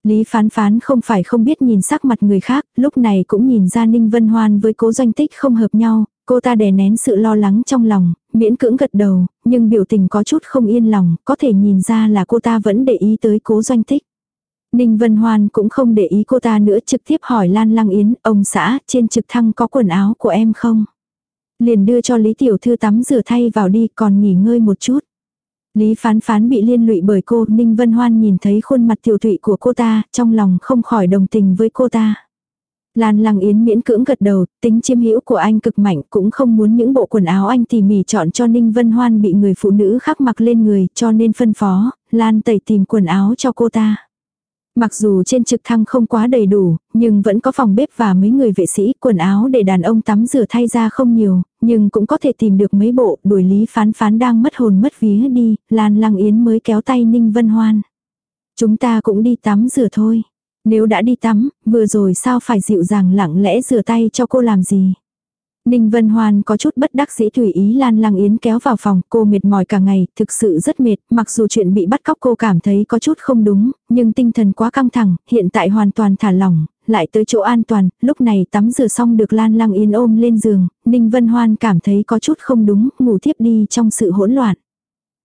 A: Lý phán phán không phải không biết nhìn sắc mặt người khác, lúc này cũng nhìn ra Ninh Vân Hoan với cố doanh tích không hợp nhau, cô ta đè nén sự lo lắng trong lòng, miễn cưỡng gật đầu, nhưng biểu tình có chút không yên lòng, có thể nhìn ra là cô ta vẫn để ý tới cố doanh tích. Ninh Vân Hoan cũng không để ý cô ta nữa trực tiếp hỏi Lan Lăng Yến, ông xã, trên trực thăng có quần áo của em không? Liền đưa cho Lý Tiểu Thư tắm rửa thay vào đi còn nghỉ ngơi một chút. Lý phán phán bị liên lụy bởi cô, Ninh Vân Hoan nhìn thấy khuôn mặt tiểu thụy của cô ta, trong lòng không khỏi đồng tình với cô ta. Lan Lăng Yến miễn cưỡng gật đầu, tính chiêm hữu của anh cực mạnh, cũng không muốn những bộ quần áo anh tỉ mỉ chọn cho Ninh Vân Hoan bị người phụ nữ khác mặc lên người, cho nên phân phó, Lan tẩy tìm quần áo cho cô ta. Mặc dù trên trực thăng không quá đầy đủ, nhưng vẫn có phòng bếp và mấy người vệ sĩ, quần áo để đàn ông tắm rửa thay ra không nhiều, nhưng cũng có thể tìm được mấy bộ, đuổi lý phán phán đang mất hồn mất vía đi, Lan Lăng Yến mới kéo tay Ninh Vân Hoan. Chúng ta cũng đi tắm rửa thôi. Nếu đã đi tắm, vừa rồi sao phải dịu dàng lặng lẽ rửa tay cho cô làm gì. Ninh Vân Hoan có chút bất đắc dĩ tùy ý Lan Lăng Yến kéo vào phòng, cô mệt mỏi cả ngày, thực sự rất mệt, mặc dù chuyện bị bắt cóc cô cảm thấy có chút không đúng, nhưng tinh thần quá căng thẳng, hiện tại hoàn toàn thả lỏng, lại tới chỗ an toàn, lúc này tắm rửa xong được Lan Lăng Yến ôm lên giường, Ninh Vân Hoan cảm thấy có chút không đúng, ngủ thiếp đi trong sự hỗn loạn.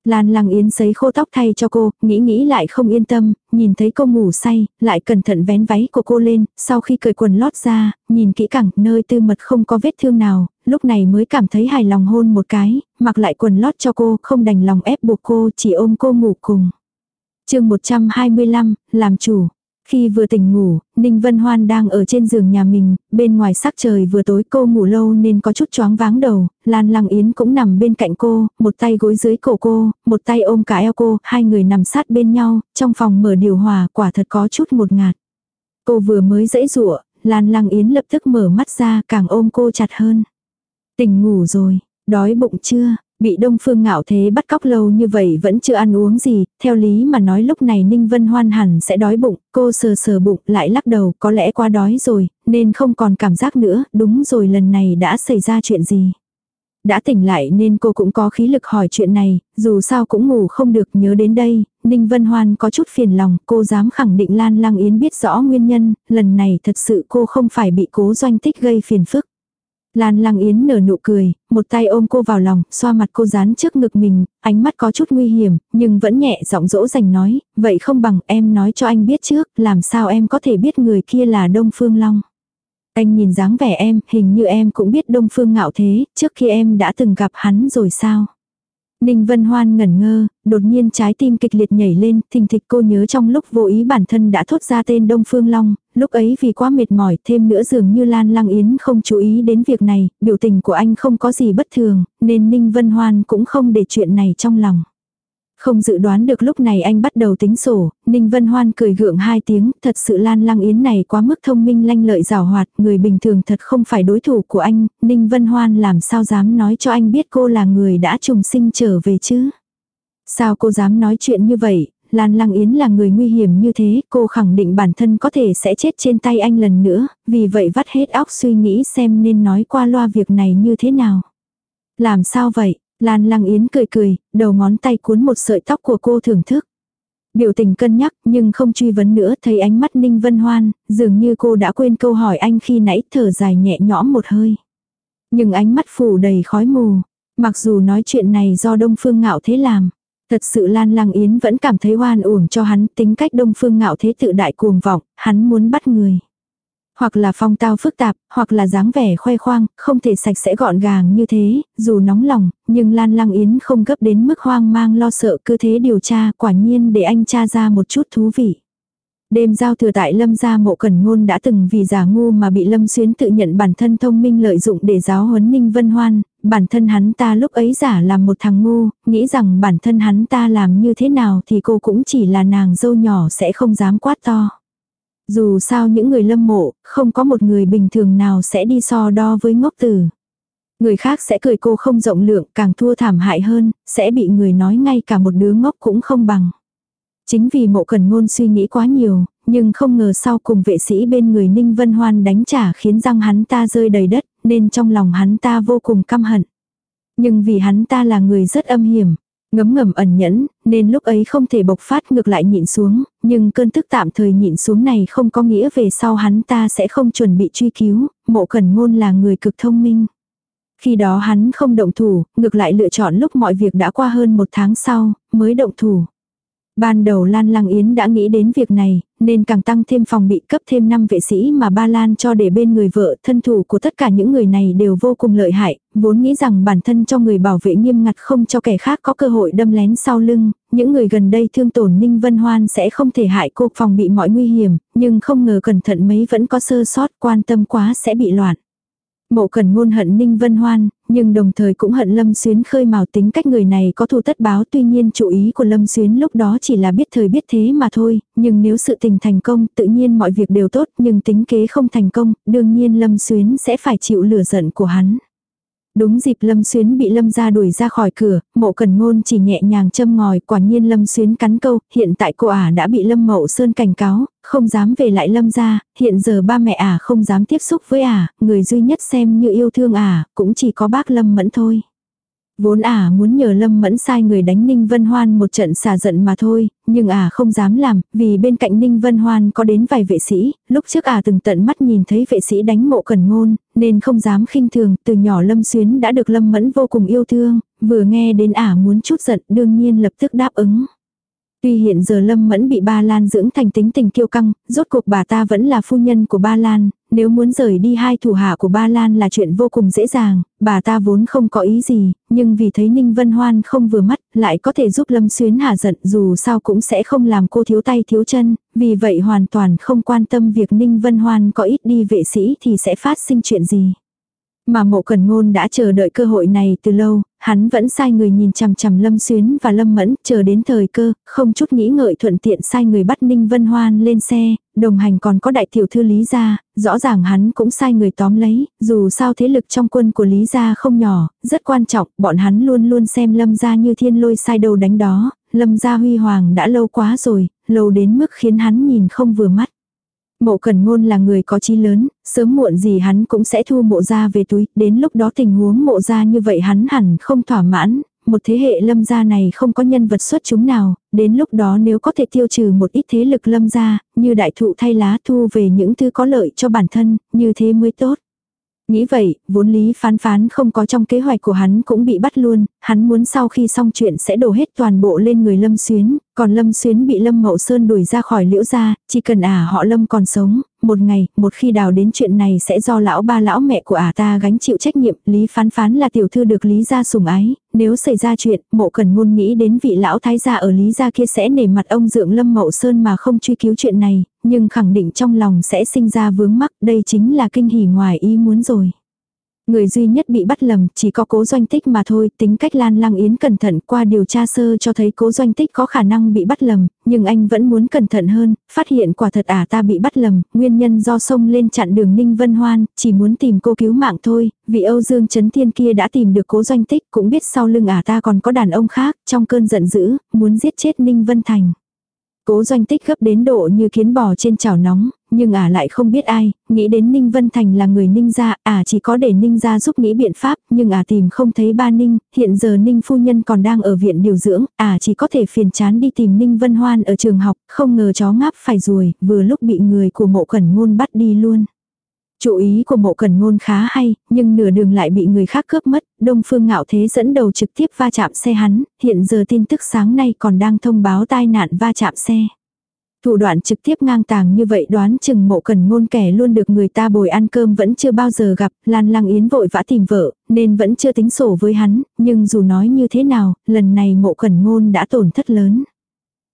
A: Lan Lăng Yến sấy khô tóc thay cho cô, nghĩ nghĩ lại không yên tâm, nhìn thấy cô ngủ say, lại cẩn thận vén váy của cô lên, sau khi cởi quần lót ra, nhìn kỹ càng, nơi tư mật không có vết thương nào, lúc này mới cảm thấy hài lòng hôn một cái, mặc lại quần lót cho cô, không đành lòng ép buộc cô, chỉ ôm cô ngủ cùng. chương 125, làm chủ. Khi vừa tỉnh ngủ, Ninh Vân Hoan đang ở trên giường nhà mình, bên ngoài sắc trời vừa tối cô ngủ lâu nên có chút choáng váng đầu, Lan Lăng Yến cũng nằm bên cạnh cô, một tay gối dưới cổ cô, một tay ôm cả eo cô, hai người nằm sát bên nhau, trong phòng mở điều hòa quả thật có chút một ngạt. Cô vừa mới dãy rụa, Lan Lăng Yến lập tức mở mắt ra càng ôm cô chặt hơn. Tỉnh ngủ rồi, đói bụng chưa, Bị Đông Phương Ngạo Thế bắt cóc lâu như vậy vẫn chưa ăn uống gì, theo lý mà nói lúc này Ninh Vân Hoan hẳn sẽ đói bụng, cô sờ sờ bụng lại lắc đầu có lẽ quá đói rồi, nên không còn cảm giác nữa, đúng rồi lần này đã xảy ra chuyện gì. Đã tỉnh lại nên cô cũng có khí lực hỏi chuyện này, dù sao cũng ngủ không được nhớ đến đây, Ninh Vân Hoan có chút phiền lòng, cô dám khẳng định Lan Lăng Yến biết rõ nguyên nhân, lần này thật sự cô không phải bị cố doanh tích gây phiền phức. Lan Lăng Yến nở nụ cười, một tay ôm cô vào lòng, xoa mặt cô dán trước ngực mình, ánh mắt có chút nguy hiểm, nhưng vẫn nhẹ giọng dỗ dành nói, vậy không bằng em nói cho anh biết trước, làm sao em có thể biết người kia là Đông Phương Long. Anh nhìn dáng vẻ em, hình như em cũng biết Đông Phương ngạo thế, trước khi em đã từng gặp hắn rồi sao? Ninh Vân Hoan ngẩn ngơ, đột nhiên trái tim kịch liệt nhảy lên, thình thịch cô nhớ trong lúc vô ý bản thân đã thốt ra tên Đông Phương Long, lúc ấy vì quá mệt mỏi thêm nữa dường như Lan Lăng Yến không chú ý đến việc này, biểu tình của anh không có gì bất thường, nên Ninh Vân Hoan cũng không để chuyện này trong lòng. Không dự đoán được lúc này anh bắt đầu tính sổ, Ninh Vân Hoan cười gượng hai tiếng, thật sự Lan Lăng Yến này quá mức thông minh lanh lợi rào hoạt, người bình thường thật không phải đối thủ của anh, Ninh Vân Hoan làm sao dám nói cho anh biết cô là người đã trùng sinh trở về chứ. Sao cô dám nói chuyện như vậy, Lan Lăng Yến là người nguy hiểm như thế, cô khẳng định bản thân có thể sẽ chết trên tay anh lần nữa, vì vậy vắt hết óc suy nghĩ xem nên nói qua loa việc này như thế nào. Làm sao vậy, Lan Lăng Yến cười cười, đầu ngón tay cuốn một sợi tóc của cô thưởng thức. Biểu tình cân nhắc nhưng không truy vấn nữa thấy ánh mắt Ninh Vân Hoan, dường như cô đã quên câu hỏi anh khi nãy thở dài nhẹ nhõm một hơi. Nhưng ánh mắt phủ đầy khói mù, mặc dù nói chuyện này do Đông Phương Ngạo Thế làm. Thật sự Lan Lăng Yến vẫn cảm thấy hoan uổng cho hắn tính cách Đông Phương Ngạo Thế tự đại cuồng vọng, hắn muốn bắt người hoặc là phong tao phức tạp, hoặc là dáng vẻ khoe khoang, không thể sạch sẽ gọn gàng như thế, dù nóng lòng, nhưng Lan Lăng Yến không gấp đến mức hoang mang lo sợ cứ thế điều tra, quả nhiên để anh tra ra một chút thú vị. Đêm giao thừa tại Lâm gia mộ cẩn ngôn đã từng vì giả ngu mà bị Lâm Xuyến tự nhận bản thân thông minh lợi dụng để giáo huấn Ninh Vân Hoan, bản thân hắn ta lúc ấy giả làm một thằng ngu, nghĩ rằng bản thân hắn ta làm như thế nào thì cô cũng chỉ là nàng dâu nhỏ sẽ không dám quát to. Dù sao những người lâm mộ, không có một người bình thường nào sẽ đi so đo với ngốc tử. Người khác sẽ cười cô không rộng lượng, càng thua thảm hại hơn, sẽ bị người nói ngay cả một đứa ngốc cũng không bằng. Chính vì mộ cần ngôn suy nghĩ quá nhiều, nhưng không ngờ sau cùng vệ sĩ bên người Ninh Vân Hoan đánh trả khiến răng hắn ta rơi đầy đất, nên trong lòng hắn ta vô cùng căm hận. Nhưng vì hắn ta là người rất âm hiểm, Ngấm ngầm ẩn nhẫn, nên lúc ấy không thể bộc phát ngược lại nhịn xuống, nhưng cơn tức tạm thời nhịn xuống này không có nghĩa về sau hắn ta sẽ không chuẩn bị truy cứu, mộ cẩn ngôn là người cực thông minh. Khi đó hắn không động thủ, ngược lại lựa chọn lúc mọi việc đã qua hơn một tháng sau, mới động thủ. Ban đầu Lan Lăng Yến đã nghĩ đến việc này, nên càng tăng thêm phòng bị cấp thêm 5 vệ sĩ mà ba Lan cho để bên người vợ, thân thủ của tất cả những người này đều vô cùng lợi hại, vốn nghĩ rằng bản thân cho người bảo vệ nghiêm ngặt không cho kẻ khác có cơ hội đâm lén sau lưng, những người gần đây thương tổn Ninh Vân Hoan sẽ không thể hại cô phòng bị mọi nguy hiểm, nhưng không ngờ cẩn thận mấy vẫn có sơ sót quan tâm quá sẽ bị loạn. Mộ cần ngôn hận Ninh Vân Hoan, nhưng đồng thời cũng hận Lâm Xuyến khơi mào tính cách người này có thù tất báo tuy nhiên chủ ý của Lâm Xuyến lúc đó chỉ là biết thời biết thế mà thôi, nhưng nếu sự tình thành công tự nhiên mọi việc đều tốt nhưng tính kế không thành công, đương nhiên Lâm Xuyến sẽ phải chịu lửa giận của hắn. Đúng dịp Lâm Xuyến bị Lâm ra đuổi ra khỏi cửa, mộ cần ngôn chỉ nhẹ nhàng châm ngòi, quả nhiên Lâm Xuyến cắn câu, hiện tại cô ả đã bị Lâm Mậu Sơn cảnh cáo, không dám về lại Lâm ra, hiện giờ ba mẹ ả không dám tiếp xúc với ả, người duy nhất xem như yêu thương ả, cũng chỉ có bác Lâm Mẫn thôi. Vốn ả muốn nhờ Lâm Mẫn sai người đánh Ninh Vân Hoan một trận xả giận mà thôi, nhưng ả không dám làm, vì bên cạnh Ninh Vân Hoan có đến vài vệ sĩ, lúc trước ả từng tận mắt nhìn thấy vệ sĩ đánh mộ cần ngôn, nên không dám khinh thường, từ nhỏ Lâm Xuyến đã được Lâm Mẫn vô cùng yêu thương, vừa nghe đến ả muốn chút giận đương nhiên lập tức đáp ứng. Tuy hiện giờ Lâm Mẫn bị Ba Lan dưỡng thành tính tình kiêu căng, rốt cuộc bà ta vẫn là phu nhân của Ba Lan, nếu muốn rời đi hai thủ hạ của Ba Lan là chuyện vô cùng dễ dàng, bà ta vốn không có ý gì, nhưng vì thấy Ninh Vân Hoan không vừa mắt, lại có thể giúp Lâm Xuyến hạ giận dù sao cũng sẽ không làm cô thiếu tay thiếu chân, vì vậy hoàn toàn không quan tâm việc Ninh Vân Hoan có ít đi vệ sĩ thì sẽ phát sinh chuyện gì. Mà mộ cần ngôn đã chờ đợi cơ hội này từ lâu, hắn vẫn sai người nhìn chằm chằm Lâm Xuyến và Lâm Mẫn, chờ đến thời cơ, không chút nghĩ ngợi thuận tiện sai người bắt Ninh Vân Hoan lên xe, đồng hành còn có đại tiểu thư Lý Gia, rõ ràng hắn cũng sai người tóm lấy, dù sao thế lực trong quân của Lý Gia không nhỏ, rất quan trọng, bọn hắn luôn luôn xem Lâm Gia như thiên lôi sai đầu đánh đó, Lâm Gia huy hoàng đã lâu quá rồi, lâu đến mức khiến hắn nhìn không vừa mắt. Mộ Cần Ngôn là người có chí lớn, sớm muộn gì hắn cũng sẽ thu mộ ra về túi, đến lúc đó tình huống mộ ra như vậy hắn hẳn không thỏa mãn, một thế hệ lâm gia này không có nhân vật xuất chúng nào, đến lúc đó nếu có thể tiêu trừ một ít thế lực lâm gia, như đại thụ thay lá thu về những thứ có lợi cho bản thân, như thế mới tốt. Nghĩ vậy, vốn lý phán phán không có trong kế hoạch của hắn cũng bị bắt luôn, hắn muốn sau khi xong chuyện sẽ đổ hết toàn bộ lên người Lâm Xuyến, còn Lâm Xuyến bị Lâm Mậu Sơn đuổi ra khỏi liễu gia, chỉ cần ả họ Lâm còn sống, một ngày, một khi đào đến chuyện này sẽ do lão ba lão mẹ của ả ta gánh chịu trách nhiệm, Lý phán phán là tiểu thư được Lý gia sủng ái, nếu xảy ra chuyện, mộ cần ngôn nghĩ đến vị lão thái gia ở Lý gia kia sẽ nể mặt ông dượng Lâm Mậu Sơn mà không truy cứu chuyện này, nhưng khẳng định trong lòng sẽ sinh ra vướng mắc, đây chính là kinh hỉ ngoài ý muốn rồi. Người duy nhất bị bắt lầm chỉ có cố doanh tích mà thôi, tính cách Lan Lăng Yến cẩn thận qua điều tra sơ cho thấy cố doanh tích có khả năng bị bắt lầm, nhưng anh vẫn muốn cẩn thận hơn, phát hiện quả thật ả à ta bị bắt lầm, nguyên nhân do sông lên chặn đường Ninh Vân Hoan, chỉ muốn tìm cô cứu mạng thôi, vì Âu Dương Trấn Thiên kia đã tìm được cố doanh tích cũng biết sau lưng ả à ta còn có đàn ông khác, trong cơn giận dữ, muốn giết chết Ninh Vân Thành. Cố doanh tích gấp đến độ như kiến bò trên chảo nóng, nhưng ả à lại không biết ai, nghĩ đến Ninh Vân Thành là người Ninh gia, ả à chỉ có để Ninh gia giúp nghĩ biện pháp, nhưng ả à tìm không thấy ba Ninh, hiện giờ Ninh phu nhân còn đang ở viện điều dưỡng, ả chỉ có thể phiền chán đi tìm Ninh Vân Hoan ở trường học, không ngờ chó ngáp phải ruồi, vừa lúc bị người của mộ cẩn ngôn bắt đi luôn. Chủ ý của mộ cẩn ngôn khá hay, nhưng nửa đường lại bị người khác cướp mất, Đông Phương Ngạo Thế dẫn đầu trực tiếp va chạm xe hắn, hiện giờ tin tức sáng nay còn đang thông báo tai nạn va chạm xe. Thủ đoạn trực tiếp ngang tàng như vậy đoán chừng mộ cần ngôn kẻ luôn được người ta bồi ăn cơm vẫn chưa bao giờ gặp, Lan Lăng Yến vội vã tìm vợ, nên vẫn chưa tính sổ với hắn, nhưng dù nói như thế nào, lần này mộ cần ngôn đã tổn thất lớn.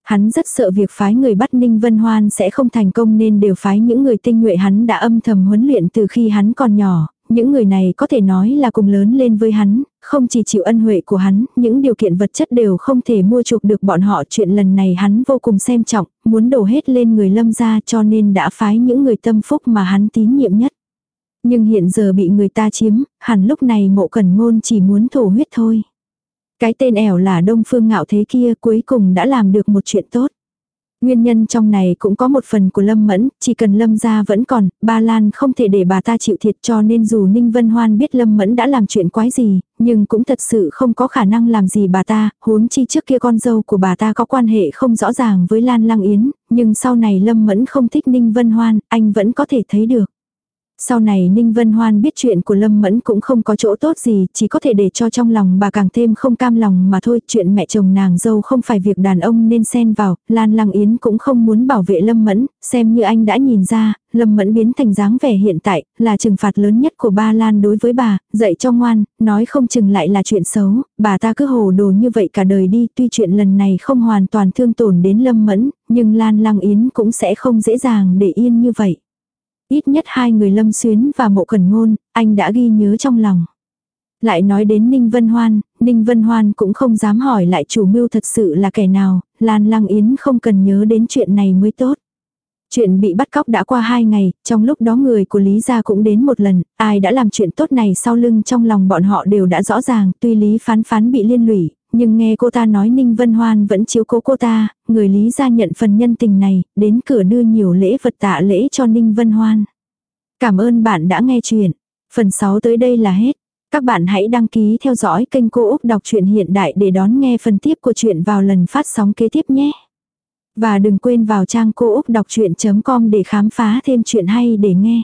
A: Hắn rất sợ việc phái người bắt Ninh Vân Hoan sẽ không thành công nên đều phái những người tinh nhuệ hắn đã âm thầm huấn luyện từ khi hắn còn nhỏ, những người này có thể nói là cùng lớn lên với hắn, không chỉ chịu ân huệ của hắn, những điều kiện vật chất đều không thể mua chuộc được bọn họ. Chuyện lần này hắn vô cùng xem trọng, muốn đổ hết lên người lâm gia cho nên đã phái những người tâm phúc mà hắn tín nhiệm nhất. Nhưng hiện giờ bị người ta chiếm, hẳn lúc này mộ cẩn ngôn chỉ muốn thổ huyết thôi. Cái tên ẻo là Đông Phương Ngạo Thế kia cuối cùng đã làm được một chuyện tốt. Nguyên nhân trong này cũng có một phần của Lâm Mẫn, chỉ cần Lâm gia vẫn còn, Ba Lan không thể để bà ta chịu thiệt cho nên dù Ninh Vân Hoan biết Lâm Mẫn đã làm chuyện quái gì, nhưng cũng thật sự không có khả năng làm gì bà ta, huống chi trước kia con dâu của bà ta có quan hệ không rõ ràng với Lan Lăng Yến, nhưng sau này Lâm Mẫn không thích Ninh Vân Hoan, anh vẫn có thể thấy được. Sau này Ninh Vân Hoan biết chuyện của Lâm Mẫn cũng không có chỗ tốt gì, chỉ có thể để cho trong lòng bà càng thêm không cam lòng mà thôi. Chuyện mẹ chồng nàng dâu không phải việc đàn ông nên xen vào, Lan Lăng Yến cũng không muốn bảo vệ Lâm Mẫn, xem như anh đã nhìn ra, Lâm Mẫn biến thành dáng vẻ hiện tại, là trừng phạt lớn nhất của ba Lan đối với bà, dạy cho ngoan, nói không chừng lại là chuyện xấu, bà ta cứ hồ đồ như vậy cả đời đi, tuy chuyện lần này không hoàn toàn thương tổn đến Lâm Mẫn, nhưng Lan Lăng Yến cũng sẽ không dễ dàng để yên như vậy. Ít nhất hai người Lâm Xuyến và Mộ Cẩn Ngôn, anh đã ghi nhớ trong lòng. Lại nói đến Ninh Vân Hoan, Ninh Vân Hoan cũng không dám hỏi lại chủ mưu thật sự là kẻ nào, Lan Lăng Yến không cần nhớ đến chuyện này mới tốt. Chuyện bị bắt cóc đã qua hai ngày, trong lúc đó người của Lý Gia cũng đến một lần, ai đã làm chuyện tốt này sau lưng trong lòng bọn họ đều đã rõ ràng, tuy Lý phán phán bị liên lụy, nhưng nghe cô ta nói Ninh Vân Hoan vẫn chiếu cố cô ta, người Lý gia nhận phần nhân tình này, đến cửa đưa nhiều lễ vật tạ lễ cho Ninh Vân Hoan. Cảm ơn bạn đã nghe chuyện. Phần 6 tới đây là hết. Các bạn hãy đăng ký theo dõi kênh Cô Úc Đọc truyện Hiện Đại để đón nghe phần tiếp của chuyện vào lần phát sóng kế tiếp nhé. Và đừng quên vào trang cô úc đọc chuyện.com để khám phá thêm chuyện hay để nghe.